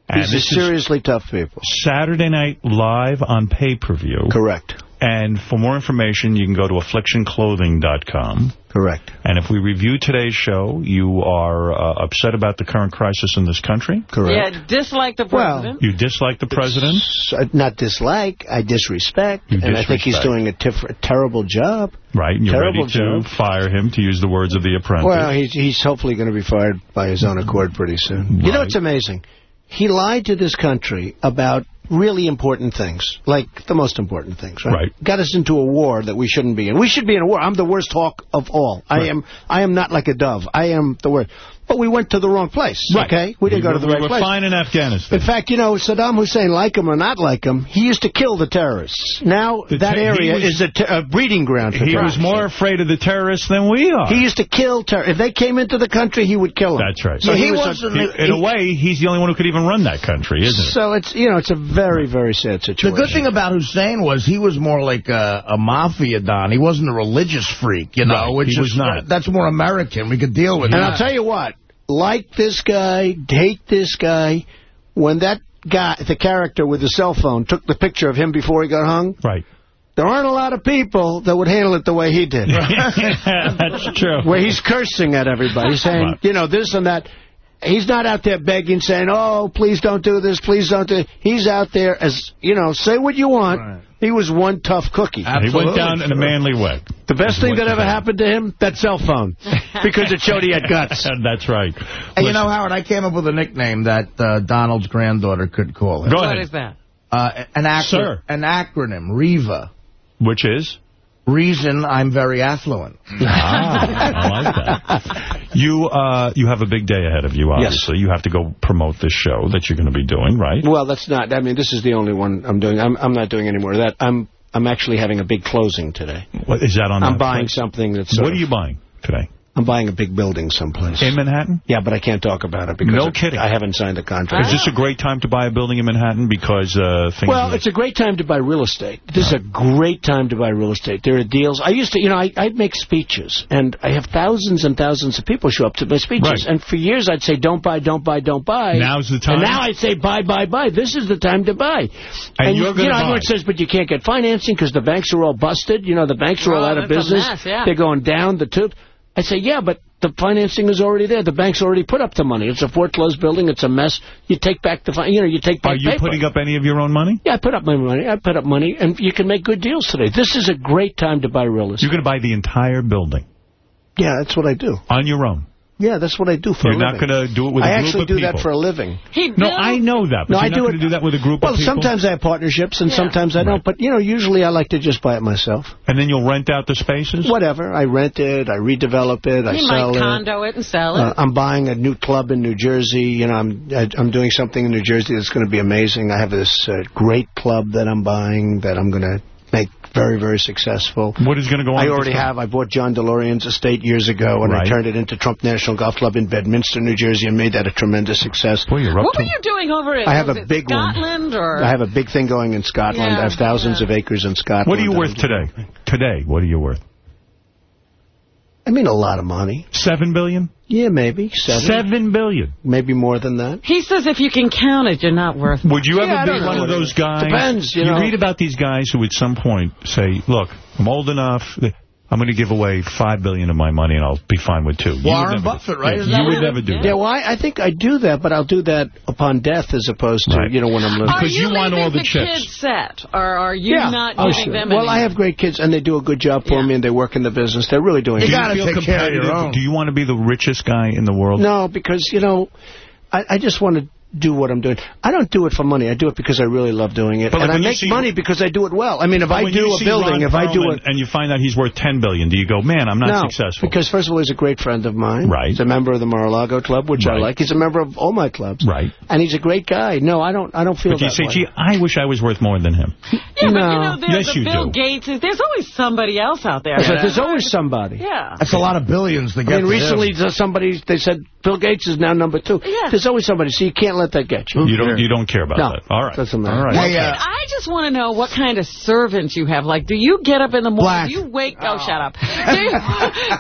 And These are this is seriously tough people. Saturday night live on pay-per-view. Correct. And for more information, you can go to afflictionclothing.com. Correct. And if we review today's show, you are uh, upset about the current crisis in this country. Correct. Yeah, dislike the Well, president. You dislike the president. Not dislike, I disrespect. You and I think he's doing a tif- terrible job. Right, and you're Terrible ready to job. fire him, to use the words of the apprentice. Well, he's, he's hopefully going to be fired by his own accord pretty soon. You know, Right. it's amazing. He lied to this country about really important things, like the most important things, right? Right. Got us into a war that we shouldn't be in. We should be in a war. I'm the worst hawk of all. I am I am not like a dove. I am the worst. But we went to the wrong place, okay? We didn't go to the we right were place. fine in Afghanistan. In fact, you know, Saddam Hussein, like him or not like him, he used to kill the terrorists. Now, The that area was- is a, a breeding ground for he was terrorists. more afraid of the terrorists than we are. He used to kill terrorists. If they came into the country, he would kill them. That's right. So So he, he was wasn't, a, in a way, he's the only one who could even run that country, isn't it? So it's, you know, it's a very, very sad situation. The good thing about Hussein was he was more like a, a mafia don. He wasn't a religious freak, you know. Right, which he was is- not. That's more American. We could deal with And that. I'll tell you what, like this guy, hate this guy, when that guy, the character with the cell phone, took the picture of him before he got hung, Right. there aren't a lot of people that would handle it the way he did. That's true. where he's cursing at everybody, saying, Right. you know, this and that. He's not out there begging, saying, oh, please don't do this, please don't do He's out there as, you know, say what you want. Right. He was one tough cookie. And he went down in a manly way. The best thing that ever happened to him, that cell phone. Because it showed he had guts. That's right. And you know, Howard, I came up with a nickname that uh, Donald's granddaughter could call him. Go ahead. is that? Uh, an, acro- Sir. an acronym, REVA. Which is? Reason I'm very affluent. Ah, I like that. You uh, you have a big day ahead of you, obviously. You have to go promote this show that you're going to be doing, right? Well, that's not, I mean, this is the only one I'm doing. I'm, I'm not doing any more of that. I'm, I'm actually having a big closing today. What, is that on I'm that buying place? something that's sort What are you buying today? I'm buying a big building someplace. In Manhattan? Yeah, but I can't talk about it because No it- kidding. I haven't signed a contract. Is this a great time to buy a building in Manhattan because uh, things... Well, it's a great time to buy real estate. This is a great time to buy real estate. There are deals. I used to, you know, I, I'd make speeches, and I have thousands and thousands of people show up to my speeches. Right. And for years, I'd say, don't buy, don't buy, don't buy. Now's the time? And now I'd say, buy, buy, buy. This is the time to buy. And you're you gonna know, buy. everyone says, but you can't get financing because the banks are all busted. You know, the banks are all Oh, out of that's a business. mess, yeah. They're going down the tube. I say, yeah, but the financing is already there. The banks already put up the money. It's a foreclosed building. It's a mess. You take back the, fi- you know, you take back Are you paper. putting up any of your own money? Yeah, I put up my money. I put up money, and you can make good deals today. This is a great time to buy real estate. You're going to buy the entire building Yeah, that's what I do. on your own. Yeah, that's what I do for You're a not living. going to do it with a I group of people. I actually do that for a living. He No, I know that, but No, you're I not do going it- to do that with a group Well, of people? Well, sometimes I have partnerships, and Yeah. sometimes I don't. But, you know, usually I like to just buy it myself. And then you'll rent out the spaces? Whatever. I rent it. I redevelop it. I He sell might it. condo it and sell it. Uh, I'm buying a new club in New Jersey. You know, I'm I, I'm doing something in New Jersey that's going to be amazing. I have this uh, great club that I'm buying that I'm going to make very, very successful. What is going to go on? I already have. I bought John DeLorean's estate years ago, and Right. I turned it into Trump National Golf Club in Bedminster, New Jersey, and made that a tremendous success. Boy, you're up what to were you doing over in I have was a it big one. Scotland or I have a big thing going in Scotland. Yeah, I have thousands yeah. of acres in Scotland. What are you worth today? Today, what are you worth? I mean, a lot of money. Seven billion? Yeah, maybe. Seven. Seven billion. Maybe more than that. He says if you can count it, you're not worth Would you ever I be don't know one of those guys? Depends, you know. read about these guys who at some point say, look, I'm old enough. I'm going to give away 5 billion of my money, and I'll be fine with two. Warren never- Buffett, right? Yeah, Isn't you would what never do Yeah, that. well, I, I think I do that, but I'll do that upon death as opposed to, Right. you know, when I'm living. Are Because you want leaving all the the chips. kids set, or are you yeah. not Oh, giving sure. them Well, any? I have great kids, and they do a good job for Yeah. me, and they work in the business. They're really doing You it. Do gotta take care of your own. Do you want to be the richest guy in the world? No, because, you know, I, I just want to do what I'm doing. I don't do it for money. I do it because I really love doing it. But, like, and I make see- money because I do it well. I mean, if I do a building, Ron if I do Perelman it... And you find out he's worth 10 billion, do you go, man, I'm not no, successful? because first of all, he's a great friend of mine. Right. He's a member of the Mar-a-Lago Club, which I like. He's a member of all my clubs. Right. And he's a great guy. No, I don't I don't feel But you that say, way. gee, I wish I was worth more than him. yeah, but you know, there's Yes, the you Bill do. Gates. There's always somebody else out there. So there's always somebody. Yeah. That's a lot of billions to I mean, to recently him. somebody, they said Bill Gates is now number two. Yeah. There's always somebody, so you can't let that get you. You don't, you don't care about No. that. All right. Doesn't matter. All right. Hey, uh, I just want to know what kind of servants you have. Like, do you get up in the morning? Black. Do you wake? Oh, shut up. Do you,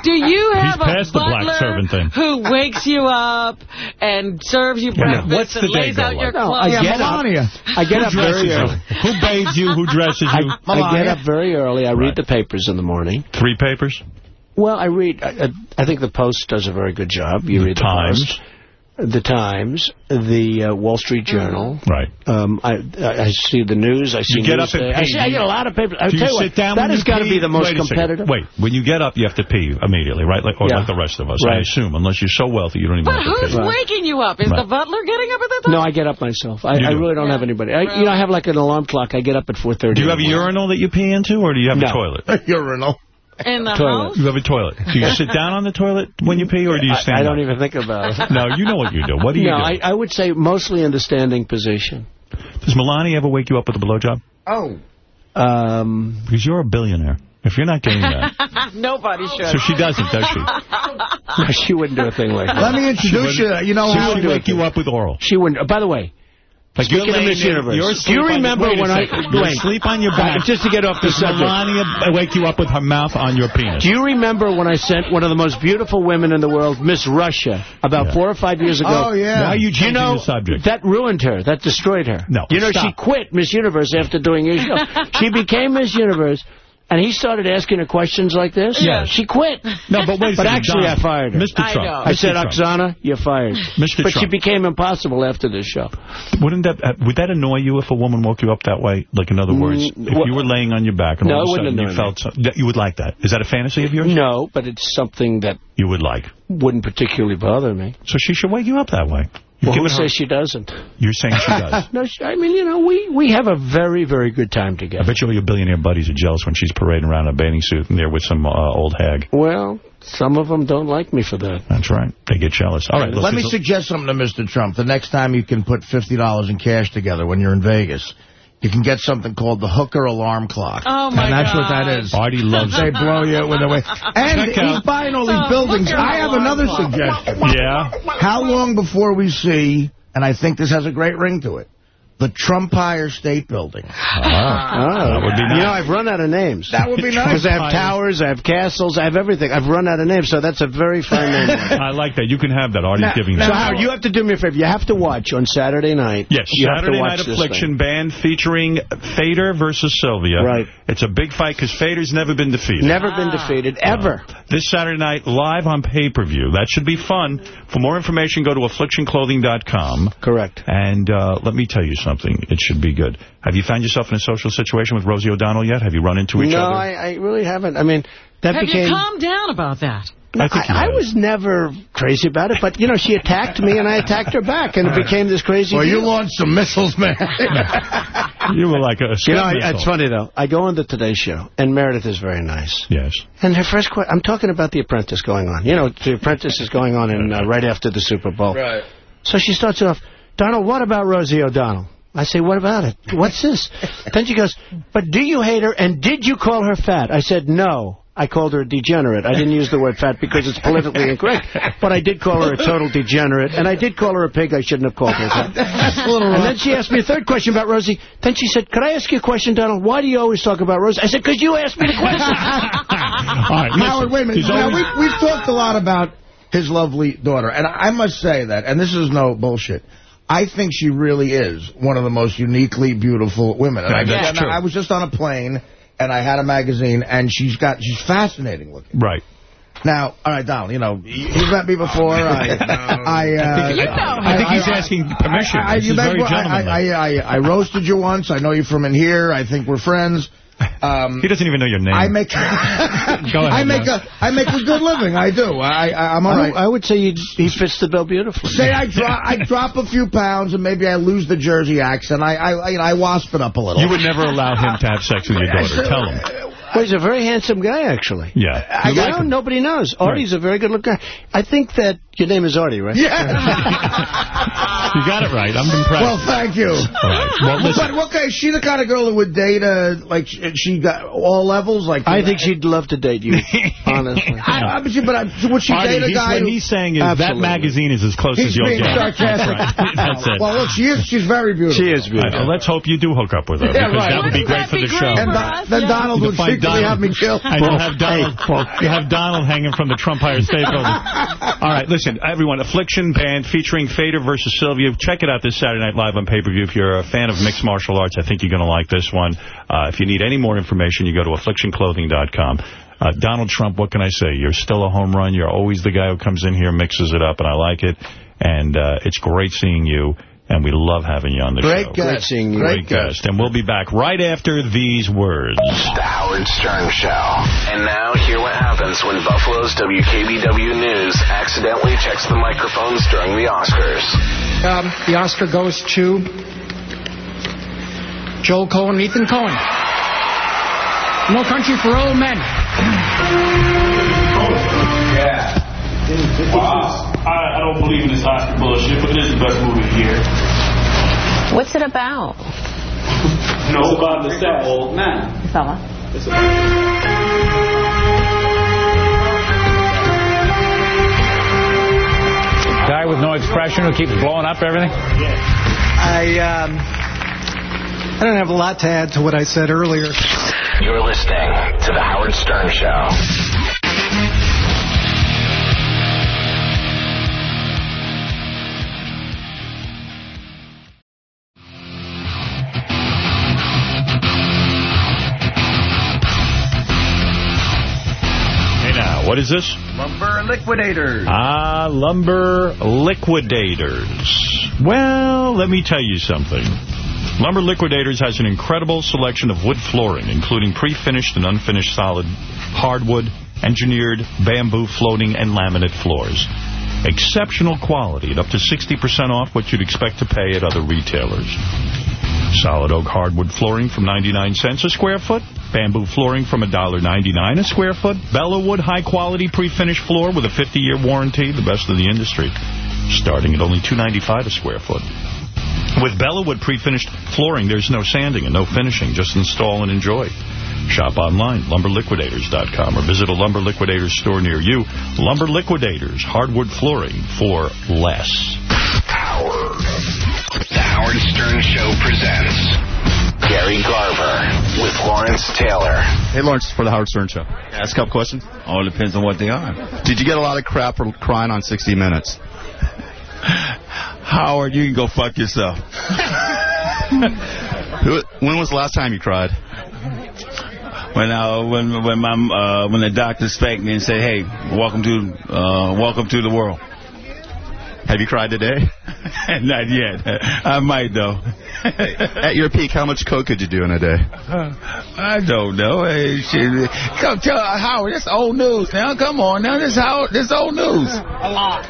do you have He's a past the black butler servant thing. who wakes you up and serves you Yeah. breakfast What's the and lays go out your like? No, clothes? I Yeah, get up. Melania. I get Who up very early. Who bathes you? Who dresses you? I Melania. get up very early. I Right. read the papers in the morning. Three papers? Well, I read. I, I think the Post does a very good job. You The read the Times. Post, the Times, the uh, Wall Street Journal. Right. Um, I, I I see the news. I see You get up Newsday. and I, pee. see, I get a lot of papers. I Do you tell you sit what, down that when has got to be the most Wait competitive. Wait, when you get up, you have to pee immediately, right? Like, or Yeah. like the rest of us, I assume, unless you're so wealthy you don't even But have to who's pee. waking you up? Is Right. the butler getting up at that time? No, I get up myself. I, I really don't Yeah. have anybody. I, you know, I have like an alarm clock. I get up at 4.30. Do you have a urinal that you pee into, or do you have No. a toilet? Urinal. In the Toilet. house? You have a toilet. Do you sit down on the toilet when you pee, or do you I, stand I don't up? even think about it. No, you know what you do. What do you no, do? I, I would say mostly in the standing position. Does Melania ever wake you up with a blowjob? Oh. Um, Because you're a billionaire. If you're not getting that. Nobody should. so she doesn't, does she? no, she wouldn't do a thing like that. Let me introduce you. You know She how would wake you up with oral. She wouldn't. By the way, Like you're of laying Miss there, Universe, you're do you remember wait when I- second. You're wait. asleep on your uh, back? Just to get off the Does subject. Melania wake you up with her mouth on your penis? Do you remember when I sent one of the most beautiful women in the world, Miss Russia, about Yeah. four or five years ago? Oh, yeah. Why are you Do you changing know, the subject? that ruined her. That destroyed her. No, You know, stop. she quit Miss Universe after doing your show. she became Miss Universe, and he started asking her questions like this. Yeah. She quit. No, but wait But second, actually, Don. I fired her. Mr. I Trump. know. I Mr. said, Trump. Oksana, you're fired. Mr. But she became impossible after this show. Wouldn't that uh, would that annoy you if a woman woke you up that way? Like in other words, Mm, if what- you were laying on your back and No, all of a sudden you felt some, you would like that. Is that a fantasy of yours? No, but it's something that You would like. wouldn't particularly bother me. So she should wake you up that way. You've Well, who her- says she doesn't? You're saying she does. no, she, I mean, you know, we, we have a very, very good time together. I bet you all your billionaire buddies are jealous when she's parading around in a bathing suit and they're with some uh, old hag. Well, some of them don't like me for that. That's right. They get jealous. All right. let's me suggest something to Mr. Trump. The next time you can put $50 in cash together when you're in Vegas, you can get something called the hooker alarm clock. Oh, my And that's what that is. Artie loves They it. blow you with a way. And Check out- he's buying all these buildings. I have another clock. suggestion. Yeah. How long before we see, and I think this has a great ring to it, the Trumpire State Building? Ah, that would be nice. You know. I've run out of names. That would be nice. Because I have towers, I have castles, I have everything. I've run out of names, so that's a very fine name. I like that. You can have that. Artie's Now- giving So, that. Howard, you have to do me a favor. You have to watch on Saturday night. Yes, you Saturday have to watch Night Affliction Banned featuring Fedor versus Sylvia. Right. It's a big fight because Fedor's never been defeated. Never been defeated, ever. This Saturday night, live on pay-per-view. That should be fun. For more information, go to afflictionclothing.com. Correct. And uh, let me tell you something. Something, it should be good. Have you found yourself in a social situation with Rosie O'Donnell yet? Have you run into each no, other? I, I really haven't. I mean, that Have became... you calmed down about that? No, I I, I was never crazy about it, but, you know, she attacked me and I attacked her back, and it became this crazy Well, you launched some missiles, man. You were like a You know, I, missile. it's funny, though. I go on the Today Show, and Meredith is very nice. Yes. And her first question, I'm talking about The Apprentice going on. You know, The Apprentice is going on in, uh, right after the Super Bowl. Right. So she starts off, Donald, what about Rosie O'Donnell? I say, what about it? What's this? then she goes, but do you hate her, and did you call her fat? I said, no. I called her a degenerate. I didn't use the word fat because it's politically incorrect, but I did call her a total degenerate, and I did call her a pig. I shouldn't have called her that. That's a little And then she asked me a third question about Rosie. Then she said, could I ask you a question, Donald? Why do you always talk about Rosie? I said, because you asked me the question. Howard, wait a minute. Now, we, we've talked a lot about his lovely daughter, and I must say that, and this is no bullshit, I think she really is one of the most uniquely beautiful women. And I, That's and true. I was just on a plane, and I had a magazine, and she's got she's fascinating looking. Right. Now, all right, Donald, you know, you've met me before. I, I, uh, You know I think he's asking permission. I, I, you met- very I, I, I roasted you once. I know you from in here. I think we're friends. Um, He doesn't even know your name. I make Go ahead. I make man. a I make a good living. I do. I, I I'm all I. I would say he, he fits the bill beautifully. Say I drop I drop a few pounds and maybe I lose the Jersey accent. I I I, I wasp it up a little. You would never allow him to have sex with your daughter. Tell him. Well, he's a very handsome guy, actually. Yeah. I You like know, him. nobody knows. Artie's a very good-looking guy. I think that your name is Artie, right? Yeah. You got it right. I'm impressed. Well, thank you. All right. Well, listen. but okay, is she the kind of girl that would date uh like she, she got all levels like I think she'd love to date you, honestly. I, I, but she, but I, would she Artie, date a guy what who- he's saying is that magazine is as close He's as you'll being get. sarcastic. That's right. That's it. Well, look, she is. She's very beautiful. She is All right, beautiful. well, let's hope you do hook up with her Yeah, because right. that would be great for the show. And for Don- us? then Donald would find secretly have me killed. And you'll have Donald. You have Donald hanging from the Trump Empire State Building. All right, listen, everyone. Affliction Banned featuring Fedor versus Sylvia. Check it out this Saturday Night Live on pay-per-view. If you're a fan of mixed martial arts, I think you're going to like this one. Uh, if you need any more information, you go to afflictionclothing.com. Uh, Donald Trump, what can I say? You're still a home run. You're always the guy who comes in here, mixes it up, and I like it. And uh, it's great seeing you, and we love having you on the Great show. guest. Great seeing you. Great guest. And we'll be back right after these words. The Howard Stern Show. And now, hear what happens when Buffalo's WKBW News accidentally checks the microphones during the Oscars. Um, the Oscar goes to Joel Coen and Ethan Coen. No Country for Old Men. Yeah. Wow. I, I don't believe in this Oscar bullshit, but it is the best movie of the year. What's it about? No, it's about the sad old man. Fella. It's a- Guy with no expression who keeps blowing up everything? Yeah. I, um, I don't have a lot to add to what I said earlier. You're listening to The Howard Stern Show. What is this? Lumber Liquidators. Ah, Lumber Liquidators. Well, let me tell you something. Lumber Liquidators has an incredible selection of wood flooring, including pre-finished and unfinished solid, hardwood, engineered, bamboo, floating, and laminate floors. Exceptional quality at up to 60% off what you'd expect to pay at other retailers. Solid oak hardwood flooring from 99 cents a square foot. Bamboo flooring from $1.99 a square foot. Bellawood high-quality pre-finished floor with a 50-year warranty, the best in the industry, starting at only $2.95 a square foot. With Bellawood pre-finished flooring, there's no sanding and no finishing. Just install and enjoy. Shop online, lumberliquidators.com, or visit a Lumber Liquidators store near you. Lumber Liquidators, hardwood flooring for less. Howard. The Howard Stern Show presents Gary Garver with Lawrence Taylor. Hey, Lawrence, for the Howard Stern Show. Ask a couple questions. All depends on what they are. Did you get a lot of crap for crying on 60 Minutes? Howard, you can go fuck yourself. When was the last time you cried? When uh, when when my uh, when the doctor spanked me and said, "Hey, welcome to uh, welcome to the world." Have you cried today? Not yet. I might though. At your peak, how much coke could you do in a day? I don't know. Hey, shit. Come tell Howard. That's old news now. Come on now. This Howard. This old news. A lot.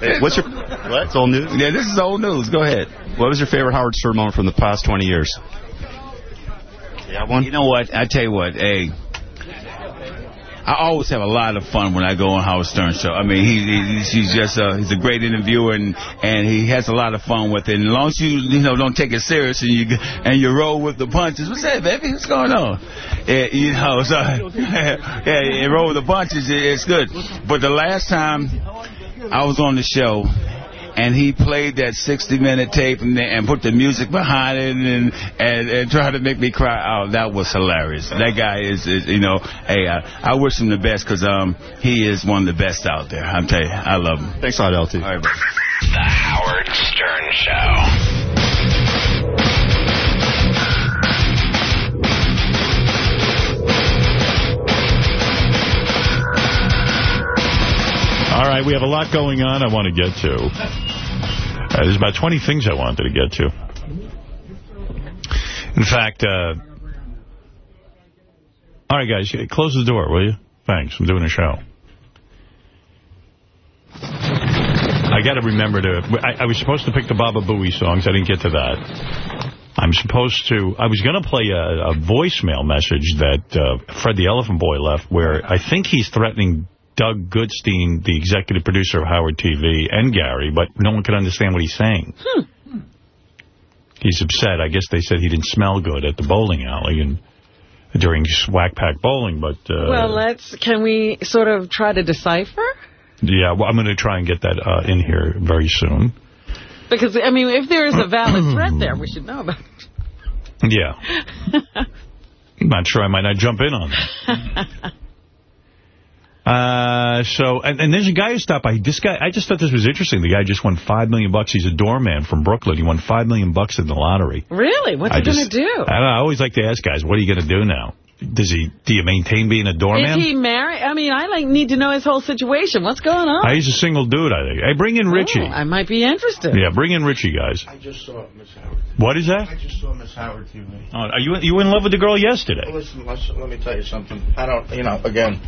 Hey, what's your what? It's old news. Yeah, this is old news. Go ahead. What was your favorite Howard Stern moment from the past 20 years? One. You know what? I tell you what. Hey, I always have a lot of fun when I go on Howard Stern show. I mean, he, he he's just uh, he's a great interviewer and and he has a lot of fun with it. And as long as you you know don't take it serious and you and you roll with the punches. What's that, baby? What's going on? Yeah, you know, so yeah, yeah, roll with the punches. it- It's good. But the last time I was on the show. And he played that 60-minute tape and, and put the music behind it and, and and tried to make me cry. Oh, that was hilarious. That guy is, is you know, hey, I, I wish him the best because um, he is one of the best out there. I'm telling you, I love him. Thanks a lot, LT. All right, bro. The Howard Stern Show. Right, we have a lot going on I want to get to. Uh, there's about 20 things I wanted to get to. In fact, uh, all right, guys, close the door, will you? Thanks. I'm doing a show. I got to remember to... I, I was supposed to pick the Baba Booey songs. I didn't get to that. I'm supposed to... I was going to play a, a voicemail message that uh, Fred the Elephant Boy left where I think he's threatening Doug Goodstein, the executive producer of Howard TV, and Gary, but no one could understand what he's saying. He's upset. I guess they said he didn't smell good at the bowling alley and during Swack Pack Bowling, but... Uh, well, let's. Can we sort of try to decipher? Yeah, well, I'm going to try and get that uh, in here very soon. Because, I mean, if there is a valid threat there, we should know about it. Yeah. I'm not sure I might not jump in on that. Uh, so, and, and there's a guy who stopped by. This guy, I just thought this was interesting. The guy just won 5 million bucks. He's a doorman from Brooklyn. He won 5 million bucks in the lottery. Really? What's I he going to do? I, don't know, I always like to ask guys, what are you going to do now? Does he? Do you maintain being a doorman? Is he married? I mean, I like need to know his whole situation. What's going on? Uh, he's a single dude, I think. Hey, bring in Richie. Oh, I might be interested. Yeah, bring in Richie, guys. I just saw Miss Howard. What is that? I just saw Miss Howard TV. Oh, are you you were in love with the girl yesterday? Listen, listen, let me tell you something. I don't, you know, again.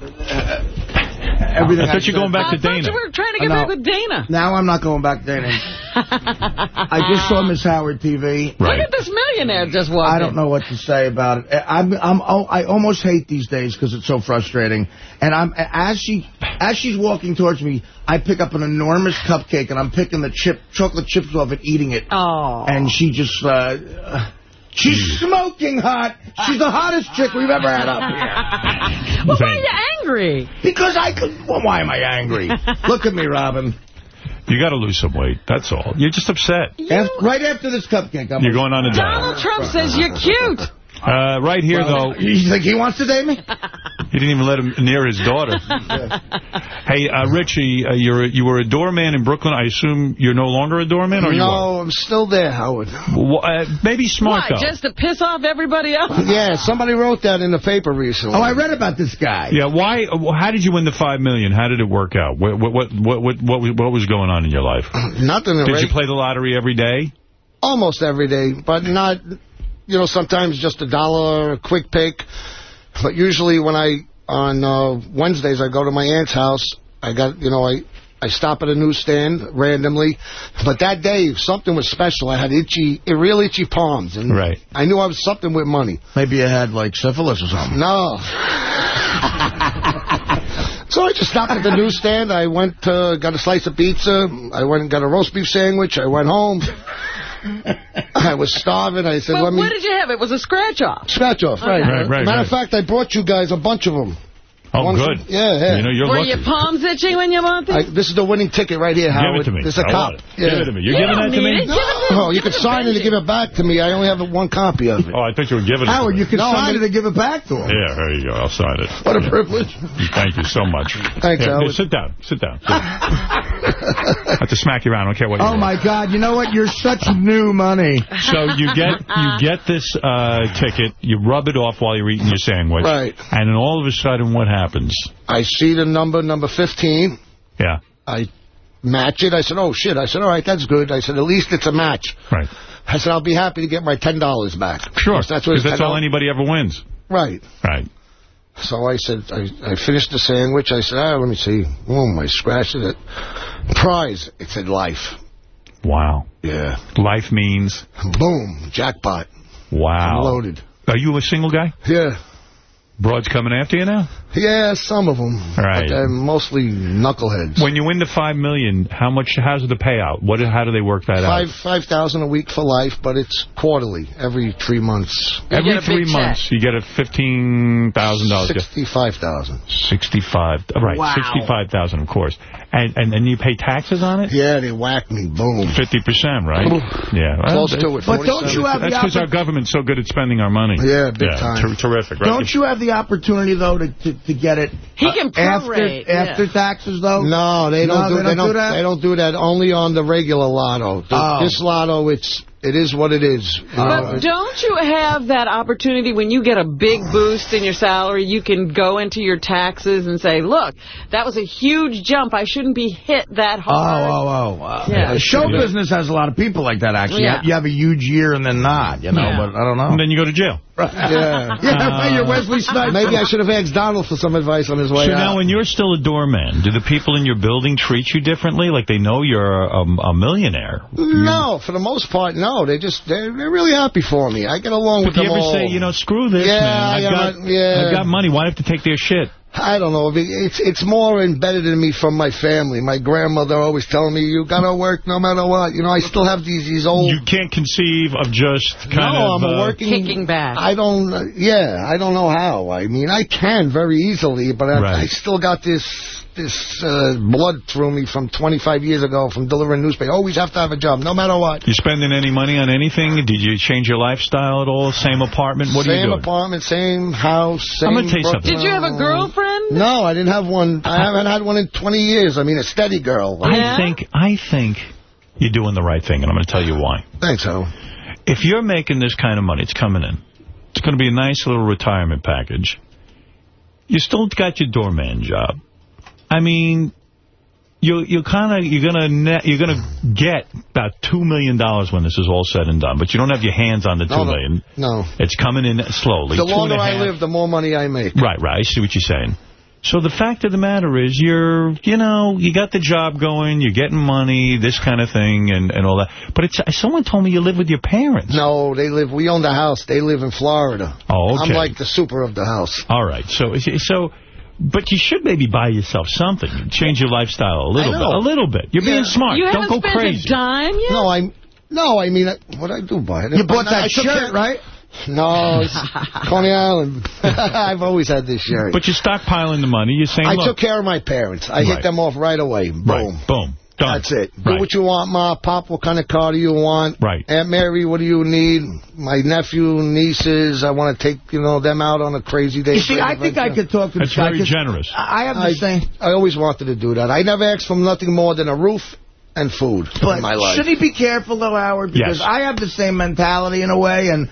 Everything I thought you were going back to I thought Dana. you were trying to get No. back with Dana. Now I'm not going back to Dana. I just saw Miss Howard TV. Look at this millionaire just walked I don't know what to say about it. I'm, I'm, oh, I almost hate these days because it's so frustrating. And I'm as she, as she's walking towards me, I pick up an enormous cupcake and I'm picking the chip, chocolate chips off and eating it. Oh. And she just, uh, uh, she's smoking hot. She's the hottest chick we've ever had up here. well, why are you angry? Because I could. Well, why am I angry? Look at me, Robin. You got to lose some weight. That's all. You're just upset. Af- right after this cupcake, I'm You're going on a diet. Donald Trump says you're cute. Uh, right here, Well, though, You think he wants to date me? he didn't even let him near his daughter. hey, uh, Richie, uh, you're you were a doorman in Brooklyn. I assume you're no longer a doorman, or you are? No, I'm still there, Howard. Well, uh, maybe smart Why, though. just to piss off everybody else? Yeah, somebody wrote that in the paper recently. Oh, I read about this guy. Yeah, why? uh, How did you win the 5 million? How did it work out? What what what what what, what, was, what was going on in your life? Nothing. Did right? you play the lottery every day? Almost every day, but not, you know, sometimes just a dollar, a quick pick. But usually when I, on uh, Wednesdays, I go to my aunt's house. I got, you know, I, I stop at a newsstand randomly. But that day, something was special. I had itchy, real itchy palms. And Right. I knew I was something with money. Maybe you had, like, syphilis or something. No. so I just stopped at the newsstand. I went, uh, got a slice of pizza. I went and got a roast beef sandwich. I went home. I was starving. I said, But let me... what did you have? It was a scratch off. Scratch off, right. Right, right, Matter right. of fact, I brought you guys a bunch of them. Oh, One good. from- yeah, yeah. You know, you're Were lucky. your palms itching when you bought I, this is the winning ticket right here, Howard. Give Howard. it to me. This is a I cop. want it. Give it to me. You're You giving don't that to me? it. Give it No, you can sign it and give it back to me. I only have one copy of it. Oh, I thought you were giving it. Howard, to me. you can No, sign I'm it and give it back to him. Yeah, there you go. I'll sign it. What a privilege. Thank you so much. Thanks, Yeah, Howard. Sit down. Sit down. Sit down. I have to smack you around. I don't care what you Oh, do. my God. You know what? You're such new money. So you get you get this uh, ticket, you rub it off while you're eating your sandwich. Right. And then all of a sudden, what happens? I see the number, number 15. Yeah. I match it. I said, oh, shit. I said, all right, that's good. I said, at least it's a match. Right. I said, I'll be happy to get my $10 back. Sure. That's what Because it's that's all anybody ever wins. Right. Right. So I said, I, I finished the sandwich. I said, ah, let me see. Oh, I scratched it. Prize. It said life. Wow. Yeah. Life means. Boom. Jackpot. Wow. I'm loaded. Are you a single guy? Yeah. Broads coming after you now? Yeah, some of them. Right. But they're mostly knuckleheads. When you win the 5 million, how much, how's the payout? What, how do they work that Five out? five thousand a week for life, but it's quarterly, every three months. Every three months, you get a $15,000. Sixty-five thousand. 65 right, Wow. 65,000, of course. And, and and you pay taxes on it? Yeah, they whack me. Boom. 50%, right? yeah. Close well, to it, But don't you have the That's because our government's so good at spending our money. Yeah, big time. ter- terrific, right? Don't you have the opportunity, though, to, to, to get it He uh, can after, prorate, yeah. after taxes, though? No, they don't, No, do, they don't do that? They don't do that. Only on the regular lotto. The- Oh. This lotto, it's it is what it is. you know. But don't you have that opportunity when you get a big boost in your salary, you can go into your taxes and say, look, that was a huge jump. I shouldn't be hit that Oh, hard. oh, oh. Uh, Yeah. Show business has a lot of people like that, actually. Yeah. You have a huge year and then not, you know, Yeah. but I don't know. And then you go to jail. yeah. Yeah, right, you're Wesley Snipes. Maybe I should have asked Donald for some advice on his way So out. now when you're still a doorman, do the people in your building treat you differently? Like they know you're a, a millionaire? No, for the most part, no. They just they're, they're really happy for me. I get along But with do you them ever all. say, you know, screw this, Yeah, man. I've got, but- yeah. I've got money. Why do I have to take their shit? I don't know. It's it's more embedded in me from my family. My grandmother always telling me, "You gotta work no matter what." You know, I still have these these old. You can't conceive of just kind no, of... I'm uh, working. Kicking back. I don't. Uh, yeah, I don't know how. I mean, I can very easily, but I, Right. I still got this this uh, blood through me from 25 years ago from delivering newspaper. Always have to have a job, no matter what. You spending any money on anything? Did you change your lifestyle at all? Same apartment? What same are you doing? Same apartment, same house. Same I'm gonna tell you something. Did you have a girlfriend? No, I didn't have one. I haven't had one in 20 years. I mean, a steady girl. I think I think you're doing the right thing, and I'm going to tell you why. Thanks, so. If you're making this kind of money, it's coming in. It's going to be a nice little retirement package. You still got your doorman job. I mean, you you kind of you're gonna net, you're gonna get about two million dollars when this is all said and done, but you don't have your hands on the two No, no. million. No. It's coming in slowly. The longer I half. live, the more money I make. Right, right. I see what you're saying. So the fact of the matter is you're, you know, you got the job going, you're getting money, this kind of thing, and, and all that. But it's someone told me you live with your parents. No, they live. We own the house. They live in Florida. Oh, okay. I'm like the super of the house. All right. So, so, but you should maybe buy yourself something. Change your lifestyle a little bit. A little bit. You're being smart. You Don't haven't go spent crazy. a dime yet? No, I. No, I mean, what I do buy it. You bought that took shirt, care- right? No, it's Coney Island. I've always had this shirt. But you're stockpiling the money. You're saying, I look, took care of my parents. I Right. hit them off right away. Boom. right, boom, done. That's it. Do what you want, Ma. Pop, what kind of car do you want? Right. Aunt Mary, what do you need? My nephew, nieces, I want to take, you know, them out on a crazy day. You see, I think I could talk to That's this guy. very 'cause generous. I have the I, same. I always wanted to do that. I never asked for nothing more than a roof and food But in my life. should he be careful, though, Howard? Because Yes. I have the same mentality in a way, and,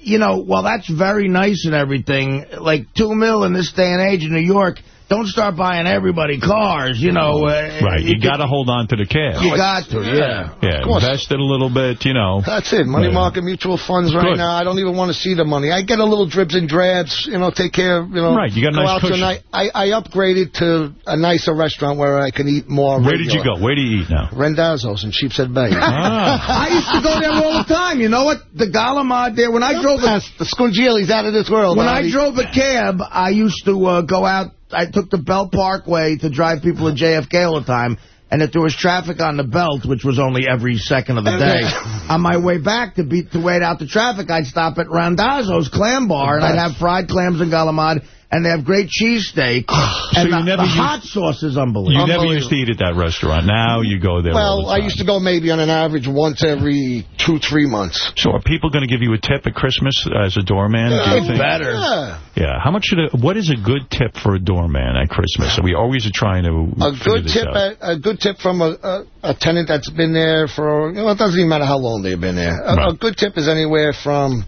you know, well, that's very nice and everything, like two mil in this day and age in New York, don't start buying everybody cars, you know. Uh, Right. You got to hold on to the cash. You got to, yeah. Yeah, Of invest it a little bit, you know. That's it. Money Right. market mutual funds right Good. now. I don't even want to see the money. I get a little dribs and drabs, you know, take care of, you know. Right, you got a nice to a cushion. night. I, I upgraded to a nicer restaurant where I can eat more. Where did you go? Where do you eat now? Randazzo's in Sheepshead Bay. Ah. I used to go there all the time. You know what? The Galamad there, when I drove a, Yes, the Scungili's out of this world. when I Artie. drove a cab, I used to uh, go out. I took the Belt Parkway to drive people to JFK all the time. And if there was traffic on the belt, which was only every second of the day, on my way back to beat to wait out the traffic, I'd stop at Randazzo's Clam Bar, and I'd have fried clams and galamad, and they have great cheesesteak. and you the, never the used- hot sauce is unbelievable. You never used to eat at that restaurant. Now you go there all Well, the I used to go maybe on an average once every two, three months. So are people going to give you a tip at Christmas as a doorman? do you think? better. Yeah. Yeah. How much should a, what is a good tip for a doorman at Christmas? we always are trying to A good tip, out. at, a good tip from a, a, a tenant that's been there for, you know, it doesn't even matter how long they've been there. A, Right. a good tip is anywhere from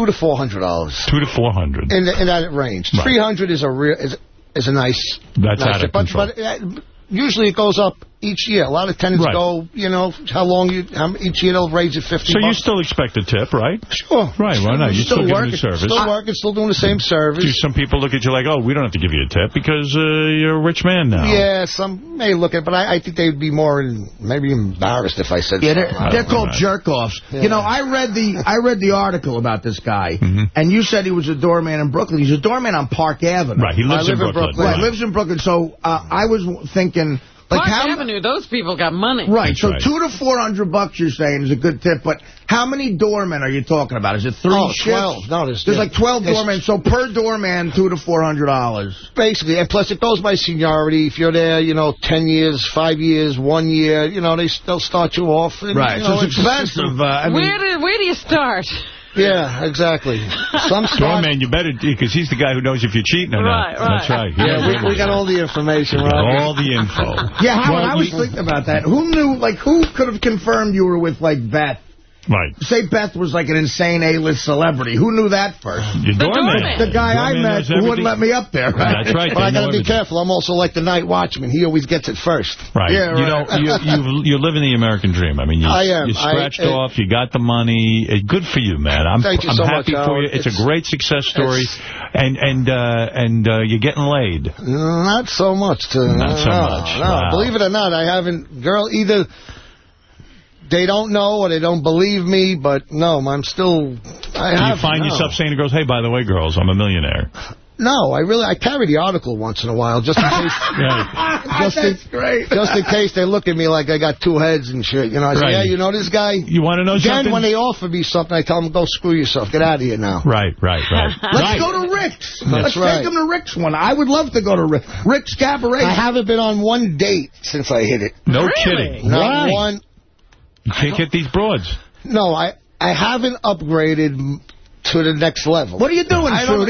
two to four hundred dollars Two to four hundred. in, in that range. Right. Three hundred is a real is, is a nice. That's nice out of tip. but, control. but uh, usually it goes up each year. A lot of tenants Right. go, you know, how long you, how, each year they'll raise it 50 So you still expect a tip, right? Sure. Right, why not? You're still, giving the service. Still working, still doing the same service. Do some people look at you like, oh, we don't have to give you a tip because uh, you're a rich man now? Yeah, some may look at it, but I, I think they'd be more, maybe embarrassed if I said Yeah, something. they're, they're called jerk-offs. Yeah. You know, I read the I read the article about this guy, Mm-hmm. and you said he was a doorman in Brooklyn. He's a doorman on Park Avenue. Right, he lives I in live in Brooklyn. Brooklyn. Right, lives in Brooklyn. So uh, I was thinking, like Park how Avenue, those people got money. Right, so right. two to four hundred bucks you're saying is a good tip, but how many doormen are you talking about? Is it three Oh, shifts? 12. No, there's- there's like twelve there's- doormen, so per doorman two to four hundred dollars. Basically, and plus it goes by seniority. If you're there, you know, 10 years, 5 years, 1 year, you know, they, they'll start you off. And, Right, you so know, it's expensive. Uh, I mean, Where do where do you start? Yeah, exactly. Some start... Doorman, you better, because he's the guy who knows if you're cheating or Right, not. That's right. Yeah, we, we got all the information, right? all the info. yeah, Howard, Well, I was you- thinking about that. Who knew? Like, who could have confirmed you were with like Beth? Right. Say Beth was like an insane A-list celebrity. Who knew that first? Your The doorman. doorman. The guy I Doorman met who wouldn't let me up there. Right? That's right. But I got to be careful. I'm also like the night watchman. He always gets it first. Right. Yeah, You right. know, you, you, you're living the American dream. I mean, you, I am. you scratched I- I- off, you got the money. Good for you, man. I'm, Thank you I'm so happy much, for you. Howard. It's, a great success story. And and uh, and uh, you're getting laid. Not so much. To, Not so no, much. No, Wow. believe it or not, I haven't. Girl, either they don't know or they don't believe me, but no, I'm still. I Do have, you find no. yourself saying to girls, hey, by the way, girls, I'm a millionaire? No, I really I carry the article once in a while just in case. just in, great. Just in case they look at me like I got two heads and shit. You know, I say, Right. yeah, you know this guy. You want to know Then something? when they offer me something, I tell them, go screw yourself. Get out of here now. Right, right, right. Let's right. go to Rick's. That's Let's right. take him to Rick's one. I would love to go to Rick. Rick's Cabaret. I haven't been on one date since I hit it. No Really? kidding. Not Why? one. You can't get these broads. No, I I haven't upgraded to the next level. What are you doing, I don't-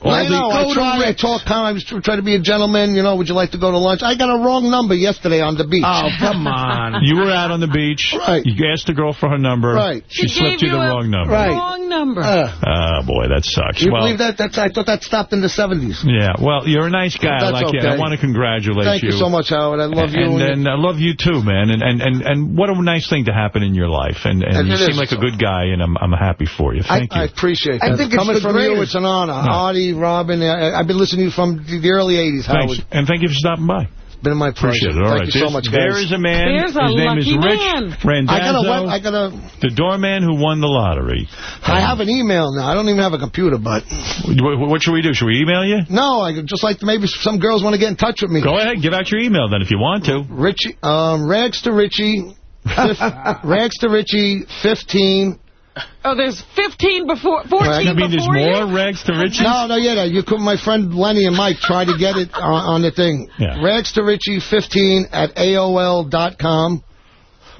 Trudy? Listen. I know. go I to try. I talk kind. I was trying to be a gentleman. You know, would you like to go to lunch? I got a wrong number yesterday on the beach. Oh, come on. You were out on the beach. Right. You asked the girl for her number. Right. She, She slipped gave you the wrong number. Right. Wrong number. Uh, Oh, boy, that sucks. you well, believe that? That's. I thought that stopped in the 70s. Yeah, well, you're a nice guy. I That's like you. I want to congratulate you. Thank you so much, Howard. I love you. And, and- and I love you too, man. And, and and and what a nice thing to happen in your life. And and And you seem is. like a good guy, and I'm I'm happy for you. Thank I, I you. appreciate I think it's Coming the from you, it's an honor. Artie, Robin, I, I've been listening to you from the early 80s, Thanks. And thank you for stopping by. Been my pleasure. Appreciate it. All Thank right. you so much, guys. There is a man. There's a His name is lucky Rich man. Randazzo, I got a web, I got a. the doorman who won the lottery. I have an email now. I don't even have a computer, but What, what should we do? Should we email you? no, I just like maybe some girls want to get in touch with me. Go ahead. Give out your email then if you want to. Richie, um, Rags to Richie, Rags to Richie, 15. Oh, there's 15 before, 14 Right. You mean there's before you? more rags to riches? No, no, yeah, you could. My friend Lenny and Mike tried to get it on, on the thing. Yeah. Rags to Richie, 15 at AOL dot com.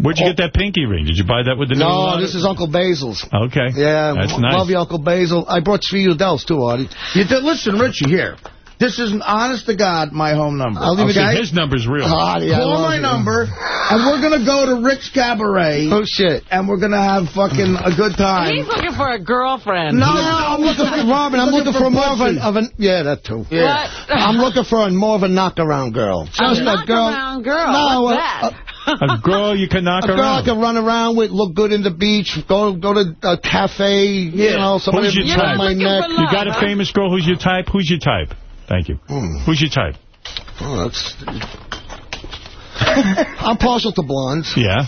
Where'd you oh. get that pinky ring? Did you buy that with the new No, this is Uncle Basil's. Okay. Yeah, That's nice. love you, Uncle Basil. I brought three Udels, too, Artie. You did, listen, Richie, here. This is, an honest to God, my home number. I'll leave it okay? at- His number's real. Artie, I Call my you. number, and we're going to go to Rick's Cabaret. Oh, shit. And we're going to have fucking a good time. He's looking for a girlfriend. No, No, I'm looking for, Robin, I'm looking, for, more of an, of an, yeah, that too. What? I'm looking for a, more of a knockaround girl. Just a a girl. knockaround girl. No, What's a- that? A girl you can knock around. A girl I can run around with, look good in the beach, go go to a cafe, you know, somebody Who's your type? my neck. for You got a huh? famous girl who's your type? Who's your type? Thank you. Hmm. Who's your type? Oh, that's... I'm partial to blondes. Yeah.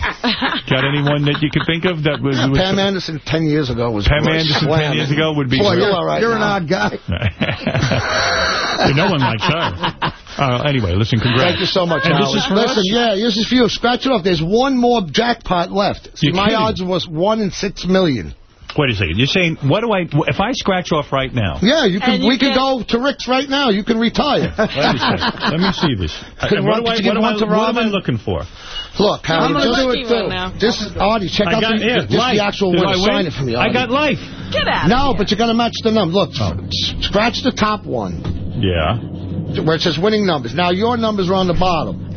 got anyone that you could think of that was... was Pam Anderson 10 years ago was Pam was Anderson 10 years ago would be Boy, you're all right You're an odd guy. no one likes her. Uh, anyway, listen, congrats. Thank you so much, And Howard. this is for Listen, us? yeah, this is for you. Scratch it off. There's one more jackpot left. See, You're my kidding. odds was one in six million. Wait a second. You're saying, what do I... If I scratch off right now... Yeah, you can. You we can get- go to Rick's right now. You can retire. Wait a second. Let me see this. Could what, do I, you what, am I, what am I looking for? Look, Howard, I'm gonna do it you too. in now. This is Artie. Check I out got, the, yeah, this life. the actual Did winner. I? Sign it for me. I got life. Get out No, here. but you're gonna match the number. Look, s- scratch the top one Yeah. where it says winning numbers. Now your numbers are on the bottom.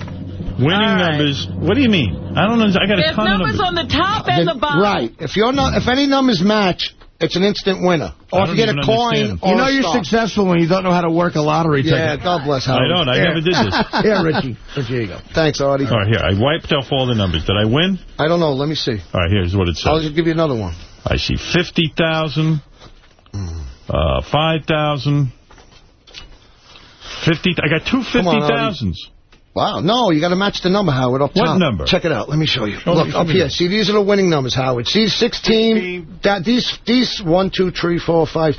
Winning All right. numbers. What do you mean? I don't know. I got a There's ton numbers of on the top and the Then- bottom. Right. If your nu- if any numbers match, It's an instant winner. Or if you get a coin understand. or You know a you're star. successful when you don't know how to work a lottery ticket. Yeah, God bless Howard. I don't. I Here. never did this. Here, Richie. Richie, here you go. Thanks, Artie. All right, here. I wiped off all the numbers. Did I win? I don't know. Let me see. All right, here's what it says. I'll just give you another one. I see 50,000, uh, 5,000, 50. I got two 50,000s. Wow. No, you got to match the number, Howard, up What top. number? Check it out. Let me show you. Show Look, show up here. that. See, these are the winning numbers, Howard. See, 16, that, these, these, one, two, three, four, five,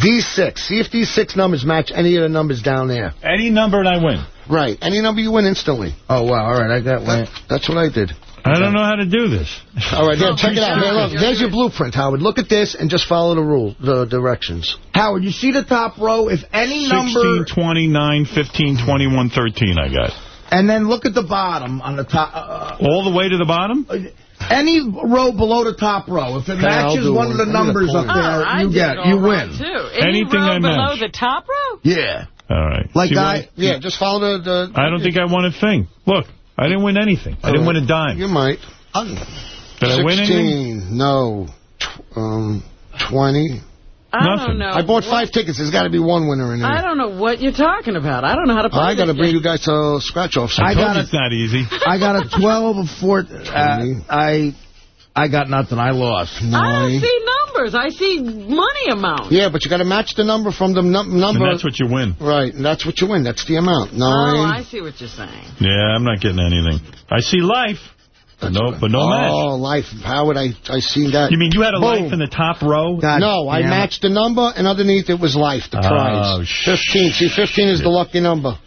these six. See if these six numbers match any of the numbers down there. Any number and I win. Right. Any number you win instantly. Oh, wow. All right, I got one. That, that's what I did. I don't know how to do this. All right, here, check it out. Here, look, there's your blueprint, Howard. Look at this and just follow the rule, the directions. Howard, you see the top row? If any 16, number... 29, 15, 21, 13 I got. And then look at the bottom on the top. Uh, All the way to the bottom? any row below the top row. If it Okay, matches one of the I need a numbers up point. Oh, there, I you did get, you wrong, win. Too. Any Anything row I below match. the top row? Yeah. All right. Like See I... what Yeah, just follow the... the I don't think I won a thing. Look, I didn't win anything. I didn't win a dime. You might. Did I win anything? 16, no. Tw um, 20. I Nothing. don't know. I bought what- five tickets. There's got to be one winner in there. I don't know what you're talking about. I don't know how to play I got to bring you guys to scratch off. I I told got you a- it's not easy. I got a 12 of 4. Uh, I I got nothing. I lost. I don't see numbers. I see money amounts. Yeah, but you got to match the number from the num And number. that's what you win. Right, and that's what you win. That's the amount. Oh, I see what you're saying. Yeah, I'm not getting anything. I see life, but no, but no oh, match. Oh, life. Howard, I, I seen that. You mean you had a Boom. life in the top row? God no, I damn it. matched the number, and underneath it was life, the Oh, prize. 15. See, 15 is the lucky number.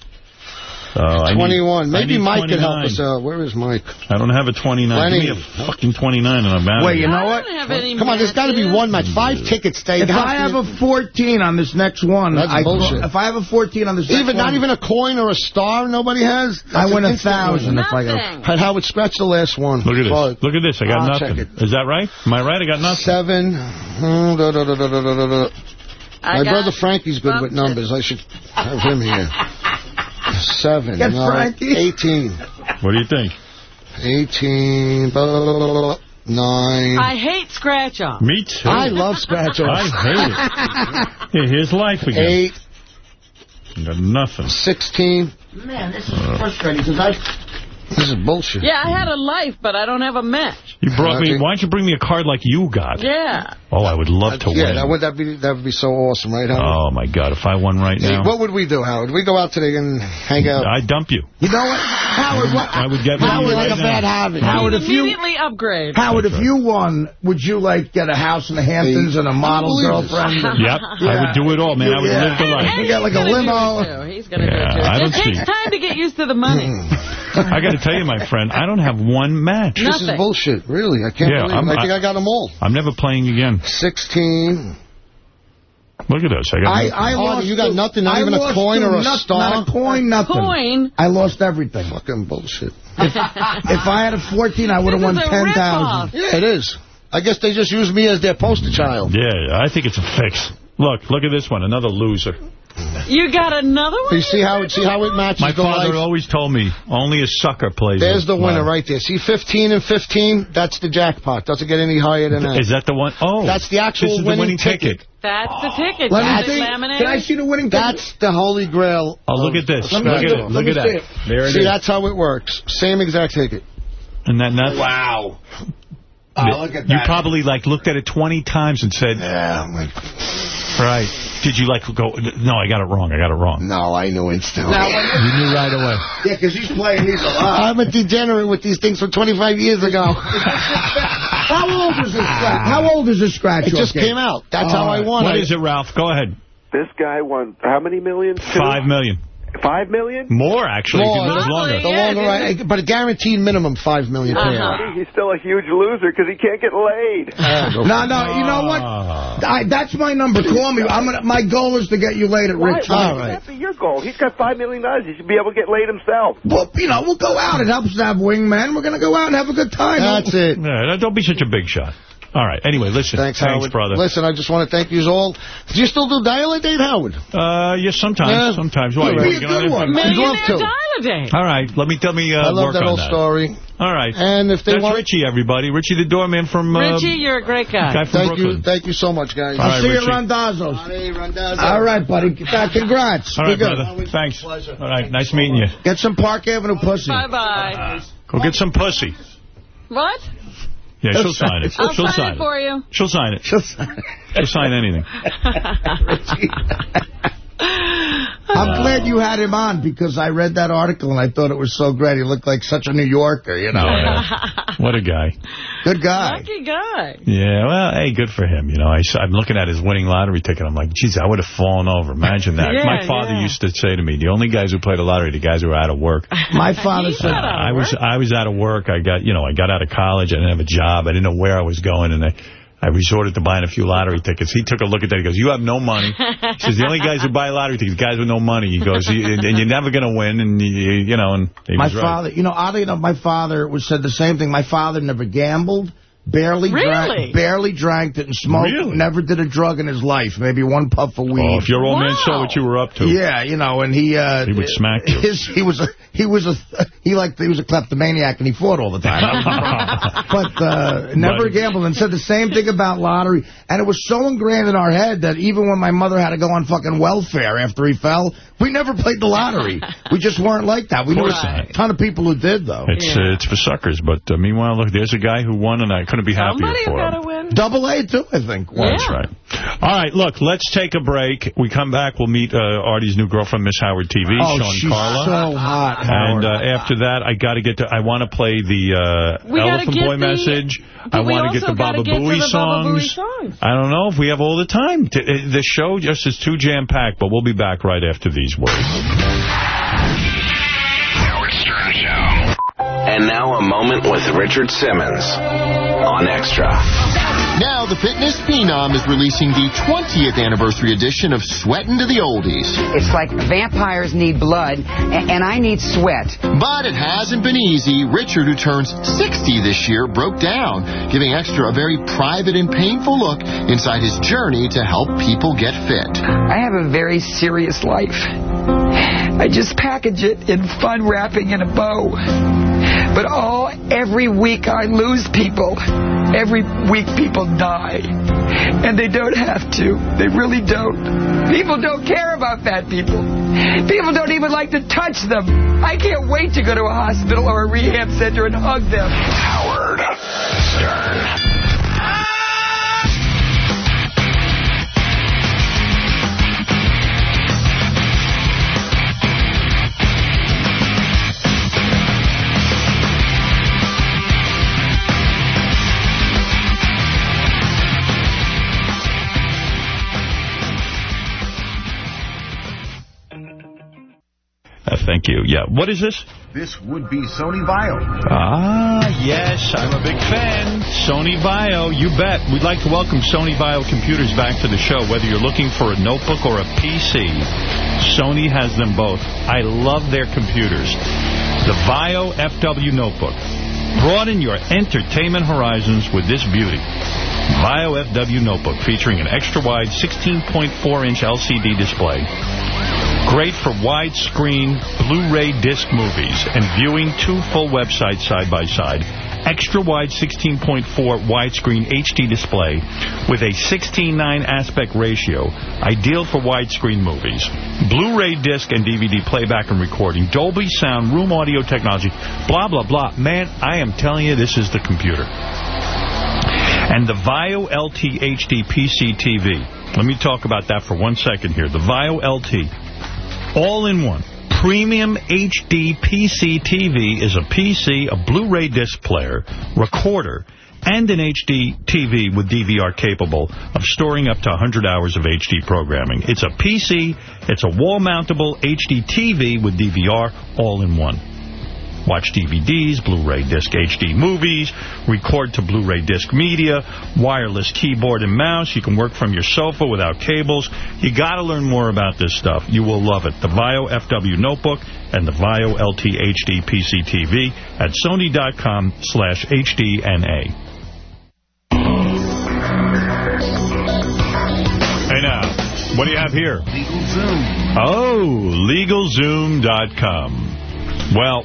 Uh, 21. Need, Maybe Mike 29. can help us out. Where is Mike? I don't have a 29. Lenny. Give me a fucking 29 and I'm out Wait, you know what? Come on, there's got to be one match. Five tickets stay. If I have a 14 on this next one, That's I, bullshit. If I have a 14 on this even, one, Not even a coin or a star nobody has? That's I win a thousand if I go. How would scratch the last one. Look at this. Well, Look at this. I got ah, I'll nothing. Is that right? Am I right? I got nothing. Seven. Mm, My brother Frankie's good with numbers. I should have him here. Seven. Get no, Frankie. 18. What do you think? 18. Blah, blah, blah, blah, blah, Nine. I hate scratch off. Me too. I love scratch I hate it. Here, here's life again. Eight. Got nothing. 16. Man, this is frustrating because I. This is bullshit. Yeah, I had a life, but I don't have a match. You brought me. Why don't you bring me a card like you got? Yeah. Oh, I would love to yeah, win. that would that be that would be so awesome, right, Howard? Oh my God! If I won right Hey, now, what would we do, Howard? We go out today and hang out. I'd dump you. You know what, Howard? What, I would get rid of Howard, you like right a now. bad habit. Howard, if you Immediately upgrade. Howard, if you won, would you like get a house in the Hamptons and a model believe girlfriend? and- Yep, I would do it all, man. I would Yeah. live the life. We got like a limo. do. He's going to Yeah, do it, too. I It don't just takes time to get used to the money. Hmm. I got to tell you, my friend, I don't have one match. This is bullshit, really. I can't Yeah, believe I'm- it. I think I- I got them all. I'm never playing again. 16. Look at this. I got. I, nothing. I Oh, lost you got nothing, not I even a coin or a noth- star? Not a coin, nothing. Coin? I lost everything. Fucking bullshit. If I had a 14, I would have won 10,000. Yeah, it is. I guess they just use me as their poster child. Yeah, I think it's a fix. Look, look at this one. Another loser. You got another one? You see how it see how it matches My the father life? always told me only a sucker plays. There's it. the winner Wow. right there. See 15 and 15? That's the jackpot. Doesn't get any higher than that. Is that the one? Oh, That's the actual this winning the winning ticket. That's the ticket. Let Got me see. laminated? Can I see the winning ticket? That's the holy grail. Oh, look at this. of Look at scratch it. Look at that. see There it is. See, that's how it works. Same exact ticket. And that nuts? Wow. Oh, look at You probably like looked at it 20 times and said, Yeah, I'm like, right. Did you like go, no, I got it wrong. I got it wrong. no, I knew instantly. Now, when You knew right away. Yeah, because he's playing these a lot. I'm a degenerate with these things from 25 years ago. How old is this scratch? How old is this scratch? It just okay? came out. That's how I won. What I- is it, Ralph? Go ahead. This guy won how many millions? Five million. Five million? More, actually, More. if you live Probably, longer. The Yeah, longer dude. I, but a guaranteed minimum five million Uh-huh. He's still a huge loser because he can't get laid. No, no, you know what? I, that's my number. Call me. I'm gonna, my goal is to get you laid at Why, Rick's. why All should right. that be your goal? He's got five million dollars. He should be able to get laid himself. Well, you know, we'll go out. It helps to have wingmen. We're going to go out and have a good time. That's it. Yeah, don't be such a big shot. All right. Anyway, listen. Thanks, Thanks, Howard. brother. Listen, I just want to thank you all. Do you still do dial-a-date, Howard? Uh, yes, sometimes. Yeah. Sometimes. Why? You'd be a good there? one. I'd love to. Dial-a-date. All right. Let me tell me uh, I love work that on whole that. story. All right. And if they That's want... Richie, everybody. Richie the doorman from uh, Richie, you're a great guy. guy from Thank Brooklyn. you, thank you so much, guys. All I'll right, see you Richie. at Randazzo's. Hey, Randazzo. All right, buddy. Congrats. All right, Be brother. Thanks. All right. Nice meeting you. Get some Park Avenue pussy. Bye-bye. Go get some pussy. What? Yeah, she'll sign it. I'll She'll sign it for you. She'll sign it. She'll sign it. She'll sign anything. I'm glad you had him on because I read that article and I thought it was so great. He looked like such a New Yorker, you know. What a guy. Good guy. Lucky guy. Yeah, well, hey, good for him. You know, I, am looking at his winning lottery ticket. I'm like, geez, I would have fallen over. Imagine that. Yeah, My father yeah. used to say to me, the only guys who played the lottery, the guys who were out of work. My father said, not out of I was. I was out of work. I got you know I got out of college. I didn't have a job. I didn't know where I was going, and I. I resorted to buying a few lottery tickets. He took a look at that. He goes, you have no money. He says, the only guys who buy lottery tickets, guys with no money. He goes, "You- and you're never going to win. And, you, you know, and he my was right. father, you know, oddly enough, my father was said the same thing. My father never gambled, barely Really? drank, barely drank, didn't smoke, Really? never did a drug in his life, maybe one puff of weed. Oh, if your old man saw what you were up to. Yeah, you know, and he uh, He would smack you. His, he was a he was a he like he was a kleptomaniac and he fought all the time. but uh, never But- gambled and said the same thing about lottery. And it was so ingrained in our head that even when my mother had to go on fucking welfare after he fell, we never played the lottery. we just weren't like that. We knew course a ton of people who did though. It's uh, it's for suckers. But uh, meanwhile, look, there's a guy who won, and I couldn't be happier Somebody's for got him. to win. Double A too, I think. Yeah. That's right. All right, look, let's take a break. We come back, we'll meet uh, Artie's new girlfriend, Miss Howard TV, Oh, Sean she's Carla. so hot, and uh, after that, I got to get to. I want to play the uh, We Elephant Boy the- message. I want to get the gotta Baba Booey the Baba Booey songs. songs. I don't know if we have all the time. To, uh, the show just is too jam-packed, but we'll be back right after these words. Howard Stern Show. And now a moment with Richard Simmons on Extra. Now, the fitness phenom is releasing the 20th anniversary edition of Sweatin' to the Oldies. It's like vampires need blood, and I need sweat. But it hasn't been easy. Richard, who turns 60 this year, broke down, giving Extra a very private and painful look inside his journey to help people get fit. I have a very serious life. I just package it in fun wrapping in a bow. But all every week I lose people. Every week people die. And they don't have to. They really don't. People don't care about fat people. People don't even like to touch them. I can't wait to go to a hospital or a rehab center and hug them. Howard Stern. Thank you. Yeah. What is this? This would be Sony VAIO. Ah, yes, I'm a big fan. Sony VAIO, you bet. We'd like to welcome Sony VAIO computers back to the show. Whether you're looking for a notebook or a PC, Sony has them both. I love their computers. The VAIO FW Notebook. Broaden your entertainment horizons with this beauty. VAIO FW Notebook featuring an extra-wide 16.4-inch LCD display. Great for widescreen Blu-ray disc movies and viewing two full websites side by side. Extra wide 16.4 widescreen HD display with a 16:9 aspect ratio, ideal for widescreen movies. Blu-ray disc and DVD playback and recording, Dolby sound, room audio technology, blah blah blah. Man, I am telling you, this is the computer. And the VAIO LT HD PC TV. Let me talk about that for one second here. The VAIO LT all in one. Premium HD PC TV is a PC, a Blu-ray disc player, recorder, and an HD TV with DVR capable of storing up to 100 hours of HD programming. It's a PC, it's a wall-mountable HD TV with DVR all in one watch DVDs, Blu-ray disc HD movies, record to Blu-ray disc media, wireless keyboard and mouse. You can work from your sofa without cables. You got to learn more about this stuff. You will love it. The VAIO FW Notebook and the VAIO LT HD PC TV at sony.com slash HDNA. Hey now. What do you have here? LegalZoom. Oh, LegalZoom.com. Well,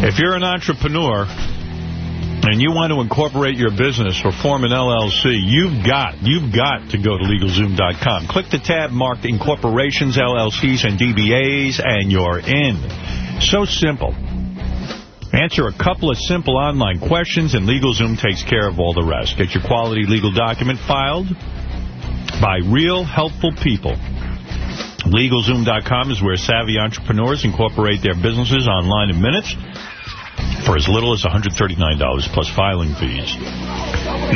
if you're an entrepreneur and you want to incorporate your business or form an LLC, you've got you've got to go to LegalZoom.com. Click the tab marked Incorporations, LLCs, and DBAs, and you're in. So simple. Answer a couple of simple online questions, and LegalZoom takes care of all the rest. Get your quality legal document filed by real, helpful people. LegalZoom.com is where savvy entrepreneurs incorporate their businesses online in minutes for as little as $139 plus filing fees.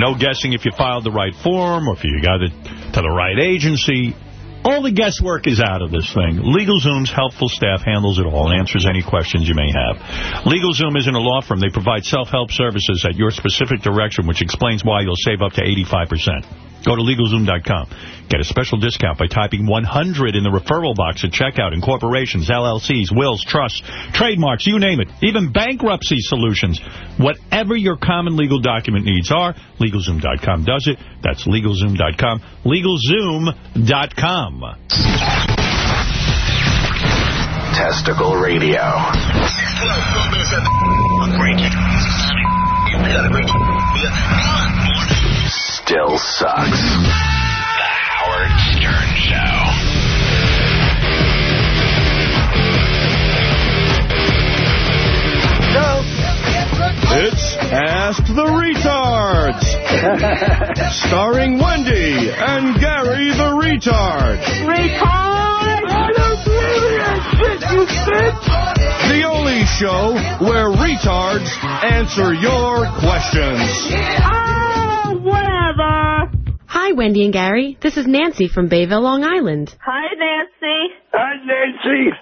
No guessing if you filed the right form or if you got it to the right agency. All the guesswork is out of this thing. LegalZoom's helpful staff handles it all and answers any questions you may have. LegalZoom isn't a law firm. They provide self-help services at your specific direction, which explains why you'll save up to 85%. Go to LegalZoom.com. Get a special discount by typing 100 in the referral box at checkout. in corporations, LLCs, wills, trusts, trademarks, you name it. Even bankruptcy solutions. Whatever your common legal document needs are, LegalZoom.com does it. That's LegalZoom.com. LegalZoom.com. Testicle Radio. Still sucks. Howard Stern Show. It's Ask the Retards. Starring Wendy and Gary the Retard. Retard! I don't believe that shit, you bitch! The only show where retards answer your questions. Oh, whatever. Hi, Wendy and Gary. This is Nancy from Bayville, Long Island. Hi, Nancy. Hi, Nancy.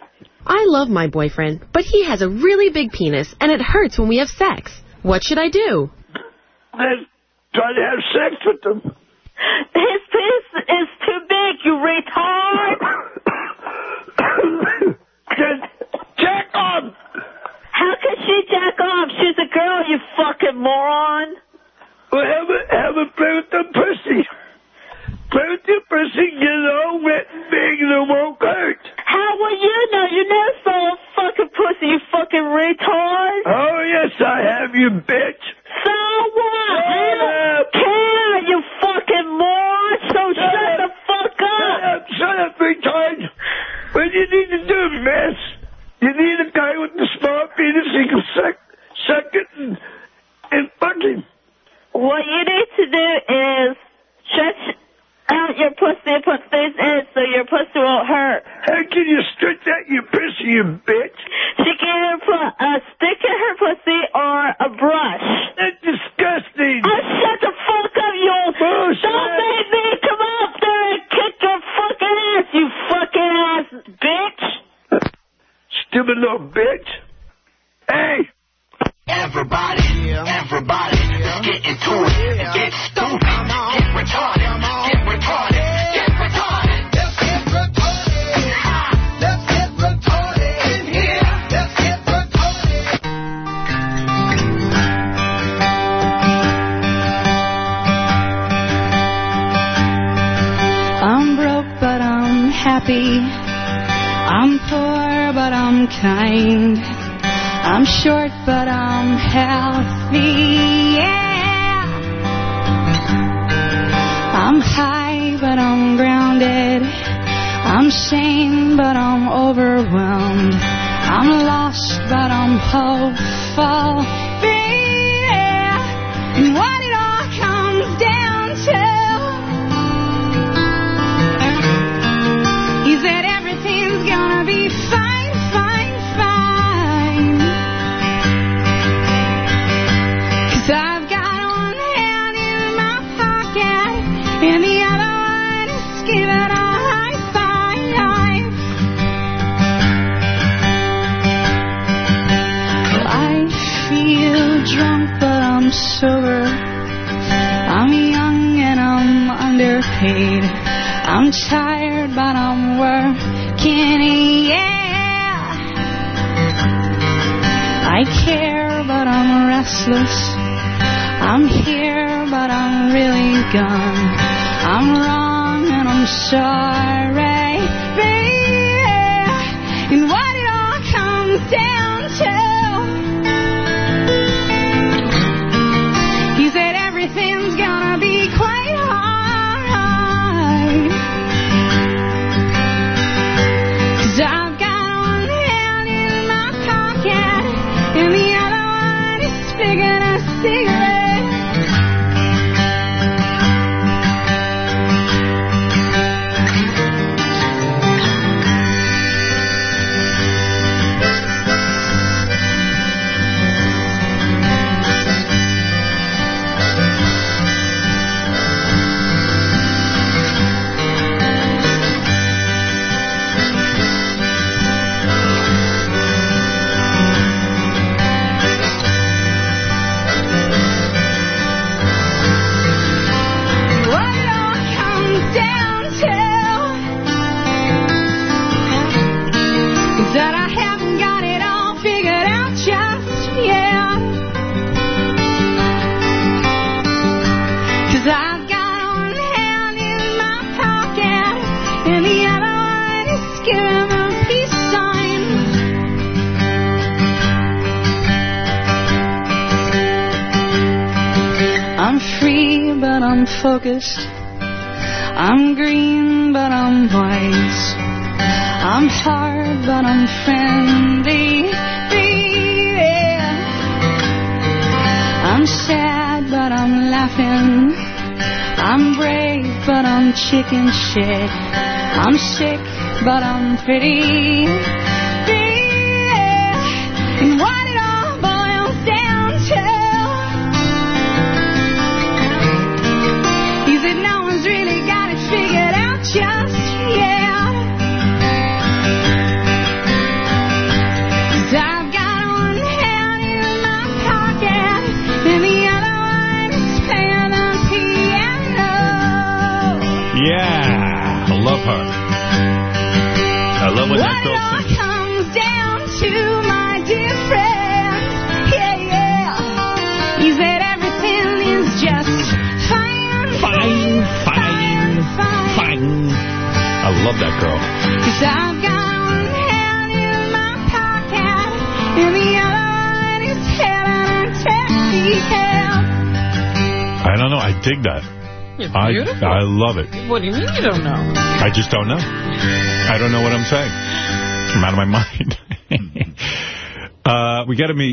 I love my boyfriend, but he has a really big penis, and it hurts when we have sex. What should I do? Then try to have sex with him. His penis is too big, you retard. Just jack off. How can she jack off? She's a girl, you fucking moron. Well, have a, have a play with the pussy. Play with your pussy, get all wet and big, and it won't hurt. How will you know? You never saw a fucking pussy, you fucking retard. Oh, yes, I have, you bitch.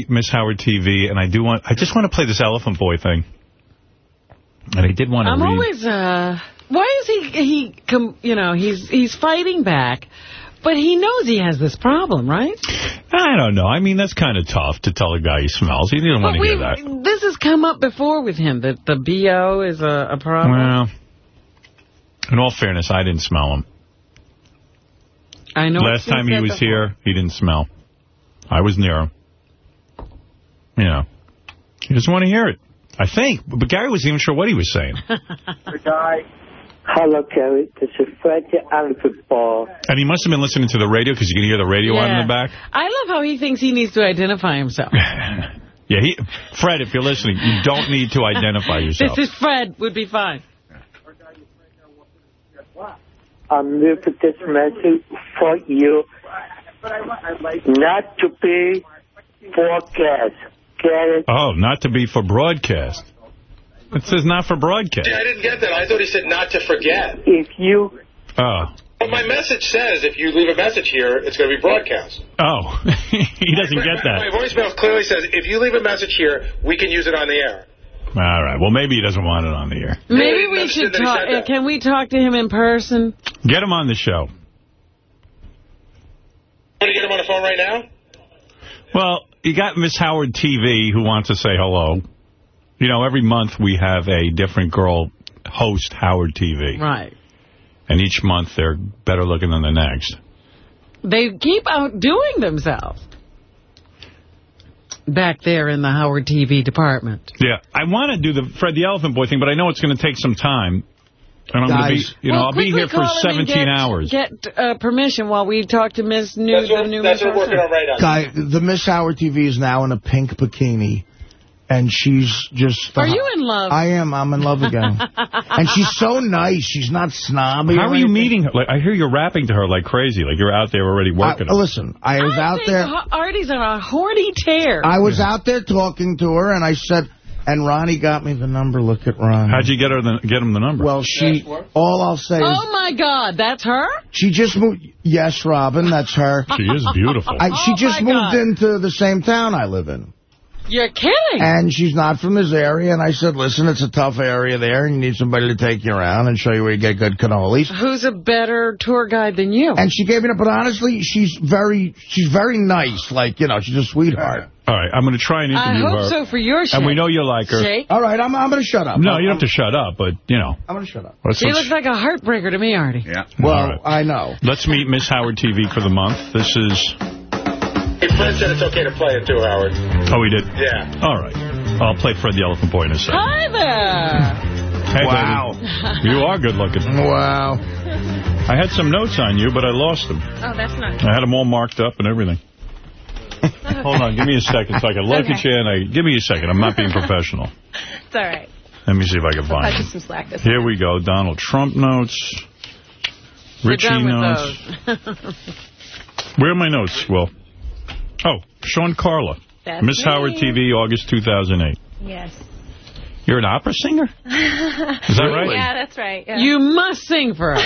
Miss Howard TV, and I do want. I just want to play this Elephant Boy thing. And I did want to I'm read. always, uh, why is he, he, com, you know, he's he's fighting back, but he knows he has this problem, right? I don't know. I mean, that's kind of tough to tell a guy he smells. He didn't want to hear that. this has come up before with him, that the BO is a, a problem. Well, in all fairness, I didn't smell him. I know. Last time he was before. here, he didn't smell. I was near him. You know, he doesn't want to hear it. I think. But Gary wasn't even sure what he was saying. Hello, Kerry. This is Fred the Elephant Ball. And he must have been listening to the radio because you can hear the radio on in the back. I love how he thinks he needs to identify himself. Yeah, he, Fred, if you're listening, you don't need to identify yourself. This is Fred, would be fine. I'm leaving this message for you not to be forecast. Get it? Oh, not to be for broadcast. It says not for broadcast. See, I didn't get that. I thought he said not to forget. If you... Oh. But my message says if you leave a message here, it's going to be broadcast. Oh, he doesn't get that. My that. voicemail clearly says if you leave a message here, we can use it on the air. All right. Well, maybe he doesn't want it on the air. Maybe we should talk. said that. Can we talk to him in person? Get him on the show. Want to get him on the phone right now? Well, you got Miss Howard TV who wants to say hello. You know, every month we have a different girl host Howard TV. Right. And each month they're better looking than the next. They keep outdoing themselves back there in the Howard TV department. Yeah, I want to do the Fred the Elephant Boy thing, but I know it's going to take some time. And I'm going to be, Guys. you know, Well, I'll be here for call him and 17 get, hours. Get uh, permission while we talk to Miss New, That's what, the new that's Miss what we're working on right now. Guy, the Miss Howard TV is now in a pink bikini. and she's just... Are you in love? I am. I'm in love again. and she's so nice. She's not snobby. How or are you meeting her? Like, I hear you're rapping to her like crazy. Like you're out there already working. I, listen, I was out think there... Artie's on a horny tear. I was out there talking to her, and I said... And Ronnie got me the number. Look at Ronnie. How'd you get her the, get him the number? Well, she... All I'll say is... Oh, my God. That's her? She just moved... Yes, Robin, that's her. She is beautiful. I, she Oh, just moved God. into the same town I live in. You're kidding. And she's not from this area. And I said, listen, it's a tough area there, and you need somebody to take you around and show you where you get good cannolis. Who's a better tour guide than you? And she gave me that, but honestly, she's very, she's very nice. Like, you know, she's a sweetheart. All right, I'm going to try and interview her. I interview hope her. so for your And we know you like her. Sake. All right, I'm, I'm going to shut up. No, I'm, you don't have to shut up, but, you know. I'm going to shut up. Let's, She let's, looks like a heartbreaker to me, Artie. Yeah. Well, All right. I know. let's meet Miss Howard TV for the month. This is... Hey, Fred said it's okay to play it too, Howard. Oh, he did? Yeah. All right. I'll play Fred the Elephant Boy in a second. Hi there. Hey, Wow. baby. You are good looking. Wow. I had some notes on you, but I lost them. Oh, that's nice. I had them all marked up and everything. Hold on, give me a second so I can look Okay. at you and I... Give me a second. I'm not being professional. It's all right. Let me see if I can I'll cut find you them. some slack this Here we go. Donald Trump notes. We're Richie done with notes. those. Where are my notes? Well, oh, Sean Carla. That's Miss me. Howard TV, August 2008. Yes. You're an opera singer? Is that right? Yeah, that's right. Yeah. You must sing for us.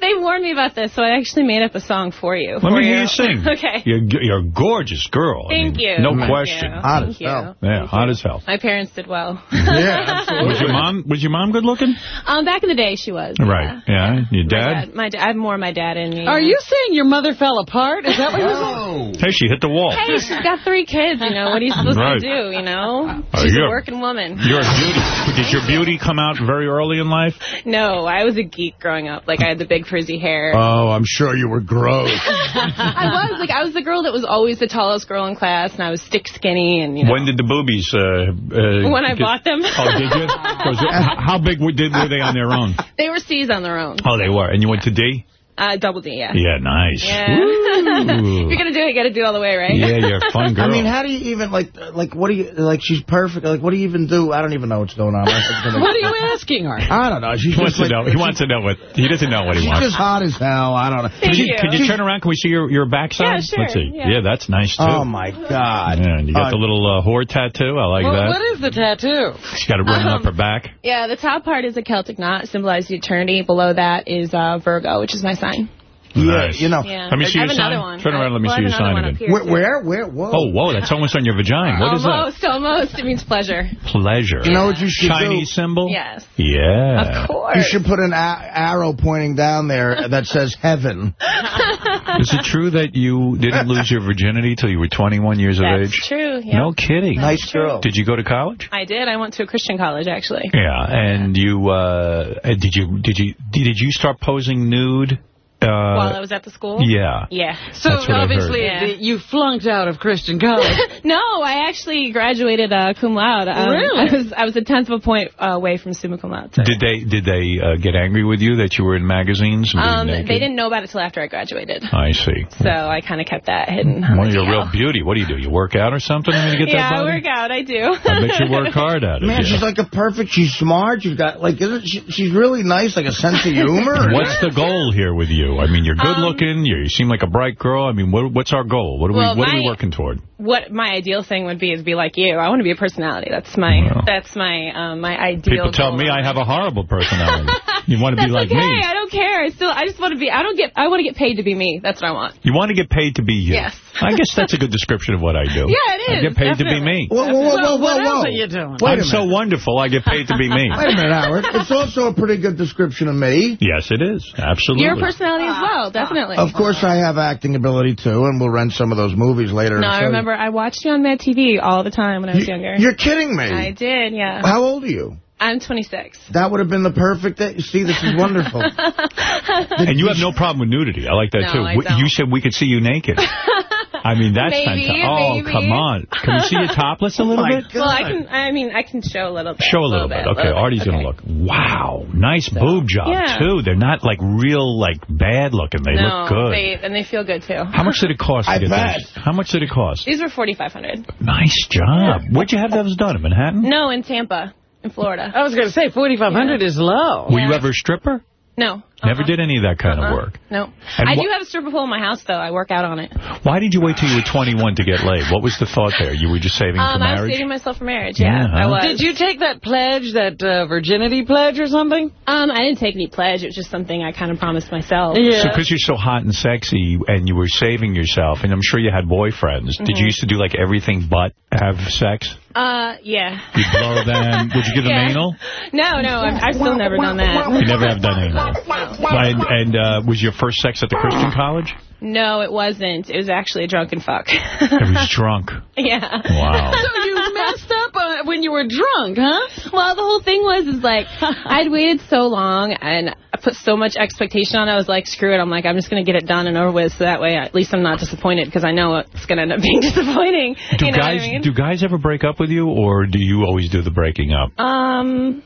They warned me about this, so I actually made up a song for you. Let for me hear you sing. Okay. You're, you're a gorgeous girl. I Thank mean, you. No Thank question. you. Hot Thank as you. hell. Yeah, hot as hell. My parents did well. Yeah, Was your mom was your mom good looking? um, back in the day, she was. Right. Yeah. Your My dad? dad. My dad. I have more of my dad in me. Are you saying your mother fell apart? Is that what you're saying? Hey, she hit the wall. Hey, she's got three kids. You know what are you supposed Right. to do? You know, Oh, she's a you're- working woman. You're a beauty. Did your beauty come out very early in life? No, I was a geek growing up. Like I had the big frizzy hair. Oh, I'm sure you were gross. I was like I was the girl that was always the tallest girl in class, and I was stick skinny, and you know. When did the boobies... Uh, uh, When I get- bought them. Oh, did you? Was it, h- how big were, did, were they on their own? They were C's on their own. Oh, they were. And you went to D? Uh, double D, yeah. Yeah, nice. Yeah. You're gonna do it, you gotta do it all the way, right? Yeah, you're a fun girl. I mean, how do you even, like, like what do you, like, she's perfect. Like, what do you even do? I don't even know what's going on. What are you asking, her? I don't know. She's He wants just to like, know. He wants to know what he doesn't know what he She's wants. just hot as hell. I don't know. Can you, you. could you turn around? Can we see your, your backside? Yeah, sure. Let's see. Yeah. that's nice, too. Oh, my God. Yeah, and you got Uh, the little uh, whore tattoo. I like Well, that. what is the tattoo? She's got it running up her back. Yeah, the top part is a Celtic knot, symbolizes eternity. Below that is uh, Virgo, which is my sign. Yeah, Nice. you know. Yeah. Let me I see have your another sign. one. Turn around, let me Well, see your sign again. here, Where, where? Where? Whoa. Oh, whoa, that's almost on your vagina. What is that? almost, almost. It means pleasure. Pleasure. You know what you should Chinese do? symbol? Yes. Yeah. Of course. You should put an arrow pointing down there that says heaven. Is it true that you didn't lose your virginity till you were 21 years of age? That's age? true. Yeah. No kidding. Nice girl. Did you go to college? I did. I went to a Christian college, actually. Yeah, and you uh did you did you did you start posing nude? Uh, While I was at the school? yeah. Yeah. So That's what I obviously heard. the- you flunked out of Christian college. no, I actually graduated uh, cum laude. Um, Really? I was I was a tenth of a point uh, away from summa cum laude. so- Did they did they uh, get angry with you that you were in magazines? Um, naked? they didn't know about it till after I graduated. I see. So I kind of kept that hidden. I'm Well, you're a real beauty. What do you do? You work out or something when you get Yeah, that I work out. I do. I bet you work hard at it. Man, yeah. she's like a perfect, she's smart, she's got, like, isn't she, she's really nice, like a sense of humor. What's the goal here with you? I mean, you're good Um, looking. You seem like a bright girl. I mean, what, what's our goal? What are Well, we What are we working toward? what my ideal thing would be is be like you. I want to be a personality. That's my that's my um, my ideal. People tell goal. me I have a horrible personality. you want to be That's like okay. me. I don't care. I still I just want to be. I don't get. I want to get paid to be me. That's what I want. You want to get paid to be you. Yes. I guess that's a good description of what I do. Yeah, it I get paid to be me. Whoa, whoa, whoa, whoa, Well, whoa, what whoa. else are you doing? Wait I'm so wonderful, I get paid to be me. Wait a minute, Howard. It's also a pretty good description of me. Yes, it is. Absolutely. Your personality as well, definitely. Of course, I have acting ability, too, and we'll rent some of those movies later. No, I show you. remember I watched you on Mad TV all the time when I was younger. You're kidding me. I did, yeah. How old are you? I'm 26. That would have been the perfect day. See, this is wonderful. And you have no problem with nudity. I like that, No, too. I W- don't. You said we could see you naked. I mean, that's Maybe, fantastic. Oh, maybe. come on. Can we see you topless a Oh, little bit? Well, I can. I mean, I can show a little bit. Show a little, bit. Okay, little Artie's going to look. Wow, nice boob job, yeah. too. They're not, like, real, like, bad looking. They no, look good. They, and they feel good too. How much did it cost to I get bet. those? How much did it cost? These were forty five hundred. Nice job. Where'd you have those done? In Manhattan? No, in Tampa, in Florida. I was going to say, 4500 is low. Were you ever a stripper? No. Never did any of that kind Uh-uh. of work. No. And I do have a stripper pole in my house, though. I work out on it. Why did you wait till you were 21 to get laid? What was the thought there? You were just saving Um, for marriage? I was saving myself for marriage. Yeah, Yeah, I was. Did you take that pledge, that uh, virginity pledge or something? Um, I didn't take any pledge. It was just something I kind of promised myself. Yeah. So because you're so hot and sexy and you were saving yourself, and I'm sure you had boyfriends, did Mhm. you used to do like everything but have sex? Uh, yeah. You blow them? Would you give them Yeah. anal? No, no, I've, I've still never done that. You never have done anal. And, and uh, was your first sex at the Christian college? No, it wasn't. It was actually a drunken fuck. It was drunk. yeah. Wow. So you messed up when you were drunk, huh? Well, the whole thing was is like I'd waited so long and I put so much expectation on it. I was like, screw it. I'm like, I'm just going to get it done and over with so that way at least I'm not disappointed because I know it's going to end up being disappointing. Do you know guys what I mean? do guys ever break up with you, or do you always do the breaking up? Um,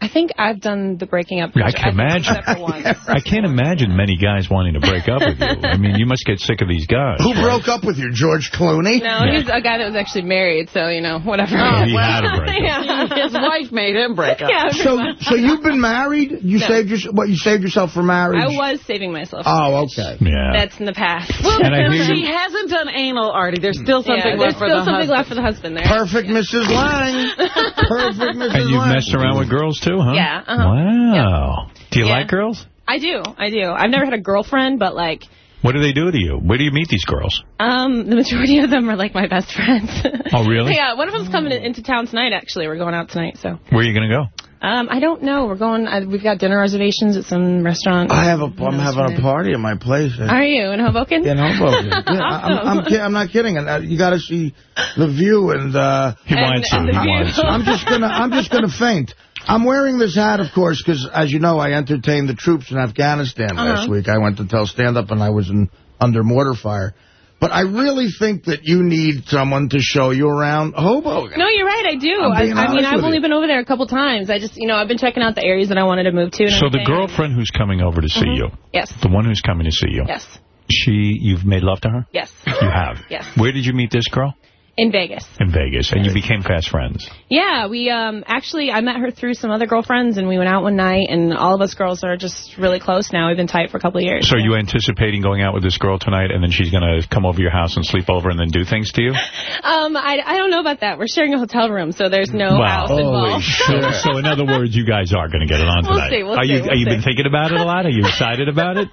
I think I've done the breaking up. Yeah, I can imagine. Except for once. I can't imagine many guys wanting to break up with you. I mean, you must get sick of these guys. Who broke up with you, George Clooney? No, he was a guy that was actually married, so, you know, whatever. Oh, he had to break up. yeah. His wife made him break up. Yeah, So, so you've been married? You No. saved your, what? You saved yourself for marriage? I was saving myself. Oh, okay. Yeah. That's in the past. Well, And I she you- hasn't done anal, Artie. There's still something yeah, there's left for still the something husband. left for the husband there. Perfect, Mrs. Lange. Perfect, Mrs. And you've Lange. messed around with girls, too, huh? Yeah, uh-huh. Wow. Do you Yeah. like girls? I do, I do. I've never had a girlfriend, but like, What do they do to you? Where do you meet these girls? um, the majority of them are like my best friends. Oh, really? yeah, one of them's coming into town tonight. Actually, we're going out tonight. So, Where are you going to go? Um, I don't know. We're going. Uh, we've got dinner reservations at some restaurant. I have a, I'm having a party at my place. Are you in Hoboken? In Hoboken. Yeah, I- I'm, I'm, I'm not kidding. And uh, you got to see the view, and uh, He wants to. He wants to. I'm just gonna, I'm just gonna faint. I'm wearing this hat, of course, because as you know, I entertained the troops in Afghanistan last Uh-huh. week. I went to tell stand-up, and I was in under mortar fire. But I really think that you need someone to show you around Hoboken. No, you're right. I do. I'm I, being I mean, I've only you. been over there a couple times. I just, you know, I've been checking out the areas that I wanted to move to. And So the girlfriend who's coming over to see Mhm. you, Yes. the one who's coming to see you, Yes. she, you've made love to her? Yes. You have? Yes. Where did you meet this girl? In Vegas. In Vegas. And you became fast friends. Yeah, we um actually I met her through some other girlfriends and we went out one night and all of us girls are just really close now. We've been tight for a couple of years. So are you anticipating going out with this girl tonight and then she's going to come over your house and sleep over and then do things to you? Um I I don't know about that. We're sharing a hotel room, so there's no Wow. house Holy involved. So, so in other words, you guys are going to get it on tonight. We'll see, we'll are you see, we'll are you been thinking about it a lot? Are you excited about it?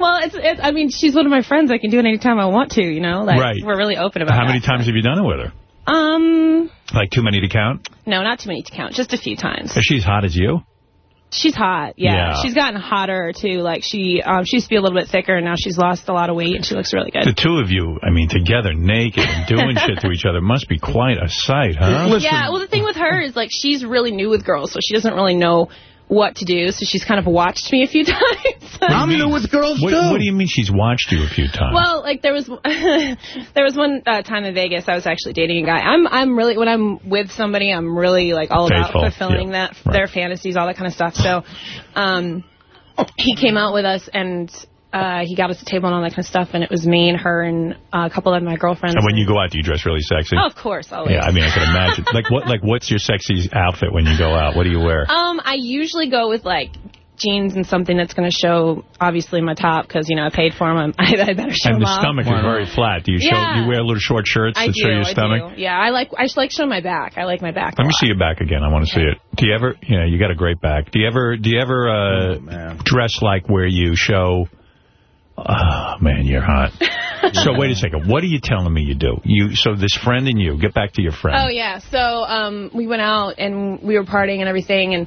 well, it's, it's I mean, she's one of my friends. I can do it anytime I want to, you know? Like Right. we're really open about How that. many times have you done it with her? Um Like too many to count? no, not too many to count, just a few times. Is she as hot as you? She's hot, yeah. Yeah. She's gotten hotter too. Like she um she used to be a little bit thicker and now she's lost a lot of weight and she looks really good. The two of you, I mean, together, naked, and doing shit to each other must be quite a sight, huh? Yeah, well, the thing with her is, like, she's really new with girls, so she doesn't really know what to do, so she's kind of watched me a few times. I'm new with girls, What, too. what do you mean she's watched you a few times? Well, like there was, there was one uh, time in Vegas I was actually dating a guy. I'm, I'm really when I'm with somebody, I'm really like all Faithful, about fulfilling yeah, that their fantasies, all that kind of stuff. So, um, he came out with us and. Uh, he got us a table and all that kind of stuff, and it was me and her and uh, a couple of my girlfriends. and when you go out, do you dress really sexy? oh, of course, always. Yeah, I mean, I can imagine. like, what? Like, what's your sexy outfit when you go out? What do you wear? Um, I usually go with like jeans and something that's going to show obviously my top because you know I paid for them. I, I better show and the them off. stomach is very flat. Do you show? Yeah. You wear little short shirts I that do. show your I stomach? do. Yeah, I like. I just like showing my back. I like my back. Let me lot. see your back again. I want to see it. Do you ever? You know, you got a great back. Do you ever? Do you ever uh, dress like where you show? Oh man, you're hot. So wait a second. What are you telling me you do? You so this friend and you get back to your friend. Oh yeah. So um, we went out and we were partying and everything and.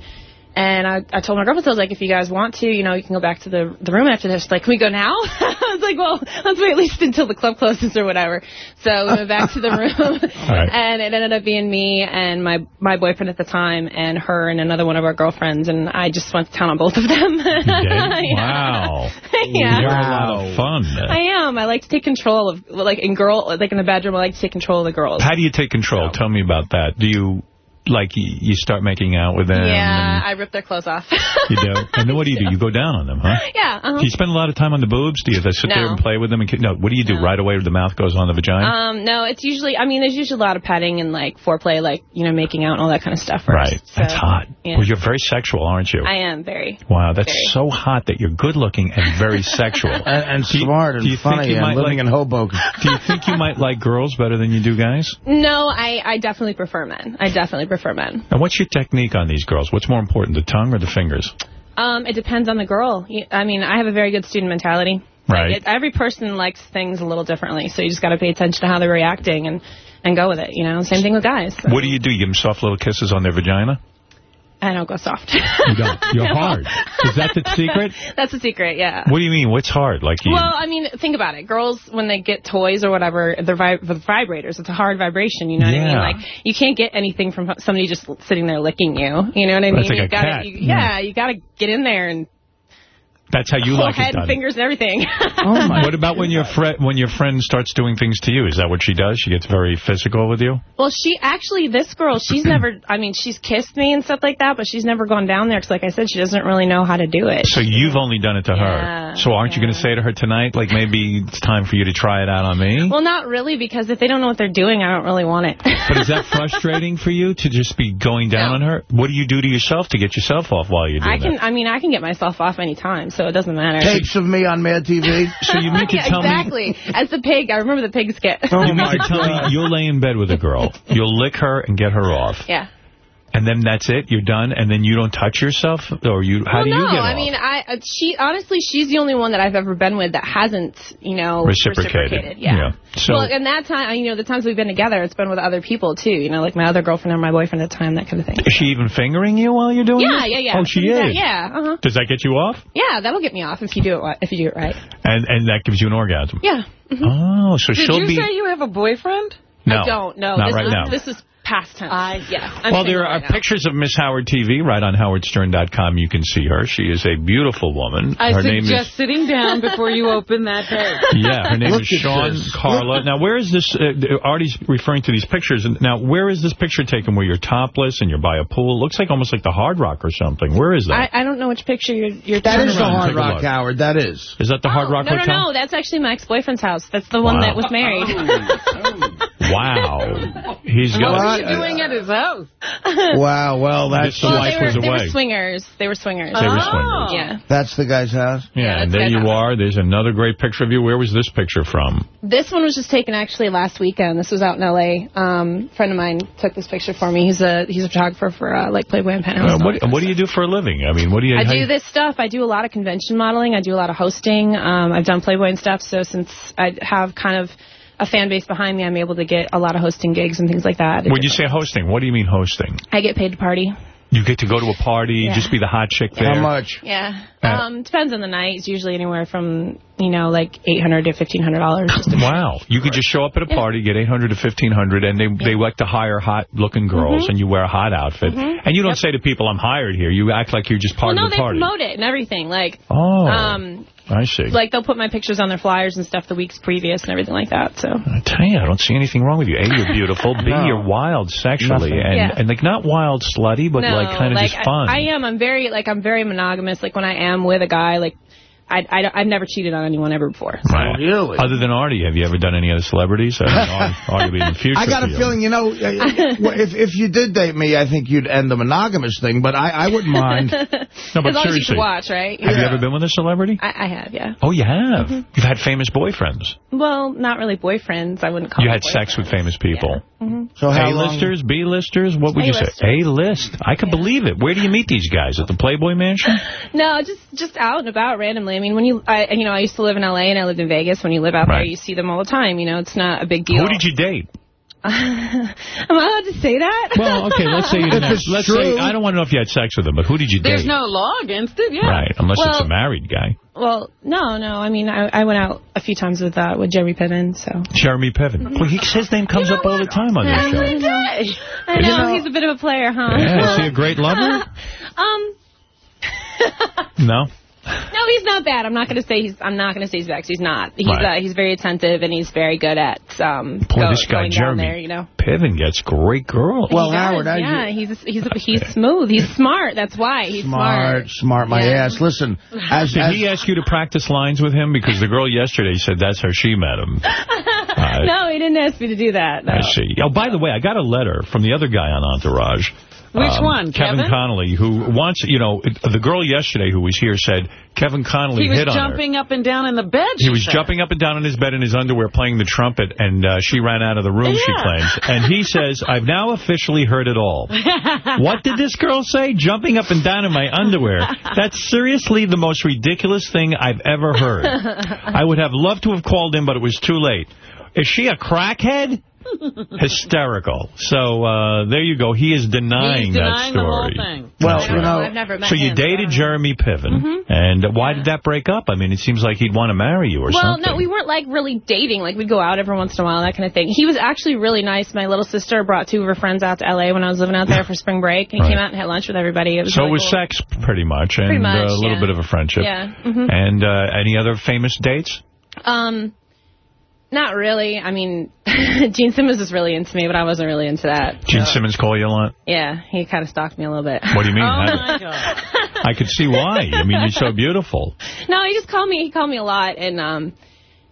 And I, I told my girlfriend, I was like, if you guys want to, you know, you can go back to the the room after this. She's like, can we go now? I was like, well, let's wait at least until the club closes or whatever. So we went back to the room, right. and it ended up being me and my my boyfriend at the time, and her and another one of our girlfriends, and I just went to town on both of them. Wow. yeah. You're a lot of fun. I am. I like to take control of, like in girl, like in the bedroom, I like to take control of the girls. How do you take control? Tell me about that. Do you, like, you you start making out with them? Yeah, I rip their clothes off. You do? And then what do you do? You go down on them, huh? yeah. Uh-huh. Do you spend a lot of time on the boobs? Do you just sit there and play with them? And, no, what do you do? Right away the mouth goes on the vagina? Um, no, it's usually, I mean, there's usually a lot of petting and, like, foreplay, like, you know, making out and all that kind of stuff first. right. That's hot. yeah. Well, you're very sexual, aren't you? I am very. Wow, that's very. so hot that you're good looking and very sexual. And, and Do you- smart and think funny you and might living like- in Hoboken. Do you think you might like girls better than you do guys? No, I, I definitely prefer men. I definitely prefer men. And what's your technique on these girls? What's more important, the tongue or the fingers? Um, it depends on the girl. I mean, I have a very good student mentality. Right. Like, it, every person likes things a little differently, so you just got to pay attention to how they're reacting and, and go with it, you know? Same thing with guys. What do you do? You give them soft little kisses on their vagina? I don't go soft. You don't. You're No. hard. Is that the secret? That's a secret, yeah. What do you mean? What's hard? Like you, Well, I mean, think about it. Girls, when they get toys or whatever, they're vi with vibrators. It's a hard vibration, you know what I mean? Like, you can't get anything from somebody just sitting there licking you. You know what I mean? Like you gotta. You, yeah, you got to get in there and that's how you whole like head it done. and fingers and everything. Oh my! What about when your friend when your friend starts doing things to you? Is that what she does? She gets very physical with you? Well, she actually, this girl, she's never, I mean, she's kissed me and stuff like that, but she's never gone down there because, like I said, she doesn't really know how to do it. So you've only done it to Yeah, her. So aren't you going to say to her tonight, like maybe it's time for you to try it out on me? Well, not really, because if they don't know what they're doing, I don't really want it. But is that frustrating for you to just be going down on her? What do you do to yourself to get yourself off while you're doing I can, that? I mean, I can get myself off any time, so it doesn't matter. Tapes of me on Mad TV. So you mean to Yeah, tell me exactly. As the pig, I remember the pig skit. you mean to tell me you'll lay in bed with a girl, you'll lick her and get her off, Yeah. And then that's it? You're done, and then you don't touch yourself, or you? How well, do you no, get I mean, I uh, she honestly, she's the only one that I've ever been with that hasn't, you know, Reciprocated. Yeah. Yeah. So- well, and that time, you know, the times we've been together, it's been with other people too. You know, like my other girlfriend or my boyfriend at the time, that kind of thing. Is she even fingering you while you're doing Yeah, it? yeah, yeah. Oh, she Do that, is? Yeah, uh huh. Does that get you off? Yeah, that'll get me off if you do it wi- if you do it right. And and that gives you an orgasm? Yeah. Oh, so Did she'll you say you have a boyfriend? No. I don't. No, Not this right is, now. This is past tense. I yeah. I'm well, there single are right now. pictures of Miss Howard TV right on howardstern.com. You can see her. She is a beautiful woman. I her name suggest is sitting down before you open that page. yeah, her name Look is at Sean this. Carla. Now, where is this? Uh, Artie's referring to these pictures. Now, where is this picture taken? Where you're topless and you're by a pool? It looks like almost like the Hard Rock or something. Where is that? I, I don't know which picture you're. you're That talking the about. Hard Rock. Howard. That is. Is that the Hard Rock No, no, Hotel? no. That's actually my ex-boyfriend's house. That's the one Wow. that was married. Wow. He's What got. What were you doing at his house? Wow, well, that's The well, wife they were, they were swingers. They were swingers. They were Oh. swingers. Yeah. that's the guy's house. Yeah, and there you house. are. There's another great picture of you. Where was this picture from? This one was just taken actually last weekend. This was out in L.A. Um, a friend of mine took this picture for me. He's a he's a photographer for uh, like Playboy and Penthouse. Uh, what, what do you do for a living? I mean, what do you... I do you- this stuff. I do a lot of convention modeling. I do a lot of hosting. Um, I've done Playboy and stuff. So since I have kind of a fan base behind me, I'm able to get a lot of hosting gigs and things like that. When you say hosting, what do you mean hosting? I get paid to party. You get to go to a party, Yeah. just be the hot chick there. How much? Yeah. Uh, Um, depends on the night. It's usually anywhere from, you know, like 800 to $1,500. Wow. You could just show up at a party, get 800 to 1500 and they they like to hire hot-looking girls, Mhm. and you wear a hot outfit. Mhm. And you don't say to people, I'm hired here. You act like you're just part well, no, of the they party. promote it and everything. Like, Oh, um, I see. like they'll put my pictures on their flyers and stuff the weeks previous and everything like that. So I tell you, I don't see anything wrong with you. A, you're beautiful. B, No. you're wild sexually. Nothing. And, Yeah. and, like, not wild slutty, but, no, like, kind of like just fun. I, I am. I'm very like I'm very monogamous. Like when I am with a guy, like I, I I've never cheated on anyone ever before. Right. Really? Other than Artie, have you ever done any other celebrities? I mean, Artie, Artie be in the future I got a you. feeling, you know, uh, if if you did date me, I think you'd end the monogamous thing, but I, I wouldn't mind. No, but as long as you seriously. can watch, right? Have you ever been with a celebrity? I, I have, yeah. Oh, you have? Mm-hmm. You've had famous boyfriends. Well, not really boyfriends. I wouldn't call. You them had sex with famous people. Mhm. Mm-hmm. So how long? A-listers, B-listers? What would you say? A-listers. A-list. I can believe it. Where do you meet these guys? At the Playboy Mansion? No, just just out and about randomly. I mean, when you, I, you know, I used to live in L.A. and I lived in Vegas. When you live out Right. there, you see them all the time. You know, it's not a big deal. Who did you date? I'm allowed to say that? Well, okay, let's say you didn't have, let's say, I don't want to know if you had sex with him, but who did you There's date? There's no law against it, yeah. Right, unless it's a married guy. Well, no, no. I mean, I, I went out a few times with uh, with Jeremy Piven, so. Jeremy Piven. Well, he, his name comes up all the time on this show. I know, I know, he's a bit of a player, huh? Yeah, is he a great lover? um, No? No, he's not bad. I'm not going to say he's. I'm not going to say he's bad. 'cause He's not. He's Right. uh, he's very attentive and he's very good at um. Boy, go- this guy, going down Jeremy there, you know. Piven gets great girls. He does, yeah, he's he's he's smooth. He's smart. That's why he's smart. Smart, smart, my Yeah. ass. Listen, as, Did as he ask you to practice lines with him? Because the girl yesterday said that's how she met him. Uh, no, he didn't ask me to do that. No. I see. Oh, by the way, I got a letter from the other guy on Entourage. Um, Which one, Kevin, Kevin? Connolly, who wants, you know, the girl yesterday who was here said Kevin Connolly He was hit on her. jumping up and down in the bed, He was said. jumping up and down in his bed in his underwear playing the trumpet, and uh, she ran out of the room, she claims. And he says, I've now officially heard it all. what did this girl say? Jumping up and down in my underwear. That's seriously the most ridiculous thing I've ever heard. I would have loved to have called in, but it was too late. Is she a crackhead? Hysterical. So uh, there you go. He is denying, He's denying that the whole story. thing. Well, you right. know, I've never met So you him, dated Jeremy Piven, Mhm. and why did that break up? I mean, it seems like he'd want to marry you or well, something. Well, no, we weren't like really dating. Like we'd go out every once in a while, that kind of thing. He was actually really nice. My little sister brought two of her friends out to L.A. when I was living out there for spring break, and he Right. came out and had lunch with everybody. It was So really it was cool. sex, pretty much, and Pretty much, uh, a little yeah. bit of a friendship. Yeah. mhm. And uh, any other famous dates? Um, not really. I mean, Gene Simmons was really into me, but I wasn't really into that. Gene Simmons call you a lot? Yeah, he kind of stalked me a little bit. What do you mean? Oh, my God. I could see why. I mean, you're so beautiful. No, he just called me. He called me a lot, and um,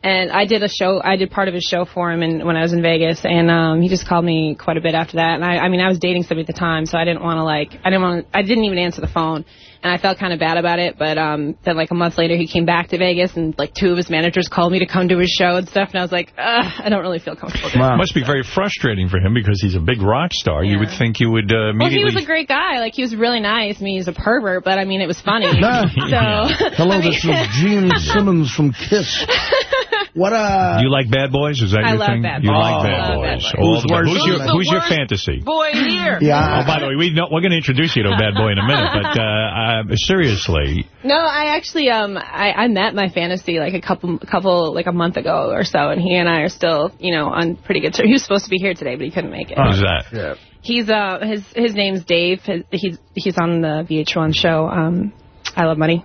and I did a show. I did part of his show for him, and when I was in Vegas, and um, he just called me quite a bit after that. And I, I mean, I was dating somebody at the time, so I didn't want to like, I didn't want, I didn't even answer the phone, and I felt kind of bad about it. But um, then like a month later, he came back to Vegas, and like two of his managers called me to come to his show and stuff, and I was like, Ugh, I don't really feel comfortable. doing that. Must be very frustrating for him because he's a big rock star. You would think you would uh, Well, he was a great guy. Like, he was really nice. I mean, he's a pervert, but, I mean, it was funny. Yeah. so, Hello, I mean- this is Gene Simmons from Kiss. What uh? Do you like Bad Boys? Is that I your love thing? Bad you Boys. like I Bad Boys. Bad Boys. All Who's the- worse? who's your Who's the Who's your fantasy? Boy here. Yeah. Oh, by the way, we know, we're going to introduce you to a bad boy in a minute, but uh, uh, seriously, No, I actually um I, I met my fantasy like a couple couple like a month ago or so, and he and I are still you know on pretty good terms. He was supposed to be here today, but he couldn't make it. who's that? Yeah. He's uh his his name's Dave. His, he's he's on the VH1 show. Um, I love money.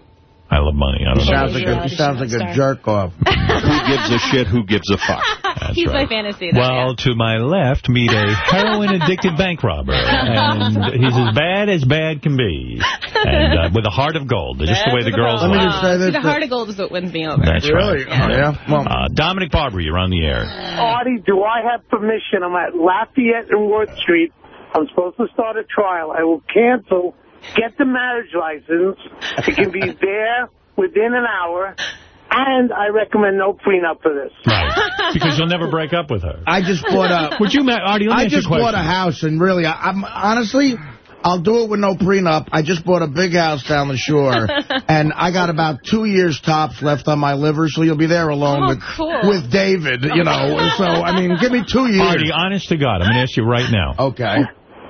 I love money. I don't know. sounds like a, he sounds like a jerk off. Who gives a shit? Who gives a fuck? That's he's right. my fantasy. Though, Well, to my left, meet a heroin-addicted bank robber, and he's as bad as bad can be, and uh, with a heart of gold. Just the way the girls Let me like. just say See, the heart of gold is what wins me over. That's Really? right. Oh, yeah. Well, Uh, Dominic Barbara, you're on the air. Artie, do I have permission? I'm at Lafayette and Worth Street. I'm supposed to start a trial. I will cancel, get the marriage license. It can be there within an hour. And I recommend no prenup for this. Right. Because you'll never break up with her. I just bought a. Would you, Artie, let me I ask you a just bought a house, and really, I, I'm honestly, I'll do it with no prenup. I just bought a big house down the shore, and I got about two years tops left on my liver, so you'll be there alone Oh, with cool. with David, you know. So I mean, give me two years. Artie, honest to God, I'm going to ask you right now. Okay.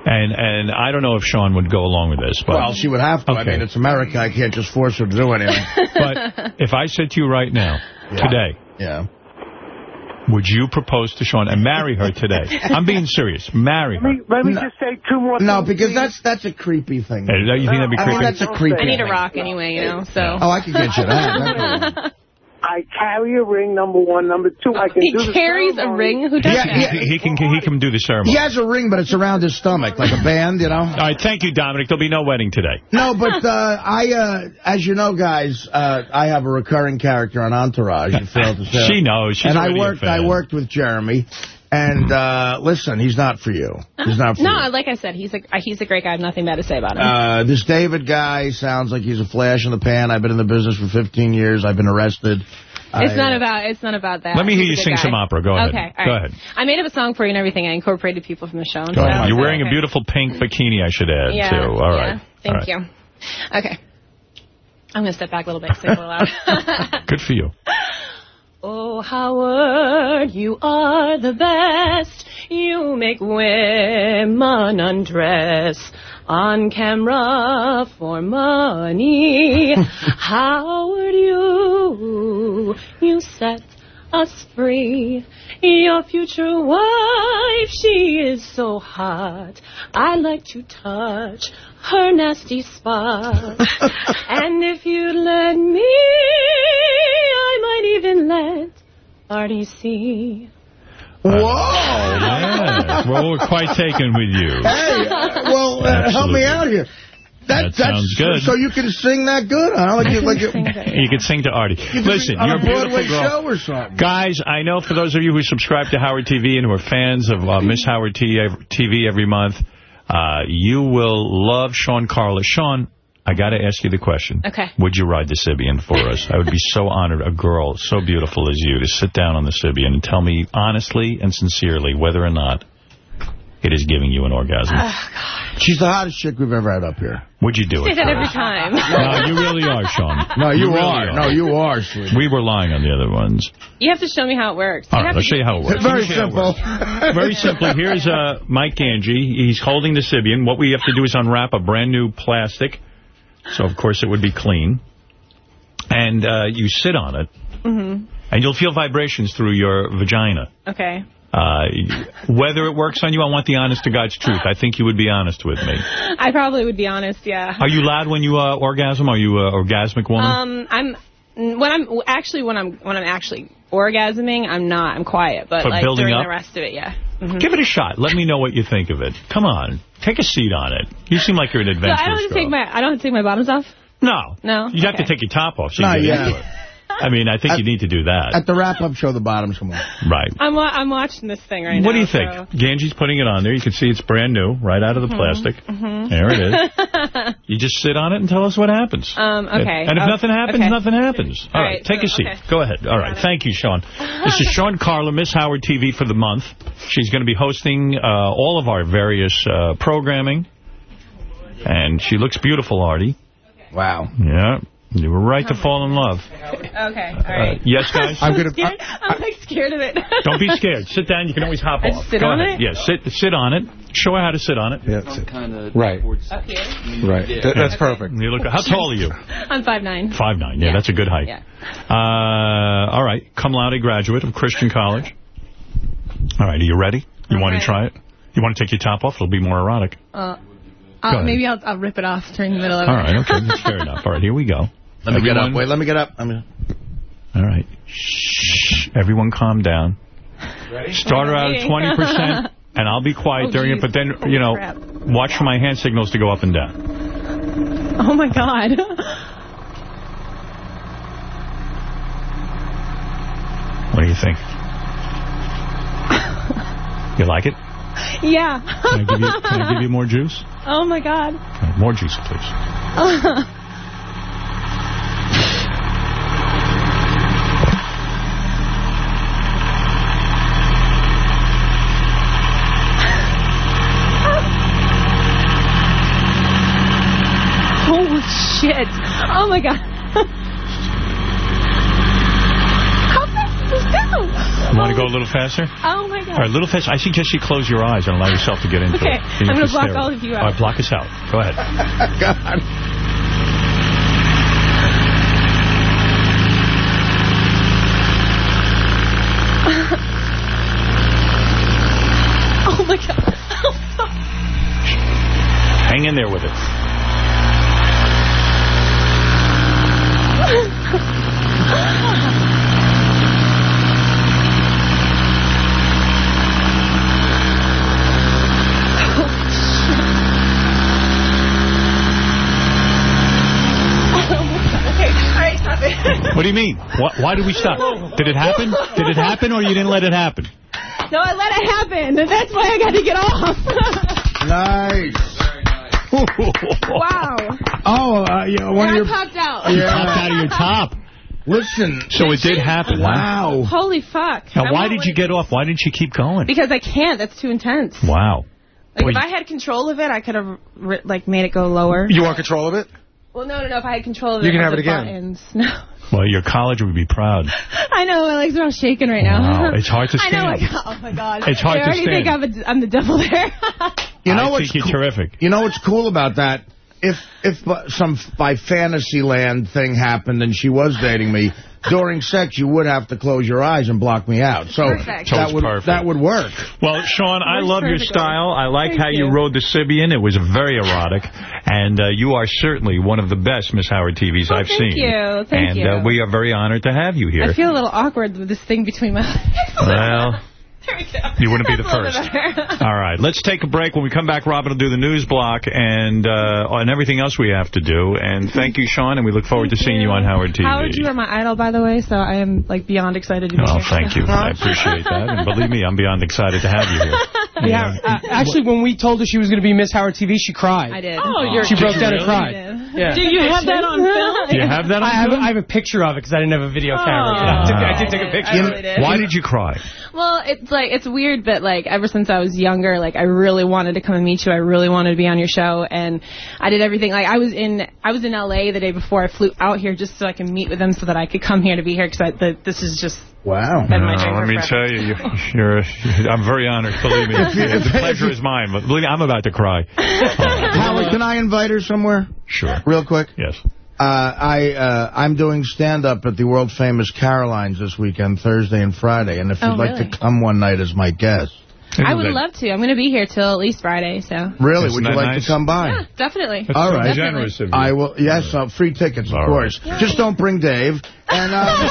And and I don't know if Sean would go along with this, but Well, she would have to. I mean, it's America. I can't just force her to do anything. but if I said to you right now, Yeah. today, Yeah. would you propose to Sean and marry her today? I'm being serious. Marry Let her. me, let me No. just say two more No, things, because that's that's a creepy thing. Hey, you think that'd be I creepy? mean, that's a creepy I need a thing. rock anyway, you know. So. Oh, I can get you that. I carry a ring, number one. Number two, I can He do the carries a ring. Who does Yeah, that? yeah. he, he can he can do the ceremony. He has a ring, but it's around his stomach, like a band, you know? All right, thank you, Dominic. There'll be no wedding today. No, but uh, I, uh, as you know, guys, uh, I have a recurring character on Entourage. You failed to say. She knows. She's and I already a worked. I worked with Jeremy, and uh, listen, he's not for you. He's not for No, you. like I said, he's a he's a great guy. I have nothing bad to say about him. Uh, this David guy sounds like he's a flash in the pan. I've been in the business for 15 years. I've been arrested. it's I, not uh, about it's not about that. Let me hear you sing guy. some opera. Go ahead. Okay, all Go ahead. I made up a song for you and everything. I incorporated people from the show. And Go stuff, ahead. You're so, wearing a beautiful pink bikini, I should add, Yeah, too. All right. yeah. Thank All right. you. Okay. I'm going to step back a little bit. Say it a little loud. Good for you. Oh, Howard, you are the best. You make women undress on camera for money. Howard, you, you set us free. Your future wife, she is so hot. I like to touch her nasty spot. and if you'd let me, I might even let Artie see. Whoa! Yeah. well, we're quite taken with you. Hey, uh, well, uh, help me out here. That, That sounds that's, good. So you can sing that good, huh? Like, you, like you, You can sing to Artie. you Listen, sing on you're a a beautiful Broadway girl. show or something. Guys, I know for those of you who subscribe to Howard TV and who are fans of uh, Miss Howard T- TV every month, uh, you will love Sean Carla. Sean, I got to ask you the question. Okay. Would you ride the Sybian for us? I would be so honored, a girl so beautiful as you, to sit down on the Sybian and tell me honestly and sincerely whether or not it is giving you an orgasm. God, She's the hottest chick we've ever had up here. Would you do Say it? that for every time. No, you really are, Sean. No, you, really are. No, you are, sweetie. We were lying on the other ones. You have to show me how it works. You All right, have let's show you how it works. Very Let me show you how it simple. works. Very simply, here's uh, Mike Angie. He's holding the Sybian. What we have to do is unwrap a brand new plastic. So, of course, it would be clean. And uh, you sit on it, hmm and you'll feel vibrations through your vagina. Okay. Uh, whether it works on you, I want the honest to God's truth. I think you would be honest with me. I probably would be honest, yeah. Are you loud when you uh, orgasm? Are you an orgasmic woman? Um, I'm when I'm actually when I'm when I'm actually orgasming, I'm not. I'm quiet, but, But like during up? the rest of it, yeah. Mhm. Give it a shot. Let me know what you think of it. Come on. Take a seat on it. You seem like you're an So adventurous I don't have to girl. take my I don't have to take my bottoms off. No. No. You have to take your top off so you Not get yet. into it. I mean, I think you need to do that. At the wrap-up show, the bottoms come on. Right. I'm wa I'm watching this thing right now. What do you think? so- Ganji's putting it on there. You can see it's brand new, right out of the Mhm, plastic. mhm. There it is. You just sit on it and tell us what happens. Um, okay. And if Oh, nothing happens, okay. nothing happens. All All right, right, take a seat. okay. Go ahead. All right, thank you, Sean. This is Sean Carla, Miss Howard TV for the month. She's going to be hosting uh, all of our various uh, programming. And she looks beautiful, Artie. Wow. Yeah, you were right to fall in love. Okay. All Uh, yes, guys? I'm, scared. I'm like scared of it. Don't be scared. Sit down. You can always hop I off. sit Go on ahead. it? Yeah, sit sit on it. Show her how to sit on it. Yeah. Right. Up here. Right. Th- that's perfect. You look. How tall are you? I'm five nine. Five nine. Yeah, that's a good height. Yeah. Uh, all right. Cum laude graduate of Christian College. All right. Are you ready? You want to try it? You want to take your top off? It'll be more erotic. Uh, I'll, maybe I'll, I'll rip it off during the middle of All it. right. Okay. That's fair enough. All right. Here we go. Let me get up. Wait, let me get up. I'm gonna... All right. Shh. Everyone calm down. Ready? Start her out at 20%, and I'll be quiet Oh, during it, but then, Holy you know, crap. watch for my hand signals to go up and down. Oh my god. What do you think? You like it? yeah. Can I give you, can I give you more juice? oh my god. More juice, please. Holy shit. Oh my god. How fast does this go? You want to go a little faster? Oh my god. All right, a little faster. I suggest you close your eyes and allow yourself to get into Okay, it. You I'm gonna block all of you out. right, block us out. Go ahead. God. Oh my god. Hang in there with it. okay, alright, stop it. What do you mean? Why, why did we stop? Did it happen? Did it happen or you didn't let it happen? No, I let it happen. That's why I got to get off. Nice. wow. Oh, uh, yeah, one I of your... popped out. Yeah. Popped out of your top. Listen. So it did happen. Wow. Holy fuck. Now, I why did you get off? Why didn't you keep going? Because I can't. That's too intense. Wow. Like, Boy, if I had control of it, I could have, like, made it go lower. You want control of it? Well, no, no, no. If I had control of it, You can have the it again. Buttons. No. Well, your college would be proud. I know, my legs are all shaking right now. Wow, it's hard to stand. I know, like, oh my God. It's hard I to already think I'm, a, I'm the devil there. You know I what's think you're cool- terrific. You know what's cool about that? If if uh, some by Fantasyland thing happened and she was dating me, during sex you would have to close your eyes and block me out. So Perfect. that would perfect. that would work. Well, Sean, I love your style. I like Thank how you. you. rode the Sybian. It was very erotic. And uh, you are certainly one of the best Miss Howard TVs I've seen. thank seen. you. Thank and you. Uh, we are very honored to have you here. I feel a little awkward with this thing between my legs. well, you wouldn't be the That's a little first. All right, let's take a break. When we come back, Robin will do the news block and uh, and everything else we have to do. And thank you, Sean, and we look forward to seeing you on Howard TV. Howard, you are my idol, by the way, so I am like beyond excited to be Oh, here. thank you. I appreciate that. And believe me, I'm beyond excited to have you here. Yeah, uh, actually, when we told her she was going to be Miss Howard TV, she cried. I did. Oh, you're She broke kidding. down and cried. Yeah. Do you have that on film? Do you have that on I have, film? I have a picture of it because I didn't have a video camera. Oh. I, took, I did take a picture. I really did. Why did you cry? Well, it's like it's weird, but like ever since I was younger, like I really wanted to come and meet you. I really wanted to be on your show, and I did everything. Like I was in I was in L.A. the day before I flew out here just so I can meet with them, so that I could come here to be here because this is just Wow. No, let me forever. tell you, you're, you're, I'm very honored. Believe me, the pleasure is mine. But believe me, I'm about to cry. Howard, can I invite her somewhere? Sure. Real quick? Yes. Uh, I, uh, I'm doing stand-up at the world-famous Caroline's this weekend, Thursday and Friday. And if Oh, you'd like really? to come one night as my guest. I would love to. I'm going to be here till at least Friday, so. Really? Isn't would you like nice? to come by? Yeah, definitely. All right. generous of you. I will. Yes, uh, free tickets, of All course. Just don't bring Dave. And uh,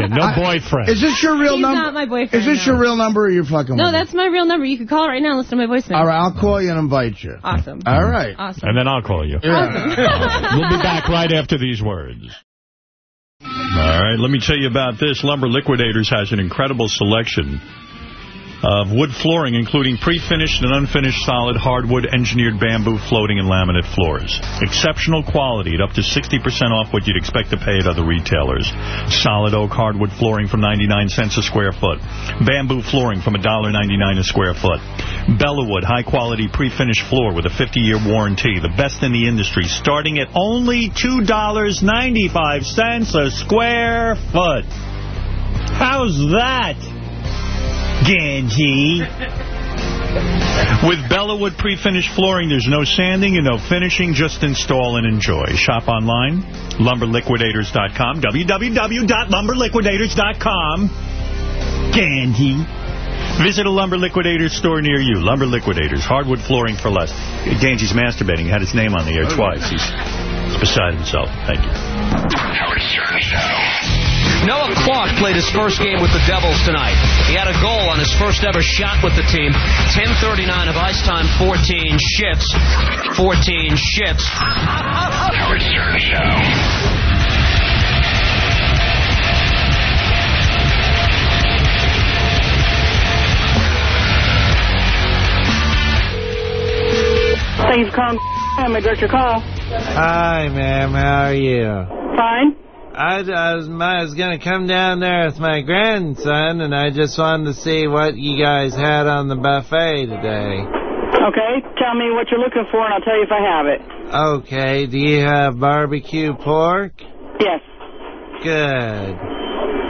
Yeah, no boyfriend. is this your real He's number? not my boyfriend, Is this no. your real number, or you fucking? No, with me? that's my real number. You can call right now and listen to my voicemail. All right. I'll call you and invite you. Awesome. All right. Awesome. And then I'll call you. Yeah. We'll be back right after these words. All right, let me tell you about this. Lumber Liquidators has an incredible selection of wood flooring, including pre-finished and unfinished solid hardwood engineered bamboo floating and laminate floors. Exceptional quality at up to 60% off what you'd expect to pay at other retailers. Solid oak hardwood flooring from 99 cents a square foot. Bamboo flooring from $1.99 a square foot. Bellawood high-quality pre-finished floor with a 50-year warranty. The best in the industry, starting at only $2.95 a square foot. How's that? Ganji. With Bellawood pre-finished flooring, there's no sanding and no finishing, just install and enjoy. Shop online, lumberliquidators.com, www.lumberliquidators.com. Ganji. Visit a Lumber Liquidators store near you. Lumber Liquidators, hardwood flooring for less. Ganji's masturbating, had his name on the air twice. He's beside himself. Thank you. Howard Stern Show. Noah Clarke played his first game with the Devils tonight. He had a goal on his first ever shot with the team. 10:39 of ice time, 14 shifts. 14 shifts. Howard Stern Show. Thanks for calling. I'm a direct your call. Hi, ma'am. How are you? Fine. I, I was, I was going to come down there with my grandson, and I just wanted to see what you guys had on the buffet today. Okay. Tell me what you're looking for, and I'll tell you if I have it. Okay, do you have barbecue pork? Yes. Good.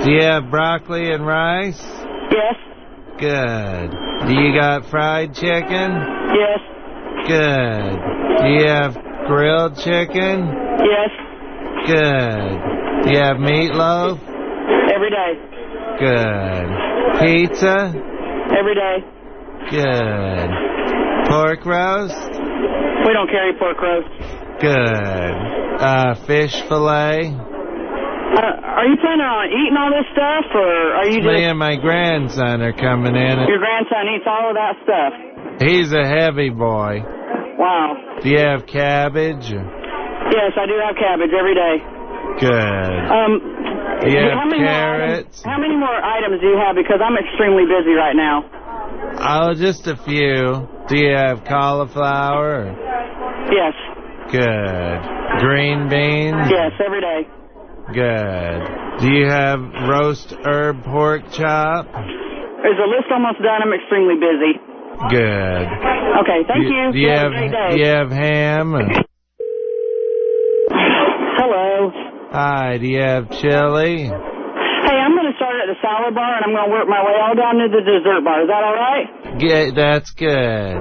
Do you have broccoli and rice? Yes. Good. Do you got fried chicken? Yes. Good. Do you have grilled chicken? Yes. Good. Do you have meatloaf? Every day. Good. Pizza? Every day. Good. Pork roast? We don't carry pork roast. Good. Uh, fish fillet? Uh, are you planning on eating all this stuff, or are you just... Me and my grandson are coming in. Your grandson eats all of that stuff. He's a heavy boy. Wow. Do you have cabbage? Yes, I do have cabbage every day. Good. Um, you how have many more carrots? items, how many more items do you have? Because I'm extremely busy right now. Oh, just a few. Do you have cauliflower? Yes. Good. Green beans? Yes, every day. Good. Do you have roast herb pork chop? Is the list almost done? I'm extremely busy. Good. Okay, thank do, you. Do you Have have, a great day. do you have ham? Hello. Hi, do you have chili? Hey, I'm going to start at the salad bar, and I'm going to work my way all down to the dessert bar. Is that all right? Get, that's good.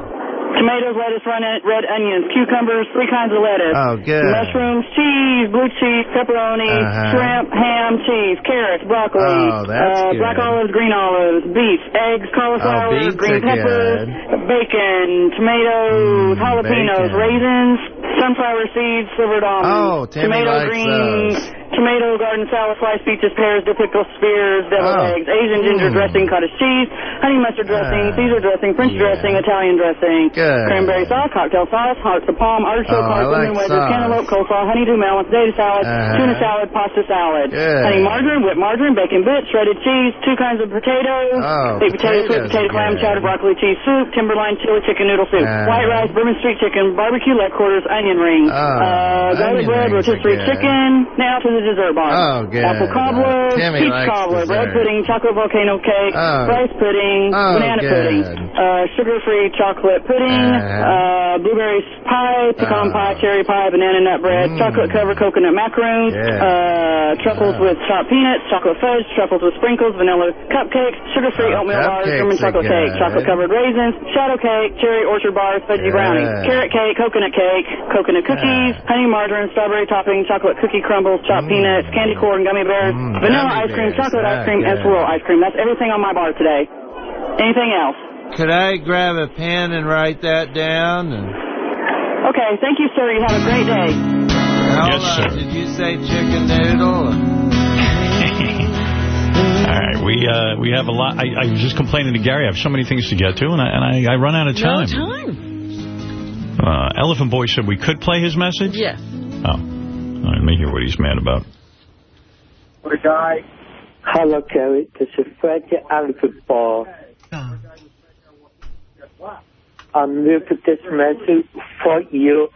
Tomatoes, lettuce, red red onions, cucumbers, three kinds of lettuce. Oh, good. Mushrooms, cheese, blue cheese, pepperoni, Uh-huh. shrimp, ham, cheese, carrots, broccoli, Oh, that's uh, good. black olives, green olives, beef, eggs, cauliflower, Oh, green peppers, bacon, tomatoes, jalapenos, bacon. raisins, sunflower seeds, slivered almonds, Oh, tomato greens, tomato garden salad, sliced peaches, pears, pickles, spears, deviled Oh. eggs, Asian ginger Mm. dressing, cottage cheese, honey mustard dressing, Ah. Caesar dressing, French dressing, Italian dressing, Good. cranberry sauce, cocktail sauce, hearts of palm, artichoke, Oh, hearts, like lemon wedges, cantaloupe, coleslaw, honeydew melon, potato salad, Uh-huh. tuna salad, pasta salad, Good. honey margarine, whipped margarine, bacon bits, shredded cheese, two kinds of potatoes, Oh, baked potato, sweet potato, clam chowder, broccoli cheese soup, timberline chili chicken noodle soup, Uh-huh. white rice, bourbon street chicken, barbecue leg quarters, onion rings, Oh, uh, garlic onion bread, rotisserie chicken. Now to the dessert bar. Oh, good. Apple cobbler, Timmy peach cobbler, bread dessert. pudding, chocolate volcano cake, Oh. rice pudding, Oh, banana good. pudding, uh, sugar-free chocolate pudding, Uh-huh. uh, blueberry pie, pecan Oh. pie, cherry pie, banana nut bread, Mm. chocolate covered coconut macaroons, uh, truffles Oh. with chopped peanuts, chocolate fudge, truffles with sprinkles, vanilla cupcakes, sugar-free Oh, oatmeal bars, German chocolate cake, good. chocolate covered raisins, shadow cake, cherry orchard bars, fudgy brownies, carrot cake, coconut cake, coconut cookies, honey margarine, strawberry topping, chocolate cookie crumbles, chopped peanuts, candy corn, gummy bears, vanilla Mm. gummy ice cream, bears. chocolate ice cream, and swirl ice cream. That's everything on my bar today. Anything else? Could I grab a pen and write that down? Okay, thank you, sir. You have a great day. hold Yes, on, sir. Did you say chicken noodle? All right, we uh, we have a lot. I, I was just complaining to Gary. I have so many things to get to, and I and I, I run out of time. No time. Uh, Elephant Boy said we could play his message. Yes. Oh, all right, let me hear what he's mad about. Hello, Kerry. This is Frankie Elephant Ball. I'm leaving this message for you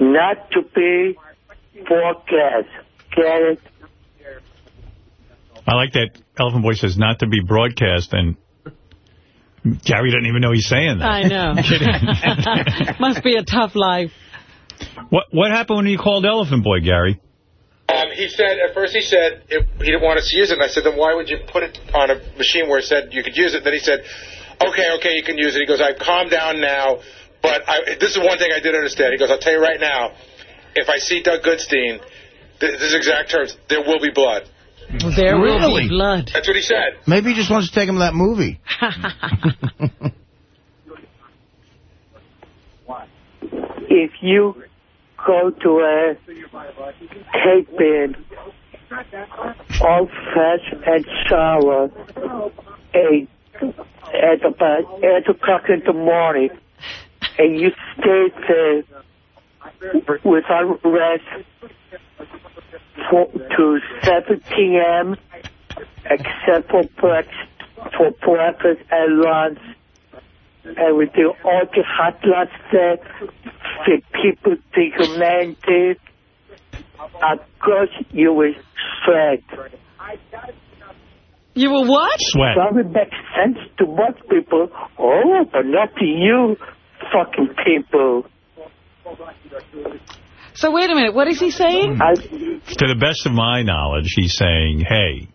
not to be broadcast. Get it? I like that Elephant Boy says not to be broadcast, and Gary doesn't even know he's saying that. I know. Must be a tough life. What what happened when you called Elephant Boy, Gary? Um, he said, at first he said it, he didn't want us to use it. And I said, then why would you put it on a machine where it said you could use it? Then he said, okay, okay, you can use it. He goes, I've calmed down now, but I, this is one thing I did understand. He goes, I'll tell you right now, if I see Doug Goodstein, th this is exact terms, there will be blood. There will Really? be blood. That's what he said. Maybe he just wants to take him to that movie. If you go to a tape in, all fresh and shower, a, at about 8 o'clock in the morning, and you stay there without rest for, to 7 p.m., except for breakfast, for breakfast and lunch. And we do all the hot lunch there for people to humanity. Of course, you will sweat. You will what? Sweat. That would make sense to most people. Oh, but not to you fucking people. So wait a minute. What is he saying? To the best of my knowledge, he's saying, hey,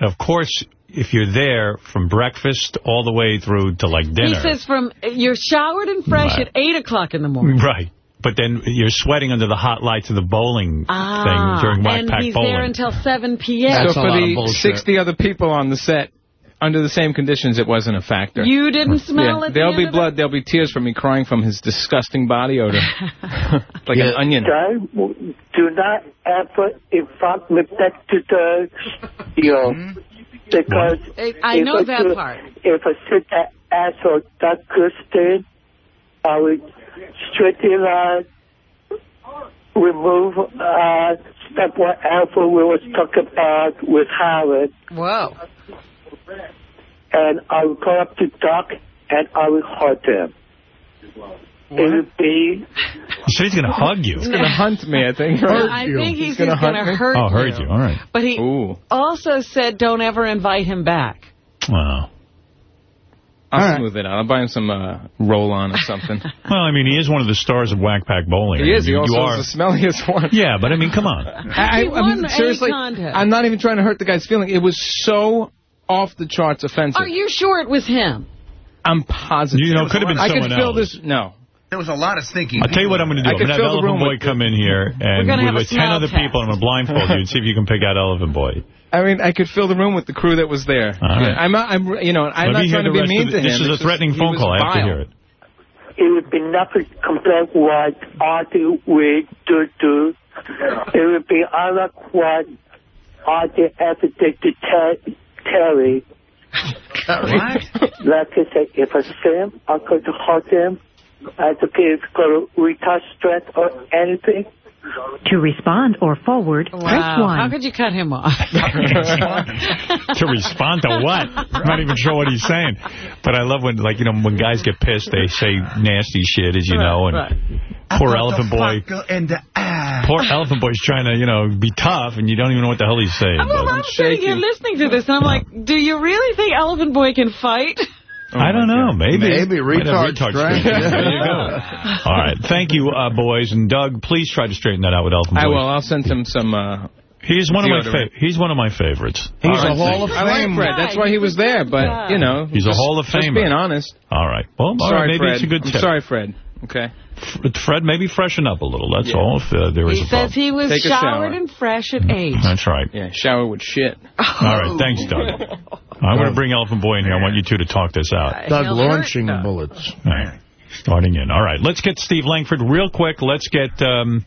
of course, if you're there from breakfast all the way through to, like, dinner. He says from you're showered and fresh Right. at 8 o'clock in the morning. Right. But then you're sweating under the hot lights of the bowling Ah, thing during Whack and he's there until 7 p.m. so for the 60 other people on the set, under the same conditions, it wasn't a factor. You didn't smell yeah, it? There'll be blood. There'll be tears from me crying from his disgusting body odor. like an onion. Don't- do not ever invite me back to the studio. Because I if know that do- part. If I sit that asshole Doug Christian, I would straighten out, remove uh, step whatever we was talking about with Howard. Whoa. And I would go up to Doc and I would hurt him. It would be He said he's going to hug you. He's going to hunt me, I think. No, I think he's, gonna just going hunt to me? hurt Oh, heard you. you. All right. But he Ooh. also said don't ever invite him back. Wow. I'll All right. smooth it out. I'll buy him some uh, roll-on or something. Well, I mean, he is one of the stars of Whack Pack Bowling. he is. He mean, also you are. is the smelliest one. Yeah, but I mean, come on. I, He I mean, seriously, contest. I'm not even trying to hurt the guy's feeling. It was so off the charts offensive. Are you sure it was him? I'm positive. You know, it could have been I someone could feel else. this. No. There was a lot of thinking. I'll tell you what I'm going to do. I I'm going to have fill the Elephant room Boy come in here, and gonna with, with 10 other test. people, I'm going to blindfold you and see if you can pick out Elephant Boy. I mean, I could fill the room with the crew that was there. All right. I'm not. I'm. You know, I'm Let not trying to be mean of to him. This is It's a threatening just, phone was call. I have to hear it. It would be nothing compared what I do with do do. It would be unlike what I did ever did to Ter- Terry. Curry? What? like I said, if I see I could going him. I don't care if it's a retard stress or anything. To respond or forward, press Wow. 1. How could you cut him off? to respond to what? I'm not even sure what he's saying. But I love when, like, you know, when guys get pissed, they say nasty shit, as you know, and poor Elephant Boy. And the ass. Poor Elephant Boy's trying to, you know, be tough, and you don't even know what the hell he's saying. I'm, but- I'm sitting here listening to this, and I'm like, do you really think Elephant Boy can fight? I don't know. Maybe. Maybe. Might have Retard strength. strength. There you go. All right. Thank you, uh, boys. And Doug, please try to straighten that out with Elton. Boy. I will. I'll send him some. Uh, He's one of my Deodorant. fa- he's one of my favorites. He's All right, a Hall of I like Fame. Fred. That's why he was there. But you know, He's a just- Hall of Just being honest. All right. Well, all sorry, right, maybe Fred. it's a good I'm sorry, Fred. Okay. F- Fred, maybe freshen up a little. That's Yeah. all. If uh, there is He a problem. says he was Take showered shower. and fresh at 8. That's right. Yeah, shower with shit. All right. Thanks, Doug. I'm going to bring Elephant Boy in here. I want you two to talk this out. Doug launching hurt, bullets. All right. Starting in. All right. Let's get Steve Langford real quick. Let's get um,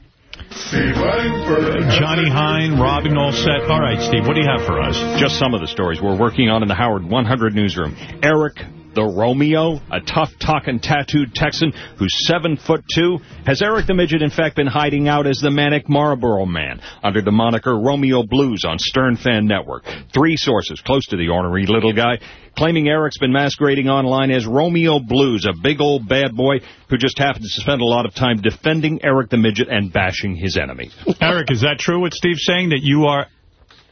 Johnny Hein, Robin all set. All right, Steve, what do you have for us? Just some of the stories we're working on in the Howard 100 newsroom. Eric the Romeo, a tough-talking tattooed Texan who's seven foot two. Has Eric the Midget, in fact, been hiding out as the manic Marlboro Man under the moniker Romeo Blues on Stern Fan Network? Three sources close to the ornery little guy claiming Eric's been masquerading online as Romeo Blues, a big old bad boy who just happens to spend a lot of time defending Eric the Midget and bashing his enemies. Eric, is that true what Steve's saying, that you are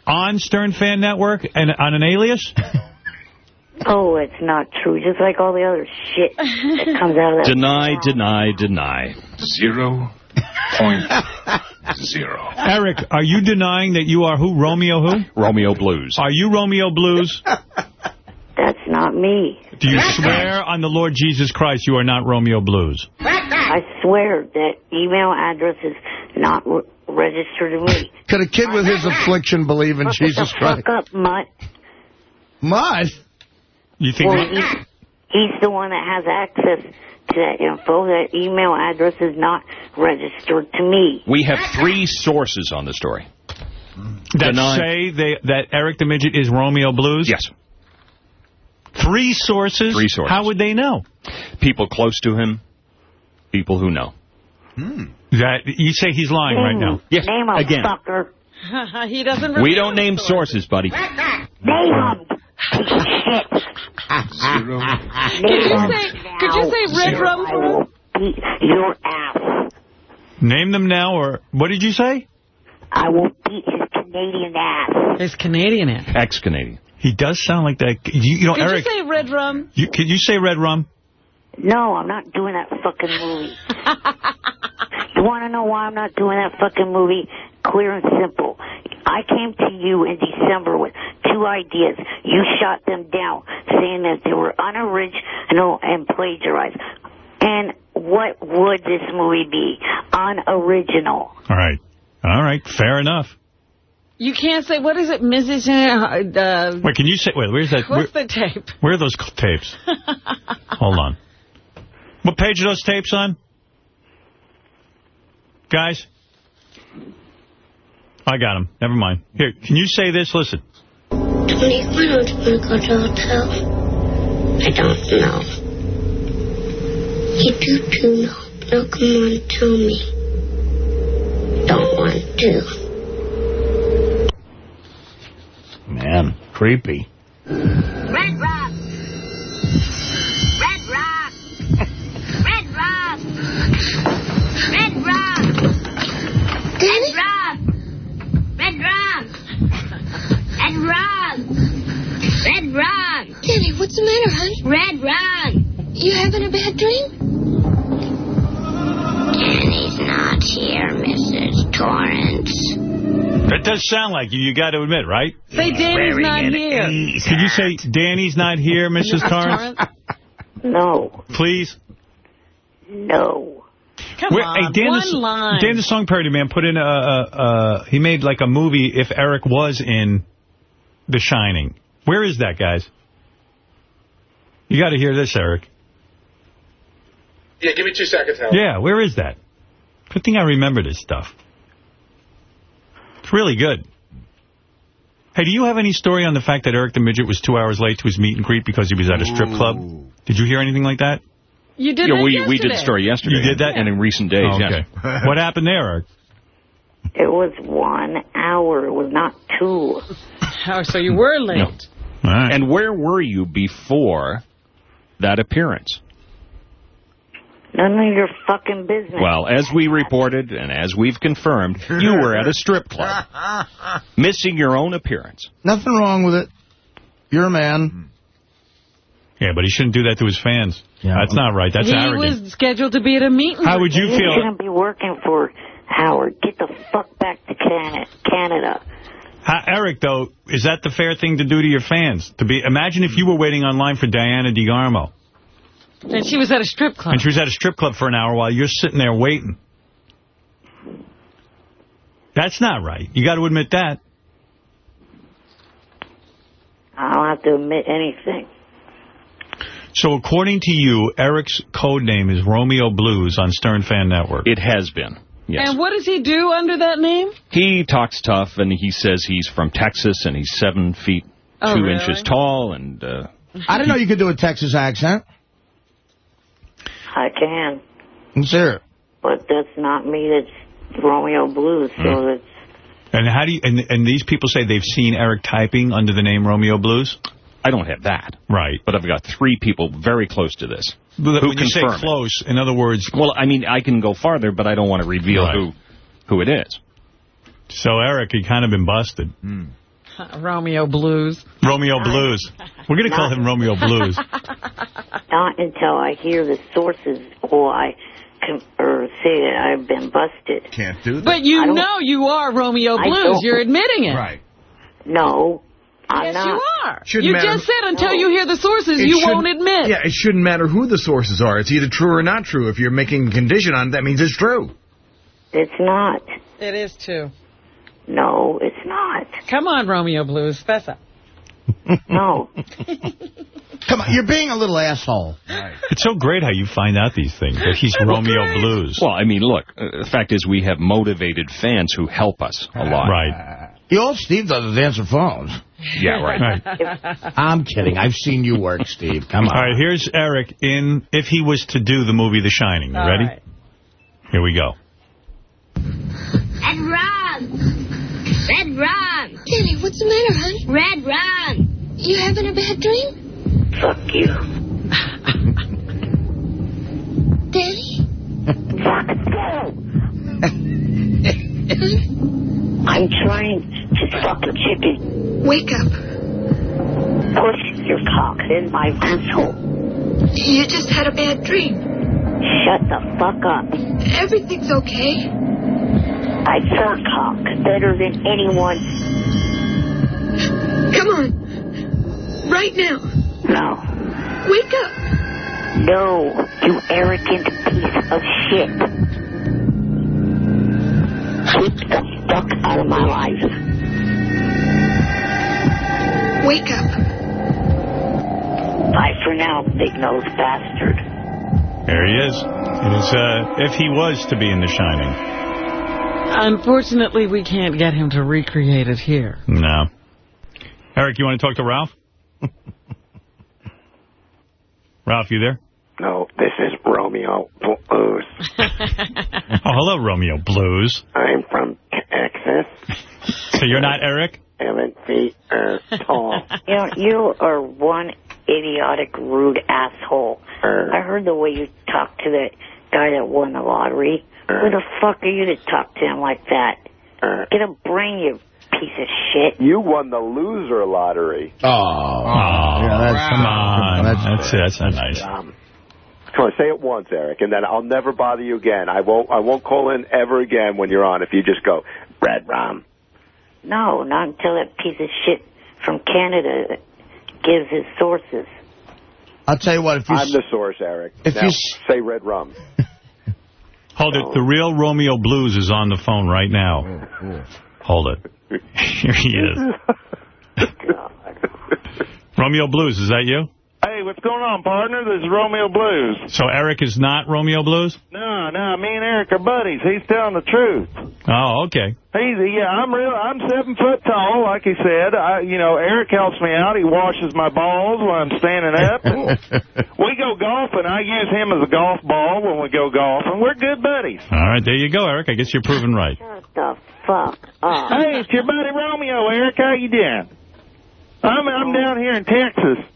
on Stern Fan Network and on an alias? Oh, it's not true. Just like all the other shit that comes out of that. Deny, deny, deny. Zero point zero. Eric, are you denying that you are who? Romeo who? Romeo Blues. Are you Romeo Blues? That's not me. Do you swear on the Lord Jesus Christ you are not Romeo Blues? I swear that email address is not re- registered to me. Could a kid with his affliction believe in Shut Jesus Christ? fuck up, mutt. Mutt? You think... Well, he's, he's the one that has access to that info. That email address is not registered to me. We have three sources on the story. that Deny- say they, that Eric the Midget is Romeo Blues? Yes. Three sources? Three sources. How would they know? People close to him, people who know. Hmm. That You say he's lying right now. Yes, Name 'em, again. fucker. he doesn't We don't name the sources, buddy. Name 'em. Piece of shit. Zero. Could you say, could you say red rum for us? Beat your ass. Name them now, or what did you say? I will beat his Canadian ass. His Canadian ass. Ex-Canadian. He does sound like that. You, you know, Could Eric, you say red rum? you, could you say red rum? No, I'm not doing that fucking movie. you want to know why I'm not doing that fucking movie? Clear and simple. I came to you in December with two ideas. You shot them down, saying that they were unoriginal and plagiarized. And what would this movie be? Unoriginal. All right. All right. Fair enough. You can't say, what is it, Mrs. Uh, Wait, can you say, wait, where's that? Where, what's the tape? where are those tapes? Hold on. What page are those tapes on? Guys? I got him. Never mind. Here, can you say this? Listen. Tony, why don't you want to go to a hotel? I don't know. You do too know. Now come on, tell me. Don't want to. Man, creepy. Red Rock! Red Rock! Red Rock! Red Rock! Red Rock! Red Rock! Red Rock! Daddy, what's the matter, honey? Red rug. You having a bad dream? Danny's not here, Mrs. Torrance. That does sound like you, you got to admit, right? Say Danny's not here. Could you say, Danny's not here, Mrs. Torrance? No. Please? No. Come Where- on, hey, Dan, one the, line. Dan the Song Parody Man put in a, a, a, he made like a movie if Eric was in The Shining. Where is that, guys? You got to hear this, Eric. Yeah, give me two seconds, Howard. Yeah, where is that? Good thing I remember this stuff. It's really good. Hey, do you have any story on the fact that Eric the Midget was two hours late to his meet and greet because he was at a strip club? Did you hear anything like that? You did Yeah, that we, yesterday. we did the story yesterday. You did that? And in recent days, Oh, okay. yes. what happened there, Eric? It was one hour. It was not two. Oh, so you were late. And where were you before that appearance? None of your fucking business. Well, as we reported and as we've confirmed, you were at a strip club, missing your own appearance. Nothing wrong with it. You're a man. Hmm. Yeah, but he shouldn't do that to his fans. That's not right. That's he arrogant. was scheduled to be at a meet How would you You feel? shouldn't be working for Howard. Get the fuck back to Canada. Canada. How, Eric, though, is that the fair thing to do to your fans? To be Imagine if you were waiting online for Diana DeGarmo, And she was at a strip club. and she was at a strip club for an hour while you're sitting there waiting. That's not right. You got to admit that. I don't have to admit anything. So according to you, Eric's code name is Romeo Blues on Stern Fan Network. It has been, yes. And what does he do under that name? He talks tough, and he says he's from Texas, and he's seven feet Oh, two really? inches tall, and uh, I didn't know you could do a Texas accent. I can. Let's hear it. But that's not me. That's Romeo Blues. So that's And how do you? And, and these people say they've seen Eric typing under the name Romeo Blues. I don't have that. Right. But I've got three people very close to this But who when you say confirm it. close, in other words, Well, I mean, I can go farther, but I don't want to reveal Right. who who it is. so Eric, he kind of been busted. Hmm. Romeo Blues. Romeo Blues. We're going to call him Romeo Blues. not until I hear the sources or I can or say that I've been busted. Can't do that. But you know you are Romeo Blues. You're admitting it. Right. No, I'm Yes, not. you are. Shouldn't you matter. just said until you hear the sources, It you won't admit. Yeah, it shouldn't matter who the sources are. It's either true or not true. If you're making a condition on it, that means it's true. It's not. It is too. No, it's not. Come on, Romeo Blues. Fess up. No. Come on, you're being a little asshole. It's so great how you find out these things, that he's Romeo Blues. Well, I mean, look, uh, the fact is we have motivated fans who help us a lot. Right. You old Steve does is answer phones. Yeah, right. Right. I'm kidding. I've seen you work, Steve. Come on. All right, here's Eric in if he was to do the movie The Shining. You All ready? right. Here we go. Red Ron! Red Ron! Danny, what's the matter, hon? Red Ron! You having a bad dream? Fuck you. Danny? I'm trying to fuck a chicken. Wake up. Push your cock in my asshole. You just had a bad dream. Shut the fuck up. Everything's okay. I suck cock better than anyone. Come on. Right now. No. Wake up. No, you arrogant piece of shit. Get the fuck out of my life. Wake up. Bye for now, big nose bastard. There he is. It is uh, if he was to be in The Shining. Unfortunately, we can't get him to recreate it here. No. Eric, you want to talk to Ralph? Ralph, you there? No, this is Romeo Blues. Oh, hello, Romeo Blues. I'm from Texas, So you're not Eric? seven feet er, tall. You know, you are one idiotic, rude asshole. I heard the way you talked to that guy that won the lottery. Who the fuck are you to talk to him like that? Get a brain, you piece of shit. You won the loser lottery. Oh. Oh, yeah, that's, come on. That's, That's, that's not nice. Um, Come on, say it once, Eric, and then I'll never bother you again. I won't. I won't call in ever again when you're on. If you just go, Red Rum. No, not until that piece of shit from Canada gives his sources. I'll tell you what. If you I'm the source, Eric. If now, you say Red Rum. Hold it. The oh. real Romeo Blues is on the phone right now. Hold it. Here he is. Romeo Blues, is that you? Hey, what's going on, partner? This is Romeo Blues. So Eric is not Romeo Blues? No, no, me and Eric are buddies. He's telling the truth. Oh, okay. He's yeah, I'm real. I'm seven foot tall, like he said. I, you know, Eric helps me out. He washes my balls when I'm standing up. we go golfing. I use him as a golf ball when we go golfing. We're good buddies. All right, there you go, Eric. I guess you're proven right. Shut The fuck up. Hey, it's your buddy Romeo, Eric. How you doing? I'm I'm down here in Texas.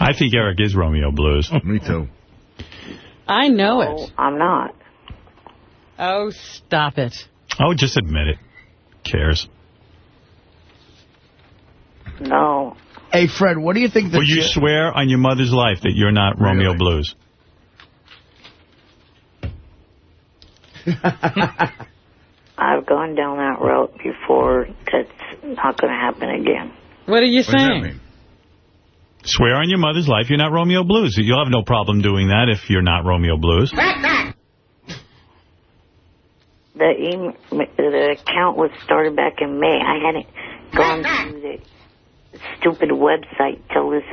I think Eric is Romeo Blues. Me too. I know it. I'm not. Oh, stop it. Oh, just admit it. Cares. No. Hey, Fred, what do you think? Will you swear on your mother's life that you're not Romeo Blues? I've gone down that road before. That's not going to happen again. What are you does that saying? Mean? Swear on your mother's life you're not Romeo Blues. You'll have no problem doing that if you're not Romeo Blues. The email, the account was started back in May. I hadn't gone to the stupid website till this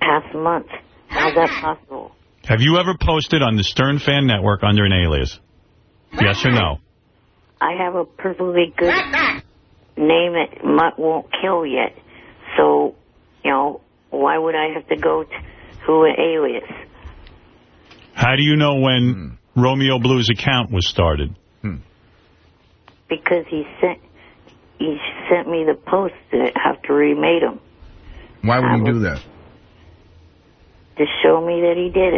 past month. How's that possible? Have you ever posted on the Stern Fan Network under an alias? Yes or no? I have a perfectly good name that might, won't kill yet. So, you know, why would I have to go to who an alias? How do you know when hmm. Romeo Blues account was started? Hmm. Because he sent he sent me the post that I have to remade them Why would he do that? to show me that he did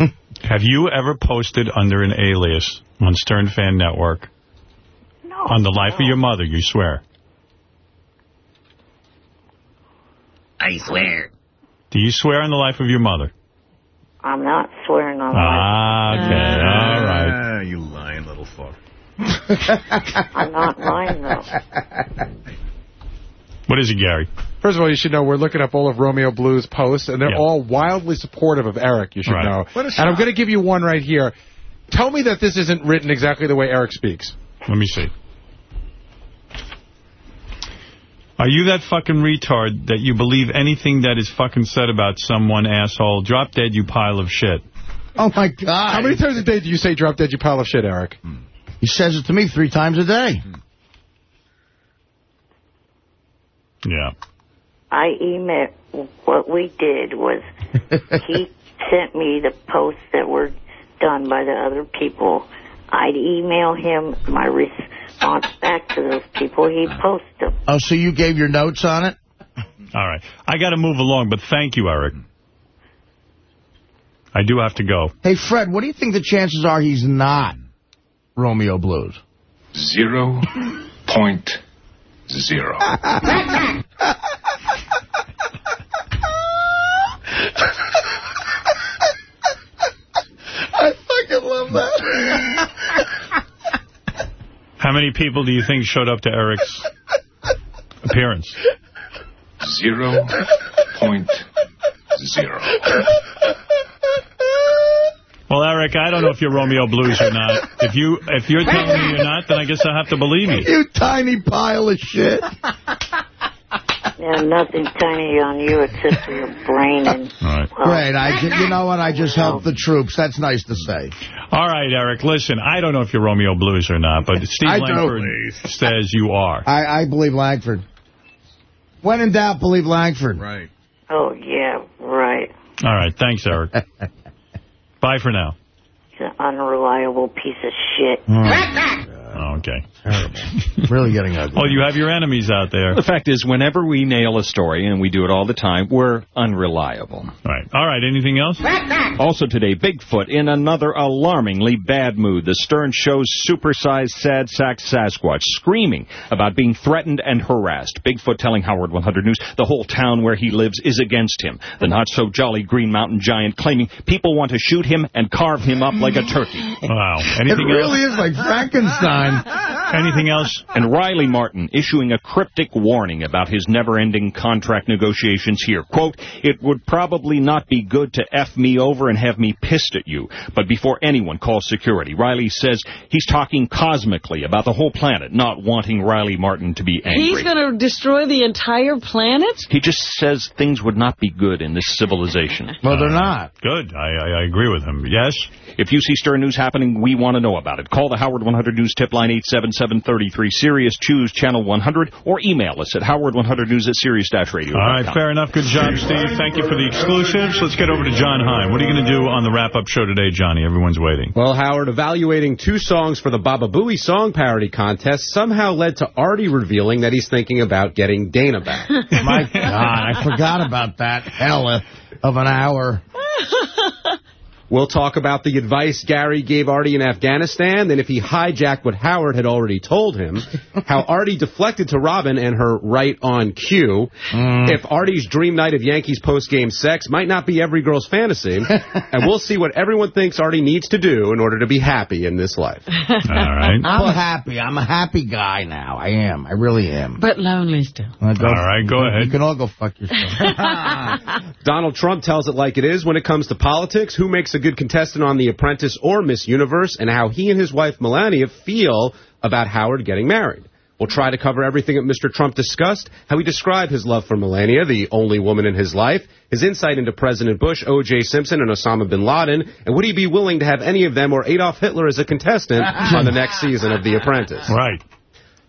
it. Have you ever posted under an alias on Stern Fan Network? No. On the life of your mother, you swear? I swear. Do you swear on the life of your mother? I'm not swearing on Ah, okay. All right. Ah, you lying little fuck. I'm not lying though. What is it, Gary? First of all, you should know we're looking up all of Romeo Blues' posts, and they're Yeah. all wildly supportive of Eric, you should Right. know. What And I'm going to give you one right here. Tell me that this isn't written exactly the way Eric speaks. Let me see. Are you that fucking retard that you believe anything that is fucking said about someone, asshole? Drop dead, you pile of shit. Oh, my God. How many times a day do you say drop dead, you pile of shit, Eric? Hmm. He says it to me three times a day. Hmm. Yeah. I emailed, what we did was he sent me the posts that were done by the other people. I'd email him my response back to those people. He'd post them. Oh, so you gave your notes on it? All right. I got to move along, but thank you, Eric. I do have to go. Hey, Fred, what do you think the chances are he's not Romeo Blues? Zero point zero. I fucking love that. How many people do you think showed up to Eric's appearance? Zero point zero. Well, Eric, I don't know if you're Romeo Blues or not. If you if you're telling me you're not, then I guess I have to believe you. You tiny pile of shit. There's nothing tiny on you except for your brain and Great. I, you know what? I just helped the troops. That's nice to say. All right, Eric, listen, I don't know if you're Romeo Blues or not, but Steve I do. Langford says you are. I, I believe Langford. When in doubt, believe Langford. Right. Oh, yeah, right. All right, thanks, Eric. Bye for now. He's an unreliable piece of shit. Oh, Okay. Really getting ugly. Oh, you have your enemies out there. The fact is, whenever we nail a story, and we do it all the time, we're unreliable. Right. All right, anything else? Also today, Bigfoot in another alarmingly bad mood. The Stern shows supersized sad sack Sasquatch screaming about being threatened and harassed. Bigfoot telling Howard 100 News the whole town where he lives is against him. The not-so-jolly Green Mountain Giant claiming people want to shoot him and carve him up like a turkey. Wow. Anything It Anything really else? is like Frankenstein. Anything else? And Riley Martin issuing a cryptic warning about his never-ending contract negotiations here. Quote, it would probably not be good to F me over and have me pissed at you, but before anyone calls security, Riley says he's talking cosmically about the whole planet, not wanting Riley Martin to be angry. He's going to destroy the entire planet? He just says things would not be good in this civilization. Well, they're not. Good. I, I, I agree with him. Yes? If you see Stern News happening, we want to know about it. Call the Howard 100 News tip line 877-33 Sirius. Choose channel 100 or email us at howard100news at sirius-radio. All right, fair enough. Good job, Steve. Thank you for the exclusives. Let's get over to Jon Hein. What are you going to do on the wrap-up show today, Johnny? Everyone's waiting. Well, Howard, evaluating two songs for the Baba Booey song parody contest somehow led to Artie revealing that he's thinking about getting Dana back. My God, I forgot about that hell of an hour. We'll talk about the advice Gary gave Artie in Afghanistan, and if he hijacked what Howard had already told him, how Artie deflected to Robin and her right on cue, mm. if Artie's dream night of Yankees post-game sex might not be every girl's fantasy, and we'll see what everyone thinks Artie needs to do in order to be happy in this life. All right. I'm happy. I'm a happy guy now. I am. I really am. But lonely still. Go- All right, go you- ahead. You can all go fuck yourself. Donald Trump tells it like it is when it comes to politics, who makes a good contestant on The Apprentice or Miss Universe, and how he and his wife Melania feel about Howard getting married. We'll try to cover everything that Mr. Trump discussed, how he described his love for Melania, the only woman in his life, his insight into President Bush, O.J. Simpson, and Osama bin Laden, and would he be willing to have any of them or Adolf Hitler as a contestant on the next season of The Apprentice. Right.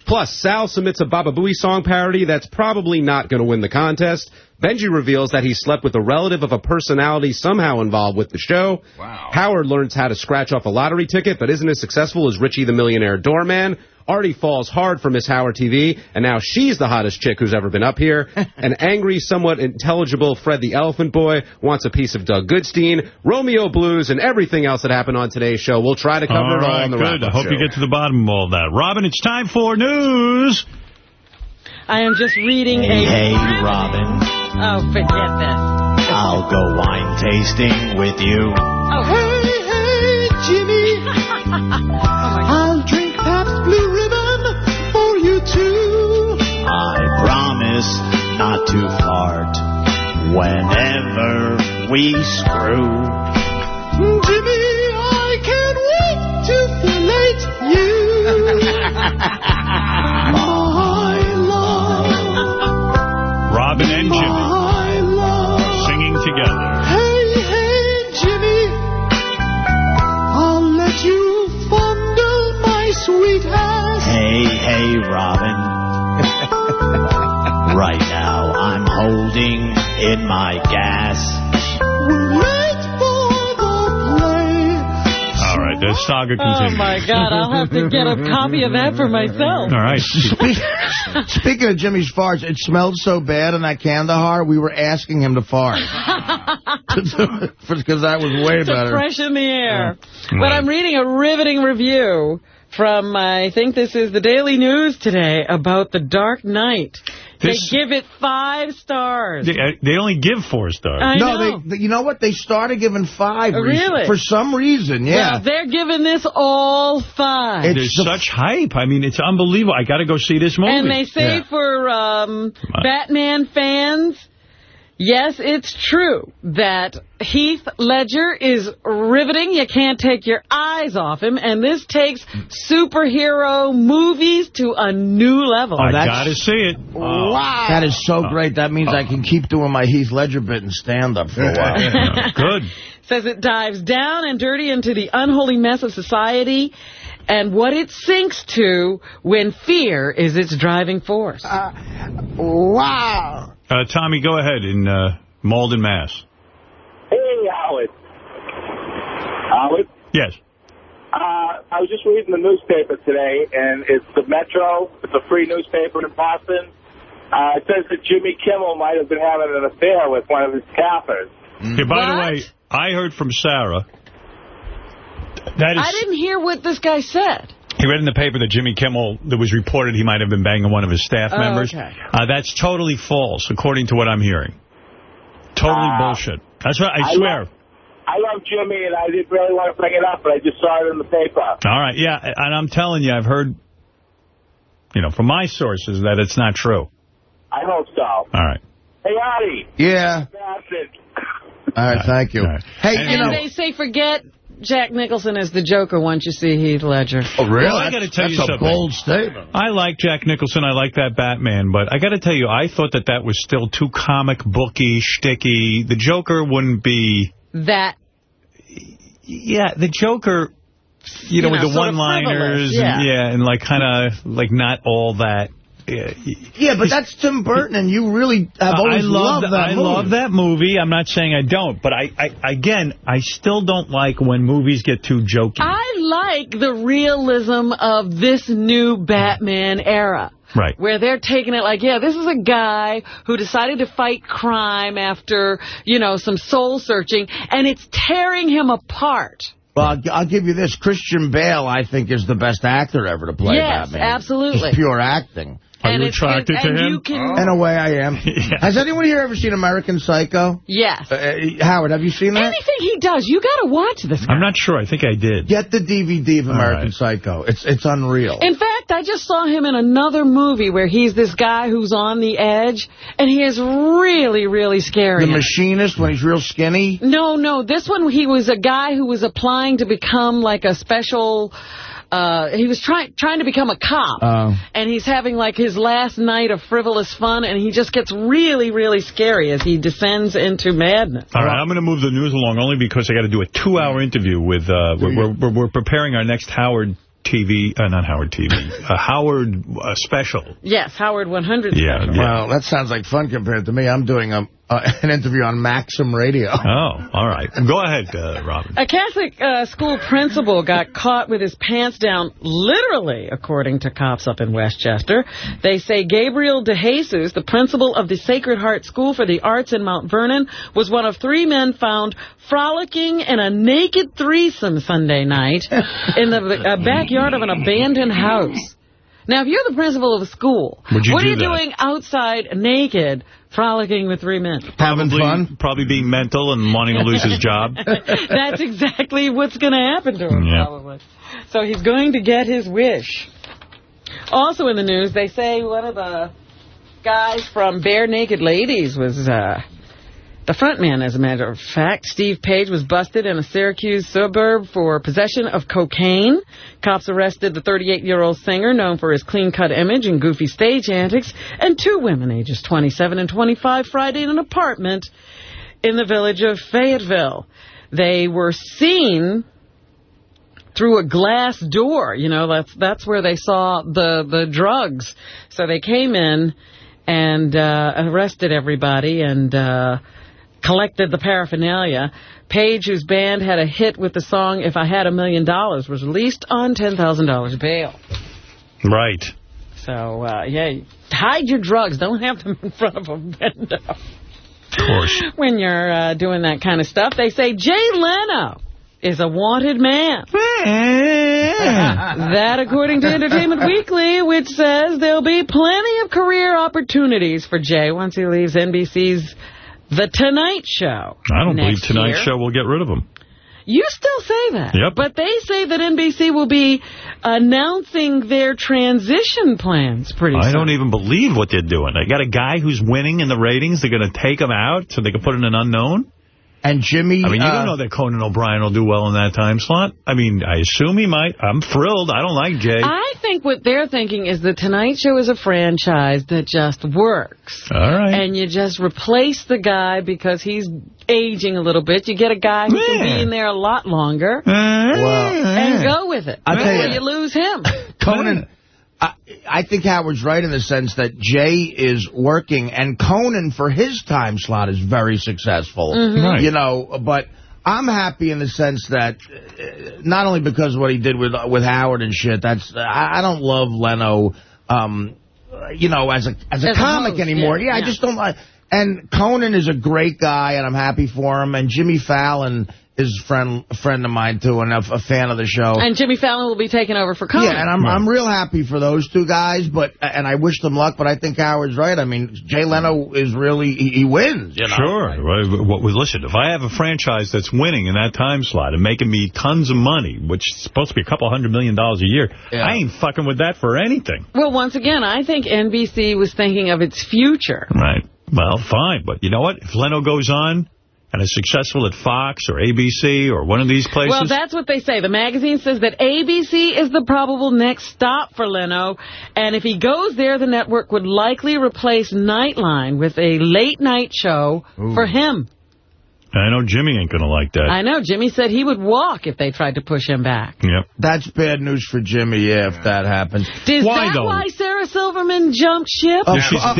Plus, Sal submits a Baba Booey song parody that's probably not going to win the contest. Benjy reveals that he slept with a relative of a personality somehow involved with the show. Wow. Howard learns how to scratch off a lottery ticket, but isn't as successful as Richie the Millionaire Doorman. Artie falls hard for Miss Howard TV, and now she's the hottest chick who's ever been up here. An angry, somewhat intelligible Fred the Elephant Boy wants a piece of Doug Goodstein, Romeo Blues, and everything else that happened on today's show. We'll try to cover All it all right, on the good. wrap-up I hope show. you get to the bottom of all that. Robin, it's time for news. I am just reading a... Hey, Robin, Oh, forget this. I'll go wine tasting with you. Oh. Hey, hey, Jimmy. I'll drink Pabst Blue Ribbon for you too. I promise not to fart whenever we screw. Jimmy, I can't wait to fillet you. My love. Robin and Jimmy sweet ass. Hey, hey, Robin. right now, I'm holding in my gas. We're late for the play. All right, the saga continues. Oh, my God. I'll have to get a copy of that for myself. All right. Speaking of Jimmy's farts, it smelled so bad in that Kandahar, we were asking him to fart. Because that was way to fresh in the air. But I'm reading a riveting review from, I think this is the Daily News today, about The Dark Knight. This- They give it five stars. They, uh, they only give four stars. I no, know. They, they- you know what? They started giving five. Oh, really? For some reason, yeah. Well, they're giving this all five. There's such hype. I mean, it's unbelievable. I got to go see this movie. And they say for um, Batman fans, yes, it's true that Heath Ledger is riveting. You can't take your eyes off him. And this takes superhero movies to a new level. I got to see it. Wow. That is so uh, great. That means I can keep doing my Heath Ledger bit and stand-up for a while. Good. Says it dives down and dirty into the unholy mess of society and what it sinks to when fear is its driving force. wow. Uh, Tommy, go ahead in uh, Malden, Mass. Hey, Howard. Howard, Yes. uh, I was just reading the newspaper today, and it's the Metro. It's a free newspaper in Boston. Uh, it says that Jimmy Kimmel might have been having an affair with one of his staffers. Yeah, by the way, I heard from Sarah. That I didn't hear what this guy said. he read in the paper that Jimmy Kimmel, that was reported he might have been banging one of his staff Oh, members. okay. Uh, that's totally false, according to what I'm hearing. Totally Ah. bullshit. That's what I I swear. love- I love Jimmy, and I didn't really want to bring it up, but I just saw it in the paper. All right, yeah, and I'm telling you, I've heard, you know, from my sources that it's not true. I hope so. All right. Hey, Artie. Yeah. Bastard. All right, thank you. Hey, and you know... they say forget Jack Nicholson as the Joker once you see Heath Ledger. Oh, really? Well, I got to tell you That's a bold statement. I like Jack Nicholson. I like that Batman, but I got to tell you, I thought that that was still too comic booky, shticky. The Joker wouldn't be. That Yeah, the Joker. You know, You with the one-liners, yeah. and, yeah, and like kind of like not all that. Yeah, Yeah, but that's Tim Burton, and you really have always I love loved that I movie. love that movie. I'm not saying I don't, but I, I again, I still don't like when movies get too jokey. I like the realism of this new Batman era. Right. Where they're taking it like, yeah, this is a guy who decided to fight crime after, you know, some soul searching, and it's tearing him apart. Well, I'll, I'll give you this. Christian Bale, I think, is the best actor ever to play Yes, Batman. absolutely. Just pure acting. Are you attracted to and him? You can, In a way, I am. Has anyone here ever seen American Psycho? Yes. Uh, Howard, have you seen that? Anything he does, you got to watch this guy. I'm not sure. I think I did. Get the DVD of American right. Psycho. It's it's unreal. In fact, I just saw him in another movie where he's this guy who's on the edge, and he is really, really scary. the Machinist, when he's real skinny. No, no. This one, he was a guy who was applying to become like a special. Uh, he was trying trying to become a cop, Oh. and he's having like his last night of frivolous fun, and he just gets really, really scary as he descends into madness. All right, I'm going to move the news along only because I got to do a two-hour interview with. Uh, we're, we're we're preparing our next Howard TV, uh, not Howard TV, a Howard uh, special. Yes, Howard 100. Yeah, special. yeah. Well, that sounds like fun compared to me. I'm doing a, uh, an interview on Maxim Radio. Oh, all right. Go ahead, uh, Robin. A Catholic uh, school principal got caught with his pants down, literally, according to cops up in Westchester. They say Gabriel DeJesus, the principal of the Sacred Heart School for the Arts in Mount Vernon, was one of three men found frolicking in a naked threesome Sunday night in the uh, backyard of an abandoned house. Now, if you're the principal of a school, what are you that? doing outside naked, frolicking with three men? Having Probably, fun? probably being mental and wanting to lose his job. That's exactly what's going to happen to him, Yeah. probably. So he's going to get his wish. Also in the news, they say one of the guys from Barenaked Ladies was uh, the frontman, as a matter of fact. Steve Page was busted in a Syracuse suburb for possession of cocaine. Cops arrested the 38-year-old singer, known for his clean-cut image and goofy stage antics, and two women, ages 27 and 25, Friday in an apartment in the village of Fayetteville. They were seen through a glass door. You know, that's that's where they saw the the drugs. So they came in and uh, arrested everybody and uh, collected the paraphernalia. Page, whose band had a hit with the song "If I Had a Million Dollars," was released on ten thousand dollars bail. Right. So uh, yeah, hide your drugs. Don't have them in front of a window. Of course. when you're uh, doing that kind of stuff. They say Jay Leno is a wanted man. that according to Entertainment Weekly, which says there'll be plenty of career opportunities for Jay once he leaves NBC's The Tonight Show. I don't believe Tonight year. show will get rid of him. You still say that. Yep. But they say that NBC will be announcing their transition plans pretty I soon. I don't even believe what they're doing. They got a guy who's winning in the ratings. They're going to take him out so they can put in an unknown. And Jimmy... I mean, you uh, don't know that Conan O'Brien will do well in that time slot. I mean, I assume he might. I'm thrilled. I don't like Jay. I think what they're thinking is the Tonight Show is a franchise that just works. All right. And you just replace the guy because he's aging a little bit. You get a guy who can be in there a lot longer and go with it. I'll tell Before you- you lose him. Conan, I, I think Howard's right in the sense that Jay is working, and Conan, for his time slot, is very successful. Mhm. Right. You know, but I'm happy in the sense that, uh, not only because of what he did with with Howard and shit, that's I, I don't love Leno, um, you know, as a as a As a comic host, anymore. yeah, Yeah, I just don't like. And Conan is a great guy, and I'm happy for him. And Jimmy Fallon is a friend a friend of mine too, and a, a fan of the show. And Jimmy Fallon will be taking over for Conan. Yeah, and I'm I'm real happy for those two guys, but and I wish them luck. But I think Howard's right. I mean, Jay Leno is really he, he wins. You know? Sure. Well, well, listen, if I have a franchise that's winning in that time slot and making me tons of money, which is supposed to be a couple hundred million dollars a year, I ain't fucking with that for anything. Well, once again, I think NBC was thinking of its future. Right. Well, fine. But you know what? If Leno goes on and is successful at Fox or ABC or one of these places... Well, that's what they say. The magazine says that ABC is the probable next stop for Leno, and if he goes there, the network would likely replace Nightline with a late-night show for him. I know Jimmy ain't going to like that. I know. Jimmy said he would walk if they tried to push him back. Yep. That's bad news for Jimmy, yeah, if that happens. Is Why, that though? why Sarah Silverman jumped ship? Of- of-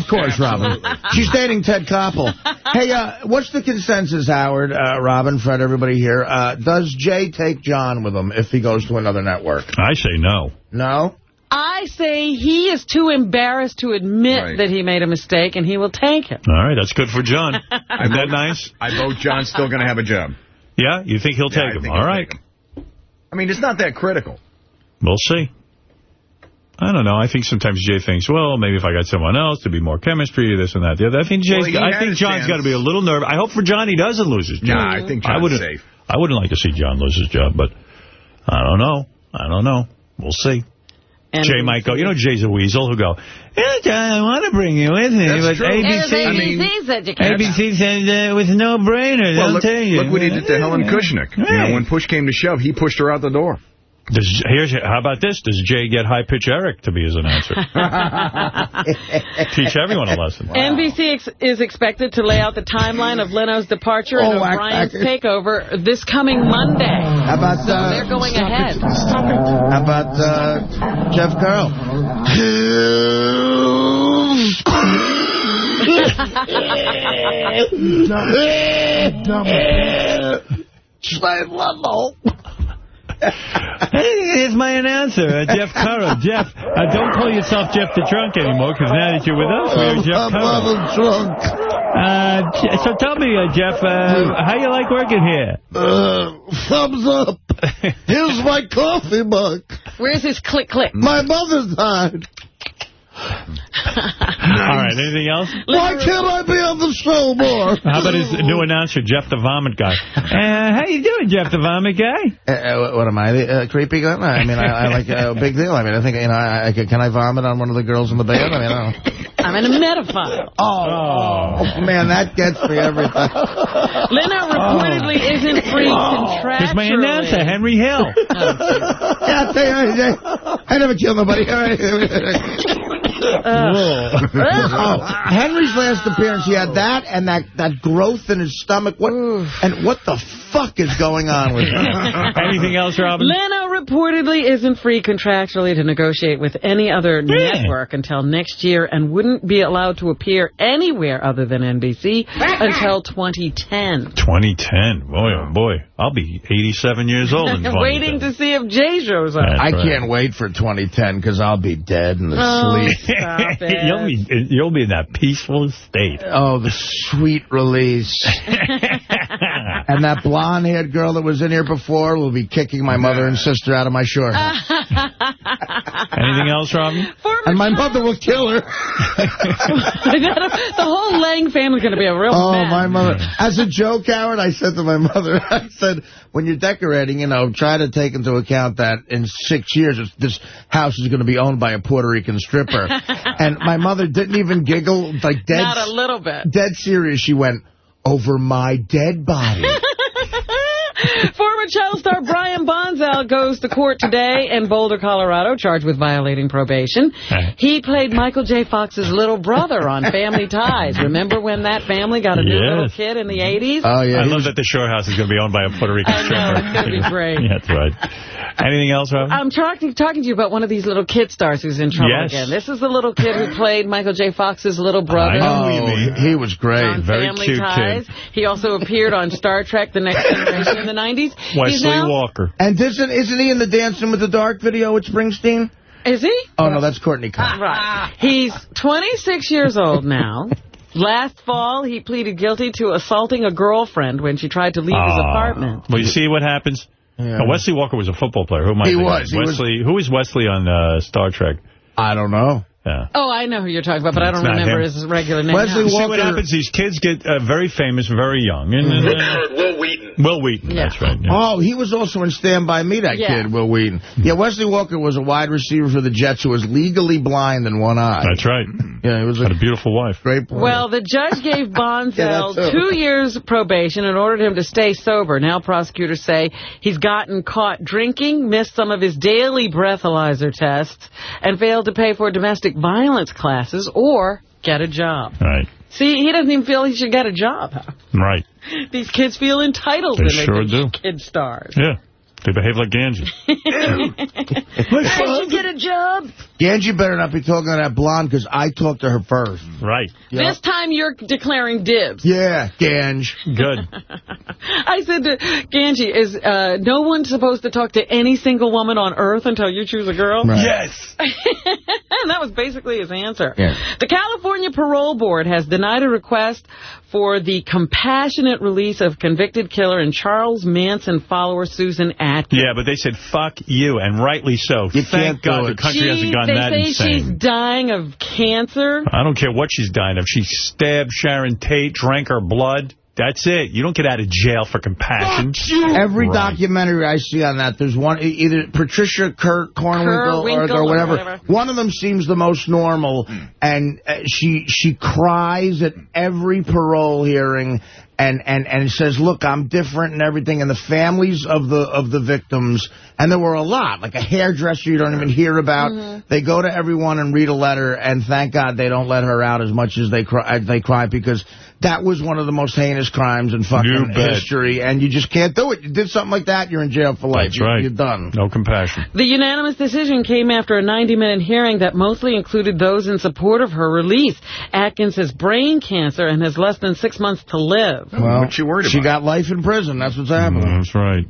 Of course, Robin. She's dating Ted Koppel. hey, uh, what's the consensus, Howard, uh, Robin, Fred, everybody here? Uh, does Jay take John with him if he goes to another network? I say no. No? I say he is too embarrassed to admit Right. that he made a mistake, and he will take it. All right, that's good for John. Isn't that nice? I vote John's still going to have a job. Yeah? You think he'll Yeah, I take him? think All he'll right. take I mean, it's not that critical. We'll see. I don't know. I think sometimes Jay thinks, well, maybe if I got someone else, there'd be more chemistry, this and that. The other. I think Jay's. Well, I think John's got to be a little nervous. I hope for John he doesn't lose his job. Nah, I think I John's wouldn't, safe. I wouldn't like to see John lose his job, but I don't know. I don't know. We'll see. And Jay might go. You know, Jay's a weasel. He'll go. Yeah, John, I want to bring you with me, That's but true. ABC. ABC said you. ABC said uh, with no brainer. Well, They'll look, tell you. look what he did to Helen Kushnick. You know, when push came to shove, he pushed her out the door. Does, here's how about this? Does Jay get high pitch Eric to be his announcer? Teach everyone a lesson. NBC ex is expected to lay out the timeline of Leno's departure and Oh, whack, O'Brien's whack. takeover this coming Monday. How about, So uh, they're going ahead. How about uh, Jeff Carroll? Slave level. Here's my announcer, uh, Jeff Curran. Jeff, uh, don't call yourself Jeff the Drunk anymore, because now that you're with us, we're Jeff Curran. drunk. Uh, so tell me, uh, Jeff, uh, how you like working here? Uh, thumbs up. Here's my coffee mug. Where's his click click? My mother died. All right, anything else? Why can't I be on the show more? How about his new announcer, Jeff the Vomit Guy? Uh, how you doing, Jeff the Vomit Guy? Uh, uh, what am I, the uh, creepy guy? I mean, I, I like a big deal. I mean, I think, you know, I, I, can I vomit on one of the girls in the band? I mean, I don't know. I'm in a metaphile. Oh, oh, man, that gets me every time. Leno reportedly oh. isn't free oh. contractually. Here's my announcer, Henry Hill. Yeah, I, tell you, I, I never kill nobody. All right. Uh, oh, Henry's last appearance, he had that and that, that growth in his stomach. What and what the fuck is going on with him? Anything else, Robin? Leno reportedly isn't free contractually to negotiate with any other network until next year and wouldn't be allowed to appear anywhere other than NBC until 2010. 2010. Boy, oh boy. I'll be 87 years old in 2010. Waiting to see if Jay shows up. That's I right. can't wait for 2010 because I'll be dead in the Oh, sleep. stop it. you'll, be, you'll be in that peaceful state. Oh, the sweet release. and that blonde-haired girl that was in here before will be kicking my mother and sister out of my shore. Anything else, Robin? and my mother will kill her. the whole Lange family's going to be a real Oh, mess. my mother. As a joke, Howard, I said to my mother, I said, when you're decorating, you know, try to take into account that in six years, this house is going to be owned by a Puerto Rican stripper. and my mother didn't even giggle, like dead, Not a little bit. dead serious. She went, over my dead body. Former child star Brian Bonsall goes to court today in Boulder, Colorado, charged with violating probation. He played Michael J. Fox's little brother on Family Ties. Remember when that family got a new Yes. little kid in the 80s? Oh, yeah. I love that the shore house is going to be owned by a Puerto Rican I know, stripper. it's gonna be great. Yeah, That's right. Anything else, Robin? I'm talking talking to you about one of these little kid stars who's in trouble Yes. again. This is the little kid who played Michael J. Fox's little brother. Oh, he, he was great. on Family Ties. He also appeared on Star Trek: The Next Generation in the 90s. Wesley now, Walker. And isn't, isn't he in the Dancing with the Dark video with Springsteen? Is he? Oh, no, that's Courteney Cox. Right. He's 26 years old now. Last fall, he pleaded guilty to assaulting a girlfriend when she tried to leave his Ah. apartment. Well, you see what happens? Now, Wesley Walker was a football player. Who am I He was. He was- Wesley. Who is Wesley on uh, Star Trek? I don't know. Yeah. Oh, I know who you're talking about, but I don't remember him. his regular name. You now. see what happens? These kids get uh, very famous very young. And, and, uh, Wil Wheaton. Wil Wheaton, that's right. yeah. Oh, he was also in Stand By Me, that Yeah. kid, Wil Wheaton. Yeah, Wesley Walker was a wide receiver for the Jets who was legally blind in one eye. That's right. Yeah, he was Had a beautiful wife. Great point. Well, the judge gave Bonsall Yeah, two years probation and ordered him to stay sober. Now prosecutors say he's gotten caught drinking, missed some of his daily breathalyzer tests, and failed to pay for domestic violence classes or get a job. Right. See, he doesn't even feel he should get a job. Right. These kids feel entitled They when sure do. kid stars. Yeah. They behave like Ganji. I should get a job. Ganji better not be talking to that blonde because I talked to her first. Right. This time you're declaring dibs. Yeah, Ganj. Good. I said to Ganji, is uh, no one supposed to talk to any single woman on earth until you choose a girl? Right. Yes. and that was basically his answer. Yeah. The California Parole Board has denied a request for the compassionate release of convicted killer and Charles Manson follower Susan Atkins. Yeah, but they said, fuck you, and rightly so. You Thank God the country She- hasn't gone they that say insane. she's dying of cancer. I don't care what she's dying of. She stabbed Sharon Tate, drank her blood. That's it. You don't get out of jail for compassion. Every Right. documentary I see on that, there's one, either Patricia Kurt Cornwinkle or, Kerwinkle or or whatever. whatever. One of them seems the most normal, and uh, she she cries at every parole hearing and, and, and says, look, I'm different and everything. And the families of the of the victims, and there were a lot, like a hairdresser you don't even hear about. Mm-hmm. They go to everyone and read a letter, and thank God they don't let her out as much as they cry, they cry because that was one of the most heinous crimes in fucking history, and you just can't do it. You did something like that, you're in jail for life. That's You- right. You're done. No compassion. The unanimous decision came after a 90-minute hearing that mostly included those in support of her release. Atkins has brain cancer and has less than six months to live. Well, what you worried about? she got life in prison. That's what's happening. Mm, that's right.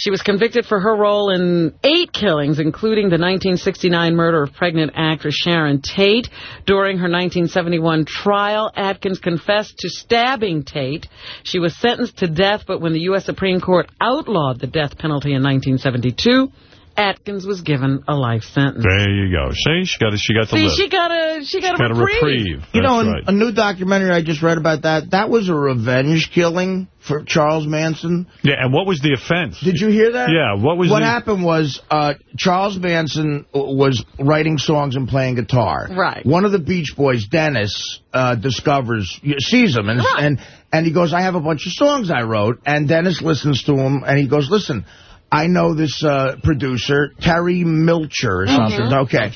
She was convicted for her role in eight killings, including the 1969 murder of pregnant actress Sharon Tate. During her 1971 trial, Atkins confessed to stabbing Tate. She was sentenced to death, but when the U.S. Supreme Court outlawed the death penalty in 1972, Atkins was given a life sentence. There you go. See, she got, she got to See, live. she got a she got, got a a reprieve. You know, That's an- right. a new documentary I just read about that, that was a revenge killing for Charles Manson. Yeah, and what was the offense? Did you hear that? Yeah, what was What the... happened was uh, Charles Manson was writing songs and playing guitar. Right. One of the Beach Boys, Dennis, uh, discovers, sees him, and, and and he goes, I have a bunch of songs I wrote. And Dennis listens to him, and he goes, listen, I know this uh, producer, Terry Melcher or something. Mhm. Okay.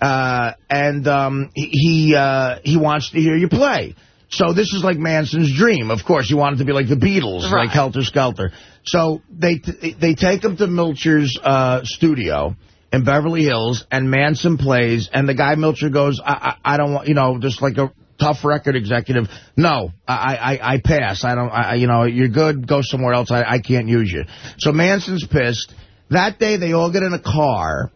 Uh, and um, he he, uh, he wants to hear you play. So this is like Manson's dream. Of course, he wanted to be like the Beatles, Right. like Helter Skelter. So they t they take him to Melcher's uh, studio in Beverly Hills, and Manson plays, and the guy Melcher goes, I, I, I don't want, you know, just like a tough record executive. No, I, I, I pass. I don't, I, you know, you're good. Go somewhere else. I, I can't use you. So Manson's pissed. That day, they all get in a car,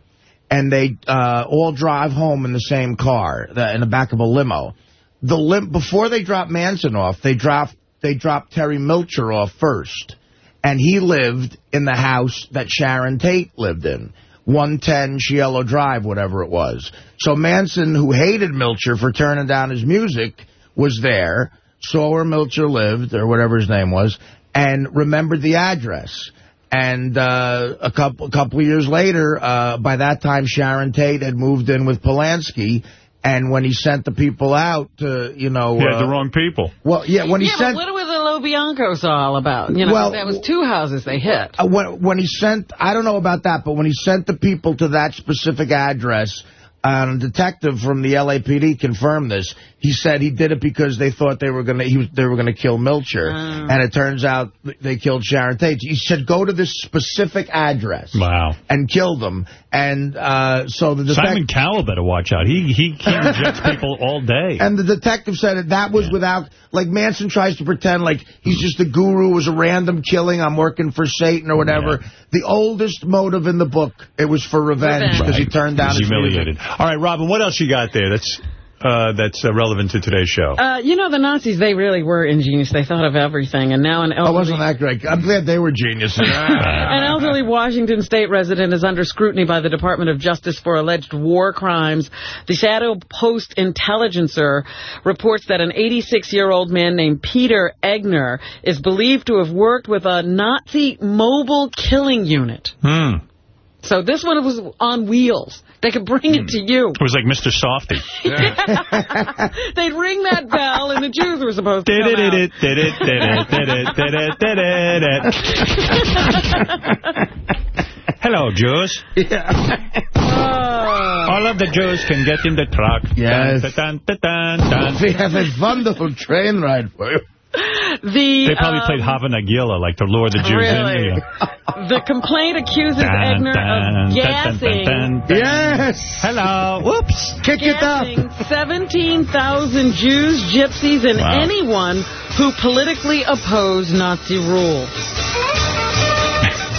and they uh, all drive home in the same car, the, in the back of a limo. The lim before they drop Manson off, they drop they drop Terry Melcher off first, and he lived in the house that Sharon Tate lived in, 110 Cielo Drive, whatever it was. So Manson, who hated Melcher for turning down his music, was there, saw where Melcher lived, or whatever his name was, and remembered the address. And uh, a couple a couple years later, uh, by that time, Sharon Tate had moved in with Polanski. And when he sent the people out to, you know... He had uh, the wrong people. Well, yeah, when he yeah, sent... but what were the Lobiancos all about? You know, Well, that was two houses they hit. Uh, when, when he sent, I don't know about that, but when he sent the people to that specific address, a detective from the LAPD confirmed this. He said he did it because they thought they were going to they were going to kill Melcher, Oh. and it turns out they killed Sharon Tate. He said go to this specific address. Wow. And kill them. And uh, so the detective. Simon Cowell better watch out. He he, he rejects people all day. And the detective said that that was without, like Manson tries to pretend like he's just a guru, it was a random killing, I'm working for Satan or whatever. The oldest motive in the book, it was for revenge because he turned down He's his humiliated. music. All right, Robin, what else you got there that's uh, that's uh, relevant to today's show? Uh, you know, the Nazis, they really were ingenious. They thought of everything. And now an I elderly, wasn't that great. I'm glad they were geniuses. an elderly Washington state resident is under scrutiny by the Department of Justice for alleged war crimes. The Seattle Post Intelligencer reports that an 86-year-old man named Peter Egner is believed to have worked with a Nazi mobile killing unit. Hmm. So this one was on wheels. They could bring it hmm. to you. It was like Mr. Softee. Yeah. They'd ring that bell, and the Jews were supposed to Did come it, out. Hello, Jews. All of the Jews can get in the truck. Yes. Dun, dun, dun, dun, dun. we have a wonderful train ride for you. The, They probably um, played Hava Nagila, like to lure the Jews Really? in. Yeah. The complaint accuses Dun, Egner dun, of dun, gassing, dun, dun, dun. Yes. Hello. Whoops. Kick it up. 17,000 Jews, gypsies, and Wow. anyone who politically oppose Nazi rule.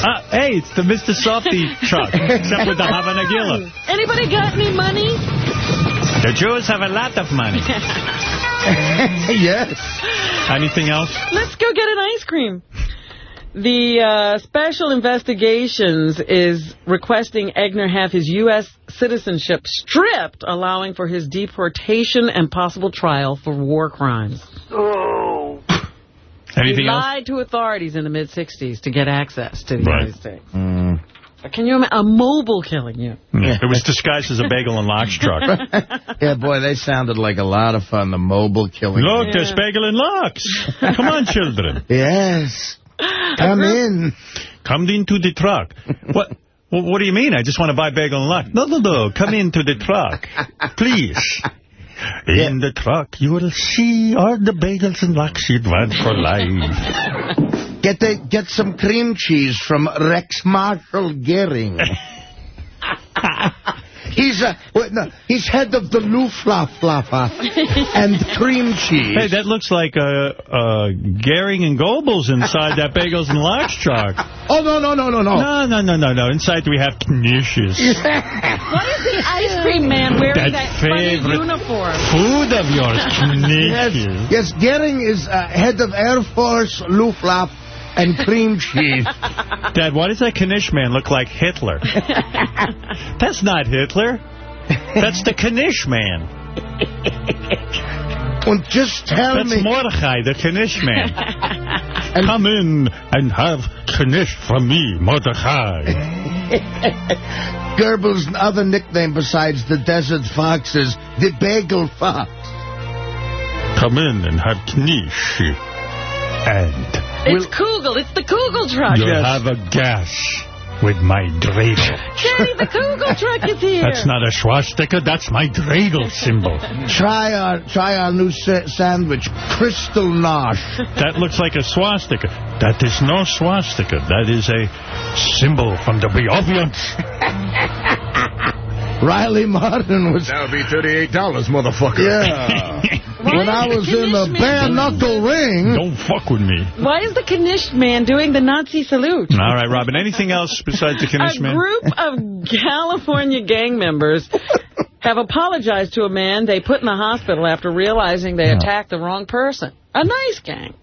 Uh, hey, it's the Mr. Softee truck, except with the Hava Nagila. Anybody got any money? The Jews have a lot of money. yes. Anything else? Let's go get an ice cream. The uh, Special Investigations is requesting Egner have his U.S. citizenship stripped, allowing for his deportation and possible trial for war crimes. Oh. Anything he else? lied to authorities in the mid-60s to get access to the Right. United States. But Can you imagine a mobile killing you? Yeah, It was disguised as a bagel and lox truck. Yeah, boy, they sounded like a lot of fun, the mobile killing. Look, there's bagel and lox. Come on, children. Yes. Come in. Come into the truck. What? Well, what do you mean? I just want to buy bagel and lox. No, no, no. Come into the truck, please. In the truck, you will see all the bagels and lox you'd want for life. Get the, get some cream cheese from Reichsmarschall Goering. he's a, wait, no, he's head of the Luftwaffe and cream cheese. Hey, that looks like uh, uh, Goering and Goebbels inside that bagels and lox truck. Oh, no, no, no, no, no. No, no, no, no, no. Inside we have knishes. What is the ice cream man wearing That that, funny uniform? Food of yours, Yes, yes, Goering is uh, head of Air Force, Luftwaffe, and cream cheese. Dad, why does that Knish man look like Hitler? That's not Hitler. That's the Knish man. And just tell That's me. Mordechai, the Knish man. Come in and have Knish from me, Mordechai. Goebbels' other nickname besides the Desert Fox is the Bagel Fox. Come in and have Knish. And It's Kugel. It's the Kugel truck. you'll have a gas with my dreidel. Daddy, the Kugel truck is here. That's not a swastika, that's my dreidel symbol. Try our try our new sa sandwich, Crystal Nosh. That looks like a swastika. That is no swastika. That is a symbol from the Beovians. Riley Martin was. That'll be $38, motherfucker. Yeah. when I was in the bare knuckle ring. Don't fuck with me. Why is the Knish man doing the Nazi salute? All right, Robin. Anything else besides the Knish A group of California gang members have apologized to a man they put in the hospital after realizing they attacked the wrong person. A nice gang.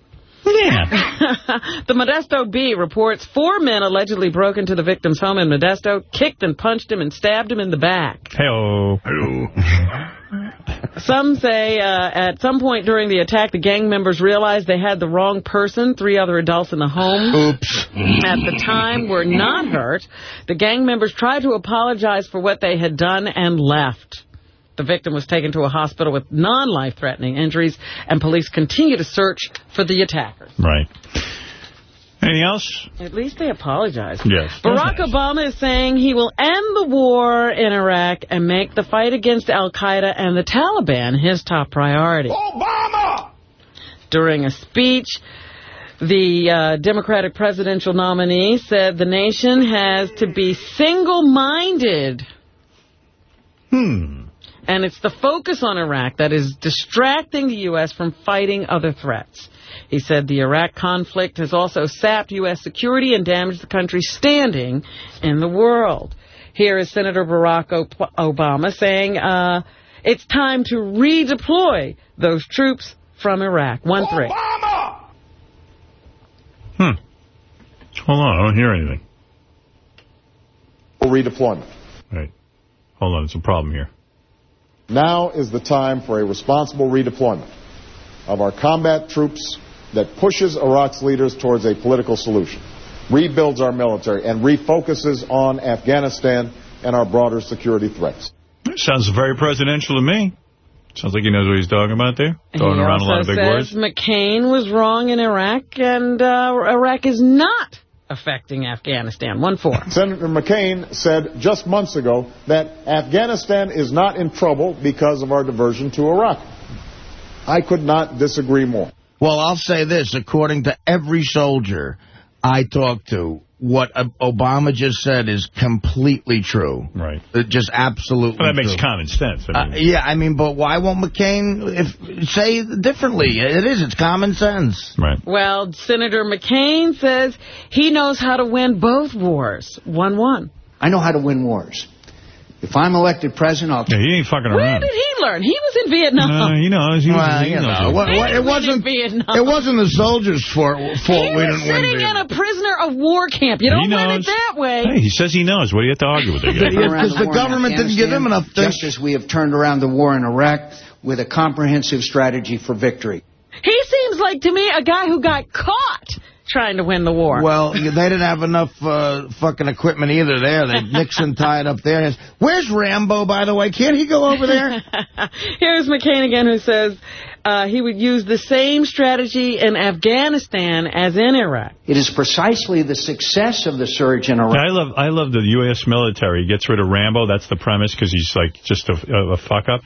Yeah. the Modesto Bee reports four men allegedly broke into the victim's home in Modesto, kicked and punched him, and stabbed him in the back. Hello. Some say uh, at some point during the attack, the gang members realized they had the wrong person. Three other adults in the home Oops. at the time were not hurt. The gang members tried to apologize for what they had done and left. The victim was taken to a hospital with non-life-threatening injuries, and police continue to search for the attackers. Right. Anything else? At least they apologized. Yes. Barack Obama is saying he will end the war in Iraq and make the fight against al-Qaeda and the Taliban his top priority. Obama! During a speech, the uh, Democratic presidential nominee said the nation has to be single-minded. Hmm. And it's the focus on Iraq that is distracting the U.S. from fighting other threats. He said the Iraq conflict has also sapped U.S. security and damaged the country's standing in the world. Here is Senator Barack Obama saying uh, it's time to redeploy those troops from Iraq. 1-3. Obama! Hmm. Hold on, I don't hear anything. Or redeployment. Right. Hold on, it's a problem here. Now is the time for a responsible redeployment of our combat troops that pushes Iraq's leaders towards a political solution, rebuilds our military, and refocuses on Afghanistan and our broader security threats. Sounds very presidential to me. Sounds like he knows what he's talking about there. Throwing around a lot of big says words. McCain was wrong in Iraq, and uh, Iraq is not affecting Afghanistan. 1-4. Senator McCain said just months ago that Afghanistan is not in trouble because of our diversion to Iraq. I could not disagree more. Well, I'll say this. According to every soldier I talked to, what Obama just said is completely true. Right. Uh, Just absolutely Well, that makes true. common sense. I Uh, yeah, I mean, but why won't McCain if, say differently? It is. It's common sense. Right. Well, Senator McCain says he knows how to win both wars. 1-1. I know how to win wars. If I'm elected president, I'll... Yeah, he ain't fucking around. Where did he learn? He was in Vietnam. No, he knows. He was, Well, he you knows know, it. what- what- it was in wasn't. Vietnam. It wasn't the soldiers' fault. fault He we was didn't win. sitting in a prisoner of war camp. You don't He win it that way. Hey, he says he knows. What do you have to argue with the guy? Yeah, around 'cause the government didn't give him enough things. Just as we have turned around the war in Iraq with a comprehensive strategy for victory. He seems like, to me, a guy who got caught trying to win the war. Well, they didn't have enough uh, fucking equipment either there. They Nixon tied up there. Where's Rambo, by the way? Can't he go over there? Here's McCain again who says uh, he would use the same strategy in Afghanistan as in Iraq. It is precisely the success of the surge in Iraq. I love I love the U.S. military. Gets rid of Rambo. That's the premise because he's like just a, a, a fuck up.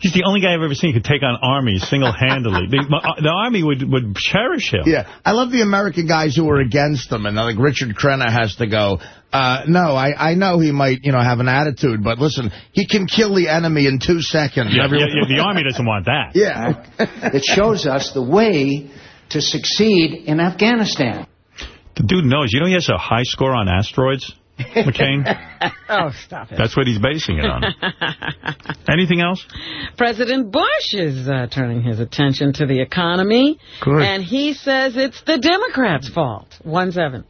He's the only guy I've ever seen who could take on armies single-handedly. the, the army would, would cherish him. Yeah, I love the American guys who are against them, and like Richard Crenna has to go. Uh, no, I, I know he might, you know, have an attitude, but listen, he can kill the enemy in two seconds. Yeah, yeah, yeah, the army doesn't want that. Yeah. it shows us the way to succeed in Afghanistan. The dude knows. You know he has a high score on asteroids, McCain? Oh, stop it. That's what he's basing it on. Anything else? President Bush is uh, turning his attention to the economy. Good. And he says it's the Democrats' fault. 1-7.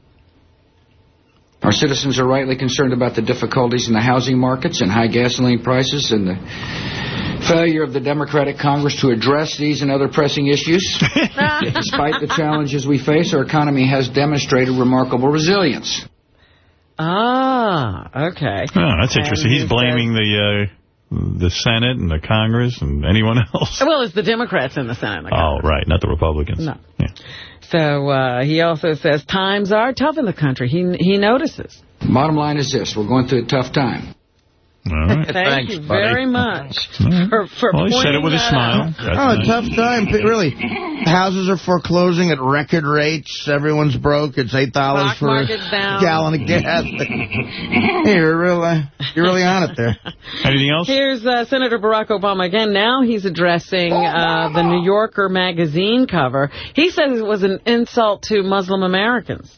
Our citizens are rightly concerned about the difficulties in the housing markets and high gasoline prices and the failure of the Democratic Congress to address these and other pressing issues. Despite the challenges we face, our economy has demonstrated remarkable resilience. Ah, okay. Oh, that's interesting. He's blaming the uh, the Senate and the Congress and anyone else. Well, it's the Democrats in the Senate. and the Oh, right, not the Republicans. No. So uh, he also says times are tough in the country. He he notices. Bottom line is this, we're going through a tough time. All right. Thank Thanks, you buddy. very much right. for, for Well, he said it with a smile. out. That's Oh, a tough time. Really, houses are foreclosing at record rates. Everyone's broke. It's eight dollars Stock for a down. gallon of gas. you're really, you're really on it there. Anything else? Here's uh, Senator Barack Obama again. Now he's addressing uh, the New Yorker magazine cover. He says it was an insult to Muslim Americans.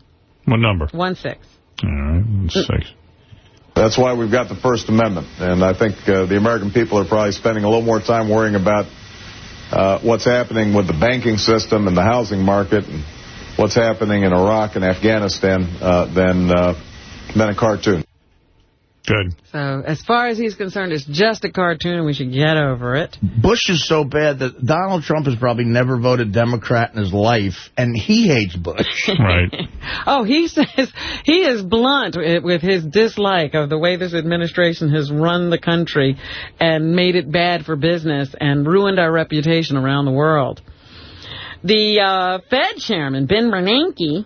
What number? 1-6. All right, six. That's why we've got the First Amendment. And I think uh, the American people are probably spending a little more time worrying about uh, what's happening with the banking system and the housing market and what's happening in Iraq and Afghanistan uh, than, uh, than a cartoon. Good. So as far as he's concerned, it's just a cartoon and we should get over it. Bush is so bad that Donald Trump has probably never voted Democrat in his life, and he hates Bush. Right. Oh, he says he is blunt with his dislike of the way this administration has run the country and made it bad for business and ruined our reputation around the world. The uh, Fed chairman, Ben Bernanke,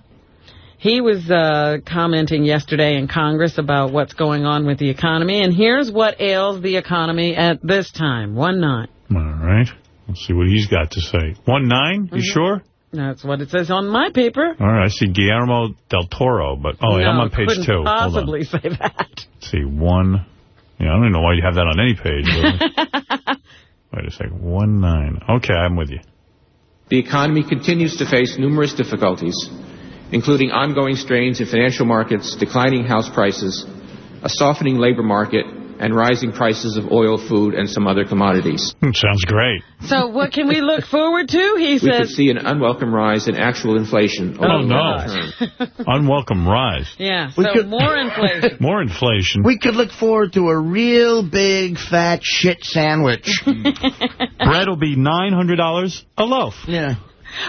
He was uh, commenting yesterday in Congress about what's going on with the economy, and here's what ails the economy at this time. One nine. All right. Let's see what he's got to say. One nine? You sure? That's what it says on my paper. All right. I see Guillermo del Toro, but oh, no, I'm on page couldn't two. Hold on. possibly say that. Let's see. One. Yeah, I don't even know why you have that on any page. really. Wait a second. One nine. Okay, I'm with you. The economy continues to face numerous difficulties, including ongoing strains in financial markets, declining house prices, a softening labor market, and rising prices of oil, food, and some other commodities. Hmm, Sounds great. So what can we look forward to? He We could see an unwelcome rise in actual inflation Oh, no. term. Unwelcome rise. yeah, We so could- more inflation. More inflation. We could look forward to a real big, fat shit sandwich. Bread will be $900 a loaf. yeah.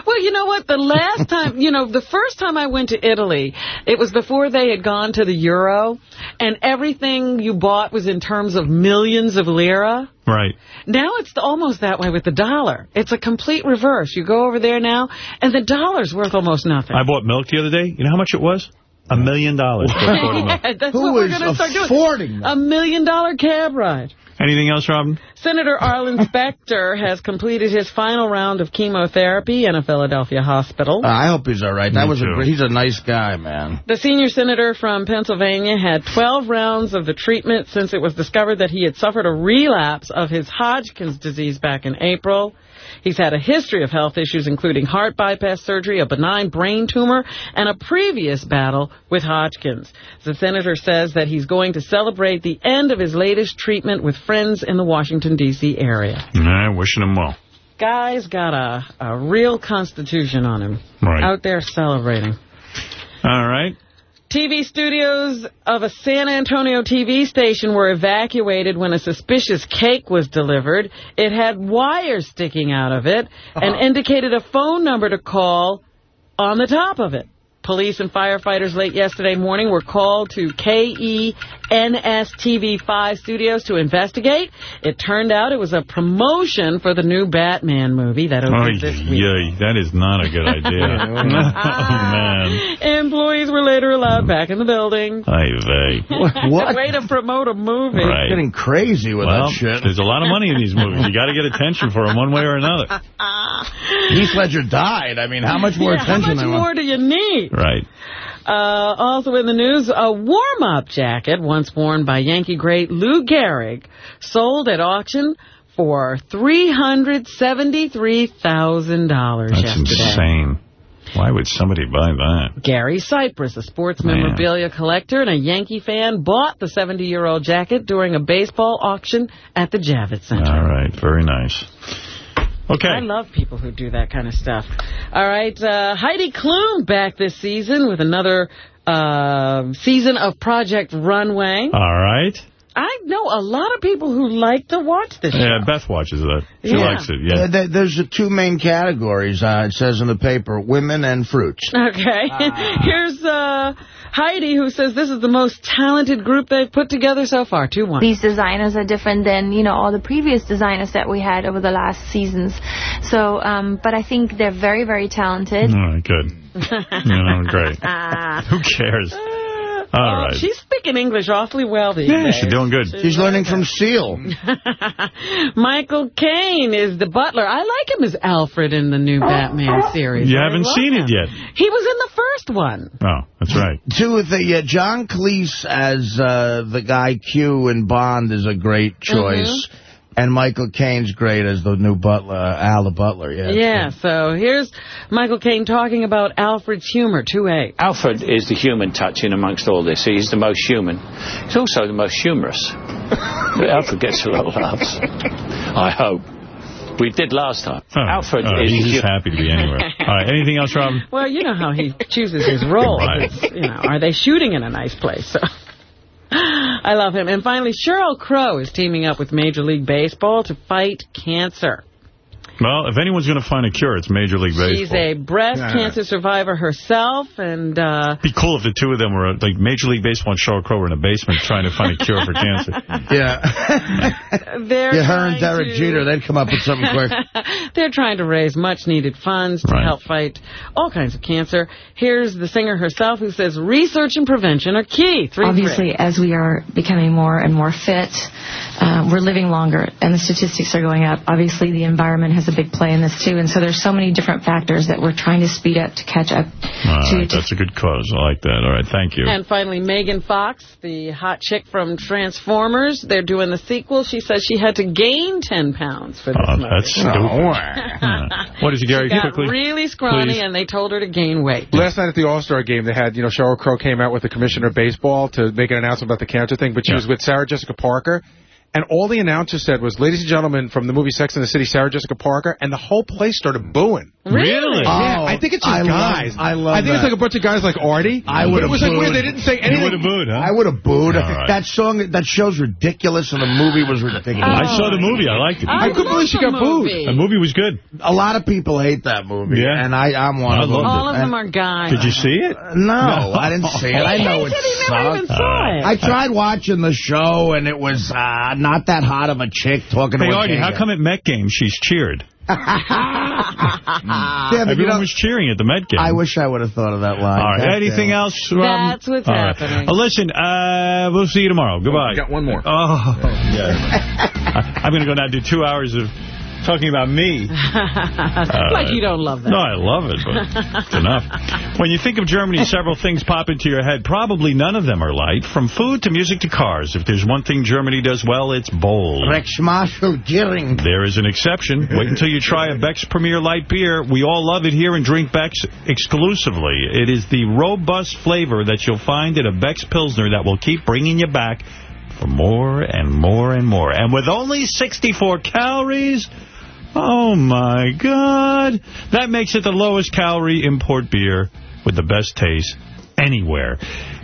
Well, you know what? The last time, you know, the first time I went to Italy, it was before they had gone to the euro, and everything you bought was in terms of millions of lira. Right. Now it's almost that way with the dollar. It's a complete reverse. You go over there now, and the dollar's worth almost nothing. I bought milk the other day. You know how much it was? A million dollars for a quart of milk. That's Who what we're going to start doing. affording A million dollar cab ride. Anything else, Robin? Senator Arlen Specter has completed his final round of chemotherapy in a Philadelphia hospital. Uh, I hope he's all right. That was a too. great, he's a nice guy, man. The senior senator from Pennsylvania had 12 rounds of the treatment since it was discovered that he had suffered a relapse of his Hodgkin's disease back in April. He's had a history of health issues, including heart bypass surgery, a benign brain tumor, and a previous battle with Hodgkin's. The senator says that he's going to celebrate the end of his latest treatment with friends in the Washington, D.C. area. Nah, wishing him well. Guy's got a, a real constitution on him. Right. Out there celebrating. All right. TV studios of a San Antonio TV station were evacuated when a suspicious cake was delivered. It had wires sticking out of it and uh-huh. indicated a phone number to call on the top of it. Police and firefighters late yesterday morning were called to E KENS TV5 studios to investigate. It turned out it was a promotion for the new Batman movie that Oh, opened this week. yay. That is not a good idea. oh, man. Ah, employees were later allowed back in the building. Ay vey. What? Way to promote a movie. Right. Getting crazy with Well, that shit. there's a lot of money in these movies. You got to get attention for them one way or another. Heath Ledger died. I mean, how much more Yeah, how attention? much they want? more do you need? Right. Uh, also in the news, a warm-up jacket, once worn by Yankee great Lou Gehrig, sold at auction for $373,000 That's yesterday. insane. Why would somebody buy that? Gary Cypres, a sports Man. memorabilia collector and a Yankee fan, bought the 70-year-old jacket during a baseball auction at the Javits Center. All right. Very nice. Okay. I love people who do that kind of stuff. All right, uh, Heidi Klum back this season with another uh, season of Project Runway. All right. I know a lot of people who like to watch this Yeah, show. Beth watches that. She Yeah. likes it, yeah. Uh, there's the two main categories, uh, it says in the paper, women and fruits. Okay. Here's uh, Heidi who says this is the most talented group they've put together so far. 2-1. These designers are different than, you know, all the previous designers that we had over the last seasons. So, um, but I think they're very, very talented. All right, good. You know, great. Who cares? All Oh, right. She's speaking English awfully well these Yeah, days. she's doing good. She's learning from Seal. Michael Caine is the butler. I like him as Alfred in the new Batman series. You I haven't seen him. it yet. He was in the first one. Oh, that's right. Two of the, uh, John Cleese as uh, the guy Q in Bond is a great choice. And Michael Caine's great as the new butler, uh, Al the butler, yeah. Yeah, so here's Michael Caine talking about Alfred's humor, 2A. Alfred is the human touch in amongst all this. He's the most human. He's also the most humorous. Alfred gets a lot of laughs. I hope. We did last time. Alfred Oh, is he's just happy to be anywhere. All right, anything else, Robin? Well, you know how he chooses his role. Right. You know, are they shooting in a nice place? So. I love him. And finally, Sheryl Crow is teaming up with Major League Baseball to fight cancer. Well, if anyone's going to find a cure, it's Major League Baseball. She's a breast Yeah. cancer survivor herself, and uh, It'd be cool if the two of them were, like, Major League Baseball and Sheryl Crow were in a basement trying to find a cure for cancer. Yeah. they're yeah, her and Derek to- Jeter, they'd come up with something quick. They're trying to raise much-needed funds to Right. help fight all kinds of cancer. Here's the singer herself who says research and prevention are key. Three Obviously, as we are becoming more and more fit, uh, we're living longer, and the statistics are going up. Obviously, the environment has a big play in this, too, and so there's so many different factors that we're trying to speed up to catch up All to. right, that's a good cause. I like that. All right, thank you. And finally, Megan Fox, the hot chick from Transformers. They're doing the sequel. She says she had to gain 10 pounds for this Oh, movie. that's stupid. What is it, Gary? She got quickly? really scrawny, Please. and they told her to gain weight. Last night at the All-Star game, they had, you know, Sheryl Crow came out with the commissioner of baseball to make an announcement about the cancer thing, but she was with Sarah Jessica Parker. And all the announcer said was, ladies and gentlemen, from the movie Sex and the City, Sarah Jessica Parker, and the whole place started booing. Really? Yeah, Oh, I think it's just I love- guys. I love I think it's like a bunch of guys like Artie. I But would It have was like weird. They didn't say anything. You would have booed, huh? I would have booed. All right. That song, that show's ridiculous, and the movie was ridiculous. I saw the movie. I liked it. I couldn't believe she got booed. The movie was good. A lot of people hate that movie. Yeah. And I, I'm one I of them. All of them are guys. Did you see it? No, I didn't see it. I know He it said never even saw it. I tried watching the show, and it was uh, not that hot of a chick talking Hey, to a Artie, how come at Met games she's cheered? Yeah, but you Everyone know, was cheering at the Met game. I wish I would have thought of that line. All right. Anything damn. else? um, That's what's all right. happening. Uh, listen, uh, we'll see you tomorrow. Goodbye. got one more. Oh, yeah. I'm going to go now do two hours of talking about me. like you don't love that. No, I love it, but it's enough. When you think of Germany, several things pop into your head. Probably none of them are light. From food to music to cars. If there's one thing Germany does well, it's bold. Reichsmarschall Goering. There is an exception. Wait until you try a Beck's Premier Light Beer. We all love it here and drink Beck's exclusively. It is the robust flavor that you'll find in a Beck's Pilsner that will keep bringing you back for more and more and more. And with only 64 calories, oh my God, that makes it the lowest calorie import beer with the best taste anywhere.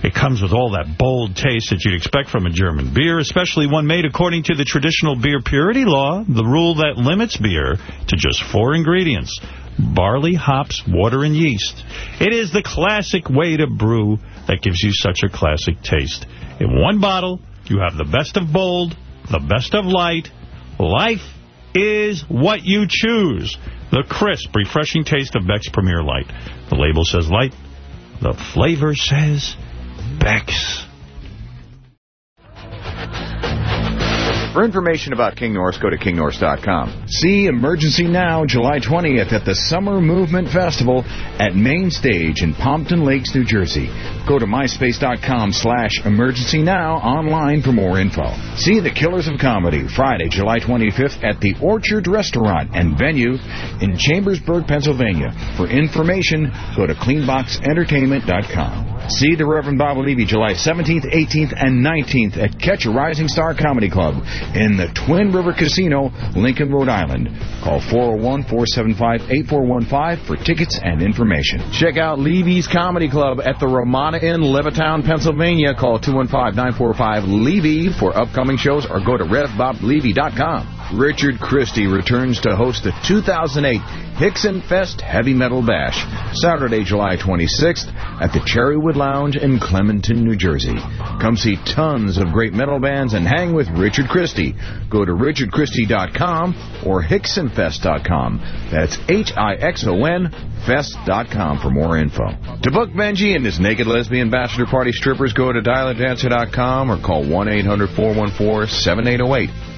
It comes with all that bold taste that you'd expect from a German beer, especially one made according to the traditional beer purity law, the rule that limits beer to just four ingredients, barley, hops, water, and yeast. It is the classic way to brew that gives you such a classic taste. In one bottle, you have the best of bold, the best of light. Life is what you choose. The crisp, refreshing taste of Beck's Premier Light. The label says light. The flavor says Beck's. For information about King Norris, go to kingnorris.com. See Emergency Now, July 20th at the Summer Movement Festival at Main Stage in Pompton Lakes, New Jersey. Go to myspace.com slash emergency now online for more info. See The Killers of Comedy Friday, July 25th at the Orchard Restaurant and venue in Chambersburg, Pennsylvania. For information, go to cleanboxentertainment.com. See the Reverend Bob Levy July 17th, 18th, and 19th at Catch a Rising Star Comedy Club in the Twin River Casino, Lincoln, Rhode Island. Call 401-475-8415 for tickets and information. Check out Levy's Comedy Club at the Ramada Inn, Levittown, Pennsylvania. Call 215-945-LEVY for upcoming shows or go to RevBobLevy.com. Richard Christie returns to host the 2008 Hixon Fest Heavy Metal Bash, Saturday, July 26th at the Cherrywood Lounge in Clementon, New Jersey. Come see tons of great metal bands and hang with Richard Christie. Go to richardchristie.com or hixonfest.com. That's H-I-X-O-N fest.com for more info. To book Benjy and his naked lesbian bachelor party strippers, go to dialaddancer.com or call 1-800-414-7808.